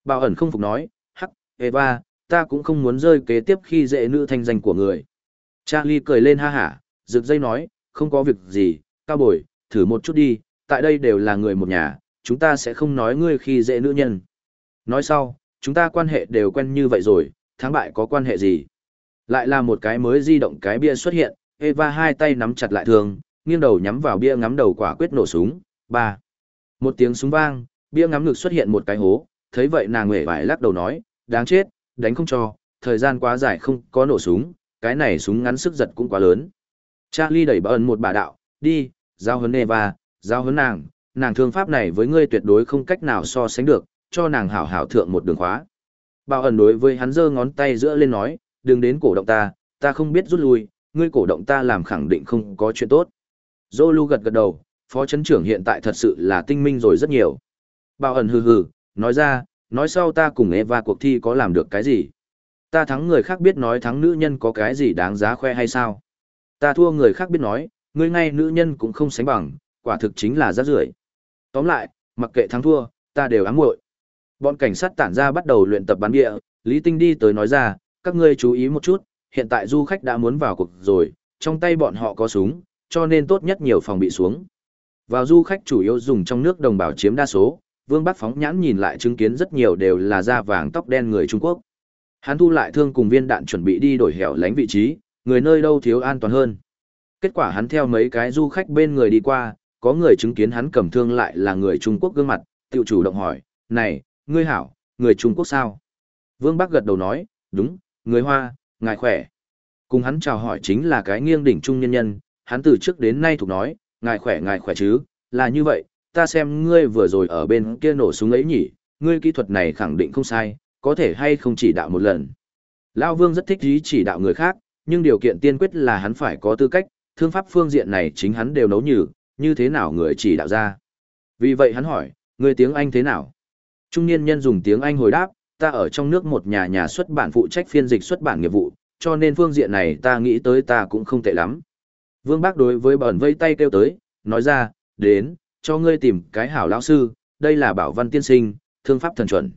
Bảo ẩn không phục nói, hắc, Eva, ta cũng không muốn rơi kế tiếp khi dễ nữ thanh danh của người. Charlie cười lên ha hả, rực dây nói, không có việc gì, cao bồi, thử một chút đi, tại đây đều là người một nhà, chúng ta sẽ không nói ngươi khi dễ nữ nhân. Nói sau, chúng ta quan hệ đều quen như vậy rồi, thắng bại có quan hệ gì? Lại là một cái mới di động cái bia xuất hiện, Eva hai tay nắm chặt lại thường, nghiêng đầu nhắm vào bia ngắm đầu quả quyết nổ súng. Ba. Một tiếng súng vang, bia ngắm ngực xuất hiện một cái hố, thấy vậy nàng hề vải lắc đầu nói, đáng chết, đánh không cho, thời gian quá dài không có nổ súng, cái này súng ngắn sức giật cũng quá lớn. Charlie đẩy bà ẩn một bà đạo, đi, giao hấn Eva, giao hấn nàng, nàng thương pháp này với ngươi tuyệt đối không cách nào so sánh được, cho nàng hảo hảo thượng một đường khóa. Bảo ẩn đối với hắn giơ ngón tay giữa lên nói, đừng đến cổ động ta, ta không biết rút lui, ngươi cổ động ta làm khẳng định không có chuyện tốt. Zolu gật gật đầu, phó chấn trưởng hiện tại thật sự là tinh minh rồi rất nhiều. Bảo ẩn hừ hừ, nói ra, nói sau ta cùng Eva cuộc thi có làm được cái gì. Ta thắng người khác biết nói thắng nữ nhân có cái gì đáng giá khoe hay sao. Ta thua người khác biết nói, ngươi ngay nữ nhân cũng không sánh bằng, quả thực chính là rác rưởi. Tóm lại, mặc kệ thắng thua, ta đều ám muội. Bọn cảnh sát tản ra bắt đầu luyện tập bắn địa, Lý Tinh đi tới nói ra, các ngươi chú ý một chút, hiện tại du khách đã muốn vào cuộc rồi, trong tay bọn họ có súng, cho nên tốt nhất nhiều phòng bị xuống. Vào du khách chủ yếu dùng trong nước đồng bào chiếm đa số, Vương Bắc phóng nhãn nhìn lại chứng kiến rất nhiều đều là da vàng tóc đen người Trung Quốc. Hắn thu lại thương cùng viên đạn chuẩn bị đi đổi hẻo lánh vị trí, người nơi đâu thiếu an toàn hơn. Kết quả hắn theo mấy cái du khách bên người đi qua, có người chứng kiến hắn cầm thương lại là người Trung Quốc gương mặt, tiểu chủ động hỏi, này, ngươi hảo, người Trung Quốc sao? Vương Bắc gật đầu nói, đúng, người Hoa, ngài khỏe. Cùng hắn chào hỏi chính là cái nghiêng đỉnh trung nhân nhân, hắn từ trước đến nay thuộc nói, ngài khỏe ngài khỏe chứ, là như vậy, ta xem ngươi vừa rồi ở bên kia nổ súng ấy nhỉ, ngươi kỹ thuật này khẳng định không sai, có thể hay không chỉ đạo một lần. Lão Vương rất thích ý chỉ đạo người khác, nhưng điều kiện tiên quyết là hắn phải có tư cách, thương pháp phương diện này chính hắn đều nấu nhừ, như thế nào người chỉ đạo ra. Vì vậy hắn hỏi, người tiếng Anh thế nào? Trung niên nhân dùng tiếng Anh hồi đáp, ta ở trong nước một nhà nhà xuất bản phụ trách phiên dịch xuất bản nghiệp vụ, cho nên phương diện này ta nghĩ tới ta cũng không tệ lắm. Vương Bác đối với bẩn vây tay kêu tới, nói ra, đến, cho ngươi tìm cái hảo lão sư, đây là bảo văn tiên sinh, thương pháp thần chuẩn.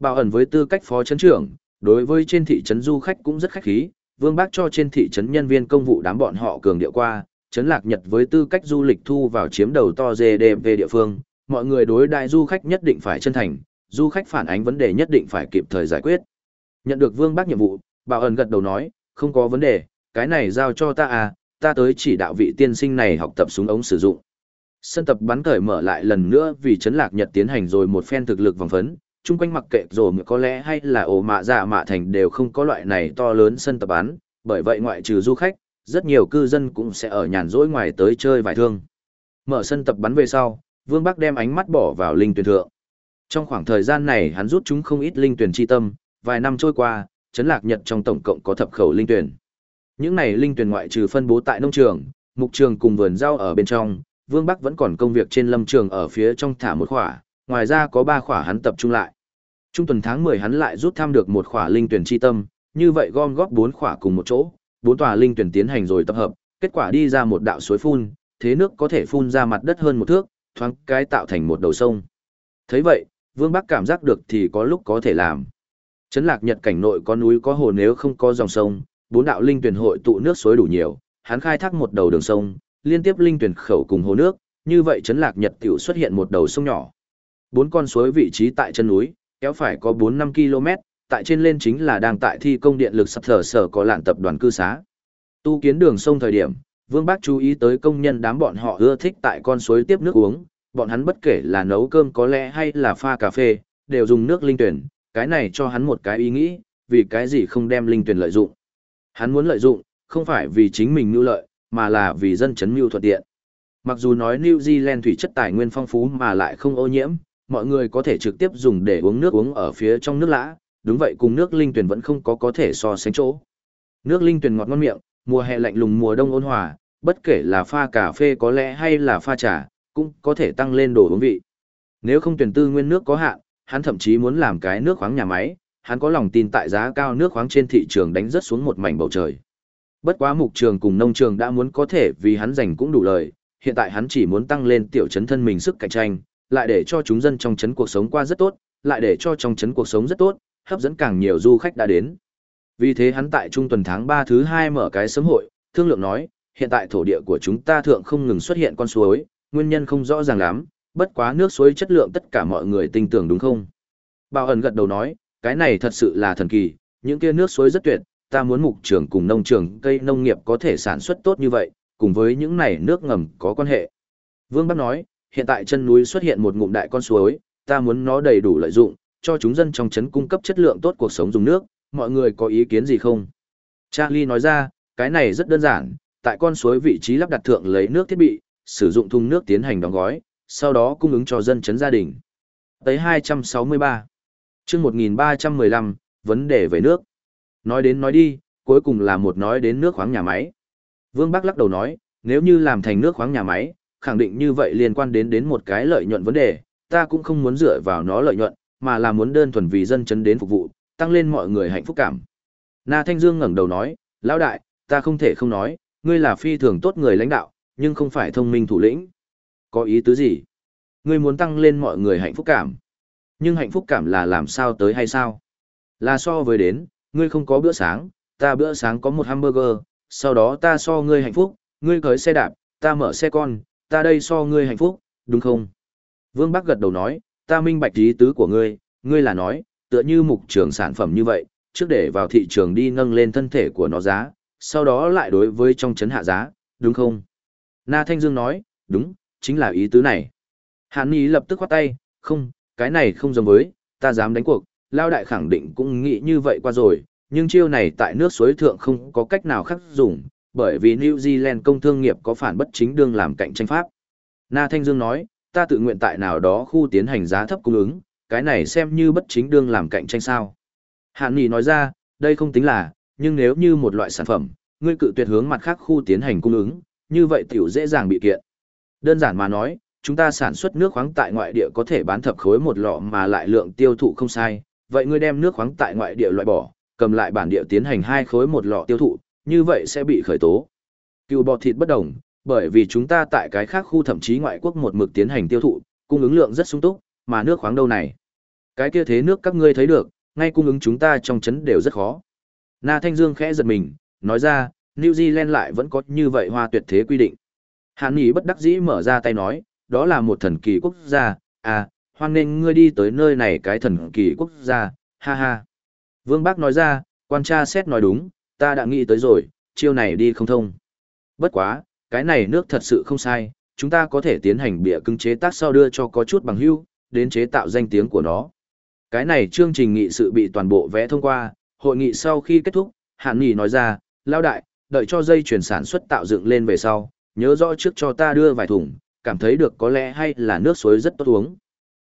Bảo ẩn với tư cách phó chấn trưởng, đối với trên thị trấn du khách cũng rất khách khí, Vương Bác cho trên thị trấn nhân viên công vụ đám bọn họ cường điệu qua, trấn lạc Nhật với tư cách du lịch thu vào chiếm đầu to GDP địa phương, mọi người đối đại du khách nhất định phải chân thành, du khách phản ánh vấn đề nhất định phải kịp thời giải quyết. Nhận được Vương Bác nhiệm vụ, Bảo ẩn gật đầu nói, không có vấn đề, cái này giao cho ta à, ta tới chỉ đạo vị tiên sinh này học tập súng ống sử dụng. Sân tập bắn cởi mở lại lần nữa vì chấn lạc Nhật tiến hành rồi một phen thực lực vòng phấn, chung quanh mặc kệ rồi có lẽ hay là ổ mạ giả mạ thành đều không có loại này to lớn sân tập bắn, bởi vậy ngoại trừ du khách, rất nhiều cư dân cũng sẽ ở nhàn rỗi ngoài tới chơi vài thương. Mở sân tập bắn về sau, Vương Bắc đem ánh mắt bỏ vào linh tuyển thượng. Trong khoảng thời gian này hắn rút chúng không ít linh tuyển chi tâm, vài năm trôi qua, chấn lạc Nhật trong tổng cộng có thập khẩu linh tuyển. Những này linh tuyển ngoại trừ phân bố tại nông trường, mục trường cùng vườn rau ở bên trong, Vương Bắc vẫn còn công việc trên lâm trường ở phía trong thả một khỏa, ngoài ra có ba khỏa hắn tập trung lại. Trung tuần tháng 10 hắn lại rút thăm được một khỏa linh tuyển chi tâm, như vậy gom góp bốn khỏa cùng một chỗ, bốn tòa linh tuyển tiến hành rồi tập hợp, kết quả đi ra một đạo suối phun, thế nước có thể phun ra mặt đất hơn một thước, thoáng cái tạo thành một đầu sông. Thấy vậy, Vương Bắc cảm giác được thì có lúc có thể làm. Trấn lạc Nhật cảnh nội có núi có hồ nếu không có dòng sông, bốn đạo linh tuyển hội tụ nước suối đủ nhiều, hắn khai thác một đầu đường sông, liên tiếp linh tuyển khẩu cùng hồ nước, như vậy trấn lạc Nhật tiểu xuất hiện một đầu sông nhỏ. Bốn con suối vị trí tại chân núi, kéo phải có 4-5 km, tại trên lên chính là đang tại thi công điện lực sắp thở sở có lạn tập đoàn cư xá. Tu kiến đường sông thời điểm, Vương Bác chú ý tới công nhân đám bọn họ ưa thích tại con suối tiếp nước uống, bọn hắn bất kể là nấu cơm có lẽ hay là pha cà phê, đều dùng nước linh tuyển, cái này cho hắn một cái ý nghĩ, vì cái gì không đem linh tuyển lợi dụng. Hắn muốn lợi dụng, không phải vì chính mình nưu lợi, mà là vì dân chấn mưu thuận tiện. Mặc dù nói New Zealand thủy chất tài nguyên phong phú mà lại không ô nhiễm, mọi người có thể trực tiếp dùng để uống nước uống ở phía trong nước lã, đúng vậy cùng nước linh tuyển vẫn không có có thể so sánh chỗ. Nước linh tuyển ngọt ngon miệng, mùa hè lạnh lùng mùa đông ôn hòa, bất kể là pha cà phê có lẽ hay là pha trà, cũng có thể tăng lên đồ uống vị. Nếu không tuyển tư nguyên nước có hạn, hắn thậm chí muốn làm cái nước khoáng nhà máy, hắn có lòng tin tại giá cao nước khoáng trên thị trường đánh rất xuống một mảnh bầu trời. Bất quá mục trường cùng nông trường đã muốn có thể vì hắn giành cũng đủ lời, hiện tại hắn chỉ muốn tăng lên tiểu trấn thân mình sức cạnh tranh, lại để cho chúng dân trong trấn cuộc sống qua rất tốt, lại để cho trong trấn cuộc sống rất tốt, hấp dẫn càng nhiều du khách đã đến. Vì thế hắn tại trung tuần tháng 3 thứ 2 mở cái sớm hội, thương lượng nói, hiện tại thổ địa của chúng ta thượng không ngừng xuất hiện con suối, nguyên nhân không rõ ràng lắm, bất quá nước suối chất lượng tất cả mọi người tin tưởng đúng không? Bảo ẩn gật đầu nói, cái này thật sự là thần kỳ, những kia nước suối rất tuyệt, ta muốn mục trường cùng nông trường cây nông nghiệp có thể sản xuất tốt như vậy, cùng với những này nước ngầm có quan hệ. Vương Bắc nói, hiện tại chân núi xuất hiện một ngụm đại con suối, ta muốn nó đầy đủ lợi dụng, cho chúng dân trong trấn cung cấp chất lượng tốt cuộc sống dùng nước, mọi người có ý kiến gì không? Charlie nói ra, cái này rất đơn giản, tại con suối vị trí lắp đặt thượng lấy nước thiết bị, sử dụng thùng nước tiến hành đóng gói, sau đó cung ứng cho dân chấn gia đình. Tới 263. chương 1315, vấn đề về nước. Nói đến nói đi, cuối cùng là một nói đến nước khoáng nhà máy. Vương Bắc lắc đầu nói, nếu như làm thành nước khoáng nhà máy, khẳng định như vậy liên quan đến đến một cái lợi nhuận vấn đề, ta cũng không muốn dựa vào nó lợi nhuận, mà là muốn đơn thuần vì dân chấn đến phục vụ, tăng lên mọi người hạnh phúc cảm. Na Thanh Dương ngẩng đầu nói, lão đại, ta không thể không nói, ngươi là phi thường tốt người lãnh đạo, nhưng không phải thông minh thủ lĩnh. Có ý tứ gì? Ngươi muốn tăng lên mọi người hạnh phúc cảm. Nhưng hạnh phúc cảm là làm sao tới hay sao? Là so với đến, ngươi không có bữa sáng, ta bữa sáng có một hamburger, sau đó ta so ngươi hạnh phúc, ngươi cưới xe đạp, ta mở xe con, ta đây so ngươi hạnh phúc, đúng không? Vương Bắc gật đầu nói, ta minh bạch ý tứ của ngươi, ngươi là nói, tựa như mục trường sản phẩm như vậy, trước để vào thị trường đi nâng lên thân thể của nó giá, sau đó lại đối với trong chấn hạ giá, đúng không? Na Thanh Dương nói, đúng, chính là ý tứ này. Hàn Nghị lập tức khoát tay, không, cái này không giống với, ta dám đánh cuộc, Lao Đại khẳng định cũng nghĩ như vậy qua rồi, nhưng chiêu này tại nước suối thượng không có cách nào khác dùng, bởi vì New Zealand công thương nghiệp có phản bất chính đương làm cạnh tranh pháp. Na Thanh Dương nói, ta tự nguyện tại nào đó khu tiến hành giá thấp cung ứng, cái này xem như bất chính đương làm cạnh tranh sao. Hàn Nghị nói ra, đây không tính là, nhưng nếu như một loại sản phẩm, ngươi cự tuyệt hướng mặt khác khu tiến hành cung ứng, như vậy tiểu dễ dàng bị kiện. Đơn giản mà nói, chúng ta sản xuất nước khoáng tại ngoại địa có thể bán thập khối một lọ mà lại lượng tiêu thụ không sai, vậy ngươi đem nước khoáng tại ngoại địa loại bỏ, cầm lại bản địa tiến hành hai khối một lọ tiêu thụ, như vậy sẽ bị khởi tố. Cừu bò thịt bất đồng, bởi vì chúng ta tại cái khác khu thậm chí ngoại quốc một mực tiến hành tiêu thụ, cung ứng lượng rất sung túc, mà nước khoáng đâu này. Cái kia thế nước các ngươi thấy được, ngay cung ứng chúng ta trong chấn đều rất khó. Na Thanh Dương khẽ giật mình, nói ra, New Zealand lại vẫn có như vậy hoa tuyệt thế quy định. Hàn Nghị bất đắc dĩ mở ra tay nói, đó là một thần kỳ quốc gia, à, hoan nên ngươi đi tới nơi này cái thần kỳ quốc gia, ha ha. Vương Bác nói ra, quan tra xét nói đúng, ta đã nghĩ tới rồi, chiêu này đi không thông. Bất quá, cái này nước thật sự không sai, chúng ta có thể tiến hành bịa cứng chế tác sau đưa cho có chút bằng hưu, đến chế tạo danh tiếng của nó. Cái này chương trình nghị sự bị toàn bộ vẽ thông qua, hội nghị sau khi kết thúc, Hàn Nghị nói ra, lao đại, đợi cho dây chuyển sản xuất tạo dựng lên về sau, nhớ rõ trước cho ta đưa vài thùng, cảm thấy được có lẽ hay là nước suối rất tốt uống.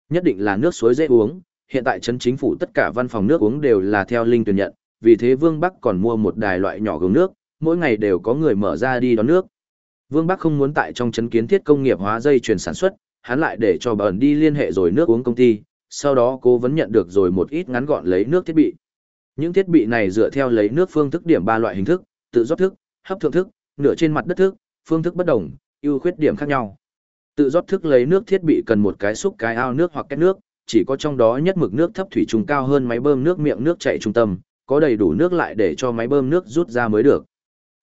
Nhất định là nước suối dễ uống, hiện tại chấn chính phủ tất cả văn phòng nước uống đều là theo linh tuyển nhận, vì thế Vương Bắc còn mua một đài loại nhỏ gương nước, mỗi ngày đều có người mở ra đi đón nước. Vương Bắc không muốn tại trong chấn kiến thiết công nghiệp hóa dây chuyển sản xuất, hắn lại để cho bẩn đi liên hệ rồi nước uống công ty, sau đó cố vấn nhận được rồi một ít ngắn gọn lấy nước thiết bị. Những thiết bị này dựa theo lấy nước phương thức điểm ba loại hình thức, tự rót thức, hấp thượng thức, nửa trên mặt đất thức, phương thức bất đồng, ưu khuyết điểm khác nhau. Tự rót thức lấy nước thiết bị cần một cái xúc cái ao nước hoặc két nước, chỉ có trong đó nhất mực nước thấp thủy trùng cao hơn máy bơm nước miệng nước chảy trung tâm, có đầy đủ nước lại để cho máy bơm nước rút ra mới được.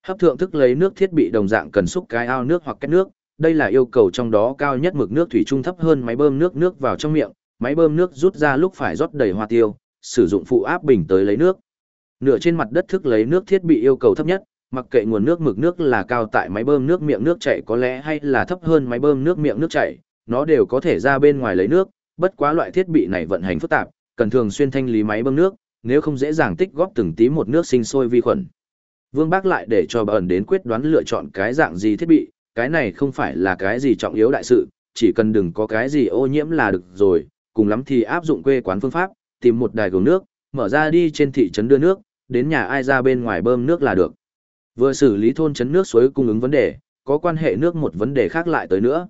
Hấp thượng thức lấy nước thiết bị đồng dạng cần xúc cái ao nước hoặc két nước, đây là yêu cầu trong đó cao nhất mực nước thủy trung thấp hơn máy bơm nước nước vào trong miệng, máy bơm nước rút ra lúc phải rót đầy hoa tiêu, sử dụng phụ áp bình tới lấy nước. Nửa trên mặt đất thức lấy nước thiết bị yêu cầu thấp nhất, mặc kệ nguồn nước mực nước là cao tại máy bơm nước miệng nước chảy có lẽ hay là thấp hơn máy bơm nước miệng nước chảy, nó đều có thể ra bên ngoài lấy nước, bất quá loại thiết bị này vận hành phức tạp, cần thường xuyên thanh lý máy bơm nước, nếu không dễ dàng tích góp từng tí một nước sinh sôi vi khuẩn. Vương Bác lại để cho bà ẩn đến quyết đoán lựa chọn cái dạng gì thiết bị, cái này không phải là cái gì trọng yếu đại sự, chỉ cần đừng có cái gì ô nhiễm là được rồi, cùng lắm thì áp dụng quê quán phương pháp, tìm một đài gồm nước, mở ra đi trên thị trấn đưa nước, đến nhà ai ra bên ngoài bơm nước là được. Vừa xử lý thôn trấn nước suối cung ứng vấn đề, có quan hệ nước một vấn đề khác lại tới nữa.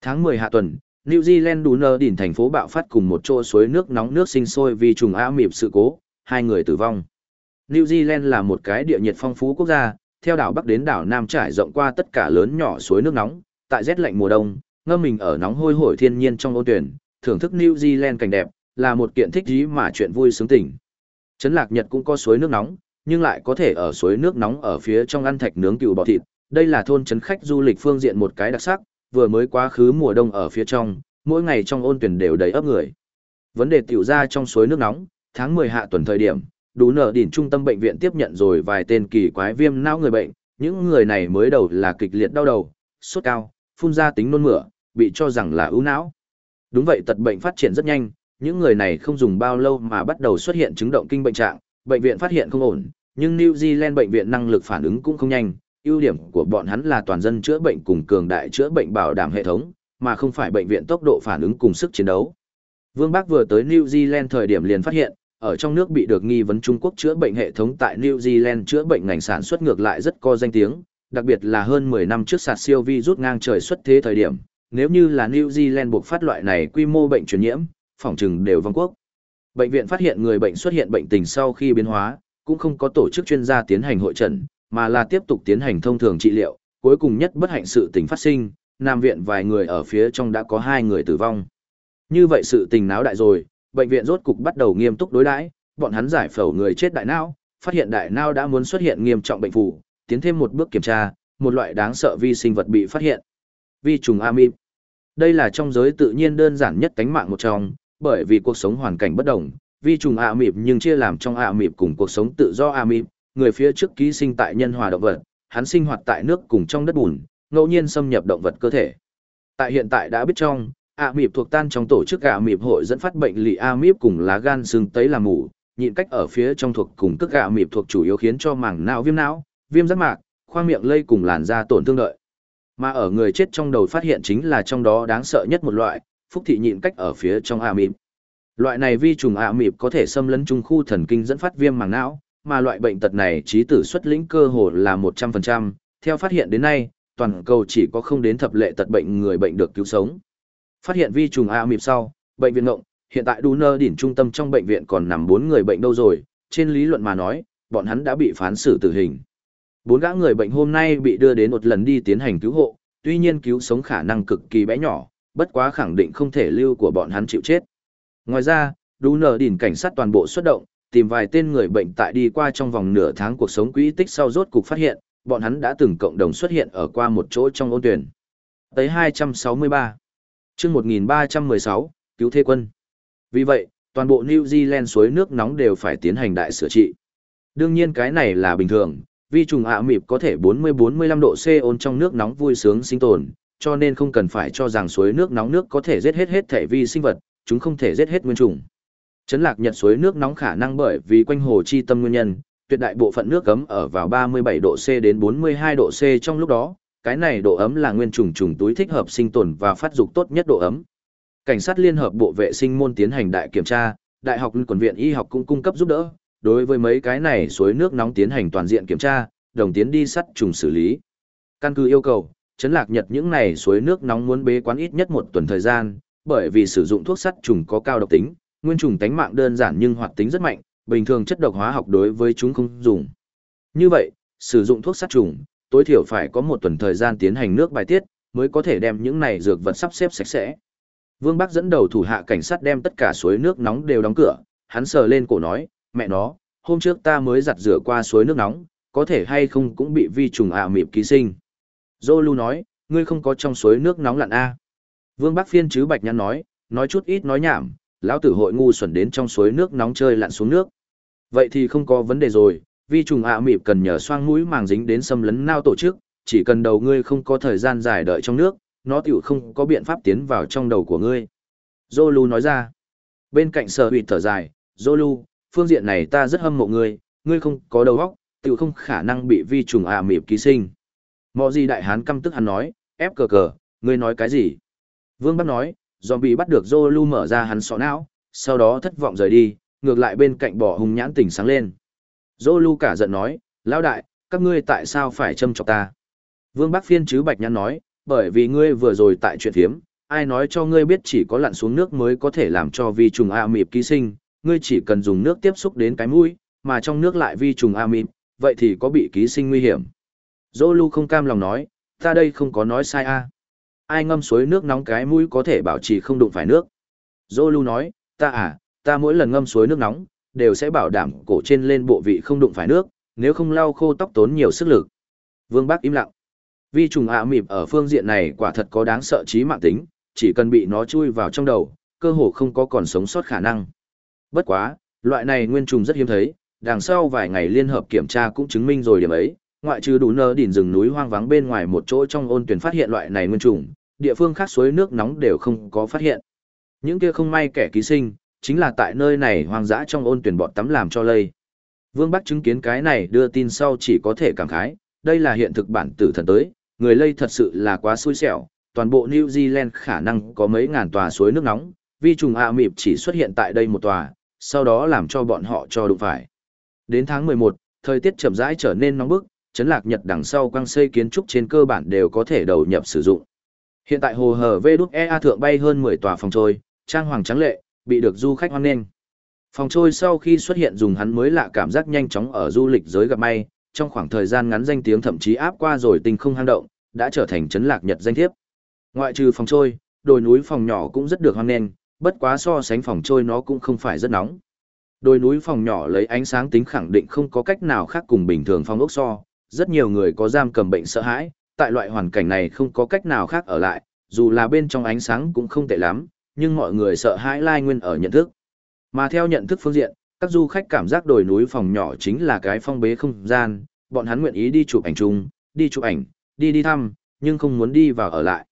Tháng 10 hạ tuần, New Zealand đủ nơ đỉnh thành phố bạo phát cùng một chỗ suối nước nóng nước sinh sôi vì trùng á mịp sự cố, hai người tử vong. New Zealand là một cái địa nhiệt phong phú quốc gia, theo đảo Bắc đến đảo Nam trải rộng qua tất cả lớn nhỏ suối nước nóng, tại rét lạnh mùa đông, ngâm mình ở nóng hôi hổi thiên nhiên trong ô tuyển, thưởng thức New Zealand cảnh đẹp, là một kiện thích dí mà chuyện vui sướng tỉnh. Trấn Lạc Nhật cũng có suối nước nóng, nhưng lại có thể ở suối nước nóng ở phía trong ăn thạch nướng cừu bò thịt. Đây là thôn trấn khách du lịch phương diện một cái đặc sắc, vừa mới quá khứ mùa đông ở phía trong, mỗi ngày trong ôn tuyển đều đầy ấp người. Vấn đề tiểu ra trong suối nước nóng, tháng 10 hạ tuần thời điểm, đủ nở đỉnh trung tâm bệnh viện tiếp nhận rồi vài tên kỳ quái viêm não người bệnh, những người này mới đầu là kịch liệt đau đầu, sốt cao, phun ra tính nôn mửa, bị cho rằng là ưu não. Đúng vậy tật bệnh phát triển rất nhanh, những người này không dùng bao lâu mà bắt đầu xuất hiện chứng động kinh bệnh trạng, bệnh viện phát hiện không ổn, nhưng New Zealand bệnh viện năng lực phản ứng cũng không nhanh, ưu điểm của bọn hắn là toàn dân chữa bệnh cùng cường đại chữa bệnh bảo đảm hệ thống, mà không phải bệnh viện tốc độ phản ứng cùng sức chiến đấu. Vương Bắc vừa tới New Zealand thời điểm liền phát hiện, ở trong nước bị được nghi vấn Trung Quốc chữa bệnh hệ thống tại New Zealand chữa bệnh ngành sản xuất ngược lại rất có danh tiếng, đặc biệt là hơn 10 năm trước sạt siêu vi rút ngang trời xuất thế thời điểm, nếu như là New Zealand buộc phát loại này quy mô bệnh truyền nhiễm, phòng chừng đều vong quốc. Bệnh viện phát hiện người bệnh xuất hiện bệnh tình sau khi biến hóa, cũng không có tổ chức chuyên gia tiến hành hội trần, mà là tiếp tục tiến hành thông thường trị liệu, cuối cùng nhất bất hạnh sự tình phát sinh, Nam viện vài người ở phía trong đã có hai người tử vong. Như vậy sự tình náo đại rồi, bệnh viện rốt cục bắt đầu nghiêm túc đối đãi, bọn hắn giải phẫu người chết đại não, phát hiện đại não đã muốn xuất hiện nghiêm trọng bệnh phụ tiến thêm một bước kiểm tra, một loại đáng sợ vi sinh vật bị phát hiện. Vi trùng amip. Đây là trong giới tự nhiên đơn giản nhất cánh mạng một trong, bởi vì cuộc sống hoàn cảnh bất đồng, vi trùng amip nhưng chia làm trong amip cùng cuộc sống tự do amip, người phía trước ký sinh tại nhân hòa động vật, hắn sinh hoạt tại nước cùng trong đất bùn, ngẫu nhiên xâm nhập động vật cơ thể. Tại hiện tại đã biết trong, ạ mịp thuộc tan trong tổ chức ạ mịp hội dẫn phát bệnh lì ạ mịp cùng lá gan xương tấy làm mủ, nhịn cách ở phía trong thuộc cùng tức ạ mịp thuộc chủ yếu khiến cho màng não viêm não, viêm giác mạc, khoang miệng lây cùng làn da tổn thương đợi. Mà ở người chết trong đầu phát hiện chính là trong đó đáng sợ nhất một loại, phúc thị nhịn cách ở phía trong ạ mịp. Loại này vi trùng ạ mịp có thể xâm lấn trung khu thần kinh dẫn phát viêm màng não, mà loại bệnh tật này trí tử xuất lĩnh cơ hồ là 100%, theo phát hiện đến nay, toàn cầu chỉ có không đến thập lệ tật bệnh người bệnh được cứu sống. Phát hiện vi trùng ạ mịp sau, bệnh viện ngộng, hiện tại Đu Nơ đỉnh trung tâm trong bệnh viện còn nằm bốn người bệnh đâu rồi, trên lý luận mà nói, bọn hắn đã bị phán xử tử hình. Bốn gã người bệnh hôm nay bị đưa đến một lần đi tiến hành cứu hộ, tuy nhiên cứu sống khả năng cực kỳ bé nhỏ, bất quá khẳng định không thể lưu của bọn hắn chịu chết. Ngoài ra, đủ nở đỉnh cảnh sát toàn bộ xuất động, tìm vài tên người bệnh tại đi qua trong vòng nửa tháng cuộc sống quỹ tích sau rốt cục phát hiện, bọn hắn đã từng cộng đồng xuất hiện ở qua một chỗ trong ôn tuyển. Tới 263 chương 1316, cứu thế quân. Vì vậy, toàn bộ New Zealand suối nước nóng đều phải tiến hành đại sửa trị. Đương nhiên cái này là bình thường, vi trùng ạ mịp có thể 40-45 độ C ôn trong nước nóng vui sướng sinh tồn, cho nên không cần phải cho rằng suối nước nóng nước có thể giết hết hết thể vi sinh vật, chúng không thể giết hết nguyên trùng. Trấn lạc nhật suối nước nóng khả năng bởi vì quanh hồ chi tâm nguyên nhân, tuyệt đại bộ phận nước cấm ở vào 37 độ C đến 42 độ C trong lúc đó, cái này độ ấm là nguyên trùng trùng túi thích hợp sinh tồn và phát dục tốt nhất độ ấm. Cảnh sát liên hợp bộ vệ sinh môn tiến hành đại kiểm tra, đại học quân viện y học cũng cung cấp giúp đỡ, đối với mấy cái này suối nước nóng tiến hành toàn diện kiểm tra, đồng tiến đi sắt trùng xử lý. Căn cứ yêu cầu, chấn lạc nhật những này suối nước nóng muốn bế quán ít nhất một tuần thời gian, bởi vì sử dụng thuốc sắt trùng có cao độc tính, nguyên trùng tánh mạng đơn giản nhưng hoạt tính rất mạnh, bình thường chất độc hóa học đối với chúng không dùng. Như vậy, sử dụng thuốc sát trùng, tối thiểu phải có một tuần thời gian tiến hành nước bài tiết, mới có thể đem những này dược vật sắp xếp sạch sẽ. Vương Bắc dẫn đầu thủ hạ cảnh sát đem tất cả suối nước nóng đều đóng cửa, hắn sờ lên cổ nói, mẹ nó, hôm trước ta mới giặt rửa qua suối nước nóng, có thể hay không cũng bị vi trùng ạ mịp ký sinh. Zolu nói, ngươi không có trong suối nước nóng lặn A. Vương Bắc phiên chứ bạch nhăn nói, nói chút ít nói nhảm, lão tử hội ngu xuẩn đến trong suối nước nóng chơi lặn xuống nước. Vậy thì không có vấn đề rồi, vi trùng ạ mịp cần nhờ xoang mũi màng dính đến xâm lấn nao tổ chức, chỉ cần đầu ngươi không có thời gian dài đợi trong nước, nó tiểu không có biện pháp tiến vào trong đầu của ngươi. Zolu nói ra. Bên cạnh sở hụt thở dài, Zolu, phương diện này ta rất hâm mộ ngươi, ngươi không có đầu óc, tiểu không khả năng bị vi trùng ạ mịp ký sinh. Mọ gì đại hán căm tức hắn nói, ép cờ cờ, ngươi nói cái gì? Vương Bắc nói, zombie bắt được Zolu mở ra hắn sọ não, sau đó thất vọng rời đi, ngược lại bên cạnh bỏ hùng nhãn tỉnh sáng lên. Zolu cả giận nói, lão đại, các ngươi tại sao phải châm chọc ta? Vương Bắc phiên chứ bạch nhãn nói, bởi vì ngươi vừa rồi tại chuyện thiếm, ai nói cho ngươi biết chỉ có lặn xuống nước mới có thể làm cho vi trùng a mịp ký sinh, ngươi chỉ cần dùng nước tiếp xúc đến cái mũi, mà trong nước lại vi trùng a mịp, vậy thì có bị ký sinh nguy hiểm. Zolu không cam lòng nói, ta đây không có nói sai a. Ai ngâm suối nước nóng cái mũi có thể bảo trì không đụng phải nước. Zolu nói, ta à, ta mỗi lần ngâm suối nước nóng, đều sẽ bảo đảm cổ trên lên bộ vị không đụng phải nước, nếu không lau khô tóc tốn nhiều sức lực. Vương Bác im lặng. Vi trùng ạ mịp ở phương diện này quả thật có đáng sợ trí mạng tính, chỉ cần bị nó chui vào trong đầu, cơ hồ không có còn sống sót khả năng. Bất quá, loại này nguyên trùng rất hiếm thấy, đằng sau vài ngày liên hợp kiểm tra cũng chứng minh rồi điểm ấy, ngoại trừ đủ nơ đỉnh rừng núi hoang vắng bên ngoài một chỗ trong ôn tuyển phát hiện loại này nguyên trùng, địa phương khác suối nước nóng đều không có phát hiện. Những kia không may kẻ ký sinh, chính là tại nơi này hoang dã trong ôn tuyển bọt tắm làm cho lây. Vương Bắc chứng kiến cái này đưa tin sau chỉ có thể cảm khái, đây là hiện thực bản tử thần tới, người lây thật sự là quá xui xẻo, toàn bộ New Zealand khả năng có mấy ngàn tòa suối nước nóng, vi trùng A mịp chỉ xuất hiện tại đây một tòa, sau đó làm cho bọn họ cho đụng phải. Đến tháng 11, thời tiết chậm rãi trở nên nóng bức, chấn lạc Nhật đằng sau quang xây kiến trúc trên cơ bản đều có thể đầu nhập sử dụng. Hiện tại hồ hở VĐEA thượng bay hơn 10 tòa phòng trôi, trang hoàng trắng lệ, bị được du khách hoan nghênh. Phòng trôi sau khi xuất hiện dùng hắn mới lạ cảm giác nhanh chóng ở du lịch giới gặp may, trong khoảng thời gian ngắn danh tiếng thậm chí áp qua rồi tinh không hang động, đã trở thành chấn lạc Nhật danh thiếp. Ngoại trừ phòng trôi, đồi núi phòng nhỏ cũng rất được hoan nghênh, bất quá so sánh phòng trôi nó cũng không phải rất nóng. Đồi núi phòng nhỏ lấy ánh sáng tính khẳng định không có cách nào khác cùng bình thường phòng ốc so, rất nhiều người có giam cầm bệnh sợ hãi, tại loại hoàn cảnh này không có cách nào khác ở lại, dù là bên trong ánh sáng cũng không tệ lắm, nhưng mọi người sợ hãi lai nguyên ở nhận thức. Mà theo nhận thức phương diện, các du khách cảm giác đồi núi phòng nhỏ chính là cái phong bế không gian, bọn hắn nguyện ý đi chụp ảnh chung, đi chụp ảnh, đi đi thăm, nhưng không muốn đi vào ở lại.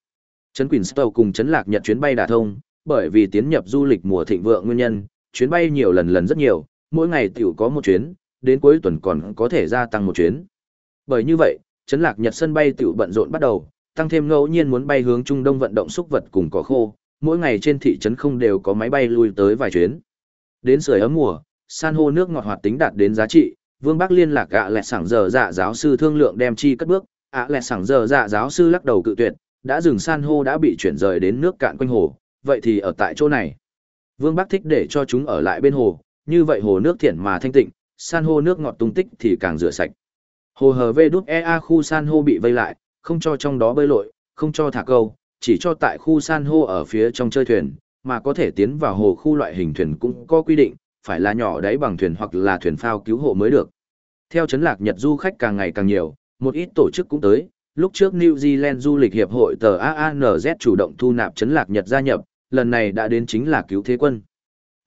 Trấn Queenstown cùng Trấn Lạc Nhật chuyến bay đà thông, bởi vì tiến nhập du lịch mùa thịnh vượng nguyên nhân, chuyến bay nhiều lần lần rất nhiều, mỗi ngày tiểu có một chuyến, đến cuối tuần còn có thể gia tăng một chuyến. Bởi như vậy, Trấn Lạc Nhật sân bay tiểu bận rộn bắt đầu, tăng thêm ngẫu nhiên muốn bay hướng Trung Đông vận động xúc vật cùng cỏ khô, mỗi ngày trên thị trấn không đều có máy bay lui tới vài chuyến. Đến sưởi ấm mùa, san hô nước ngọt hoạt tính đạt đến giá trị, Vương Bắc liên lạc ạ lẹ sảng giờ dạ giáo sư thương lượng đem chi cất bước, ạ lẹ sảng giờ dạ giáo sư lắc đầu cự tuyệt, đã dừng san hô đã bị chuyển rời đến nước cạn quanh hồ, vậy thì ở tại chỗ này. Vương Bắc thích để cho chúng ở lại bên hồ, như vậy hồ nước thiện mà thanh tịnh, san hô nước ngọt tung tích thì càng rửa sạch. Hồ hờ vê đúc EA khu san hô bị vây lại, không cho trong đó bơi lội, không cho thả câu, chỉ cho tại khu san hô ở phía trong chơi thuyền, mà có thể tiến vào hồ khu loại hình thuyền cũng có quy định, phải là nhỏ đáy bằng thuyền hoặc là thuyền phao cứu hộ mới được. Theo chấn lạc Nhật du khách càng ngày càng nhiều, một ít tổ chức cũng tới, lúc trước New Zealand du lịch hiệp hội tờ AANZ chủ động thu nạp chấn lạc Nhật gia nhập, lần này đã đến chính là cứu thế quân.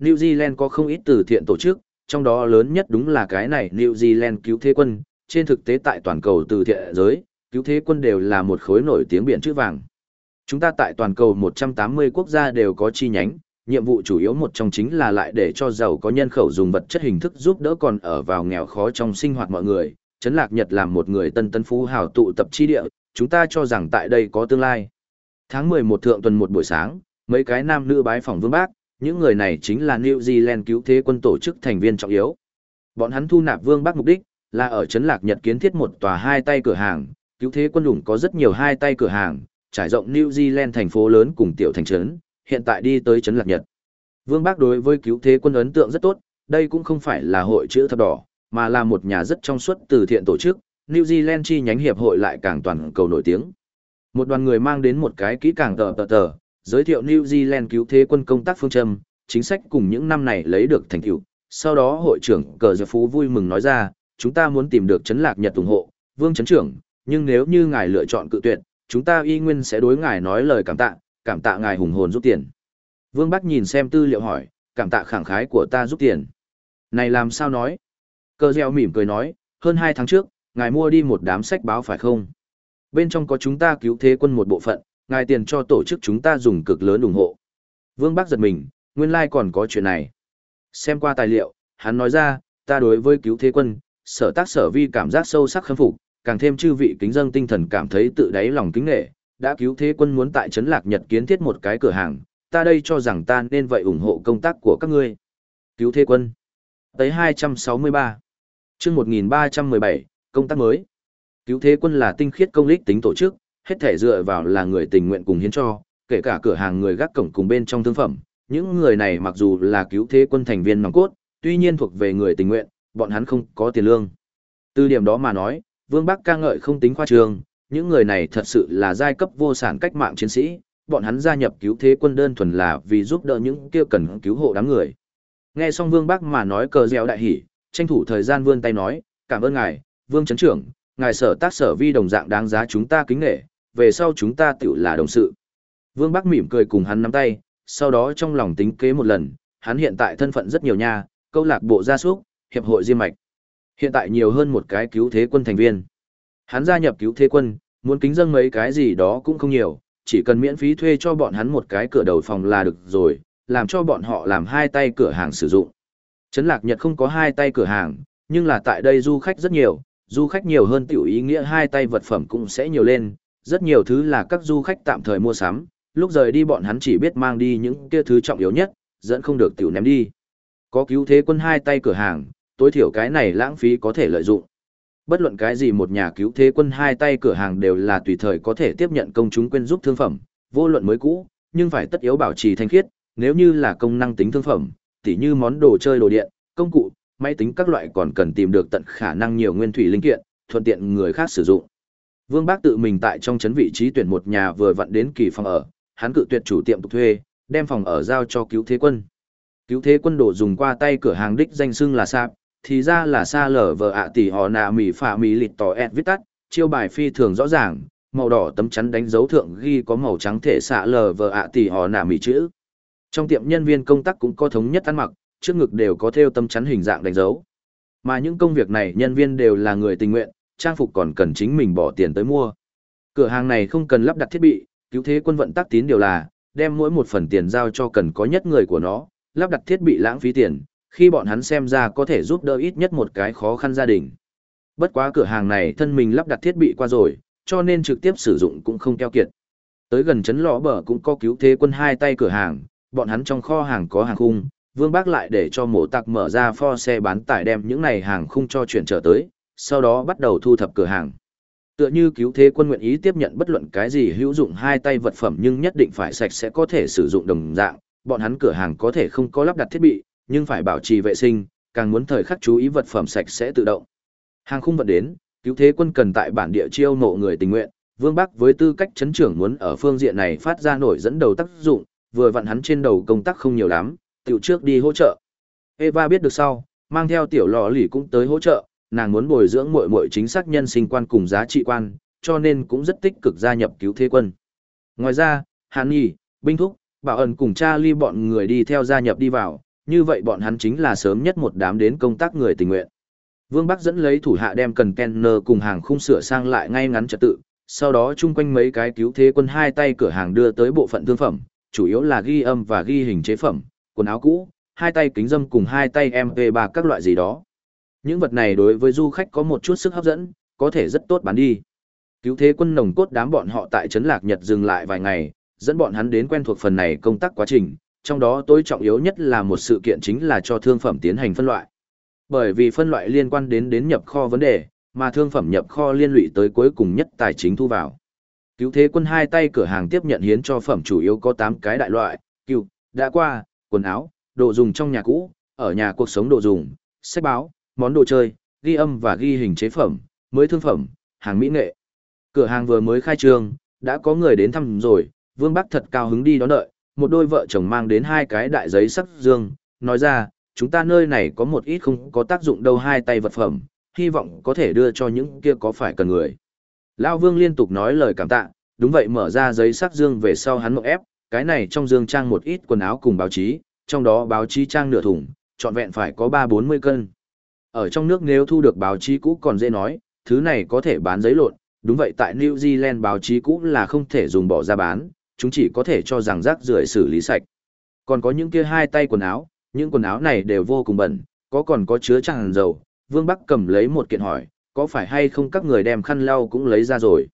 New Zealand có không ít từ thiện tổ chức, trong đó lớn nhất đúng là cái này New Zealand cứu thế quân, trên thực tế tại toàn cầu từ thiện giới, cứu thế quân đều là một khối nổi tiếng biển chữ vàng. Chúng ta tại toàn cầu 180 quốc gia đều có chi nhánh, nhiệm vụ chủ yếu một trong chính là lại để cho giàu có nhân khẩu dùng vật chất hình thức giúp đỡ còn ở vào nghèo khó trong sinh hoạt mọi người. Trấn Lạc Nhật làm một người tân tân phú hào tụ tập chi địa, chúng ta cho rằng tại đây có tương lai. Tháng 11 thượng tuần một buổi sáng, mấy cái nam nữ bái phòng vương bác, những người này chính là New Zealand cứu thế quân tổ chức thành viên trọng yếu. Bọn hắn thu nạp vương bác mục đích, là ở Trấn Lạc Nhật kiến thiết một tòa hai tay cửa hàng, cứu thế quân đủng có rất nhiều hai tay cửa hàng, trải rộng New Zealand thành phố lớn cùng tiểu thành trấn, hiện tại đi tới Trấn Lạc Nhật. Vương Bác đối với cứu thế quân ấn tượng rất tốt, đây cũng không phải là hội chữ thập đỏ, mà là một nhà rất trong suốt từ thiện tổ chức, New Zealand chi nhánh hiệp hội lại càng toàn cầu nổi tiếng. Một đoàn người mang đến một cái kỹ càng tờ tờ tờ, giới thiệu New Zealand cứu thế quân công tác phương châm, chính sách cùng những năm này lấy được thành tựu. Sau đó hội trưởng Cờ Giật Phú vui mừng nói ra, chúng ta muốn tìm được chấn lạc Nhật ủng hộ, Vương chấn trưởng, nhưng nếu như ngài lựa chọn cự tuyệt, chúng ta y nguyên sẽ đối ngài nói lời cảm tạ, cảm tạ ngài hùng hồn giúp tiền. Vương Bắc nhìn xem tư liệu hỏi, cảm tạ khẳng khái của ta giúp tiền. Này làm sao nói? Cơ gieo mỉm cười nói, hơn 2 tháng trước, ngài mua đi một đám sách báo phải không? Bên trong có chúng ta cứu thế quân một bộ phận, ngài tiền cho tổ chức chúng ta dùng cực lớn ủng hộ. Vương Bắc giật mình, nguyên lai like còn có chuyện này. Xem qua tài liệu, hắn nói ra, ta đối với cứu thế quân, sở tác sở vi cảm giác sâu sắc khâm phục, càng thêm chư vị kính dân tinh thần cảm thấy tự đáy lòng kính nghệ, đã cứu thế quân muốn tại Trấn Lạc Nhật kiến thiết một cái cửa hàng, ta đây cho rằng ta nên vậy ủng hộ công tác của các ngươi. Cứu thế quân. Tới 263. chương 1317, công tác mới. Cứu thế quân là tinh khiết công lích tính tổ chức, hết thể dựa vào là người tình nguyện cùng hiến cho, kể cả cửa hàng người gác cổng cùng bên trong thương phẩm. Những người này mặc dù là cứu thế quân thành viên nòng cốt, tuy nhiên thuộc về người tình nguyện, bọn hắn không có tiền lương. Từ điểm đó mà nói, Vương Bắc ca ngợi không tính khoa trường, những người này thật sự là giai cấp vô sản cách mạng chiến sĩ, bọn hắn gia nhập cứu thế quân đơn thuần là vì giúp đỡ những kia cần cứu hộ đám người. Nghe xong Vương Bắc mà nói cờ dẻo đại hỉ, tranh thủ thời gian vươn tay nói, cảm ơn ngài, Vương Trấn Trưởng, ngài sở tác sở vi đồng dạng đáng giá chúng ta kính nghệ, về sau chúng ta tiểu là đồng sự. Vương Bắc mỉm cười cùng hắn nắm tay, sau đó trong lòng tính kế một lần, hắn hiện tại thân phận rất nhiều nha, câu lạc bộ gia súc, hiệp hội diêm mạch. Hiện tại nhiều hơn một cái cứu thế quân thành viên. Hắn gia nhập cứu thế quân, muốn kính dâng mấy cái gì đó cũng không nhiều, chỉ cần miễn phí thuê cho bọn hắn một cái cửa đầu phòng là được rồi, làm cho bọn họ làm hai tay cửa hàng sử dụng. Trấn Lạc Nhật không có hai tay cửa hàng, nhưng là tại đây du khách rất nhiều, du khách nhiều hơn tiểu ý nghĩa hai tay vật phẩm cũng sẽ nhiều lên, rất nhiều thứ là các du khách tạm thời mua sắm, lúc rời đi bọn hắn chỉ biết mang đi những kia thứ trọng yếu nhất, dẫn không được tiểu ném đi. Có cứu thế quân hai tay cửa hàng, tối thiểu cái này lãng phí có thể lợi dụng. Bất luận cái gì một nhà cứu thế quân hai tay cửa hàng đều là tùy thời có thể tiếp nhận công chúng quyên giúp thương phẩm, vô luận mới cũ, nhưng phải tất yếu bảo trì thanh khiết, nếu như là công năng tính thương phẩm, tỉ như món đồ chơi đồ điện, công cụ, máy tính các loại còn cần tìm được tận khả năng nhiều nguyên thủy linh kiện, thuận tiện người khác sử dụng. Vương Bác tự mình tại trong chấn vị trí tuyển một nhà vừa vặn đến kỳ phòng ở, hắn cự tuyệt chủ tiệm tục thuê, đem phòng ở giao cho cứu thế quân. Cứu thế quân đồ dùng qua tay cửa hàng đích danh xưng là sạp, thì ra là xa lở vợ ạ tỷ họ nạ mì phạ mì lịt tỏ ẹt viết tắt, chiêu bài phi thường rõ ràng, màu đỏ tấm chắn đánh dấu thượng ghi có màu trắng thể xạ lờ vợ ạ tỷ họ nạ mì chữ. Trong tiệm nhân viên công tác cũng có thống nhất ăn mặc, trước ngực đều có theo tấm chắn hình dạng đánh dấu. Mà những công việc này nhân viên đều là người tình nguyện, trang phục còn cần chính mình bỏ tiền tới mua. Cửa hàng này không cần lắp đặt thiết bị, cứu thế quân vận tác tín điều là, đem mỗi một phần tiền giao cho cần có nhất người của nó, lắp đặt thiết bị lãng phí tiền, khi bọn hắn xem ra có thể giúp đỡ ít nhất một cái khó khăn gia đình. Bất quá cửa hàng này thân mình lắp đặt thiết bị qua rồi, cho nên trực tiếp sử dụng cũng không keo kiệt. Tới gần chấn lõ bờ cũng có cứu thế quân hai tay cửa hàng, bọn hắn trong kho hàng có hàng khung, Vương Bác lại để cho mổ tặc mở ra pho xe bán tải đem những này hàng khung cho chuyển trở tới, sau đó bắt đầu thu thập cửa hàng. Tựa như cứu thế quân nguyện ý tiếp nhận bất luận cái gì hữu dụng hai tay vật phẩm nhưng nhất định phải sạch sẽ có thể sử dụng đồng dạng, bọn hắn cửa hàng có thể không có lắp đặt thiết bị, nhưng phải bảo trì vệ sinh, càng muốn thời khắc chú ý vật phẩm sạch sẽ tự động. Hàng khung vận đến, cứu thế quân cần tại bản địa chiêu mộ người tình nguyện, Vương Bắc với tư cách chấn trưởng muốn ở phương diện này phát ra nổi dẫn đầu tác dụng, vừa vặn hắn trên đầu công tác không nhiều lắm, tiểu trước đi hỗ trợ. Eva biết được sau, mang theo tiểu lọ lì cũng tới hỗ trợ, nàng muốn bồi dưỡng muội muội chính xác nhân sinh quan cùng giá trị quan, cho nên cũng rất tích cực gia nhập cứu thế quân. Ngoài ra, Hàn Nhi, Binh Thúc, Bảo ẩn cùng cha ly bọn người đi theo gia nhập đi vào, như vậy bọn hắn chính là sớm nhất một đám đến công tác người tình nguyện. Vương Bắc dẫn lấy thủ hạ đem cần container cùng hàng khung sửa sang lại ngay ngắn trật tự, sau đó chung quanh mấy cái cứu thế quân hai tay cửa hàng đưa tới bộ phận thương phẩm, chủ yếu là ghi âm và ghi hình chế phẩm, quần áo cũ, hai tay kính dâm cùng hai tay MP3 các loại gì đó. Những vật này đối với du khách có một chút sức hấp dẫn, có thể rất tốt bán đi. Cứu thế quân nồng cốt đám bọn họ tại Trấn Lạc Nhật dừng lại vài ngày, dẫn bọn hắn đến quen thuộc phần này công tác quá trình, trong đó tối trọng yếu nhất là một sự kiện chính là cho thương phẩm tiến hành phân loại. Bởi vì phân loại liên quan đến đến nhập kho vấn đề, mà thương phẩm nhập kho liên lụy tới cuối cùng nhất tài chính thu vào. Cứu thế quân hai tay cửa hàng tiếp nhận hiến cho phẩm chủ yếu có 8 cái đại loại, cứu, đã qua, quần áo, đồ dùng trong nhà cũ, ở nhà cuộc sống đồ dùng, sách báo, món đồ chơi, ghi âm và ghi hình chế phẩm, mới thương phẩm, hàng mỹ nghệ. Cửa hàng vừa mới khai trương, đã có người đến thăm rồi, Vương Bắc thật cao hứng đi đón đợi, một đôi vợ chồng mang đến hai cái đại giấy sắc dương, nói ra, chúng ta nơi này có một ít không có tác dụng đâu hai tay vật phẩm, hy vọng có thể đưa cho những kia có phải cần người. Lão Vương liên tục nói lời cảm tạ, đúng vậy mở ra giấy sắc dương về sau hắn mộng ép, cái này trong dương trang một ít quần áo cùng báo chí, trong đó báo chí trang nửa thùng, trọn vẹn phải có 3-40 cân. Ở trong nước nếu thu được báo chí cũ còn dễ nói, thứ này có thể bán giấy lộn, đúng vậy tại New Zealand báo chí cũ là không thể dùng bỏ ra bán, chúng chỉ có thể cho rằng rác rưởi xử lý sạch. Còn có những kia hai tay quần áo, những quần áo này đều vô cùng bẩn, có còn có chứa tràn dầu. Vương Bắc cầm lấy một kiện hỏi, có phải hay không các người đem khăn lau cũng lấy ra rồi.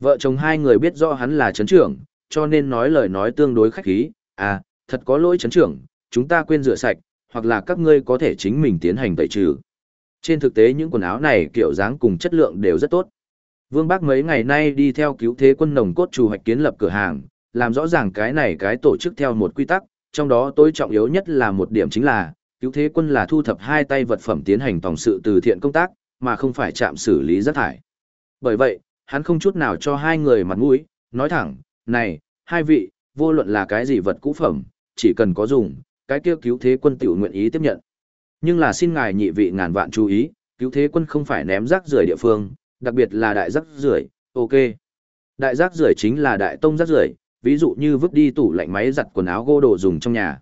Vợ chồng hai người biết rõ hắn là chấn trưởng, cho nên nói lời nói tương đối khách khí, à, thật có lỗi chấn trưởng, chúng ta quên rửa sạch, hoặc là các ngươi có thể chính mình tiến hành tẩy trừ. Trên thực tế những quần áo này kiểu dáng cùng chất lượng đều rất tốt. Vương Bác mấy ngày nay đi theo cứu thế quân nồng cốt chủ hoạch kiến lập cửa hàng, làm rõ ràng cái này cái tổ chức theo một quy tắc, trong đó tối trọng yếu nhất là một điểm chính là, cứu thế quân là thu thập hai tay vật phẩm tiến hành tổng sự từ thiện công tác, mà không phải chạm xử lý rác thải. Bởi vậy, hắn không chút nào cho hai người mặt mũi, nói thẳng, này, hai vị, vô luận là cái gì vật cũ phẩm, chỉ cần có dùng, cái kia cứu thế quân tiểu nguyện ý tiếp nhận. Nhưng là xin ngài nhị vị ngàn vạn chú ý, cứu thế quân không phải ném rác rưởi địa phương, đặc biệt là đại rác rưởi, ok. Đại rác rưởi chính là đại tông rác rưởi, ví dụ như vứt đi tủ lạnh máy giặt quần áo gô đồ dùng trong nhà.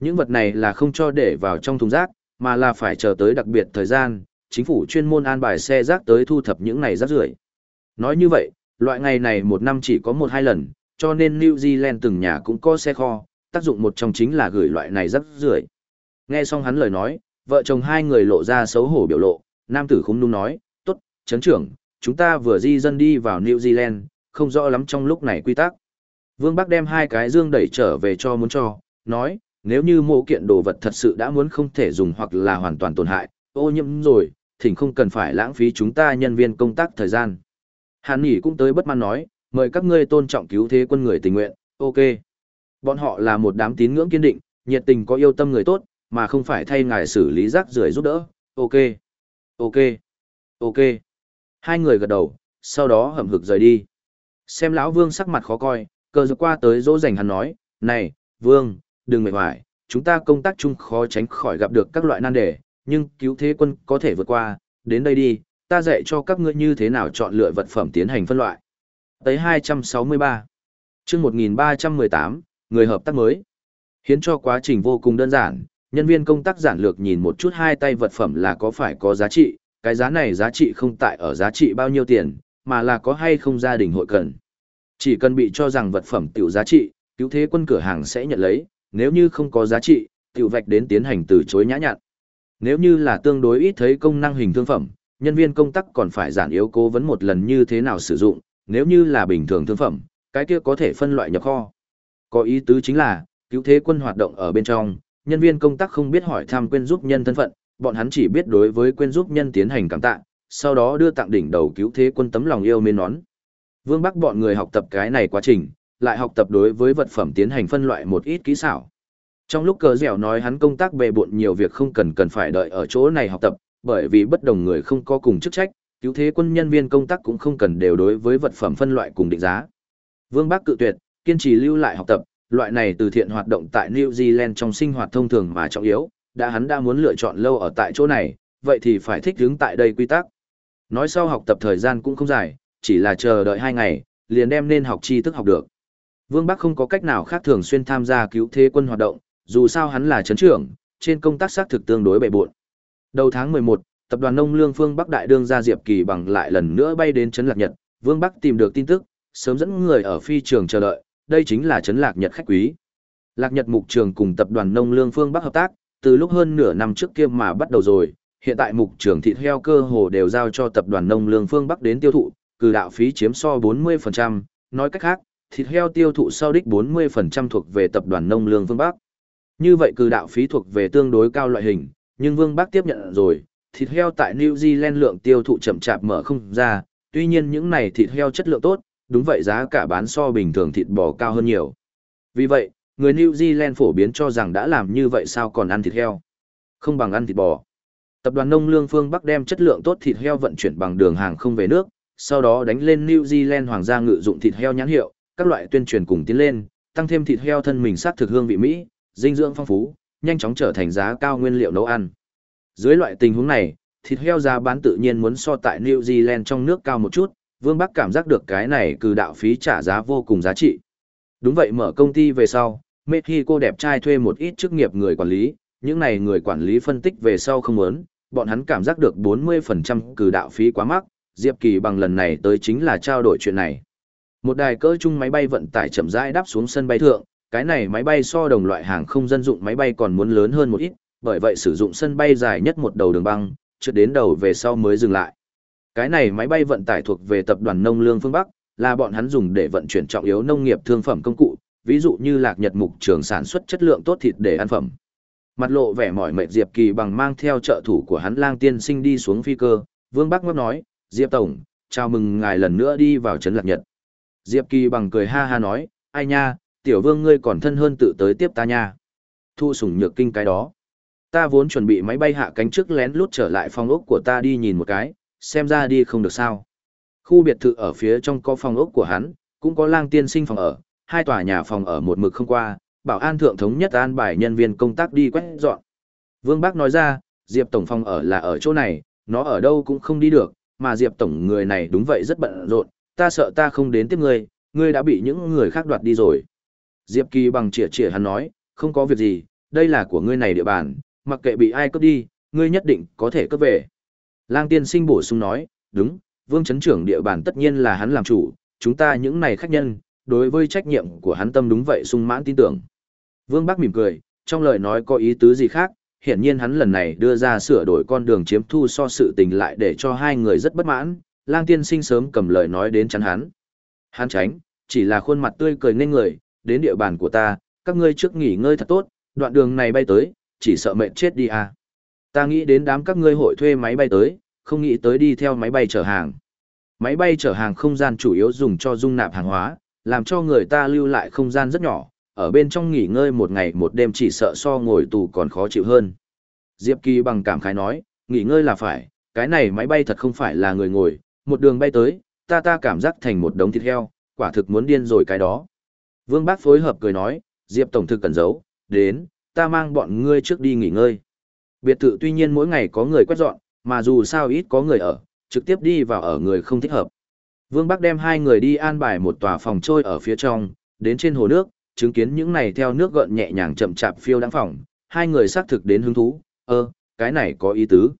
Những vật này là không cho để vào trong thùng rác, mà là phải chờ tới đặc biệt thời gian, chính phủ chuyên môn an bài xe rác tới thu thập những này rác rưởi. Nói như vậy, loại ngày này một năm chỉ có một hai lần, cho nên New Zealand từng nhà cũng có xe kho, tác dụng một trong chính là gửi loại này rác rưởi. Nghe xong hắn lời nói, vợ chồng hai người lộ ra xấu hổ biểu lộ, nam tử không nung nói, tốt, chấn trưởng, chúng ta vừa di dân đi vào New Zealand, không rõ lắm trong lúc này quy tắc. Vương Bắc đem hai cái dương đẩy trở về cho muốn cho, nói, nếu như mộ kiện đồ vật thật sự đã muốn không thể dùng hoặc là hoàn toàn tổn hại, ô nhiễm rồi, thỉnh không cần phải lãng phí chúng ta nhân viên công tác thời gian. Hàn Nghị cũng tới bất mãn nói, mời các ngươi tôn trọng cứu thế quân người tình nguyện, ok. Bọn họ là một đám tín ngưỡng kiên định, nhiệt tình có yêu tâm người tốt, mà không phải thay ngài xử lý rác rưởi giúp đỡ, ok. Ok. Ok. Hai người gật đầu, sau đó hậm hực rời đi. Xem lão Vương sắc mặt khó coi, cờ dược qua tới dỗ dành hắn nói, này, Vương, đừng mệt mỏi, chúng ta công tác chung khó tránh khỏi gặp được các loại nan đề, nhưng cứu thế quân có thể vượt qua, đến đây đi, ta dạy cho các ngươi như thế nào chọn lựa vật phẩm tiến hành phân loại. Tới 263. chương 1318, người hợp tác mới. Hiến cho quá trình vô cùng đơn giản, nhân viên công tác giản lược nhìn một chút hai tay vật phẩm là có phải có giá trị, cái giá này giá trị không tại ở giá trị bao nhiêu tiền, mà là có hay không gia đình hội cần. Chỉ cần bị cho rằng vật phẩm tiểu giá trị, cứu thế quân cửa hàng sẽ nhận lấy, nếu như không có giá trị, tiểu vạch đến tiến hành từ chối nhã nhặn. Nếu như là tương đối ít thấy công năng hình thương phẩm, nhân viên công tác còn phải giản yếu cố vấn một lần như thế nào sử dụng, nếu như là bình thường thương phẩm, cái kia có thể phân loại nhập kho. Có ý tứ chính là, cứu thế quân hoạt động ở bên trong, nhân viên công tác không biết hỏi thăm quên giúp nhân thân phận, bọn hắn chỉ biết đối với quên giúp nhân tiến hành cảm tạ, sau đó đưa tặng đỉnh đầu cứu thế quân tấm lòng yêu mến nón. Vương Bắc bọn người học tập cái này quá trình, lại học tập đối với vật phẩm tiến hành phân loại một ít kỹ xảo. Trong lúc cờ dẻo nói hắn công tác bề bộn nhiều việc không cần cần phải đợi ở chỗ này học tập, bởi vì bất đồng người không có cùng chức trách, cứu thế quân nhân viên công tác cũng không cần đều đối với vật phẩm phân loại cùng định giá. Vương Bắc cự tuyệt, kiên trì lưu lại học tập, loại này từ thiện hoạt động tại New Zealand trong sinh hoạt thông thường mà trọng yếu, đã hắn đã muốn lựa chọn lâu ở tại chỗ này, vậy thì phải thích ứng tại đây quy tắc. Nói sau học tập thời gian cũng không dài, chỉ là chờ đợi hai ngày, liền đem nên học tri thức học được. Vương Bắc không có cách nào khác thường xuyên tham gia cứu thế quân hoạt động, dù sao hắn là chấn trưởng, trên công tác xác thực tương đối bệ buộn. Đầu tháng 11, tập đoàn nông lương phương Bắc Đại đương ra Diệp Kỳ bằng lại lần nữa bay đến trấn Lạc Nhật, Vương Bắc tìm được tin tức, sớm dẫn người ở phi trường chờ đợi, đây chính là trấn Lạc Nhật khách quý. Lạc Nhật mục trường cùng tập đoàn nông lương phương Bắc hợp tác, từ lúc hơn nửa năm trước kia mà bắt đầu rồi, hiện tại mục trường thịt heo cơ hồ đều giao cho tập đoàn nông lương phương Bắc đến tiêu thụ, cử đạo phí chiếm so 40%, nói cách khác, thịt heo tiêu thụ sau đích 40% thuộc về tập đoàn nông lương Vương Bắc. Như vậy cử đạo phí thuộc về tương đối cao loại hình, nhưng Vương Bắc tiếp nhận rồi, thịt heo tại New Zealand lượng tiêu thụ chậm chạp mở không ra, tuy nhiên những này thịt heo chất lượng tốt, đúng vậy giá cả bán so bình thường thịt bò cao hơn nhiều. Vì vậy, người New Zealand phổ biến cho rằng đã làm như vậy sao còn ăn thịt heo. Không bằng ăn thịt bò. Tập đoàn nông lương phương Bắc đem chất lượng tốt thịt heo vận chuyển bằng đường hàng không về nước, sau đó đánh lên New Zealand hoàng gia ngự dụng thịt heo nhãn hiệu, các loại tuyên truyền cùng tiến lên, tăng thêm thịt heo thân mình sát thực hương vị Mỹ, dinh dưỡng phong phú, nhanh chóng trở thành giá cao nguyên liệu nấu ăn. Dưới loại tình huống này, thịt heo giá bán tự nhiên muốn so tại New Zealand trong nước cao một chút, Vương Bắc cảm giác được cái này cừ đạo phí trả giá vô cùng giá trị. Đúng vậy mở công ty về sau, Mexico đẹp trai thuê một ít chức nghiệp người quản lý, những này người quản lý phân tích về sau không muốn, bọn hắn cảm giác được 40% cừ đạo phí quá mắc, Diệp Kỳ bằng lần này tới chính là trao đổi chuyện này. Một đài cỡ chung máy bay vận tải chậm rãi đáp xuống sân bay thượng, cái này máy bay so đồng loại hàng không dân dụng máy bay còn muốn lớn hơn một ít, bởi vậy sử dụng sân bay dài nhất một đầu đường băng, trượt đến đầu về sau mới dừng lại. Cái này máy bay vận tải thuộc về tập đoàn nông lương phương Bắc, là bọn hắn dùng để vận chuyển trọng yếu nông nghiệp thương phẩm công cụ, ví dụ như lạc nhật mục trường sản xuất chất lượng tốt thịt để ăn phẩm. Mặt lộ vẻ mỏi mệt Diệp Kỳ bằng mang theo trợ thủ của hắn lang tiên sinh đi xuống phi cơ, Vương Bắc ngáp nói, Diệp Tổng, chào mừng ngài lần nữa đi vào trấn lạc nhật. Diệp Kỳ bằng cười ha ha nói, ai nha, tiểu vương ngươi còn thân hơn tự tới tiếp ta nha. Thu sủng nhược kinh cái đó. Ta vốn chuẩn bị máy bay hạ cánh trước lén lút trở lại phòng ốc của ta đi nhìn một cái, xem ra đi không được sao. Khu biệt thự ở phía trong có phòng ốc của hắn, cũng có lang tiên sinh phòng ở, hai tòa nhà phòng ở một mực không qua, bảo an thượng thống nhất an bài nhân viên công tác đi quét dọn. Vương Bác nói ra, Diệp Tổng phòng ở là ở chỗ này, nó ở đâu cũng không đi được, mà Diệp Tổng người này đúng vậy rất bận rộn, ta sợ ta không đến tiếp ngươi, ngươi đã bị những người khác đoạt đi rồi. Diệp Kỳ bằng chỉa chỉa hắn nói, không có việc gì, đây là của ngươi này địa bàn, mặc kệ bị ai cướp đi, ngươi nhất định có thể cướp về. Lang tiên sinh bổ sung nói, đúng, vương chấn trưởng địa bàn tất nhiên là hắn làm chủ, chúng ta những này khách nhân, đối với trách nhiệm của hắn tâm đúng vậy sung mãn tin tưởng. Vương Bắc mỉm cười, trong lời nói có ý tứ gì khác, hiển nhiên hắn lần này đưa ra sửa đổi con đường chiếm thu so sự tình lại để cho hai người rất bất mãn, lang tiên sinh sớm cầm lời nói đến chắn hắn. Hắn tránh, chỉ là khuôn mặt tươi cười nên người, đến địa bàn của ta, các ngươi trước nghỉ ngơi thật tốt, đoạn đường này bay tới, chỉ sợ mệt chết đi à. Ta nghĩ đến đám các ngươi hội thuê máy bay tới, không nghĩ tới đi theo máy bay chở hàng. Máy bay chở hàng không gian chủ yếu dùng cho dung nạp hàng hóa, làm cho người ta lưu lại không gian rất nhỏ, ở bên trong nghỉ ngơi một ngày một đêm chỉ sợ so ngồi tù còn khó chịu hơn. Diệp Kỳ bằng cảm khái nói, nghỉ ngơi là phải, cái này máy bay thật không phải là người ngồi, một đường bay tới, ta ta cảm giác thành một đống thịt heo, quả thực muốn điên rồi cái đó. Vương Bác phối hợp cười nói, Diệp Tổng thư cần giấu, đến, ta mang bọn ngươi trước đi nghỉ ngơi. Biệt thự tuy nhiên mỗi ngày có người quét dọn, mà dù sao ít có người ở, trực tiếp đi vào ở người không thích hợp. Vương Bắc đem hai người đi an bài một tòa phòng trôi ở phía trong, đến trên hồ nước, chứng kiến những này theo nước gợn nhẹ nhàng chậm chạp phiêu đáng phòng, hai người xác thực đến hứng thú, ơ, cái này có ý tứ.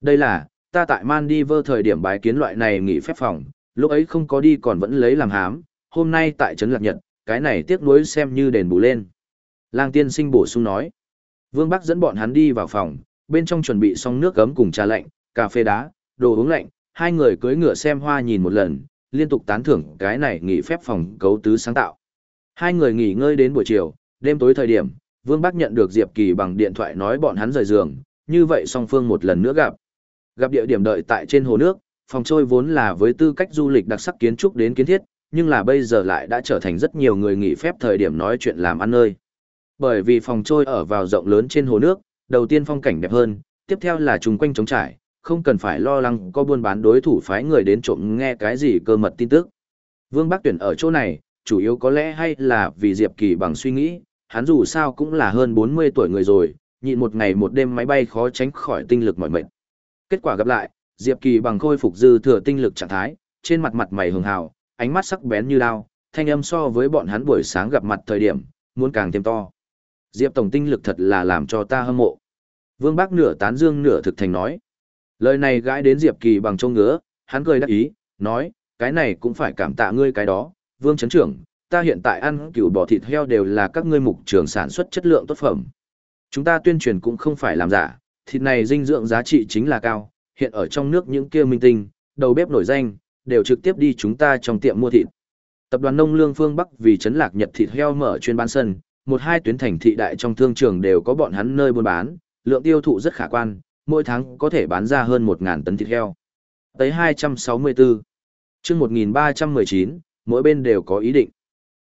Đây là, ta tại Maldives thời điểm bái kiến loại này nghỉ phép phòng, lúc ấy không có đi còn vẫn lấy làm hám, hôm nay tại Trấn Lạc Nhật, cái này tiếc nuối xem như đền bù lên. Lang tiên sinh bổ sung nói. Vương Bắc dẫn bọn hắn đi vào phòng, bên trong chuẩn bị xong nước gấm cùng trà lạnh, cà phê đá, đồ uống lạnh, hai người cưỡi ngựa xem hoa nhìn một lần, liên tục tán thưởng cái này nghỉ phép phòng cấu tứ sáng tạo. Hai người nghỉ ngơi đến buổi chiều, đêm tối thời điểm, Vương Bắc nhận được Diệp Kỳ bằng điện thoại nói bọn hắn rời giường, như vậy song phương một lần nữa gặp. Gặp địa điểm đợi tại trên hồ nước, phòng trôi vốn là với tư cách du lịch đặc sắc kiến trúc đến kiến thiết, nhưng là bây giờ lại đã trở thành rất nhiều người nghỉ phép thời điểm nói chuyện làm ăn nơi. Bởi vì phòng trôi ở vào rộng lớn trên hồ nước, đầu tiên phong cảnh đẹp hơn, tiếp theo là trùng quanh trống trải, không cần phải lo lắng có buôn bán đối thủ phái người đến trộm nghe cái gì cơ mật tin tức. Vương Bắc Tuyển ở chỗ này, chủ yếu có lẽ hay là vì Diệp Kỳ bằng suy nghĩ, hắn dù sao cũng là hơn 40 tuổi người rồi, nhịn một ngày một đêm máy bay khó tránh khỏi tinh lực mỏi mệt. Kết quả gặp lại, Diệp Kỳ bằng khôi phục dư thừa tinh lực trạng thái, trên mặt mặt mày hường hào, ánh mắt sắc bén như đao, thanh âm so với bọn hắn buổi sáng gặp mặt thời điểm, muốn càng thêm to. Diệp tổng tinh lực thật là làm cho ta hâm mộ. Vương Bác nửa tán dương nửa thực thành nói. Lời này gãi đến Diệp Kỳ bằng trông ngứa, hắn cười đắc ý, nói, cái này cũng phải cảm tạ ngươi cái đó, Vương chấn Trưởng, ta hiện tại ăn cừu bò thịt heo đều là các ngươi mục trường sản xuất chất lượng tốt phẩm. Chúng ta tuyên truyền cũng không phải làm giả, thịt này dinh dưỡng giá trị chính là cao, hiện ở trong nước những kia minh tinh, đầu bếp nổi danh, đều trực tiếp đi chúng ta trong tiệm mua thịt. Tập đoàn nông lương phương Bắc vì chấn lạc Nhật thịt heo mở chuyên bán sân, một hai tuyến thành thị đại trong thương trường đều có bọn hắn nơi buôn bán, lượng tiêu thụ rất khả quan, mỗi tháng có thể bán ra hơn 1.000 tấn thịt heo. Tới 264. chương 1319, mỗi bên đều có ý định.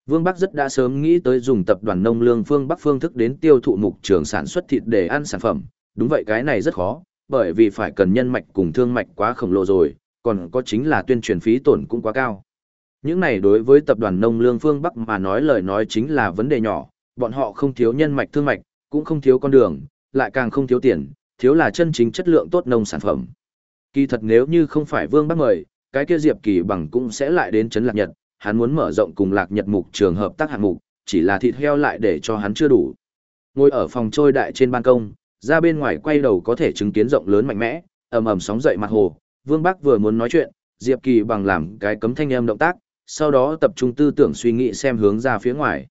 Vương Bắc rất đã sớm nghĩ tới dùng tập đoàn nông lương phương Bắc phương thức đến tiêu thụ mục trường sản xuất thịt để ăn sản phẩm. Đúng vậy cái này rất khó, bởi vì phải cần nhân mạch cùng thương mạch quá khổng lồ rồi, còn có chính là tuyên truyền phí tổn cũng quá cao. Những này đối với tập đoàn nông lương phương Bắc mà nói lời nói chính là vấn đề nhỏ, bọn họ không thiếu nhân mạch thương mạch, cũng không thiếu con đường, lại càng không thiếu tiền, thiếu là chân chính chất lượng tốt nông sản phẩm. Kỳ thật nếu như không phải Vương Bắc mời, cái kia Diệp Kỳ bằng cũng sẽ lại đến trấn Lạc Nhật, hắn muốn mở rộng cùng Lạc Nhật mục trường hợp tác hạng mục, chỉ là thịt heo lại để cho hắn chưa đủ. Ngồi ở phòng trôi đại trên ban công, ra bên ngoài quay đầu có thể chứng kiến rộng lớn mạnh mẽ, ầm ầm sóng dậy mặt hồ, Vương Bắc vừa muốn nói chuyện, Diệp Kỳ bằng làm cái cấm thanh âm động tác, sau đó tập trung tư tưởng suy nghĩ xem hướng ra phía ngoài.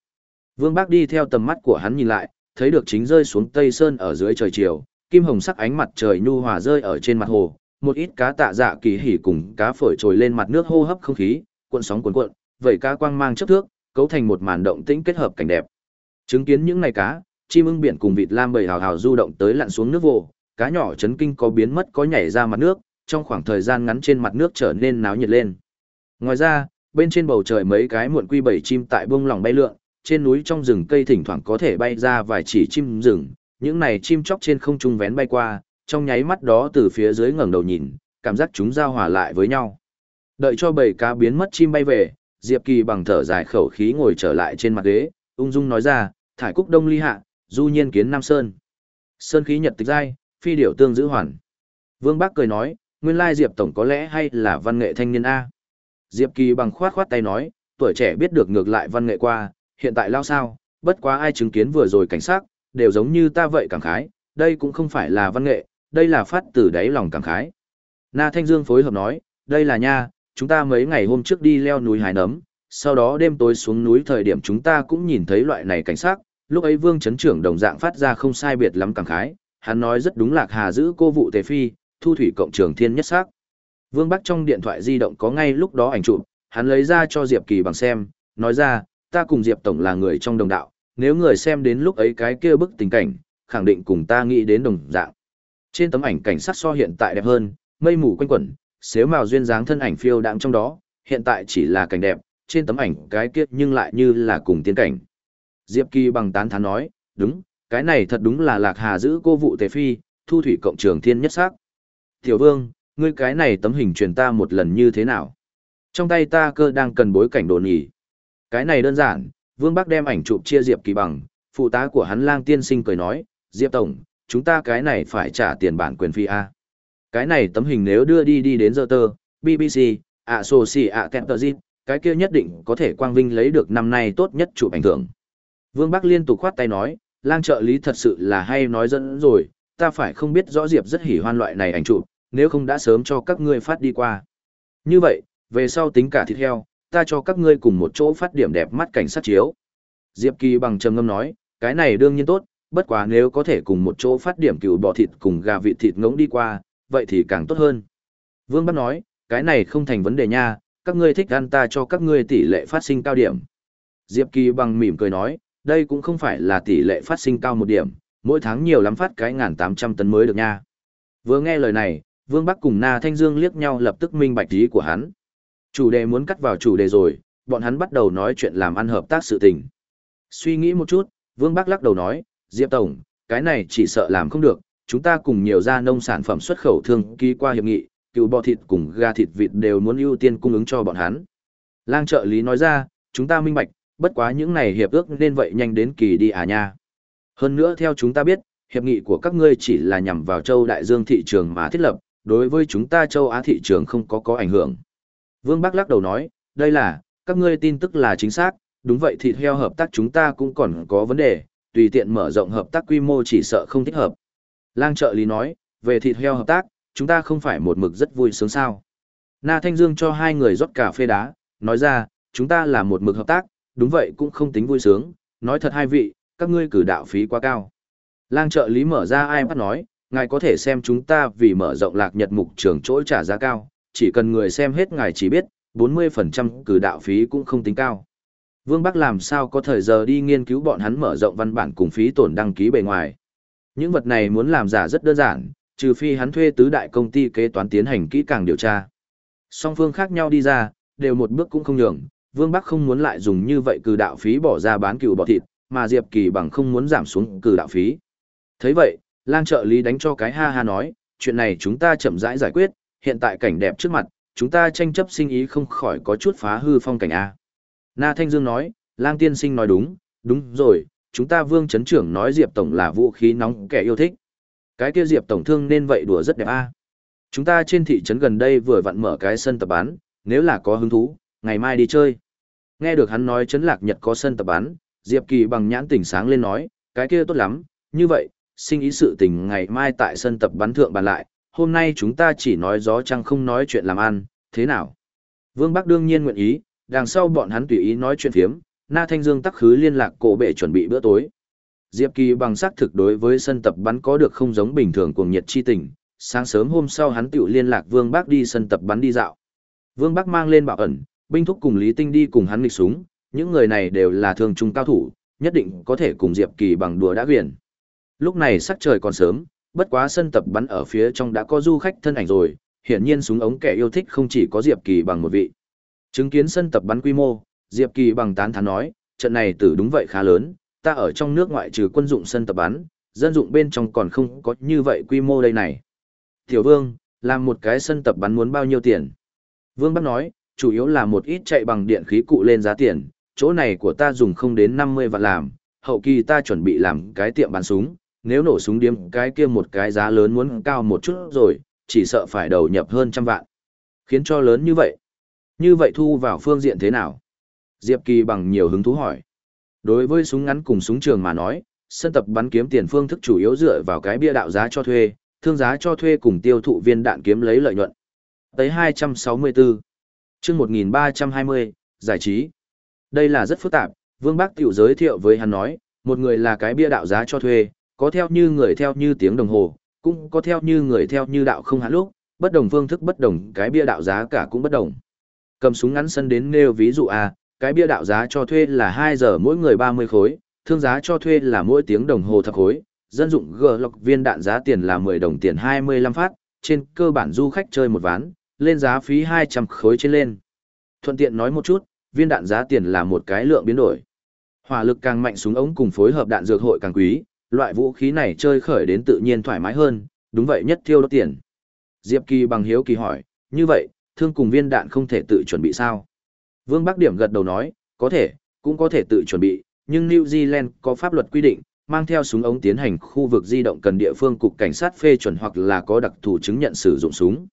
Vương Bắc đi theo tầm mắt của hắn nhìn lại, thấy được chính rơi xuống Tây Sơn ở dưới trời chiều, kim hồng sắc ánh mặt trời nhu hòa rơi ở trên mặt hồ, một ít cá tạ dạ kỳ hỉ cùng cá phổi trồi lên mặt nước hô hấp không khí, cuộn sóng cuộn cuộn, vậy cá quang mang chấp thước, cấu thành một màn động tĩnh kết hợp cảnh đẹp. Chứng kiến những này cá, chim ưng biển cùng vịt lam bầy hào hào du động tới lặn xuống nước vô, cá nhỏ chấn kinh có biến mất có nhảy ra mặt nước, trong khoảng thời gian ngắn trên mặt nước trở nên náo nhiệt lên. Ngoài ra, bên trên bầu trời mấy cái muộn quy bảy chim tại bông lòng bay lượn, trên núi trong rừng cây thỉnh thoảng có thể bay ra vài chỉ chim rừng, những này chim chóc trên không trung vén bay qua, trong nháy mắt đó từ phía dưới ngẩng đầu nhìn, cảm giác chúng giao hòa lại với nhau. Đợi cho bầy cá biến mất chim bay về, Diệp Kỳ bằng thở dài khẩu khí ngồi trở lại trên mặt ghế, ung dung nói ra, thải cúc đông ly hạ, du nhiên kiến Nam Sơn. Sơn khí nhật tịch giai, phi điểu tương giữ hoàn. Vương Bắc cười nói, nguyên lai Diệp Tổng có lẽ hay là văn nghệ thanh niên A. Diệp Kỳ bằng khoát khoát tay nói, tuổi trẻ biết được ngược lại văn nghệ qua, hiện tại lao sao, bất quá ai chứng kiến vừa rồi cảnh sát, đều giống như ta vậy cảm khái, đây cũng không phải là văn nghệ, đây là phát từ đáy lòng cảm khái. Na Thanh Dương phối hợp nói, đây là nha, chúng ta mấy ngày hôm trước đi leo núi hái nấm, sau đó đêm tối xuống núi thời điểm chúng ta cũng nhìn thấy loại này cảnh sát, lúc ấy Vương Chấn Trưởng đồng dạng phát ra không sai biệt lắm cảm khái, hắn nói rất đúng lạc hà giữ cô vụ tề phi, thu thủy cộng trường thiên nhất sắc. Vương Bắc trong điện thoại di động có ngay lúc đó ảnh chụp, hắn lấy ra cho Diệp Kỳ bằng xem, nói ra, ta cùng Diệp Tổng là người trong đồng đạo, nếu người xem đến lúc ấy cái kia bức tình cảnh, khẳng định cùng ta nghĩ đến đồng dạng. Trên tấm ảnh cảnh sát so hiện tại đẹp hơn, mây mù quanh quẩn, xếu màu duyên dáng thân ảnh phiêu đạm trong đó, hiện tại chỉ là cảnh đẹp, trên tấm ảnh cái kiếp nhưng lại như là cùng tiên cảnh. Diệp Kỳ bằng tán thán nói, đúng, cái này thật đúng là lạc hà giữ cô vụ tề phi, thu thủy cộng trường thiên nhất sắc. Tiểu vương, ngươi cái này tấm hình truyền ta một lần như thế nào? Trong tay ta cơ đang cần bối cảnh đồ nhỉ. Cái này đơn giản, vương bác đem ảnh chụp chia Diệp Kỳ bằng, phụ tá của hắn lang tiên sinh cười nói, Diệp Tổng, chúng ta cái này phải trả tiền bản quyền phi A. Cái này tấm hình nếu đưa đi đi đến giờ tơ, BBC, Associated cái kia nhất định có thể quang vinh lấy được năm nay tốt nhất chụp ảnh thưởng. Vương Bắc liên tục khoát tay nói, lang trợ lý thật sự là hay nói dẫn rồi, ta phải không biết rõ Diệp rất hỉ hoan loại này ảnh chụp, nếu không đã sớm cho các ngươi phát đi qua. Như vậy, về sau tính cả thịt heo, ta cho các ngươi cùng một chỗ phát điểm đẹp mắt cảnh sát chiếu. Diệp Kỳ bằng trầm ngâm nói, cái này đương nhiên tốt, bất quá nếu có thể cùng một chỗ phát điểm cừu bò thịt cùng gà vịt thịt ngỗng đi qua, vậy thì càng tốt hơn. Vương Bắc nói, cái này không thành vấn đề nha, các ngươi thích ăn ta cho các ngươi tỷ lệ phát sinh cao điểm. Diệp Kỳ bằng mỉm cười nói, đây cũng không phải là tỷ lệ phát sinh cao một điểm, mỗi tháng nhiều lắm phát cái ngàn tám trăm tấn mới được nha. Vừa nghe lời này, Vương Bắc cùng Na Thanh Dương liếc nhau lập tức minh bạch ý của hắn. Chủ đề muốn cắt vào chủ đề rồi, bọn hắn bắt đầu nói chuyện làm ăn hợp tác sự tình. Suy nghĩ một chút, Vương Bắc lắc đầu nói, Diệp Tổng, cái này chỉ sợ làm không được, chúng ta cùng nhiều gia nông sản phẩm xuất khẩu thương ký qua hiệp nghị, cừu bò thịt cùng gà thịt vịt đều muốn ưu tiên cung ứng cho bọn hắn. Lang trợ lý nói ra, chúng ta minh bạch, bất quá những này hiệp ước nên vậy nhanh đến kỳ đi à nha. Hơn nữa theo chúng ta biết, hiệp nghị của các ngươi chỉ là nhằm vào châu đại dương thị trường mà thiết lập, đối với chúng ta châu Á thị trường không có có ảnh hưởng. Vương Bắc lắc đầu nói, đây là, các ngươi tin tức là chính xác, đúng vậy thịt heo hợp tác chúng ta cũng còn có vấn đề, tùy tiện mở rộng hợp tác quy mô chỉ sợ không thích hợp. Lang trợ lý nói, về thịt heo hợp tác, chúng ta không phải một mực rất vui sướng sao. Na Thanh Dương cho hai người rót cà phê đá, nói ra, chúng ta là một mực hợp tác, đúng vậy cũng không tính vui sướng, nói thật hai vị, các ngươi cử đạo phí quá cao. Lang trợ lý mở ra ai bắt nói, ngài có thể xem chúng ta vì mở rộng lạc nhật mục trường chỗ trả giá cao, chỉ cần người xem hết ngài chỉ biết, 40% cử đạo phí cũng không tính cao. Vương Bắc làm sao có thời giờ đi nghiên cứu bọn hắn mở rộng văn bản cùng phí tổn đăng ký bề ngoài. Những vật này muốn làm giả rất đơn giản, trừ phi hắn thuê tứ đại công ty kế toán tiến hành kỹ càng điều tra. Song phương khác nhau đi ra, đều một bước cũng không nhường, Vương Bắc không muốn lại dùng như vậy cử đạo phí bỏ ra bán cừu bỏ thịt, mà Diệp Kỳ bằng không muốn giảm xuống cử đạo phí. Thấy vậy, lang trợ lý đánh cho cái ha ha nói, chuyện này chúng ta chậm rãi giải quyết, hiện tại cảnh đẹp trước mặt, chúng ta tranh chấp sinh ý không khỏi có chút phá hư phong cảnh A. Na Thanh Dương nói, lang tiên sinh nói đúng, đúng rồi, chúng ta vương chấn trưởng nói Diệp Tổng là vũ khí nóng kẻ yêu thích. Cái kia Diệp Tổng thương nên vậy đùa rất đẹp A. À. Chúng ta trên thị trấn gần đây vừa vặn mở cái sân tập bán, nếu là có hứng thú, ngày mai đi chơi. Nghe được hắn nói trấn lạc nhật có sân tập bán, Diệp Kỳ bằng nhãn tỉnh sáng lên nói, cái kia tốt lắm, như vậy, sinh ý sự tình ngày mai tại sân tập bắn thượng bàn lại, hôm nay chúng ta chỉ nói gió trăng không nói chuyện làm ăn, thế nào? Vương Bắc đương nhiên nguyện ý, đằng sau bọn hắn tùy ý nói chuyện phiếm, Na Thanh Dương tắc khứ liên lạc cổ bệ chuẩn bị bữa tối. Diệp Kỳ bằng xác thực đối với sân tập bắn có được không giống bình thường cuồng nhiệt chi tình, sáng sớm hôm sau hắn tự liên lạc Vương Bắc đi sân tập bắn đi dạo. Vương Bắc mang lên bảo ẩn, binh thúc cùng Lý Tinh đi cùng hắn nghịch súng, những người này đều là thường trung cao thủ, nhất định có thể cùng Diệp Kỳ bằng đùa đã quyển. Lúc này sắc trời còn sớm, bất quá sân tập bắn ở phía trong đã có du khách thân ảnh rồi, hiển nhiên súng ống kẻ yêu thích không chỉ có Diệp Kỳ bằng một vị. Chứng kiến sân tập bắn quy mô, Diệp Kỳ bằng tán thán nói, trận này tử đúng vậy khá lớn, ta ở trong nước ngoại trừ quân dụng sân tập bắn, dân dụng bên trong còn không có như vậy quy mô đây này. Tiểu Vương, làm một cái sân tập bắn muốn bao nhiêu tiền? Vương Bắc nói, chủ yếu là một ít chạy bằng điện khí cụ lên giá tiền, chỗ này của ta dùng không đến 50 vạn làm, hậu kỳ ta chuẩn bị làm cái tiệm bán súng, nếu nổ súng điếm cái kia một cái giá lớn muốn cao một chút rồi, chỉ sợ phải đầu nhập hơn trăm vạn. Khiến cho lớn như vậy. Như vậy thu vào phương diện thế nào? Diệp Kỳ bằng nhiều hứng thú hỏi. Đối với súng ngắn cùng súng trường mà nói, sân tập bắn kiếm tiền phương thức chủ yếu dựa vào cái bia đạo giá cho thuê, thương giá cho thuê cùng tiêu thụ viên đạn kiếm lấy lợi nhuận. Tới 264. chương 1320, giải trí. Đây là rất phức tạp, Vương Bác tiểu giới thiệu với hắn nói, một người là cái bia đạo giá cho thuê, có theo như người theo như tiếng đồng hồ, cũng có theo như người theo như đạo không hạn lúc, bất đồng phương thức bất đồng, cái bia đạo giá cả cũng bất đồng. Cầm súng ngắn sân đến nêu ví dụ a, cái bia đạo giá cho thuê là 2 giờ mỗi người 30 khối, thương giá cho thuê là mỗi tiếng đồng hồ thập khối, dân dụng gờ lọc viên đạn giá tiền là 10 đồng tiền 25 phát, trên cơ bản du khách chơi một ván, lên giá phí 200 khối trên lên. Thuận tiện nói một chút, viên đạn giá tiền là một cái lượng biến đổi. Hỏa lực càng mạnh súng ống cùng phối hợp đạn dược hội càng quý, loại vũ khí này chơi khởi đến tự nhiên thoải mái hơn, đúng vậy nhất thiêu đốt tiền. Diệp Kỳ bằng hiếu kỳ hỏi, như vậy, thương cùng viên đạn không thể tự chuẩn bị sao? Vương Bắc Điểm gật đầu nói, có thể, cũng có thể tự chuẩn bị, nhưng New Zealand có pháp luật quy định, mang theo súng ống tiến hành khu vực di động cần địa phương cục cảnh sát phê chuẩn hoặc là có đặc thù chứng nhận sử dụng súng.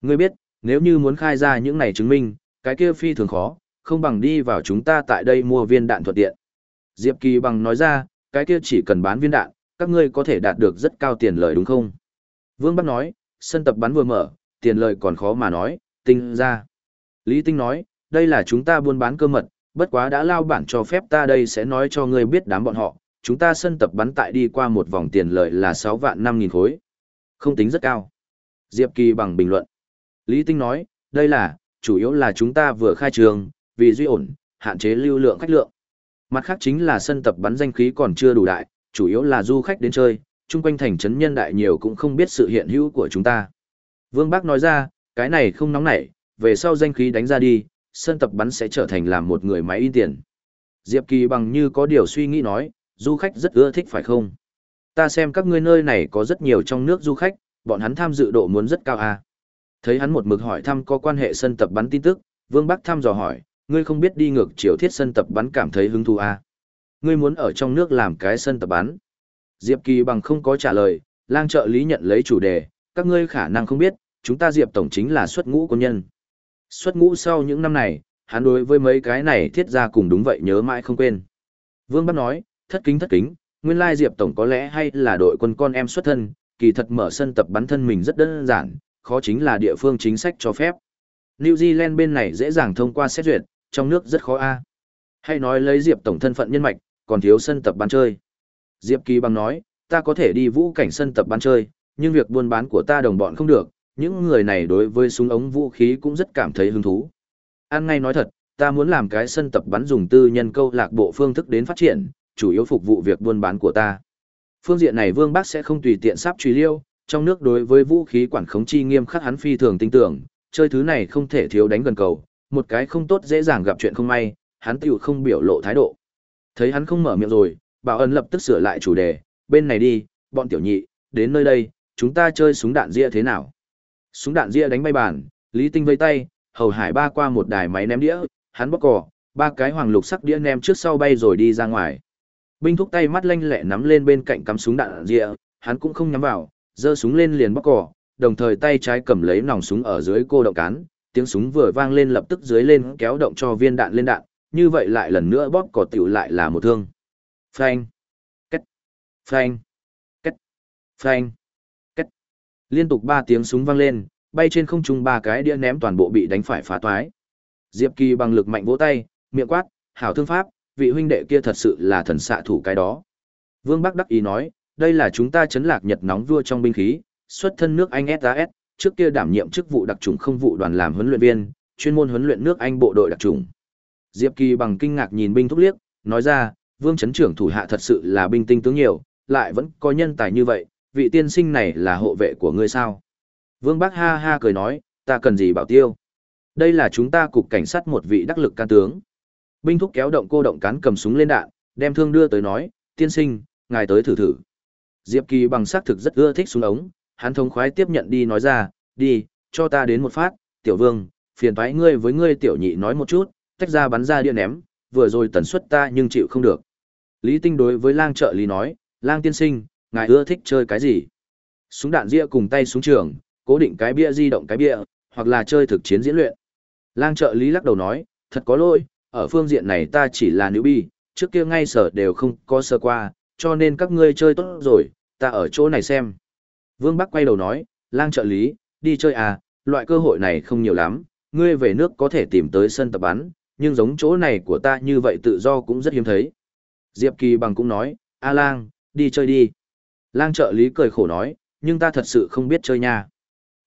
Ngươi biết, nếu như muốn khai ra những này chứng minh, cái kia phi thường khó, không bằng đi vào chúng ta tại đây mua viên đạn thuận tiện. Diệp Kỳ bằng nói ra, cái kia chỉ cần bán viên đạn, các ngươi có thể đạt được rất cao tiền lời đúng không? Vương Bắc nói, sân tập bắn vừa mở, tiền lời còn khó mà nói, tinh ra. Lý Tinh nói, đây là chúng ta buôn bán cơ mật, bất quá đã lao bản cho phép ta đây sẽ nói cho ngươi biết đám bọn họ, chúng ta sân tập bắn tại đi qua một vòng tiền lợi là 6 vạn 5 nghìn khối. Không tính rất cao. Diệp Kỳ bằng bình luận. Lý Tinh nói, đây là, chủ yếu là chúng ta vừa khai trường, vì duy ổn, hạn chế lưu lượng khách lượng. Mặt khác chính là sân tập bắn danh khí còn chưa đủ đại, chủ yếu là du khách đến chơi, chung quanh thành trấn nhân đại nhiều cũng không biết sự hiện hữu của chúng ta. Vương Bác nói ra, cái này không nóng nảy, về sau danh khí đánh ra đi, sân tập bắn sẽ trở thành làm một người máy in tiền. Diệp Kỳ bằng như có điều suy nghĩ nói, du khách rất ưa thích phải không? Ta xem các ngươi nơi này có rất nhiều trong nước du khách, bọn hắn tham dự độ muốn rất cao à? Thấy hắn một mực hỏi thăm có quan hệ sân tập bắn tin tức, Vương Bắc thăm dò hỏi, ngươi không biết đi ngược chiều thiết sân tập bắn cảm thấy hứng thú à? Ngươi muốn ở trong nước làm cái sân tập bắn? Diệp Kỳ bằng không có trả lời, lang trợ lý nhận lấy chủ đề, các ngươi khả năng không biết, chúng ta Diệp Tổng chính là xuất ngũ quân nhân. Xuất ngũ sau những năm này, hắn đối với mấy cái này thiết ra cùng đúng vậy nhớ mãi không quên. Vương Bắc nói, thất kính thất kính, nguyên lai Diệp Tổng có lẽ hay là đội quân con em xuất thân, kỳ thật mở sân tập bắn thân mình rất đơn giản, khó chính là địa phương chính sách cho phép. New Zealand bên này dễ dàng thông qua xét duyệt, trong nước rất khó a. Hay nói lấy Diệp Tổng thân phận nhân mạch, còn thiếu sân tập bắn chơi. Diệp Kỳ bằng nói, ta có thể đi vũ cảnh sân tập bắn chơi, nhưng việc buôn bán của ta đồng bọn không được, những người này đối với súng ống vũ khí cũng rất cảm thấy hứng thú. An ngay nói thật, ta muốn làm cái sân tập bắn dùng tư nhân câu lạc bộ phương thức đến phát triển, chủ yếu phục vụ việc buôn bán của ta. Phương diện này Vương Bắc sẽ không tùy tiện sắp truy liêu, trong nước đối với vũ khí quản khống chi nghiêm khắc hắn phi thường tin tưởng, chơi thứ này không thể thiếu đánh gần cầu, một cái không tốt dễ dàng gặp chuyện không may, hắn tiểu không biểu lộ thái độ. Thấy hắn không mở miệng rồi, Bảo Ân lập tức sửa lại chủ đề, bên này đi, bọn tiểu nhị, đến nơi đây, chúng ta chơi súng đạn ria thế nào? Súng đạn ria đánh bay bàn, Lý Tinh vây tay, hầu hải ba qua một đài máy ném đĩa, hắn bóc cỏ, ba cái hoàng lục sắc đĩa ném trước sau bay rồi đi ra ngoài. Binh thúc tay mắt lanh lẹ nắm lên bên cạnh cắm súng đạn ria, hắn cũng không nhắm vào, giơ súng lên liền bóc cỏ, đồng thời tay trái cầm lấy nòng súng ở dưới cô động cán, tiếng súng vừa vang lên lập tức dưới lên kéo động cho viên đạn lên đạn, như vậy lại lần nữa bóp cỏ tiểu lại là một thương. Phanh, cách, phanh, cách, phanh. Liên tục ba tiếng súng vang lên, bay trên không trung ba cái đĩa ném toàn bộ bị đánh phải phá toái. Diệp Kỳ bằng lực mạnh vỗ tay, miệng quát, hảo thương pháp, vị huynh đệ kia thật sự là thần xạ thủ cái đó. Vương Bắc đắc ý nói, đây là chúng ta chấn lạc nhật nóng vua trong binh khí, xuất thân nước Anh SAS, trước kia đảm nhiệm chức vụ đặc trùng không vụ đoàn làm huấn luyện viên, chuyên môn huấn luyện nước Anh bộ đội đặc trùng. Diệp Kỳ bằng kinh ngạc nhìn binh thúc liếc, nói ra, Vương chấn trưởng thủ hạ thật sự là binh tinh tướng nhiều, lại vẫn có nhân tài như vậy, vị tiên sinh này là hộ vệ của ngươi sao? Vương Bắc ha ha cười nói, ta cần gì bảo tiêu? Đây là chúng ta cục cảnh sát một vị đắc lực can tướng. Binh thúc kéo động cô động cán cầm súng lên đạn, đem thương đưa tới nói, tiên sinh, ngài tới thử thử. Diệp Kỳ bằng xác thực rất ưa thích súng ống, hắn thông khoái tiếp nhận đi nói ra, đi, cho ta đến một phát, tiểu vương, phiền thoái ngươi với ngươi tiểu nhị nói một chút, tách ra bắn ra điện ném, vừa rồi tần suất ta nhưng chịu không được. Lý Tinh đối với lang trợ lý nói, lang tiên sinh, ngài ưa thích chơi cái gì? Súng đạn ria cùng tay súng trường, cố định cái bia di động cái bia, hoặc là chơi thực chiến diễn luyện. Lang trợ lý lắc đầu nói, thật có lỗi, ở phương diện này ta chỉ là nữ bi, trước kia ngay sở đều không có sơ qua, cho nên các ngươi chơi tốt rồi, ta ở chỗ này xem. Vương Bắc quay đầu nói, lang trợ lý, đi chơi à, loại cơ hội này không nhiều lắm, ngươi về nước có thể tìm tới sân tập bắn, nhưng giống chỗ này của ta như vậy tự do cũng rất hiếm thấy. Diệp Kỳ bằng cũng nói, A lang, đi chơi đi. Lang trợ lý cười khổ nói, nhưng ta thật sự không biết chơi nha.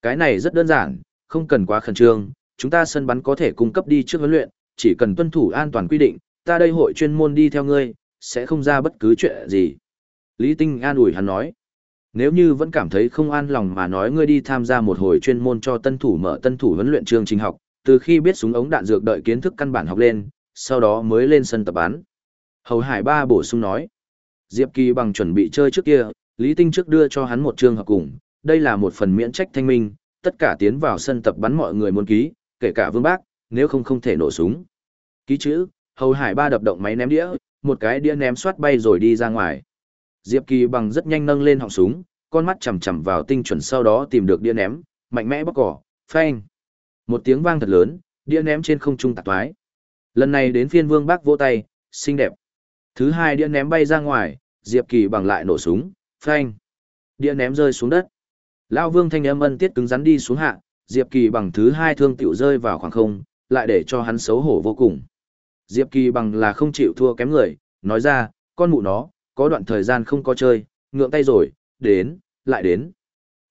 Cái này rất đơn giản, không cần quá khẩn trương, chúng ta sân bắn có thể cung cấp đi trước huấn luyện, chỉ cần tuân thủ an toàn quy định, ta đây hội chuyên môn đi theo ngươi, sẽ không ra bất cứ chuyện gì. Lý Tinh an ủi hắn nói, nếu như vẫn cảm thấy không an lòng mà nói ngươi đi tham gia một hồi chuyên môn cho tân thủ mở tân thủ huấn luyện chương trình học, từ khi biết súng ống đạn dược đợi kiến thức căn bản học lên, sau đó mới lên sân tập bắn. Hầu Hải Ba bổ sung nói, Diệp Kỳ bằng chuẩn bị chơi trước kia, Lý Tinh trước đưa cho hắn một trường hợp cùng, đây là một phần miễn trách thanh minh, tất cả tiến vào sân tập bắn mọi người muốn ký, kể cả Vương Bác, nếu không không thể nổ súng. Ký chữ, Hầu Hải Ba đập động máy ném đĩa, một cái đĩa ném xoát bay rồi đi ra ngoài. Diệp Kỳ bằng rất nhanh nâng lên họng súng, con mắt chằm chằm vào tinh chuẩn sau đó tìm được đĩa ném, mạnh mẽ bóc cỏ, phanh. Một tiếng vang thật lớn, đĩa ném trên không trung tạc toái. Lần này đến phiên Vương Bác vỗ tay, xinh đẹp. Thứ hai đĩa ném bay ra ngoài, Diệp Kỳ bằng lại nổ súng, phanh. Đĩa ném rơi xuống đất. Lão Vương thanh âm ân tiết cứng rắn đi xuống hạ, Diệp Kỳ bằng thứ hai thương tiểu rơi vào khoảng không, lại để cho hắn xấu hổ vô cùng. Diệp Kỳ bằng là không chịu thua kém người, nói ra, con mụ nó, có đoạn thời gian không có chơi, ngượng tay rồi, đến, lại đến.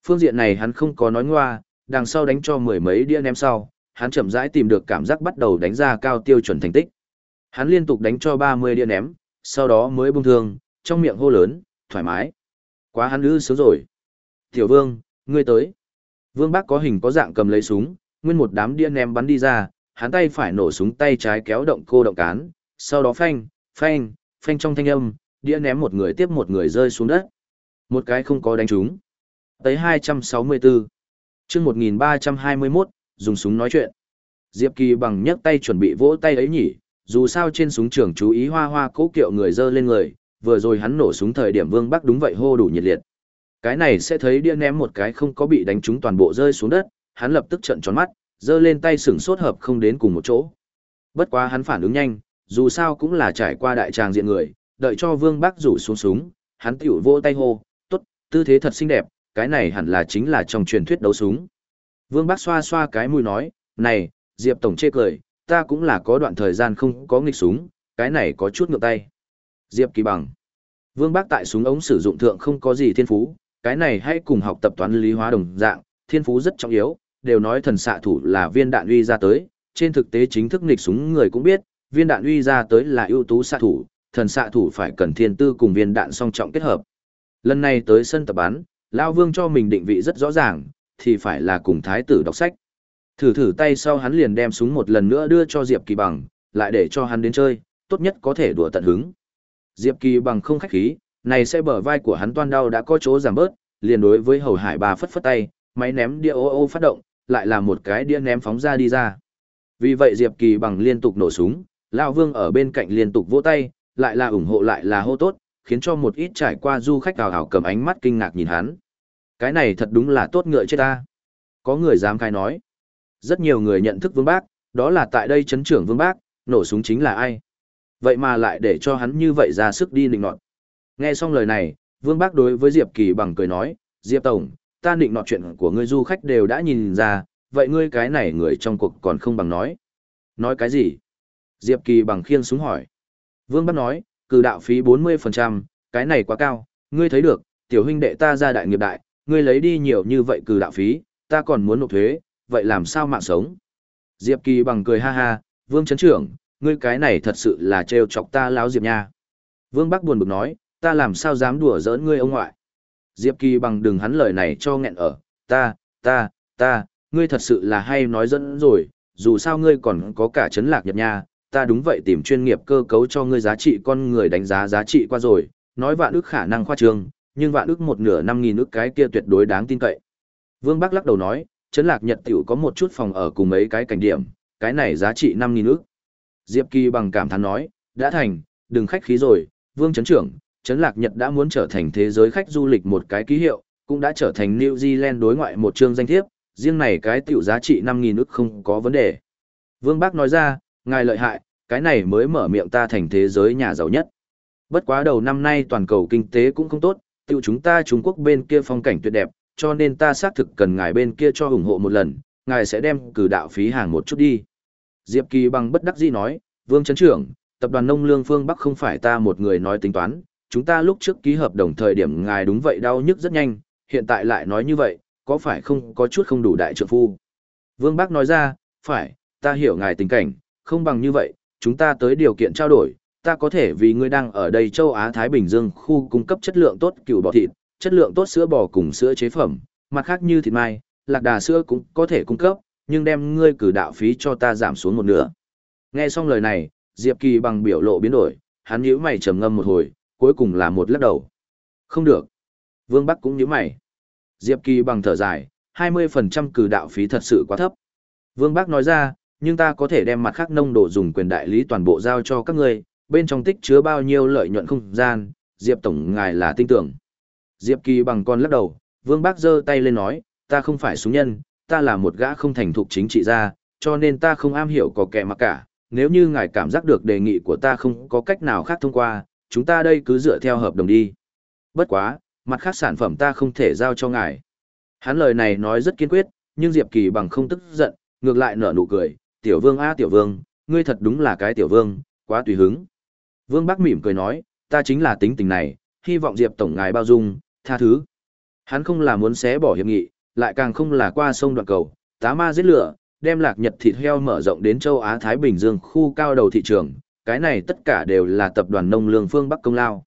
Phương diện này hắn không có nói ngoa, đằng sau đánh cho mười mấy đĩa ném sau, hắn chậm rãi tìm được cảm giác bắt đầu đánh ra cao tiêu chuẩn thành tích. Hắn liên tục đánh cho 30 đĩa ném, sau đó mới bung thương, trong miệng hô lớn, thoải mái. Quá hắn ư sướng rồi. Tiểu vương, ngươi tới. Vương bác có hình có dạng cầm lấy súng, nguyên một đám điên ném bắn đi ra, hắn tay phải nổ súng tay trái kéo động cô động cán, sau đó phanh, phanh, phanh trong thanh âm, đĩa ném một người tiếp một người rơi xuống đất. Một cái không có đánh trúng. Tới 264. chương 1321, dùng súng nói chuyện. Diệp Kỳ bằng nhấc tay chuẩn bị vỗ tay ấy nhỉ, dù sao trên súng trường chú ý hoa hoa cố kiệu người dơ lên người, vừa rồi hắn nổ súng thời điểm Vương Bắc đúng vậy hô đủ nhiệt liệt. Cái này sẽ thấy đĩa ném một cái không có bị đánh trúng toàn bộ rơi xuống đất, hắn lập tức trợn tròn mắt, giơ lên tay sửng sốt hợp không đến cùng một chỗ. Bất quá hắn phản ứng nhanh, dù sao cũng là trải qua đại tràng diện người, đợi cho Vương Bắc rủ xuống súng, hắn tiểu vô tay hô, tốt, tư thế thật xinh đẹp, cái này hẳn là chính là trong truyền thuyết đấu súng. Vương Bắc xoa xoa cái mũi nói, này, Diệp Tổng chê cười, ta cũng là có đoạn thời gian không có nghịch súng, cái này có chút ngược tay. Diệp Kỳ bằng. Vương Bác tại súng ống sử dụng thượng không có gì thiên phú, cái này hãy cùng học tập toán lý hóa đồng dạng, thiên phú rất trọng yếu, đều nói thần xạ thủ là viên đạn uy ra tới, trên thực tế chính thức nghịch súng người cũng biết, viên đạn uy ra tới là ưu tú xạ thủ, thần xạ thủ phải cần thiên tư cùng viên đạn song trọng kết hợp. Lần này tới sân tập bắn, Lao Vương cho mình định vị rất rõ ràng, thì phải là cùng thái tử đọc sách. Thử thử tay sau hắn liền đem súng một lần nữa đưa cho Diệp Kỳ Bằng, lại để cho hắn đến chơi, tốt nhất có thể đùa tận hứng. Diệp Kỳ Bằng không khách khí, này sẽ bờ vai của hắn toan đau đã có chỗ giảm bớt, liền đối với Hầu Hải bà phất phất tay, máy ném đĩa ô ô phát động, lại là một cái đĩa ném phóng ra đi ra. Vì vậy Diệp Kỳ Bằng liên tục nổ súng, Lão Vương ở bên cạnh liên tục vỗ tay, lại là ủng hộ lại là hô tốt, khiến cho một ít trải qua du khách ảo ảo cầm ánh mắt kinh ngạc nhìn hắn. Cái này thật đúng là tốt ngựa chết ta. Có người dám khai nói. Rất nhiều người nhận thức Vương Bác, đó là tại đây chấn trưởng Vương Bác, nổ súng chính là ai. Vậy mà lại để cho hắn như vậy ra sức đi nịnh nọt. Nghe xong lời này, Vương Bác đối với Diệp Kỳ bằng cười nói, Diệp Tổng, ta nịnh nọt chuyện của ngươi du khách đều đã nhìn ra, vậy ngươi cái này người trong cuộc còn không bằng nói. Nói cái gì? Diệp Kỳ bằng khiêng súng hỏi. Vương bác nói, cử đạo phí 40%, cái này quá cao, ngươi thấy được, tiểu huynh đệ ta ra đại nghiệp đại, ngươi lấy đi nhiều như vậy cử đạo phí, ta còn muốn nộp thuế, vậy làm sao mạng sống? Diệp Kỳ bằng cười ha ha, Vương Trấn Trưởng, ngươi cái này thật sự là trêu chọc ta lão Diệp nha. Vương Bắc buồn bực nói, ta làm sao dám đùa giỡn ngươi ông ngoại. Diệp Kỳ bằng đừng hắn lời này cho nghẹn ở, ta, ta, ta, ngươi thật sự là hay nói dẫn rồi, dù sao ngươi còn có cả chấn lạc nhật nha, ta đúng vậy tìm chuyên nghiệp cơ cấu cho ngươi giá trị con người đánh giá giá trị qua rồi, nói vạn ước khả năng khoa trương, nhưng vạn ước một nửa năm nghìn ước cái kia tuyệt đối đáng tin cậy. Vương Bắc lắc đầu nói, chấn lạc nhật tiểu có một chút phòng ở cùng mấy cái cảnh điểm, cái này giá trị năm nghìn ước. Diệp Kỳ bằng cảm thán nói, đã thành, đừng khách khí rồi, Vương Trấn Trưởng, Trấn Lạc Nhật đã muốn trở thành thế giới khách du lịch một cái ký hiệu, cũng đã trở thành New Zealand đối ngoại một chương danh thiếp, riêng này cái tiểu giá trị 5.000 ức không có vấn đề. Vương Bác nói ra, ngài lợi hại, cái này mới mở miệng ta thành thế giới nhà giàu nhất. Bất quá đầu năm nay toàn cầu kinh tế cũng không tốt, tiêu chúng ta Trung Quốc bên kia phong cảnh tuyệt đẹp, cho nên ta xác thực cần ngài bên kia cho ủng hộ một lần, ngài sẽ đem cử đạo phí hàng một chút đi. Diệp Kỳ bằng bất đắc dĩ nói, Vương Trấn Trưởng, tập đoàn nông lương phương Bắc không phải ta một người nói tính toán, chúng ta lúc trước ký hợp đồng thời điểm ngài đúng vậy đau nhức rất nhanh, hiện tại lại nói như vậy, có phải không có chút không đủ đại trượng phu? Vương Bắc nói ra, phải, ta hiểu ngài tình cảnh, không bằng như vậy, chúng ta tới điều kiện trao đổi, ta có thể vì ngươi đang ở đây châu Á Thái Bình Dương khu cung cấp chất lượng tốt cừu bò thịt, chất lượng tốt sữa bò cùng sữa chế phẩm, mặt khác như thịt mai, lạc đà sữa cũng có thể cung cấp, nhưng đem ngươi cử đạo phí cho ta giảm xuống một nửa. Nghe xong lời này, Diệp Kỳ bằng biểu lộ biến đổi, hắn nhíu mày trầm ngâm một hồi, cuối cùng là một lắc đầu. Không được. Vương Bắc cũng nhíu mày. Diệp Kỳ bằng thở dài, 20% cử đạo phí thật sự quá thấp. Vương Bắc nói ra, nhưng ta có thể đem mặt khác nông độ dùng quyền đại lý toàn bộ giao cho các ngươi, bên trong tích chứa bao nhiêu lợi nhuận không gian, Diệp Tổng ngài là tin tưởng. Diệp Kỳ bằng con lắc đầu, Vương Bắc giơ tay lên nói, ta không phải súng nhân, ta là một gã không thành thục chính trị gia, cho nên ta không am hiểu có kẻ mà cả, nếu như ngài cảm giác được đề nghị của ta không có cách nào khác thông qua, chúng ta đây cứ dựa theo hợp đồng đi. Bất quá, mặt khác sản phẩm ta không thể giao cho ngài. Hắn lời này nói rất kiên quyết, nhưng Diệp Kỳ bằng không tức giận, ngược lại nở nụ cười, tiểu vương a tiểu vương, ngươi thật đúng là cái tiểu vương, quá tùy hứng. Vương Bắc mỉm cười nói, ta chính là tính tình này, hy vọng Diệp Tổng ngài bao dung, tha thứ. Hắn không là muốn xé bỏ hiệp nghị, lại càng không là qua sông đoạn cầu, tá ma giết lửa, đem lạc nhật thịt heo mở rộng đến châu Á Thái Bình Dương khu cao đầu thị trường, cái này tất cả đều là tập đoàn nông lương phương Bắc công lao.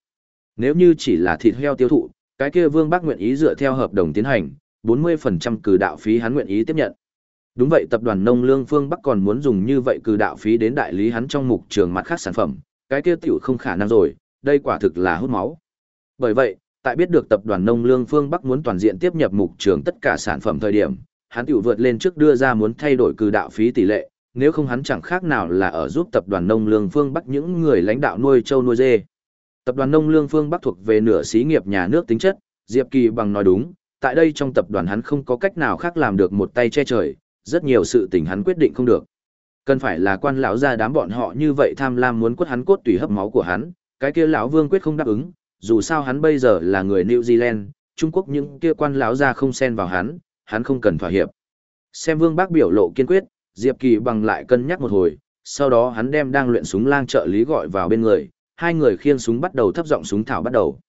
Nếu như chỉ là thịt heo tiêu thụ, cái kia Vương Bắc nguyện ý dựa theo hợp đồng tiến hành, 40% cử đạo phí hắn nguyện ý tiếp nhận. Đúng vậy tập đoàn nông lương phương Bắc còn muốn dùng như vậy cử đạo phí đến đại lý hắn trong mục trường mặt khác sản phẩm, cái kia tiểu không khả năng rồi, đây quả thực là hút máu. Bởi vậy, tại biết được tập đoàn nông lương phương Bắc muốn toàn diện tiếp nhập mục trường tất cả sản phẩm thời điểm, hắn tiểu vượt lên trước đưa ra muốn thay đổi cư đạo phí tỷ lệ, nếu không hắn chẳng khác nào là ở giúp tập đoàn nông lương phương Bắc những người lãnh đạo nuôi trâu nuôi dê. Tập đoàn nông lương phương Bắc thuộc về nửa xí nghiệp nhà nước tính chất, Diệp Kỳ bằng nói đúng, tại đây trong tập đoàn hắn không có cách nào khác làm được một tay che trời, rất nhiều sự tình hắn quyết định không được. Cần phải là quan lão gia đám bọn họ như vậy tham lam muốn quất hắn cốt tùy hấp máu của hắn, cái kia lão Vương quyết không đáp ứng, dù sao hắn bây giờ là người New Zealand, Trung Quốc những kia quan lão gia không xen vào hắn, hắn không cần thỏa hiệp. Xem Vương Bác biểu lộ kiên quyết, Diệp Kỳ bằng lại cân nhắc một hồi, sau đó hắn đem đang luyện súng lang trợ lý gọi vào bên người, hai người khiêng súng bắt đầu thấp giọng súng thảo bắt đầu.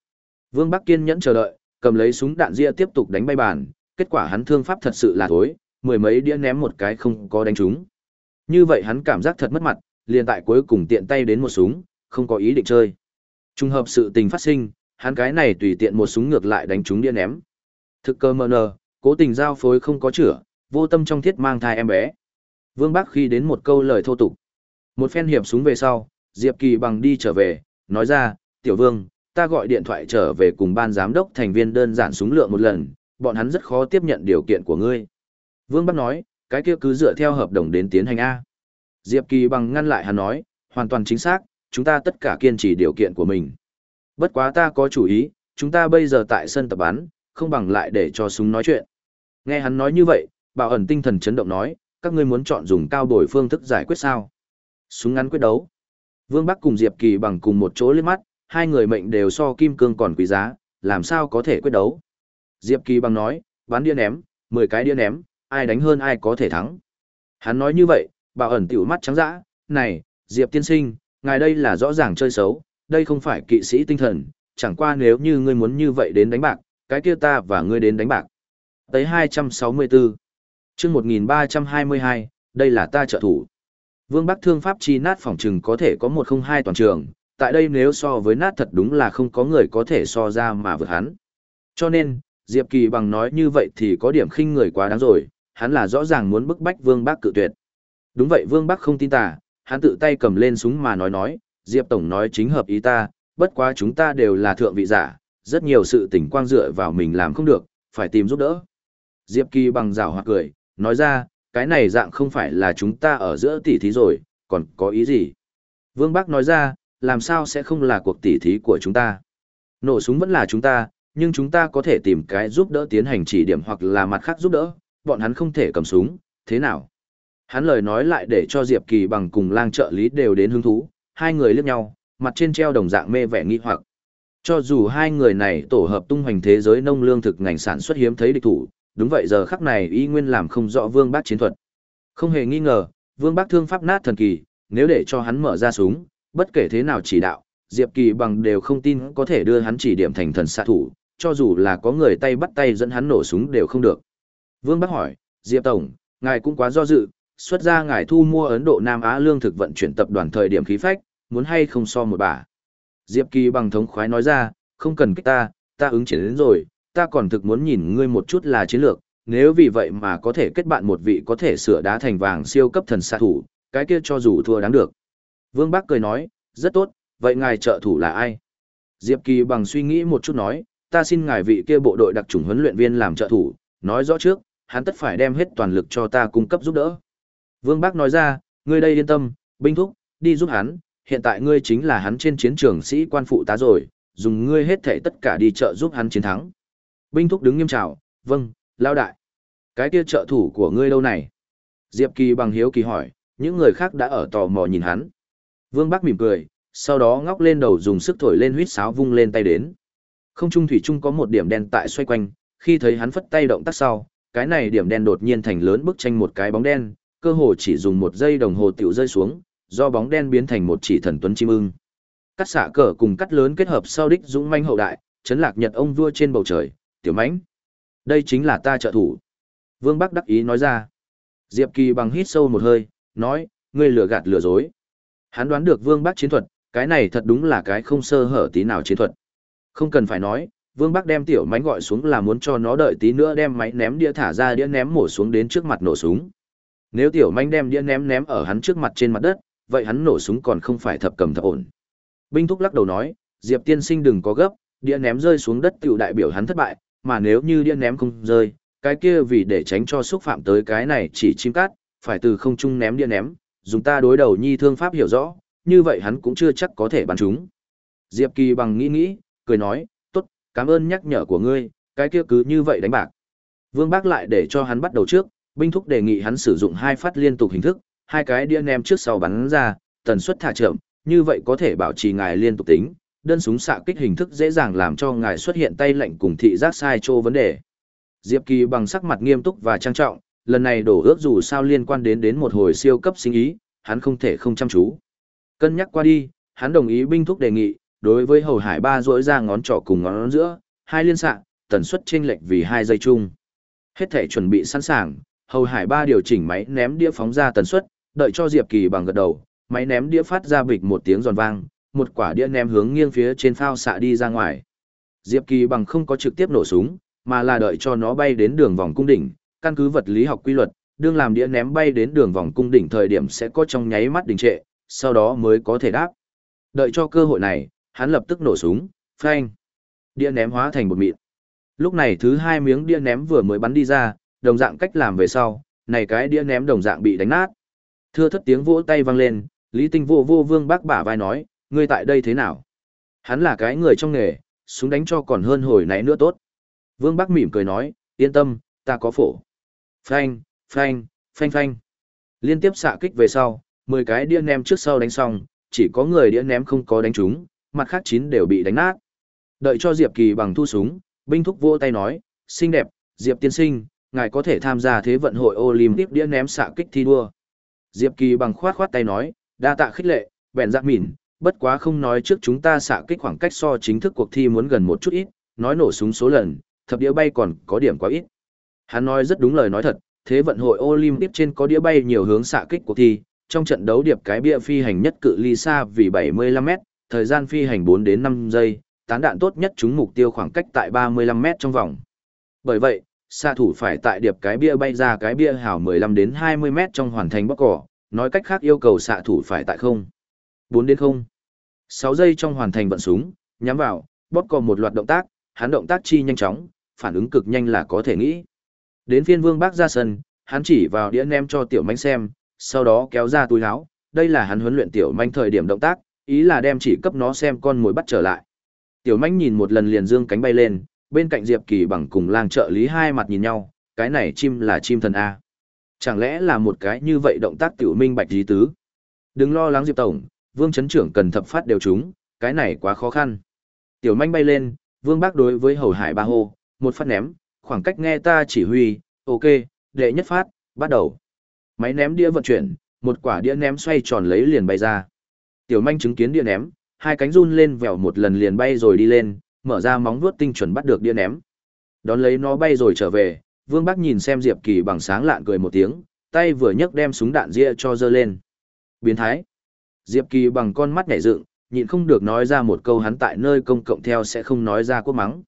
Vương Bắc kiên nhẫn chờ đợi, cầm lấy súng đạn ria tiếp tục đánh bay bàn, kết quả hắn thương pháp thật sự là thối, mười mấy đĩa ném một cái không có đánh trúng. Như vậy hắn cảm giác thật mất mặt, liền tại cuối cùng tiện tay đến một súng, không có ý định chơi. Trùng hợp sự tình phát sinh, hắn cái này tùy tiện một súng ngược lại đánh trúng điên ném. Thực cơ mờ nờ, cố tình giao phối không có chữa, vô tâm trong thiết mang thai em bé. Vương Bắc khi đến một câu lời thô tục. Một phen hiệp súng về sau, Diệp Kỳ bằng đi trở về, nói ra, tiểu vương, ta gọi điện thoại trở về cùng ban giám đốc thành viên đơn giản súng lượng một lần, bọn hắn rất khó tiếp nhận điều kiện của ngươi. Vương Bắc nói, cái kia cứ dựa theo hợp đồng đến tiến hành A. Diệp Kỳ bằng ngăn lại hắn nói, hoàn toàn chính xác, chúng ta tất cả kiên trì điều kiện của mình. Bất quá ta có chủ ý, chúng ta bây giờ tại sân tập bắn, không bằng lại để cho súng nói chuyện. Nghe hắn nói như vậy, bảo ẩn tinh thần chấn động nói, các ngươi muốn chọn dùng cao bồi phương thức giải quyết sao? Súng ngắn quyết đấu. Vương Bắc cùng Diệp Kỳ bằng cùng một chỗ liếc mắt, hai người mệnh đều so kim cương còn quý giá, làm sao có thể quyết đấu? Diệp Kỳ bằng nói, bắn đĩa ném, 10 cái đĩa ném, ai đánh hơn ai có thể thắng. Hắn nói như vậy, bảo ẩn tiểu mắt trắng dã, này, Diệp tiên sinh, ngài đây là rõ ràng chơi xấu, đây không phải kỵ sĩ tinh thần, chẳng qua nếu như ngươi muốn như vậy đến đánh bạc, cái kia ta và ngươi đến đánh bạc. Tới 264 chương 1322, Đây là ta trợ thủ. Vương Bắc thương pháp chi nát phòng trừng có thể có một không hai toàn trường, tại đây nếu so với nát thật đúng là không có người có thể so ra mà vượt hắn. Cho nên, Diệp Kỳ bằng nói như vậy thì có điểm khinh người quá đáng rồi, hắn là rõ ràng muốn bức bách Vương Bắc cự tuyệt. Đúng vậy Vương Bắc không tin tà, hắn tự tay cầm lên súng mà nói nói, Diệp Tổng nói chính hợp ý ta, bất quá chúng ta đều là thượng vị giả, rất nhiều sự tỉnh quang dựa vào mình làm không được, phải tìm giúp đỡ. Diệp Kỳ bằng rào hoặc cười, nói ra, cái này dạng không phải là chúng ta ở giữa tỷ thí rồi, còn có ý gì? Vương Bắc nói ra, làm sao sẽ không là cuộc tỷ thí của chúng ta? Nổ súng vẫn là chúng ta, nhưng chúng ta có thể tìm cái giúp đỡ tiến hành chỉ điểm hoặc là mặt khác giúp đỡ, bọn hắn không thể cầm súng, thế nào? Hắn lời nói lại để cho Diệp Kỳ bằng cùng lang trợ lý đều đến hứng thú, hai người liếc nhau, mặt trên treo đồng dạng mê vẻ nghi hoặc. Cho dù hai người này tổ hợp tung hoành thế giới nông lương thực ngành sản xuất hiếm thấy địch thủ, đúng vậy giờ khắc này y nguyên làm không rõ Vương Bác chiến thuật. Không hề nghi ngờ, Vương Bác thương pháp nát thần kỳ, nếu để cho hắn mở ra súng, bất kể thế nào chỉ đạo, Diệp Kỳ bằng đều không tin có thể đưa hắn chỉ điểm thành thần xạ thủ, cho dù là có người tay bắt tay dẫn hắn nổ súng đều không được. Vương Bác hỏi, Diệp Tổng, ngài cũng quá do dự, xuất ra ngài thu mua Ấn Độ Nam Á lương thực vận chuyển tập đoàn thời điểm khí phách, muốn hay không so một bà. Diệp Kỳ bằng thống khoái nói ra, không cần kích ta, ta ứng chiến đến rồi, ta còn thực muốn nhìn ngươi một chút là chiến lược, nếu vì vậy mà có thể kết bạn một vị có thể sửa đá thành vàng siêu cấp thần xạ thủ, cái kia cho dù thua đáng được. Vương Bắc cười nói, rất tốt, vậy ngài trợ thủ là ai? Diệp Kỳ bằng suy nghĩ một chút nói, ta xin ngài vị kia bộ đội đặc chủng huấn luyện viên làm trợ thủ, nói rõ trước, hắn tất phải đem hết toàn lực cho ta cung cấp giúp đỡ. Vương bác nói ra, ngươi đây yên tâm, binh thúc, đi giúp hắn, hiện tại ngươi chính là hắn trên chiến trường sĩ quan phụ tá rồi, dùng ngươi hết thể tất cả đi trợ giúp hắn chiến thắng. Binh thúc đứng nghiêm trào, vâng, lao đại. Cái kia trợ thủ của ngươi lâu này? Diệp Kỳ bằng hiếu kỳ hỏi, những người khác đã ở tò mò nhìn hắn. Vương Bắc mỉm cười, sau đó ngóc lên đầu dùng sức thổi lên huyết sáo vung lên tay đến. Không trung thủy trung có một điểm đen tại xoay quanh, khi thấy hắn phất tay động tác sau, cái này điểm đen đột nhiên thành lớn bức tranh một cái bóng đen, cơ hồ chỉ dùng một giây đồng hồ tiểu rơi xuống, do bóng đen biến thành một chỉ thần tuấn chim ưng. Cắt xạ cờ cùng cắt lớn kết hợp sau đích dũng manh hậu đại, chấn lạc nhật ông vua trên bầu trời, tiểu mãnh. Đây chính là ta trợ thủ. Vương Bắc đắc ý nói ra. Diệp Kỳ bằng hít sâu một hơi, nói, ngươi lừa gạt lừa dối. Hắn đoán được Vương Bắc chiến thuật, cái này thật đúng là cái không sơ hở tí nào chiến thuật. Không cần phải nói, Vương Bắc đem tiểu mánh gọi xuống là muốn cho nó đợi tí nữa đem máy ném đĩa thả ra đĩa ném mổ xuống đến trước mặt nổ súng. Nếu tiểu manh đem đĩa ném ném ở hắn trước mặt trên mặt đất, vậy hắn nổ súng còn không phải thập cầm thập ổn. Binh thúc lắc đầu nói, Diệp tiên sinh đừng có gấp, đĩa ném rơi xuống đất tiểu đại biểu hắn thất bại, mà nếu như đĩa ném không rơi, cái kia vì để tránh cho xúc phạm tới cái này chỉ chim cát, phải từ không trung ném đĩa ném, dùng ta đối đầu nhi thương pháp hiểu rõ, như vậy hắn cũng chưa chắc có thể bắn chúng. Diệp Kỳ bằng nghĩ nghĩ, cười nói, tốt, cảm ơn nhắc nhở của ngươi, cái kia cứ như vậy đánh bạc. Vương Bác lại để cho hắn bắt đầu trước, binh thúc đề nghị hắn sử dụng hai phát liên tục hình thức, hai cái đĩa ném trước sau bắn ra, tần suất thả chậm, như vậy có thể bảo trì ngài liên tục tính, đơn súng xạ kích hình thức dễ dàng làm cho ngài xuất hiện tay lệnh cùng thị giác sai trô vấn đề. Diệp Kỳ bằng sắc mặt nghiêm túc và trang trọng, lần này đổ ước dù sao liên quan đến đến một hồi siêu cấp sinh ý, hắn không thể không chăm chú. Cân nhắc qua đi, hắn đồng ý binh thúc đề nghị, đối với hầu hải ba rỗi ra ngón trỏ cùng ngón giữa, hai liên xạ, tần suất chênh lệch vì hai giây chung. Hết thể chuẩn bị sẵn sàng, hầu hải ba điều chỉnh máy ném đĩa phóng ra tần suất, đợi cho Diệp Kỳ bằng gật đầu, máy ném đĩa phát ra bịch một tiếng giòn vang, một quả đĩa ném hướng nghiêng phía trên phao xạ đi ra ngoài. Diệp Kỳ bằng không có trực tiếp nổ súng, mà là đợi cho nó bay đến đường vòng cung đỉnh, căn cứ vật lý học quy luật, đương làm đĩa ném bay đến đường vòng cung đỉnh thời điểm sẽ có trong nháy mắt đình trệ, sau đó mới có thể đáp. Đợi cho cơ hội này, hắn lập tức nổ súng, phanh. Đĩa ném hóa thành một mịn. Lúc này thứ hai miếng đĩa ném vừa mới bắn đi ra, đồng dạng cách làm về sau, này cái đĩa ném đồng dạng bị đánh nát. Thưa thất tiếng vỗ tay vang lên, Lý Tinh vô vô vương bác bả vai nói, ngươi tại đây thế nào? Hắn là cái người trong nghề, súng đánh cho còn hơn hồi nãy nữa tốt. Vương bác mỉm cười nói, yên tâm, ta có phổ. Phanh, phanh, phanh phanh. Liên tiếp xạ kích về sau, 10 cái đĩa ném trước sau đánh xong, chỉ có người đĩa ném không có đánh trúng, mặt khác chín đều bị đánh nát. Đợi cho Diệp Kỳ bằng thu súng, binh thúc vỗ tay nói, xinh đẹp, Diệp tiên sinh, ngài có thể tham gia thế vận hội Olympic đĩa ném xạ kích thi đua. Diệp Kỳ bằng khoát khoát tay nói, đa tạ khích lệ, bèn giác mỉn, bất quá không nói trước chúng ta xạ kích khoảng cách so chính thức cuộc thi muốn gần một chút ít, nói nổ súng số lần, thập đĩa bay còn có điểm quá ít. Hắn nói rất đúng lời nói thật, Thế vận hội Olympic trên có đĩa bay nhiều hướng xạ kích cuộc thi, trong trận đấu điệp cái bia phi hành nhất cự ly xa vì 75m, thời gian phi hành 4 đến 5 giây, tán đạn tốt nhất trúng mục tiêu khoảng cách tại 35m trong vòng. Bởi vậy, xạ thủ phải tại điệp cái bia bay ra cái bia hào 15 đến 20 mét trong hoàn thành bóc cỏ, nói cách khác yêu cầu xạ thủ phải tại không. 4 đến 0. 6 giây trong hoàn thành vận súng, nhắm vào, bóp cò một loạt động tác, hắn động tác chi nhanh chóng, phản ứng cực nhanh là có thể nghĩ. Đến phiên Vương Bác ra sân, hắn chỉ vào đĩa nem cho tiểu manh xem, sau đó kéo ra túi áo, đây là hắn huấn luyện tiểu manh thời điểm động tác, ý là đem chỉ cấp nó xem con mồi bắt trở lại. Tiểu manh nhìn một lần liền dương cánh bay lên, bên cạnh Diệp Kỳ bằng cùng lang trợ lý hai mặt nhìn nhau, cái này chim là chim thần A. Chẳng lẽ là một cái như vậy động tác tiểu minh bạch dí tứ? Đừng lo lắng Diệp Tổng, Vương Chấn Trưởng cần thập phát đều chúng, cái này quá khó khăn. Tiểu manh bay lên, Vương Bác đối với hầu hải ba hô, một phát ném, khoảng cách nghe ta chỉ huy, ok, đệ nhất phát, bắt đầu. Máy ném đĩa vận chuyển, một quả đĩa ném xoay tròn lấy liền bay ra. Tiểu manh chứng kiến đĩa ném, hai cánh run lên vèo một lần liền bay rồi đi lên, mở ra móng vuốt tinh chuẩn bắt được đĩa ném. Đón lấy nó bay rồi trở về, Vương Bắc nhìn xem Diệp Kỳ bằng sáng lạn cười một tiếng, tay vừa nhấc đem súng đạn ria cho dơ lên. Biến thái. Diệp Kỳ bằng con mắt nhảy dựng, nhịn không được nói ra một câu hắn tại nơi công cộng theo sẽ không nói ra quốc mắng.